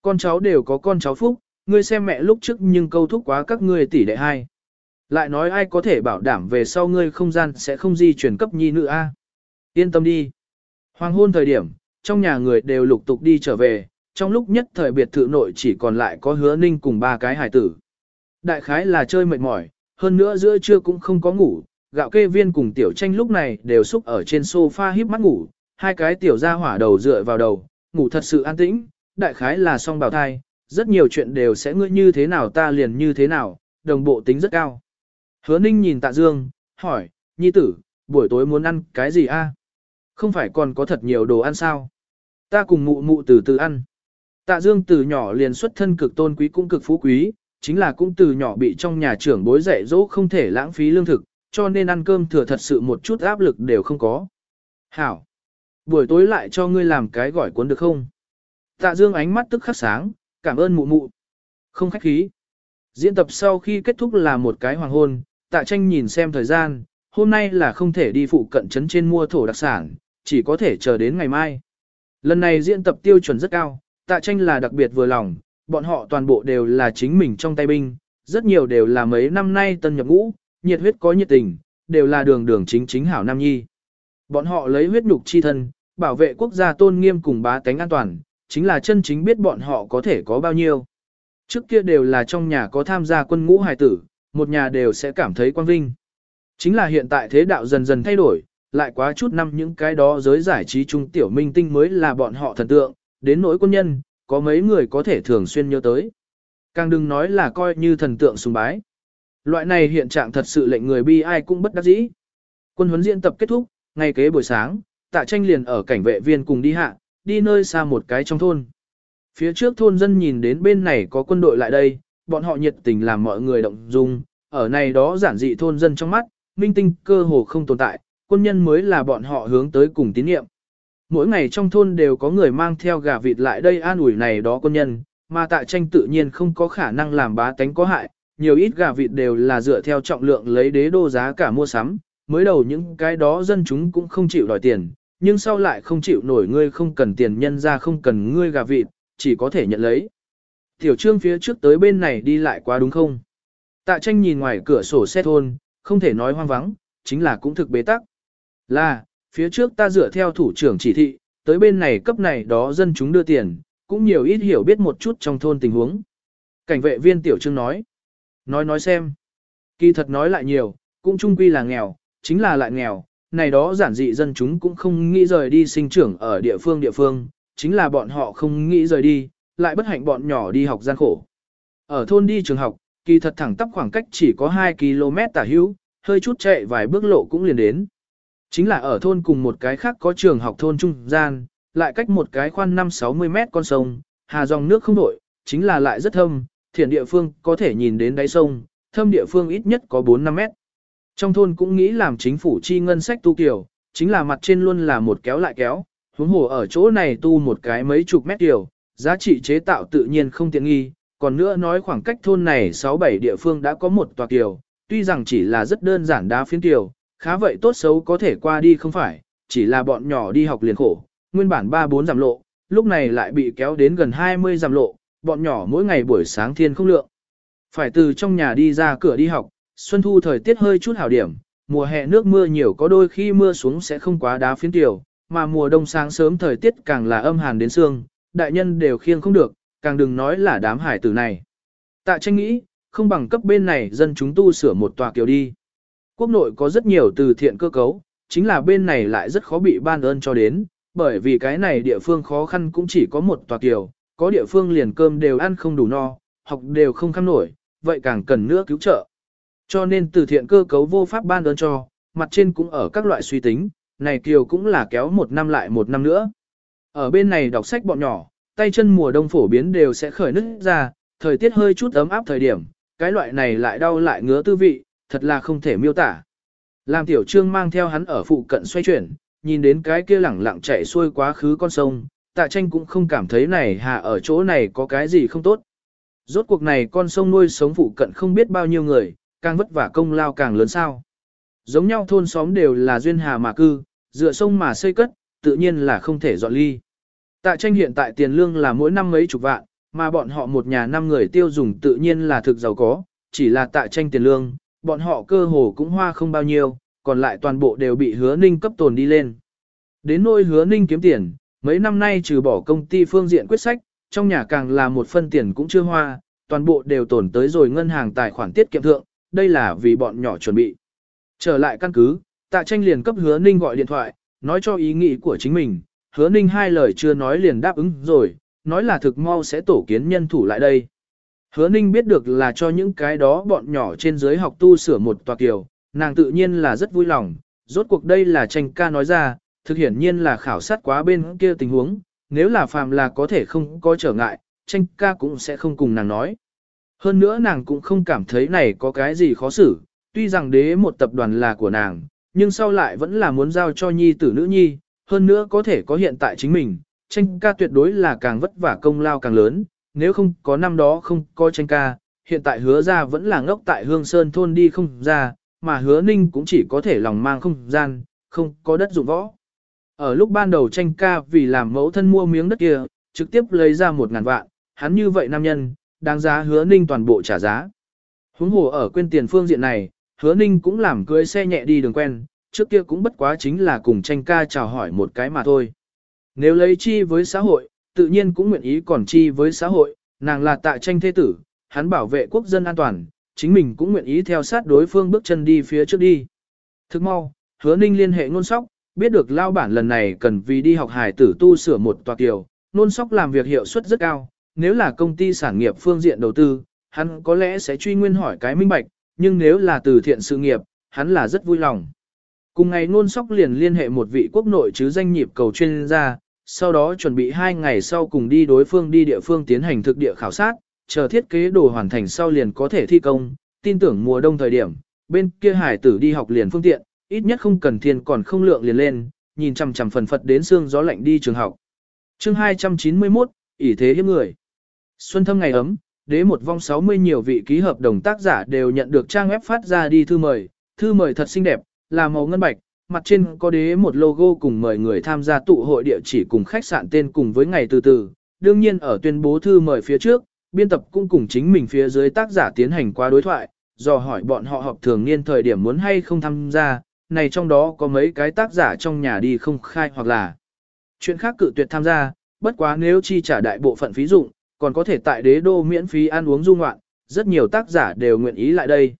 Con cháu đều có con cháu phúc, ngươi xem mẹ lúc trước nhưng câu thúc quá các ngươi tỷ đệ hai. Lại nói ai có thể bảo đảm về sau ngươi không gian sẽ không di chuyển cấp nhi nữ a? Yên tâm đi. Hoàng hôn thời điểm, trong nhà người đều lục tục đi trở về, trong lúc nhất thời biệt thự nội chỉ còn lại có hứa ninh cùng ba cái hải tử. Đại khái là chơi mệt mỏi, hơn nữa giữa trưa cũng không có ngủ, gạo kê viên cùng tiểu tranh lúc này đều xúc ở trên sofa híp mắt ngủ, hai cái tiểu ra hỏa đầu dựa vào đầu, ngủ thật sự an tĩnh, đại khái là song bào thai, rất nhiều chuyện đều sẽ ngươi như thế nào ta liền như thế nào, đồng bộ tính rất cao. Hứa ninh nhìn tạ dương, hỏi, nhi tử, buổi tối muốn ăn cái gì a? Không phải còn có thật nhiều đồ ăn sao? Ta cùng mụ mụ từ từ ăn. Tạ Dương từ nhỏ liền xuất thân cực tôn quý cũng cực phú quý, chính là cũng từ nhỏ bị trong nhà trưởng bối dạy dỗ không thể lãng phí lương thực, cho nên ăn cơm thừa thật sự một chút áp lực đều không có. Hảo! Buổi tối lại cho ngươi làm cái gỏi cuốn được không? Tạ Dương ánh mắt tức khắc sáng, cảm ơn mụ mụ. Không khách khí. Diễn tập sau khi kết thúc là một cái hoàng hôn, tạ tranh nhìn xem thời gian, hôm nay là không thể đi phụ cận trấn trên mua thổ đặc sản, chỉ có thể chờ đến ngày mai. Lần này diễn tập tiêu chuẩn rất cao, tạ tranh là đặc biệt vừa lòng, bọn họ toàn bộ đều là chính mình trong tay binh, rất nhiều đều là mấy năm nay tân nhập ngũ, nhiệt huyết có nhiệt tình, đều là đường đường chính chính hảo nam nhi. Bọn họ lấy huyết nhục chi thân, bảo vệ quốc gia tôn nghiêm cùng bá tánh an toàn, chính là chân chính biết bọn họ có thể có bao nhiêu. Trước kia đều là trong nhà có tham gia quân ngũ hài tử, một nhà đều sẽ cảm thấy quan vinh. Chính là hiện tại thế đạo dần dần thay đổi, lại quá chút năm những cái đó giới giải trí trung tiểu minh tinh mới là bọn họ thần tượng, đến nỗi quân nhân, có mấy người có thể thường xuyên nhớ tới. Càng đừng nói là coi như thần tượng sùng bái. Loại này hiện trạng thật sự lệnh người bi ai cũng bất đắc dĩ. Quân huấn diễn tập kết thúc, ngay kế buổi sáng, tạ tranh liền ở cảnh vệ viên cùng đi hạ, đi nơi xa một cái trong thôn. Phía trước thôn dân nhìn đến bên này có quân đội lại đây, bọn họ nhiệt tình làm mọi người động dung, ở này đó giản dị thôn dân trong mắt, minh tinh cơ hồ không tồn tại, quân nhân mới là bọn họ hướng tới cùng tín nhiệm. Mỗi ngày trong thôn đều có người mang theo gà vịt lại đây an ủi này đó quân nhân, mà tại tranh tự nhiên không có khả năng làm bá tánh có hại, nhiều ít gà vịt đều là dựa theo trọng lượng lấy đế đô giá cả mua sắm, mới đầu những cái đó dân chúng cũng không chịu đòi tiền, nhưng sau lại không chịu nổi ngươi không cần tiền nhân ra không cần ngươi gà vịt, chỉ có thể nhận lấy. Tiểu trương phía trước tới bên này đi lại quá đúng không? Tạ tranh nhìn ngoài cửa sổ xe thôn, không thể nói hoang vắng, chính là cũng thực bế tắc. Là, phía trước ta dựa theo thủ trưởng chỉ thị, tới bên này cấp này đó dân chúng đưa tiền, cũng nhiều ít hiểu biết một chút trong thôn tình huống. Cảnh vệ viên tiểu trương nói. Nói nói xem. Kỳ thật nói lại nhiều, cũng chung quy là nghèo, chính là lại nghèo, này đó giản dị dân chúng cũng không nghĩ rời đi sinh trưởng ở địa phương địa phương, chính là bọn họ không nghĩ rời đi, lại bất hạnh bọn nhỏ đi học gian khổ. Ở thôn đi trường học, kỳ thật thẳng tắp khoảng cách chỉ có 2 km tả hữu, hơi chút chạy vài bước lộ cũng liền đến. Chính là ở thôn cùng một cái khác có trường học thôn trung gian, lại cách một cái khoan 5-60 mét con sông, hà dòng nước không đổi, chính là lại rất thâm, thiện địa phương có thể nhìn đến đáy sông, thâm địa phương ít nhất có 4-5 mét. Trong thôn cũng nghĩ làm chính phủ chi ngân sách tu kiểu, chính là mặt trên luôn là một kéo lại kéo, huống hồ ở chỗ này tu một cái mấy chục mét kiểu, giá trị chế tạo tự nhiên không tiện nghi, còn nữa nói khoảng cách thôn này 6-7 địa phương đã có một tòa kiều, tuy rằng chỉ là rất đơn giản đá phiến kiều, khá vậy tốt xấu có thể qua đi không phải, chỉ là bọn nhỏ đi học liền khổ, nguyên bản 3-4 giảm lộ, lúc này lại bị kéo đến gần 20 giảm lộ, bọn nhỏ mỗi ngày buổi sáng thiên không lượng. Phải từ trong nhà đi ra cửa đi học, xuân thu thời tiết hơi chút hảo điểm, mùa hè nước mưa nhiều có đôi khi mưa xuống sẽ không quá đá phiến tiểu, mà mùa đông sáng sớm thời tiết càng là âm hàn đến xương, đại nhân đều khiêng không được, càng đừng nói là đám hải tử này. Tạ tranh nghĩ, không bằng cấp bên này dân chúng tu sửa một tòa kiều đi. Quốc nội có rất nhiều từ thiện cơ cấu, chính là bên này lại rất khó bị ban ơn cho đến, bởi vì cái này địa phương khó khăn cũng chỉ có một tòa kiều, có địa phương liền cơm đều ăn không đủ no, học đều không khăm nổi, vậy càng cần nữa cứu trợ. Cho nên từ thiện cơ cấu vô pháp ban ơn cho, mặt trên cũng ở các loại suy tính, này kiều cũng là kéo một năm lại một năm nữa. Ở bên này đọc sách bọn nhỏ, tay chân mùa đông phổ biến đều sẽ khởi nứt ra, thời tiết hơi chút ấm áp thời điểm, cái loại này lại đau lại ngứa tư vị, thật là không thể miêu tả. Làm tiểu trương mang theo hắn ở phụ cận xoay chuyển, nhìn đến cái kia lẳng lặng chạy xuôi quá khứ con sông, tạ tranh cũng không cảm thấy này hà ở chỗ này có cái gì không tốt. Rốt cuộc này con sông nuôi sống phụ cận không biết bao nhiêu người, càng vất vả công lao càng lớn sao. Giống nhau thôn xóm đều là duyên hà mà cư, dựa sông mà xây cất, tự nhiên là không thể dọn ly. Tạ tranh hiện tại tiền lương là mỗi năm mấy chục vạn, mà bọn họ một nhà năm người tiêu dùng tự nhiên là thực giàu có, chỉ là tạ tranh tiền lương, bọn họ cơ hồ cũng hoa không bao nhiêu, còn lại toàn bộ đều bị hứa ninh cấp tồn đi lên. Đến nôi hứa ninh kiếm tiền, mấy năm nay trừ bỏ công ty phương diện quyết sách, trong nhà càng là một phân tiền cũng chưa hoa, toàn bộ đều tồn tới rồi ngân hàng tài khoản tiết kiệm thượng, đây là vì bọn nhỏ chuẩn bị. Trở lại căn cứ, tạ tranh liền cấp hứa ninh gọi điện thoại, nói cho ý nghĩ của chính mình, hứa ninh hai lời chưa nói liền đáp ứng rồi, nói là thực mau sẽ tổ kiến nhân thủ lại đây. Hứa ninh biết được là cho những cái đó bọn nhỏ trên dưới học tu sửa một tòa kiều, nàng tự nhiên là rất vui lòng, rốt cuộc đây là tranh ca nói ra, thực hiển nhiên là khảo sát quá bên kia tình huống, nếu là phàm là có thể không có trở ngại, tranh ca cũng sẽ không cùng nàng nói. Hơn nữa nàng cũng không cảm thấy này có cái gì khó xử, tuy rằng đế một tập đoàn là của nàng, nhưng sau lại vẫn là muốn giao cho nhi tử nữ nhi, hơn nữa có thể có hiện tại chính mình, tranh ca tuyệt đối là càng vất vả công lao càng lớn, nếu không có năm đó không có tranh ca, hiện tại hứa ra vẫn là ngốc tại hương sơn thôn đi không ra, mà hứa ninh cũng chỉ có thể lòng mang không gian, không có đất dụng võ. Ở lúc ban đầu tranh ca vì làm mẫu thân mua miếng đất kia, trực tiếp lấy ra một ngàn vạn, hắn như vậy nam nhân, đáng giá hứa ninh toàn bộ trả giá. Huống hồ ở quên tiền phương diện này, hứa ninh cũng làm cưới xe nhẹ đi đường quen, trước kia cũng bất quá chính là cùng tranh ca chào hỏi một cái mà thôi. Nếu lấy chi với xã hội, tự nhiên cũng nguyện ý còn chi với xã hội, nàng là tạ tranh thế tử, hắn bảo vệ quốc dân an toàn, chính mình cũng nguyện ý theo sát đối phương bước chân đi phía trước đi. Thức mau, hứa ninh liên hệ ngôn sóc, biết được lao bản lần này cần vì đi học hải tử tu sửa một tòa kiều, ngôn sóc làm việc hiệu suất rất cao, nếu là công ty sản nghiệp phương diện đầu tư, hắn có lẽ sẽ truy nguyên hỏi cái minh bạch, nhưng nếu là từ thiện sự nghiệp, hắn là rất vui lòng. Cùng ngày ngôn sóc liền liên hệ một vị quốc nội chứ danh nhịp cầu chuyên gia, sau đó chuẩn bị hai ngày sau cùng đi đối phương đi địa phương tiến hành thực địa khảo sát, chờ thiết kế đồ hoàn thành sau liền có thể thi công, tin tưởng mùa đông thời điểm, bên kia hải tử đi học liền phương tiện, ít nhất không cần thiên còn không lượng liền lên, nhìn chằm chằm phần phật đến xương gió lạnh đi trường học. Chương 291, ỷ thế hiếp người. Xuân thâm ngày ấm, đế một vong 60 nhiều vị ký hợp đồng tác giả đều nhận được trang web phát ra đi thư mời, thư mời thật xinh đẹp, là màu ngân bạch, mặt trên có đế một logo cùng mời người tham gia tụ hội địa chỉ cùng khách sạn tên cùng với ngày từ từ. Đương nhiên ở tuyên bố thư mời phía trước, biên tập cũng cùng chính mình phía dưới tác giả tiến hành qua đối thoại, dò hỏi bọn họ họp thường niên thời điểm muốn hay không tham gia, này trong đó có mấy cái tác giả trong nhà đi không khai hoặc là chuyện khác cự tuyệt tham gia, bất quá nếu chi trả đại bộ phận phí dụng, còn có thể tại đế đô miễn phí ăn uống du ngoạn, rất nhiều tác giả đều nguyện ý lại đây.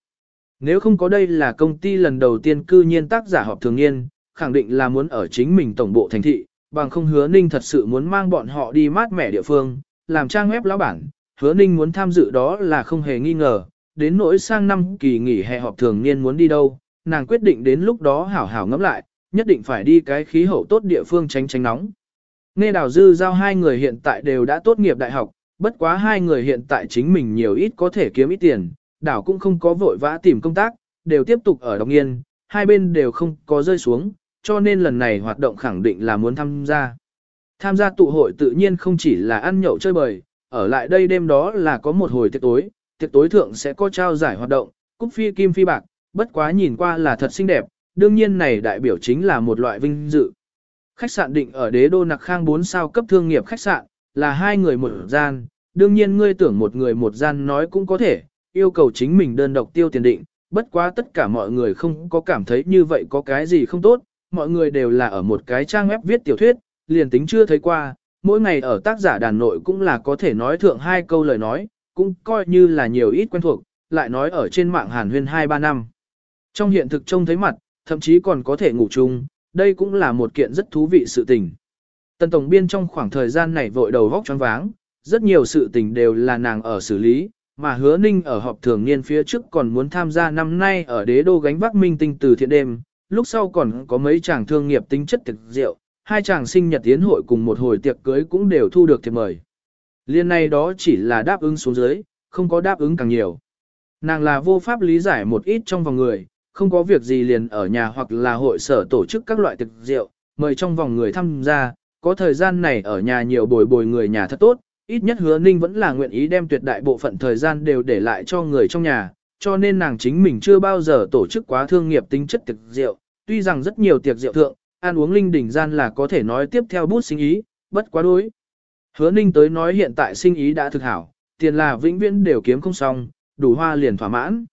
Nếu không có đây là công ty lần đầu tiên cư nhiên tác giả họp thường niên, khẳng định là muốn ở chính mình tổng bộ thành thị, bằng không hứa ninh thật sự muốn mang bọn họ đi mát mẻ địa phương, làm trang web lão bản, hứa ninh muốn tham dự đó là không hề nghi ngờ, đến nỗi sang năm kỳ nghỉ hè họp thường niên muốn đi đâu, nàng quyết định đến lúc đó hảo hảo ngẫm lại, nhất định phải đi cái khí hậu tốt địa phương tránh tránh nóng. Nghe đào dư giao hai người hiện tại đều đã tốt nghiệp đại học, bất quá hai người hiện tại chính mình nhiều ít có thể kiếm ít tiền, đảo cũng không có vội vã tìm công tác, đều tiếp tục ở độc nghiên, hai bên đều không có rơi xuống, cho nên lần này hoạt động khẳng định là muốn tham gia. Tham gia tụ hội tự nhiên không chỉ là ăn nhậu chơi bời, ở lại đây đêm đó là có một hồi tiệc tối, tiệc tối thượng sẽ có trao giải hoạt động, cúc phi kim phi bạc, bất quá nhìn qua là thật xinh đẹp, đương nhiên này đại biểu chính là một loại vinh dự. Khách sạn định ở đế đô nặc khang 4 sao cấp thương nghiệp khách sạn, là hai người một gian, đương nhiên ngươi tưởng một người một gian nói cũng có thể, yêu cầu chính mình đơn độc tiêu tiền định, bất quá tất cả mọi người không có cảm thấy như vậy có cái gì không tốt, mọi người đều là ở một cái trang web viết tiểu thuyết, liền tính chưa thấy qua, mỗi ngày ở tác giả đàn nội cũng là có thể nói thượng hai câu lời nói, cũng coi như là nhiều ít quen thuộc, lại nói ở trên mạng hàn huyên 2-3 năm. Trong hiện thực trông thấy mặt, thậm chí còn có thể ngủ chung, đây cũng là một kiện rất thú vị sự tình. Tần Tổng Biên trong khoảng thời gian này vội đầu vóc choáng váng, rất nhiều sự tình đều là nàng ở xử lý, mà hứa ninh ở họp thường niên phía trước còn muốn tham gia năm nay ở đế đô gánh vác minh tinh từ thiện đêm, lúc sau còn có mấy chàng thương nghiệp tính chất thực rượu, hai chàng sinh nhật tiến hội cùng một hồi tiệc cưới cũng đều thu được thiệp mời. Liên này đó chỉ là đáp ứng xuống dưới, không có đáp ứng càng nhiều. Nàng là vô pháp lý giải một ít trong vòng người, không có việc gì liền ở nhà hoặc là hội sở tổ chức các loại thực rượu, mời trong vòng người tham gia, có thời gian này ở nhà nhiều bồi bồi người nhà thật tốt, ít nhất hứa ninh vẫn là nguyện ý đem tuyệt đại bộ phận thời gian đều để lại cho người trong nhà, cho nên nàng chính mình chưa bao giờ tổ chức quá thương nghiệp tính chất tiệc rượu, tuy rằng rất nhiều tiệc rượu thượng, ăn uống linh đỉnh gian là có thể nói tiếp theo bút sinh ý, bất quá đối. Hứa ninh tới nói hiện tại sinh ý đã thực hảo, tiền là vĩnh viễn đều kiếm không xong, đủ hoa liền thỏa mãn.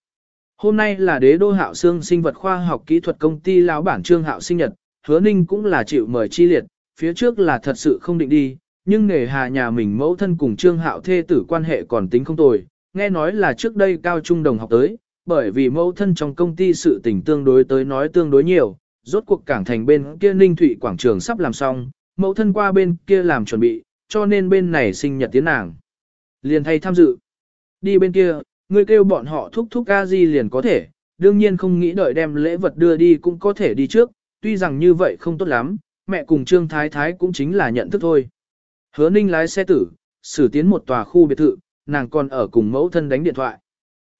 Hôm nay là đế đô hạo xương sinh vật khoa học kỹ thuật công ty lão bản trương hạo sinh nhật, hứa ninh cũng là chịu mời chi liệt, phía trước là thật sự không định đi, nhưng nghề hà nhà mình mẫu thân cùng trương hạo thê tử quan hệ còn tính không tồi, nghe nói là trước đây cao trung đồng học tới, bởi vì mẫu thân trong công ty sự tình tương đối tới nói tương đối nhiều, rốt cuộc cảng thành bên kia ninh thụy quảng trường sắp làm xong, mẫu thân qua bên kia làm chuẩn bị, cho nên bên này sinh nhật tiến nàng. Liền thay tham dự. Đi bên kia, ngươi kêu bọn họ thúc thúc ca di liền có thể, đương nhiên không nghĩ đợi đem lễ vật đưa đi cũng có thể đi trước, tuy rằng như vậy không tốt lắm, mẹ cùng Trương Thái Thái cũng chính là nhận thức thôi. Hứa Ninh lái xe tử, xử tiến một tòa khu biệt thự, nàng còn ở cùng mẫu thân đánh điện thoại.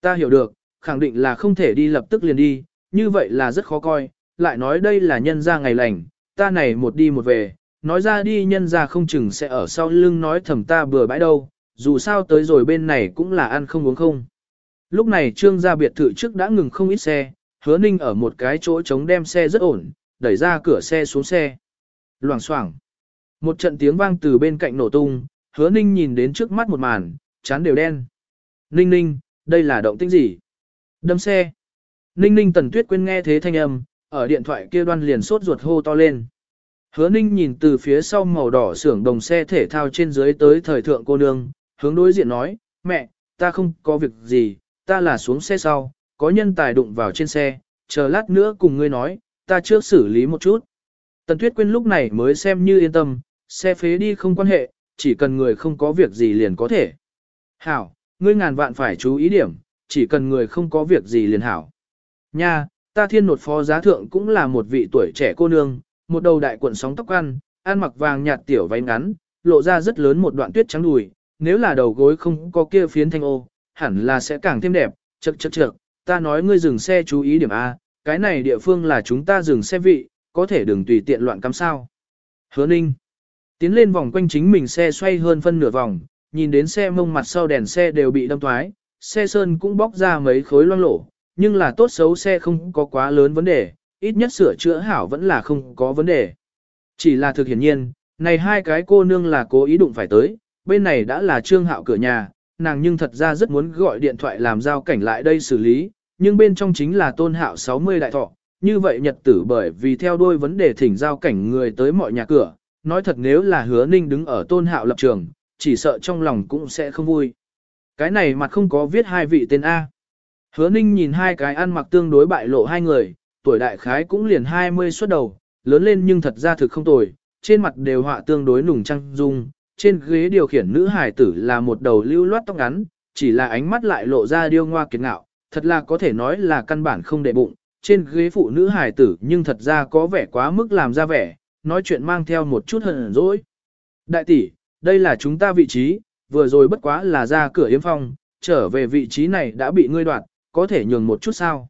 Ta hiểu được, khẳng định là không thể đi lập tức liền đi, như vậy là rất khó coi, lại nói đây là nhân ra ngày lành, ta này một đi một về, nói ra đi nhân ra không chừng sẽ ở sau lưng nói thầm ta bừa bãi đâu, dù sao tới rồi bên này cũng là ăn không uống không. Lúc này trương gia biệt thự trước đã ngừng không ít xe, hứa ninh ở một cái chỗ trống đem xe rất ổn, đẩy ra cửa xe xuống xe. Loảng xoảng một trận tiếng vang từ bên cạnh nổ tung, hứa ninh nhìn đến trước mắt một màn, chán đều đen. Ninh ninh, đây là động tĩnh gì? Đâm xe. Ninh ninh tần tuyết quên nghe thế thanh âm, ở điện thoại kia đoan liền sốt ruột hô to lên. Hứa ninh nhìn từ phía sau màu đỏ xưởng đồng xe thể thao trên dưới tới thời thượng cô nương, hướng đối diện nói, mẹ, ta không có việc gì, ta là xuống xe sau, có nhân tài đụng vào trên xe, chờ lát nữa cùng ngươi nói, ta trước xử lý một chút. Tần Tuyết Quyên lúc này mới xem như yên tâm, xe phế đi không quan hệ, chỉ cần người không có việc gì liền có thể. Hảo, ngươi ngàn vạn phải chú ý điểm, chỉ cần người không có việc gì liền hảo. Nha, ta thiên nột phó giá thượng cũng là một vị tuổi trẻ cô nương, một đầu đại cuộn sóng tóc ăn, ăn mặc vàng nhạt tiểu váy ngắn, lộ ra rất lớn một đoạn tuyết trắng đùi, nếu là đầu gối không có kia phiến thanh ô, hẳn là sẽ càng thêm đẹp, chật chật chật, ta nói ngươi dừng xe chú ý điểm A, cái này địa phương là chúng ta dừng xe vị, có thể đừng tùy tiện loạn cắm sao. Hứa ninh, tiến lên vòng quanh chính mình xe xoay hơn phân nửa vòng, nhìn đến xe mông mặt sau đèn xe đều bị đâm thoái, xe sơn cũng bóc ra mấy khối loang lổ, nhưng là tốt xấu xe không có quá lớn vấn đề, ít nhất sửa chữa hảo vẫn là không có vấn đề. Chỉ là thực hiển nhiên, này hai cái cô nương là cố ý đụng phải tới, bên này đã là trương hạo cửa nhà, nàng nhưng thật ra rất muốn gọi điện thoại làm giao cảnh lại đây xử lý, nhưng bên trong chính là tôn hạo 60 đại thọ, như vậy nhật tử bởi vì theo đuôi vấn đề thỉnh giao cảnh người tới mọi nhà cửa, nói thật nếu là hứa ninh đứng ở tôn hạo lập trường, chỉ sợ trong lòng cũng sẽ không vui. Cái này mặt không có viết hai vị tên A. Hứa ninh nhìn hai cái ăn mặc tương đối bại lộ hai người, tuổi đại khái cũng liền 20 xuất đầu, lớn lên nhưng thật ra thực không tồi, trên mặt đều họa tương đối nùng trăng dung, trên ghế điều khiển nữ hải tử là một đầu lưu loát tóc ngắn, chỉ là ánh mắt lại lộ ra điêu ngoa kiệt ngạo, thật là có thể nói là căn bản không để bụng, trên ghế phụ nữ hài tử nhưng thật ra có vẻ quá mức làm ra vẻ, nói chuyện mang theo một chút hờn dỗi. Đại tỷ, đây là chúng ta vị trí, vừa rồi bất quá là ra cửa yếm phong, trở về vị trí này đã bị ngươi đoạt, có thể nhường một chút sao.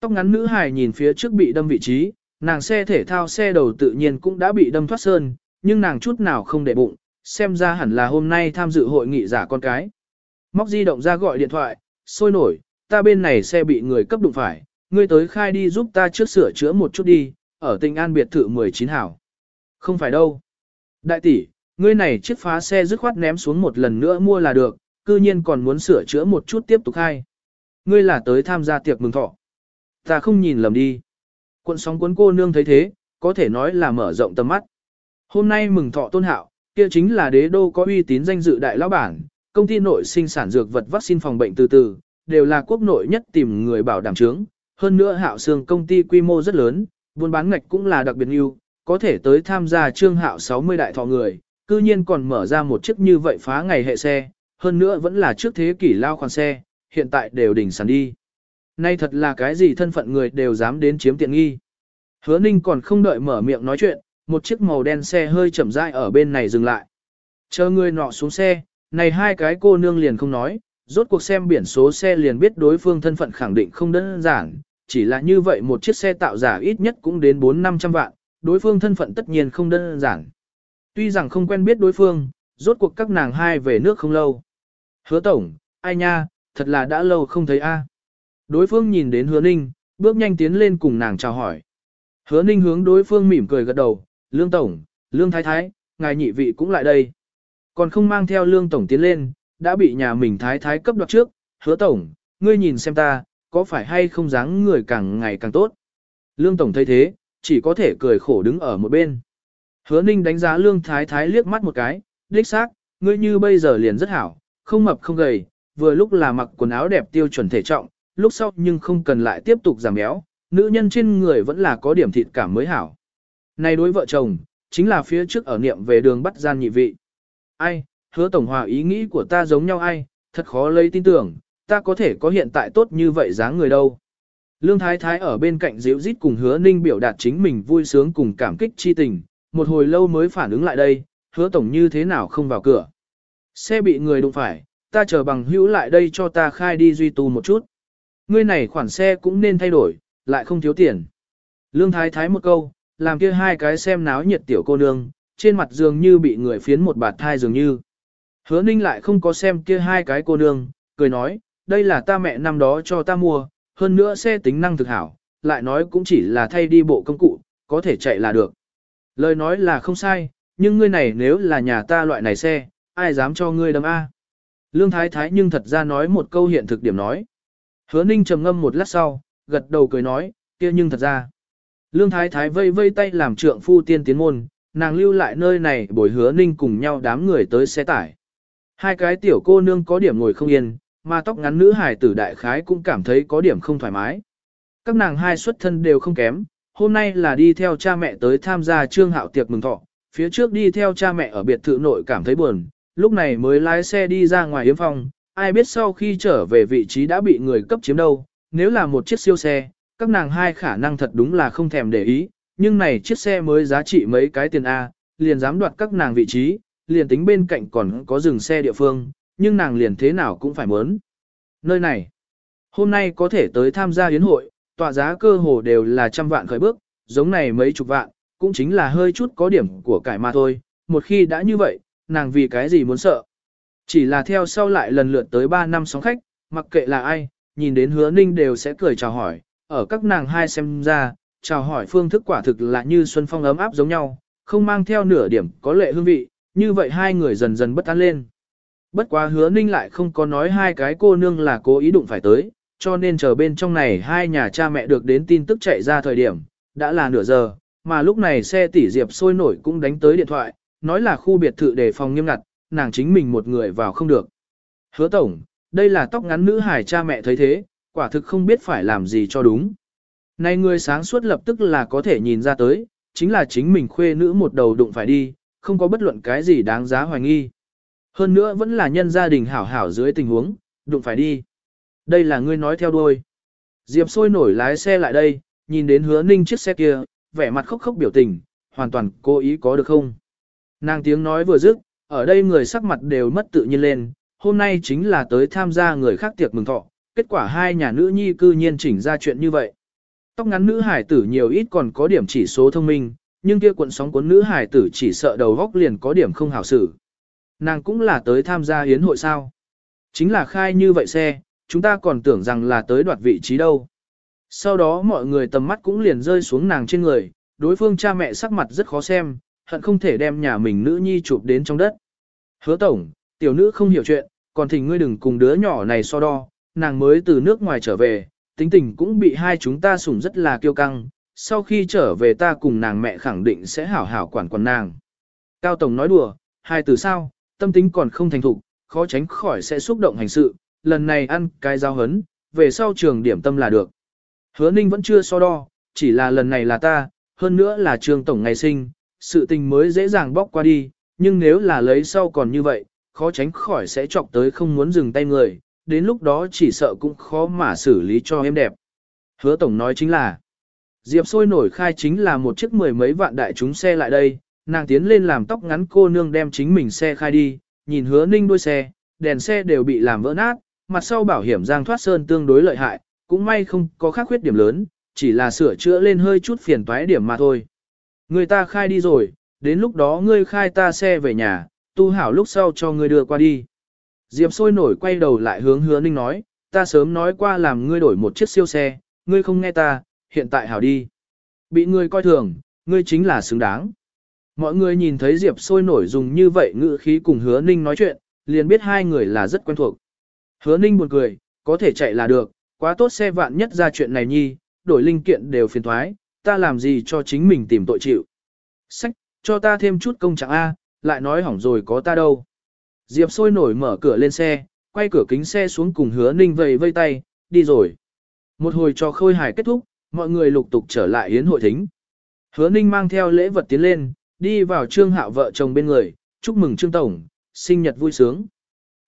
Tóc ngắn nữ hài nhìn phía trước bị đâm vị trí, nàng xe thể thao xe đầu tự nhiên cũng đã bị đâm thoát sơn, nhưng nàng chút nào không để bụng, xem ra hẳn là hôm nay tham dự hội nghị giả con cái. Móc di động ra gọi điện thoại, sôi nổi, ta bên này xe bị người cấp đụng phải, ngươi tới khai đi giúp ta trước sửa chữa một chút đi, ở tình An biệt thự 19 hảo. Không phải đâu. Đại tỷ, ngươi này chiếc phá xe dứt khoát ném xuống một lần nữa mua là được, cư nhiên còn muốn sửa chữa một chút tiếp tục khai. Ngươi là tới tham gia tiệc mừng thọ. Ta không nhìn lầm đi. Quận sóng cuốn cô nương thấy thế, có thể nói là mở rộng tầm mắt. Hôm nay mừng thọ tôn hạo, kia chính là đế đô có uy tín danh dự đại lão bản, công ty nội sinh sản dược vật vaccine phòng bệnh từ từ, đều là quốc nội nhất tìm người bảo đảm chứng. Hơn nữa hạo xương công ty quy mô rất lớn, buôn bán ngạch cũng là đặc biệt ưu, có thể tới tham gia trương hạo 60 đại thọ người, cư nhiên còn mở ra một chiếc như vậy phá ngày hệ xe, hơn nữa vẫn là trước thế kỷ lao khoản xe, hiện tại đều đỉnh sàn đi. Nay thật là cái gì thân phận người đều dám đến chiếm tiện nghi. Hứa ninh còn không đợi mở miệng nói chuyện, một chiếc màu đen xe hơi chậm rãi ở bên này dừng lại. Chờ người nọ xuống xe, này hai cái cô nương liền không nói, rốt cuộc xem biển số xe liền biết đối phương thân phận khẳng định không đơn giản, chỉ là như vậy một chiếc xe tạo giả ít nhất cũng đến 4-500 vạn, đối phương thân phận tất nhiên không đơn giản. Tuy rằng không quen biết đối phương, rốt cuộc các nàng hai về nước không lâu. Hứa tổng, ai nha, thật là đã lâu không thấy a. Đối phương nhìn đến hứa ninh, bước nhanh tiến lên cùng nàng chào hỏi. Hứa ninh hướng đối phương mỉm cười gật đầu, lương tổng, lương thái thái, ngài nhị vị cũng lại đây. Còn không mang theo lương tổng tiến lên, đã bị nhà mình thái thái cấp đoạt trước, hứa tổng, ngươi nhìn xem ta, có phải hay không dáng người càng ngày càng tốt. Lương tổng thấy thế, chỉ có thể cười khổ đứng ở một bên. Hứa ninh đánh giá lương thái thái liếc mắt một cái, đích xác, ngươi như bây giờ liền rất hảo, không mập không gầy, vừa lúc là mặc quần áo đẹp tiêu chuẩn thể trọng, lúc sau nhưng không cần lại tiếp tục giảm béo, nữ nhân trên người vẫn là có điểm thịt cảm mới hảo. Này đối vợ chồng, chính là phía trước ở niệm về đường bắt gian nhị vị. Ai, hứa tổng hòa ý nghĩ của ta giống nhau ai, thật khó lấy tin tưởng, ta có thể có hiện tại tốt như vậy dáng người đâu. Lương Thái Thái ở bên cạnh dịu rít cùng hứa ninh biểu đạt chính mình vui sướng cùng cảm kích chi tình, một hồi lâu mới phản ứng lại đây, hứa tổng như thế nào không vào cửa. Xe bị người đụng phải, ta chờ bằng hữu lại đây cho ta khai đi duy tu một chút. Ngươi này khoản xe cũng nên thay đổi, lại không thiếu tiền. Lương Thái Thái một câu, làm kia hai cái xem náo nhiệt tiểu cô nương, trên mặt dường như bị người phiến một bạt thai dường như. Hứa ninh lại không có xem kia hai cái cô nương, cười nói, đây là ta mẹ năm đó cho ta mua, hơn nữa xe tính năng thực hảo, lại nói cũng chỉ là thay đi bộ công cụ, có thể chạy là được. Lời nói là không sai, nhưng ngươi này nếu là nhà ta loại này xe, ai dám cho ngươi đâm A. Lương Thái Thái nhưng thật ra nói một câu hiện thực điểm nói. Hứa Ninh trầm ngâm một lát sau, gật đầu cười nói, kia nhưng thật ra. Lương Thái Thái vây vây tay làm trượng phu tiên tiến môn, nàng lưu lại nơi này bồi hứa Ninh cùng nhau đám người tới xe tải. Hai cái tiểu cô nương có điểm ngồi không yên, mà tóc ngắn nữ hải tử đại khái cũng cảm thấy có điểm không thoải mái. Các nàng hai xuất thân đều không kém, hôm nay là đi theo cha mẹ tới tham gia trương hạo tiệc mừng thọ, phía trước đi theo cha mẹ ở biệt thự nội cảm thấy buồn, lúc này mới lái xe đi ra ngoài yếm phòng, ai biết sau khi trở về vị trí đã bị người cấp chiếm đâu, nếu là một chiếc siêu xe, các nàng hai khả năng thật đúng là không thèm để ý, nhưng này chiếc xe mới giá trị mấy cái tiền A, liền dám đoạt các nàng vị trí, liền tính bên cạnh còn có dừng xe địa phương, nhưng nàng liền thế nào cũng phải muốn. Nơi này, hôm nay có thể tới tham gia yến hội, tọa giá cơ hồ đều là trăm vạn khởi bước, giống này mấy chục vạn, cũng chính là hơi chút có điểm của cải mà thôi, một khi đã như vậy, nàng vì cái gì muốn sợ. Chỉ là theo sau lại lần lượt tới 3 năm sóng khách, mặc kệ là ai, nhìn đến hứa ninh đều sẽ cười chào hỏi, ở các nàng hai xem ra, chào hỏi phương thức quả thực là như xuân phong ấm áp giống nhau, không mang theo nửa điểm có lệ hương vị, như vậy hai người dần dần bất an lên. Bất quá hứa ninh lại không có nói hai cái cô nương là cố ý đụng phải tới, cho nên chờ bên trong này hai nhà cha mẹ được đến tin tức chạy ra thời điểm, đã là nửa giờ, mà lúc này xe tỷ diệp sôi nổi cũng đánh tới điện thoại, nói là khu biệt thự đề phòng nghiêm ngặt, nàng chính mình một người vào không được. Hứa tổng, đây là tóc ngắn nữ hải cha mẹ thấy thế, quả thực không biết phải làm gì cho đúng. Này người sáng suốt lập tức là có thể nhìn ra tới, chính là chính mình khuê nữ một đầu đụng phải đi, không có bất luận cái gì đáng giá hoài nghi. Hơn nữa vẫn là nhân gia đình hảo hảo dưới tình huống, đụng phải đi. Đây là ngươi nói theo đuôi. Diệp sôi nổi lái xe lại đây, nhìn đến hứa ninh chiếc xe kia, vẻ mặt khóc khóc biểu tình, hoàn toàn cố ý có được không. Nàng tiếng nói vừa dứt, ở đây người sắc mặt đều mất tự nhiên lên, hôm nay chính là tới tham gia người khác tiệc mừng thọ, kết quả hai nhà nữ nhi cư nhiên chỉnh ra chuyện như vậy. Tóc ngắn nữ hải tử nhiều ít còn có điểm chỉ số thông minh, nhưng kia cuộn sóng cuốn nữ hải tử chỉ sợ đầu góc liền có điểm không hảo xử. Nàng cũng là tới tham gia hiến hội sao. Chính là khai như vậy xe, chúng ta còn tưởng rằng là tới đoạt vị trí đâu. Sau đó mọi người tầm mắt cũng liền rơi xuống nàng trên người, đối phương cha mẹ sắc mặt rất khó xem, hận không thể đem nhà mình nữ nhi chụp đến trong đất. Hứa tổng, tiểu nữ không hiểu chuyện, còn thỉnh ngươi đừng cùng đứa nhỏ này so đo, nàng mới từ nước ngoài trở về, tính tình cũng bị hai chúng ta sủng rất là kiêu căng, sau khi trở về ta cùng nàng mẹ khẳng định sẽ hảo hảo quản quản nàng. Cao Tổng nói đùa, hai từ sao, tâm tính còn không thành thục, khó tránh khỏi sẽ xúc động hành sự, lần này ăn cái giao hấn, về sau trường điểm tâm là được. Hứa Ninh vẫn chưa so đo, chỉ là lần này là ta, hơn nữa là trường tổng ngày sinh, sự tình mới dễ dàng bóc qua đi, nhưng nếu là lấy sau còn như vậy, khó tránh khỏi sẽ chọc tới không muốn dừng tay người, đến lúc đó chỉ sợ cũng khó mà xử lý cho em đẹp. Hứa tổng nói chính là, Diệp sôi nổi khai chính là một chiếc mười mấy vạn đại chúng xe lại đây, nàng tiến lên làm tóc ngắn cô nương đem chính mình xe khai đi, nhìn hứa ninh đuôi xe, đèn xe đều bị làm vỡ nát, mặt sau bảo hiểm giang thoát sơn tương đối lợi hại, cũng may không có khác khuyết điểm lớn, chỉ là sửa chữa lên hơi chút phiền toái điểm mà thôi. Người ta khai đi rồi, đến lúc đó ngươi khai ta xe về nhà, tu hảo lúc sau cho ngươi đưa qua đi. Diệp sôi nổi quay đầu lại hướng hứa ninh nói, ta sớm nói qua làm ngươi đổi một chiếc siêu xe, ngươi không nghe ta, hiện tại hảo đi. Bị ngươi coi thường, ngươi chính là xứng đáng. Mọi người nhìn thấy Diệp sôi nổi dùng như vậy ngữ khí cùng hứa ninh nói chuyện, liền biết hai người là rất quen thuộc. Hứa ninh buồn cười, có thể chạy là được, quá tốt xe vạn nhất ra chuyện này nhi, đổi linh kiện đều phiền thoái, ta làm gì cho chính mình tìm tội chịu. Sách, cho ta thêm chút công trạng A, lại nói hỏng rồi có ta đâu. Diệp sôi nổi mở cửa lên xe, quay cửa kính xe xuống cùng hứa ninh vầy vây tay, đi rồi. Một hồi cho khôi hài kết thúc, mọi người lục tục trở lại hiến hội thính. Hứa ninh mang theo lễ vật tiến lên, đi vào trương hạo vợ chồng bên người, chúc mừng trương tổng, sinh nhật vui sướng.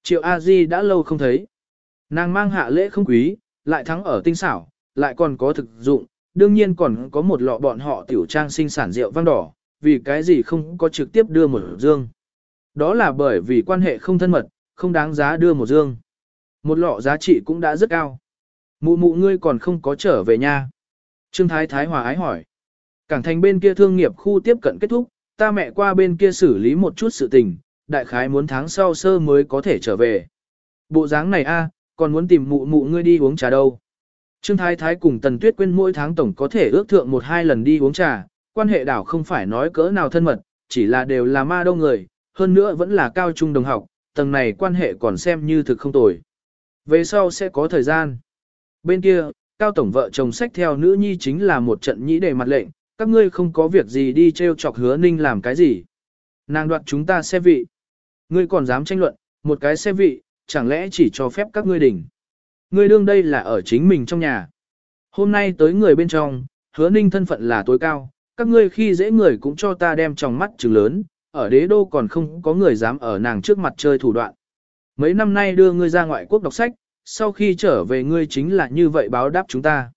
Triệu A Di đã lâu không thấy. Nàng mang hạ lễ không quý, lại thắng ở tinh xảo, lại còn có thực dụng, đương nhiên còn có một lọ bọn họ tiểu trang sinh sản rượu vang đỏ, vì cái gì không có trực tiếp đưa một dương. Đó là bởi vì quan hệ không thân mật, không đáng giá đưa một dương. Một lọ giá trị cũng đã rất cao. Mụ mụ ngươi còn không có trở về nha. Trương Thái Thái Hòa ái hỏi. Cảng thành bên kia thương nghiệp khu tiếp cận kết thúc, ta mẹ qua bên kia xử lý một chút sự tình, đại khái muốn tháng sau sơ mới có thể trở về. Bộ dáng này a, còn muốn tìm mụ mụ ngươi đi uống trà đâu. Trương Thái Thái cùng Tần Tuyết Quyên mỗi tháng tổng có thể ước thượng một hai lần đi uống trà, quan hệ đảo không phải nói cỡ nào thân mật, chỉ là đều là ma đông người, hơn nữa vẫn là cao trung đồng học, tầng này quan hệ còn xem như thực không tồi. Về sau sẽ có thời gian. Bên kia, cao tổng vợ chồng sách theo nữ nhi chính là một trận nhĩ đề mặt lệnh, các ngươi không có việc gì đi treo chọc hứa ninh làm cái gì. Nàng đoạt chúng ta xe vị. Ngươi còn dám tranh luận, một cái xe vị, chẳng lẽ chỉ cho phép các ngươi đỉnh. Ngươi đương đây là ở chính mình trong nhà. Hôm nay tới người bên trong, hứa ninh thân phận là tối cao, các ngươi khi dễ người cũng cho ta đem trong mắt trừng lớn, ở đế đô còn không có người dám ở nàng trước mặt chơi thủ đoạn. Mấy năm nay đưa ngươi ra ngoại quốc đọc sách, sau khi trở về ngươi chính là như vậy báo đáp chúng ta.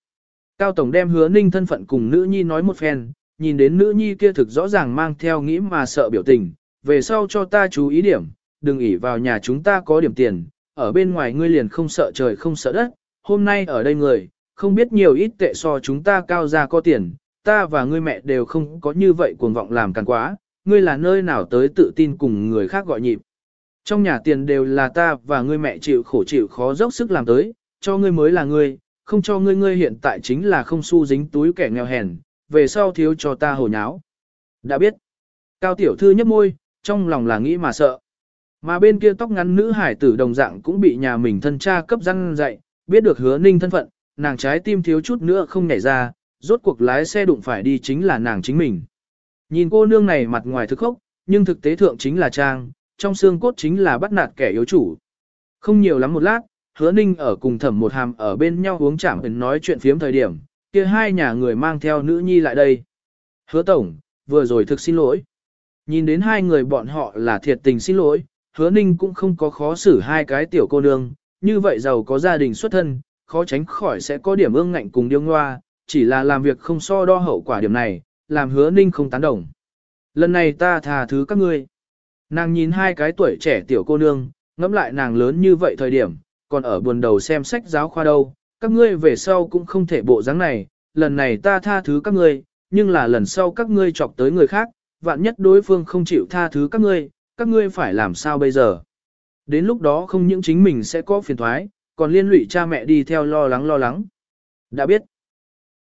Cao Tổng đem hứa ninh thân phận cùng nữ nhi nói một phen, nhìn đến nữ nhi kia thực rõ ràng mang theo nghĩ mà sợ biểu tình, về sau cho ta chú ý điểm, đừng ỉ vào nhà chúng ta có điểm tiền, ở bên ngoài ngươi liền không sợ trời không sợ đất, hôm nay ở đây người, không biết nhiều ít tệ so chúng ta cao ra có tiền, ta và ngươi mẹ đều không có như vậy cuồng vọng làm càng quá, ngươi là nơi nào tới tự tin cùng người khác gọi nhịp. Trong nhà tiền đều là ta và ngươi mẹ chịu khổ chịu khó dốc sức làm tới, cho ngươi mới là ngươi, không cho ngươi ngươi hiện tại chính là không xu dính túi kẻ nghèo hèn, về sau thiếu cho ta hồ nháo. Đã biết. Cao tiểu thư nhấp môi, trong lòng là nghĩ mà sợ. Mà bên kia tóc ngắn nữ hải tử đồng dạng cũng bị nhà mình thân cha cấp răng dạy, biết được hứa ninh thân phận, nàng trái tim thiếu chút nữa không nhảy ra, rốt cuộc lái xe đụng phải đi chính là nàng chính mình. Nhìn cô nương này mặt ngoài thực khốc, nhưng thực tế thượng chính là trang, trong xương cốt chính là bắt nạt kẻ yếu chủ. Không nhiều lắm một lát, hứa ninh ở cùng thẩm một hàm ở bên nhau uống chạm nói chuyện phiếm thời điểm, kia hai nhà người mang theo nữ nhi lại đây. Hứa tổng, vừa rồi thực xin lỗi. Nhìn đến hai người bọn họ là thiệt tình xin lỗi, hứa ninh cũng không có khó xử hai cái tiểu cô nương, như vậy giàu có gia đình xuất thân, khó tránh khỏi sẽ có điểm ương ngạnh cùng điêu ngoa, chỉ là làm việc không so đo hậu quả điểm này, làm hứa ninh không tán đồng. Lần này ta thà thứ các ngươi. Nàng nhìn hai cái tuổi trẻ tiểu cô nương, ngẫm lại nàng lớn như vậy thời điểm, còn ở buồn đầu xem sách giáo khoa đâu, các ngươi về sau cũng không thể bộ dáng này, lần này ta tha thứ các ngươi, nhưng là lần sau các ngươi chọc tới người khác, vạn nhất đối phương không chịu tha thứ các ngươi, các ngươi phải làm sao bây giờ. Đến lúc đó không những chính mình sẽ có phiền thoái, còn liên lụy cha mẹ đi theo lo lắng lo lắng. Đã biết,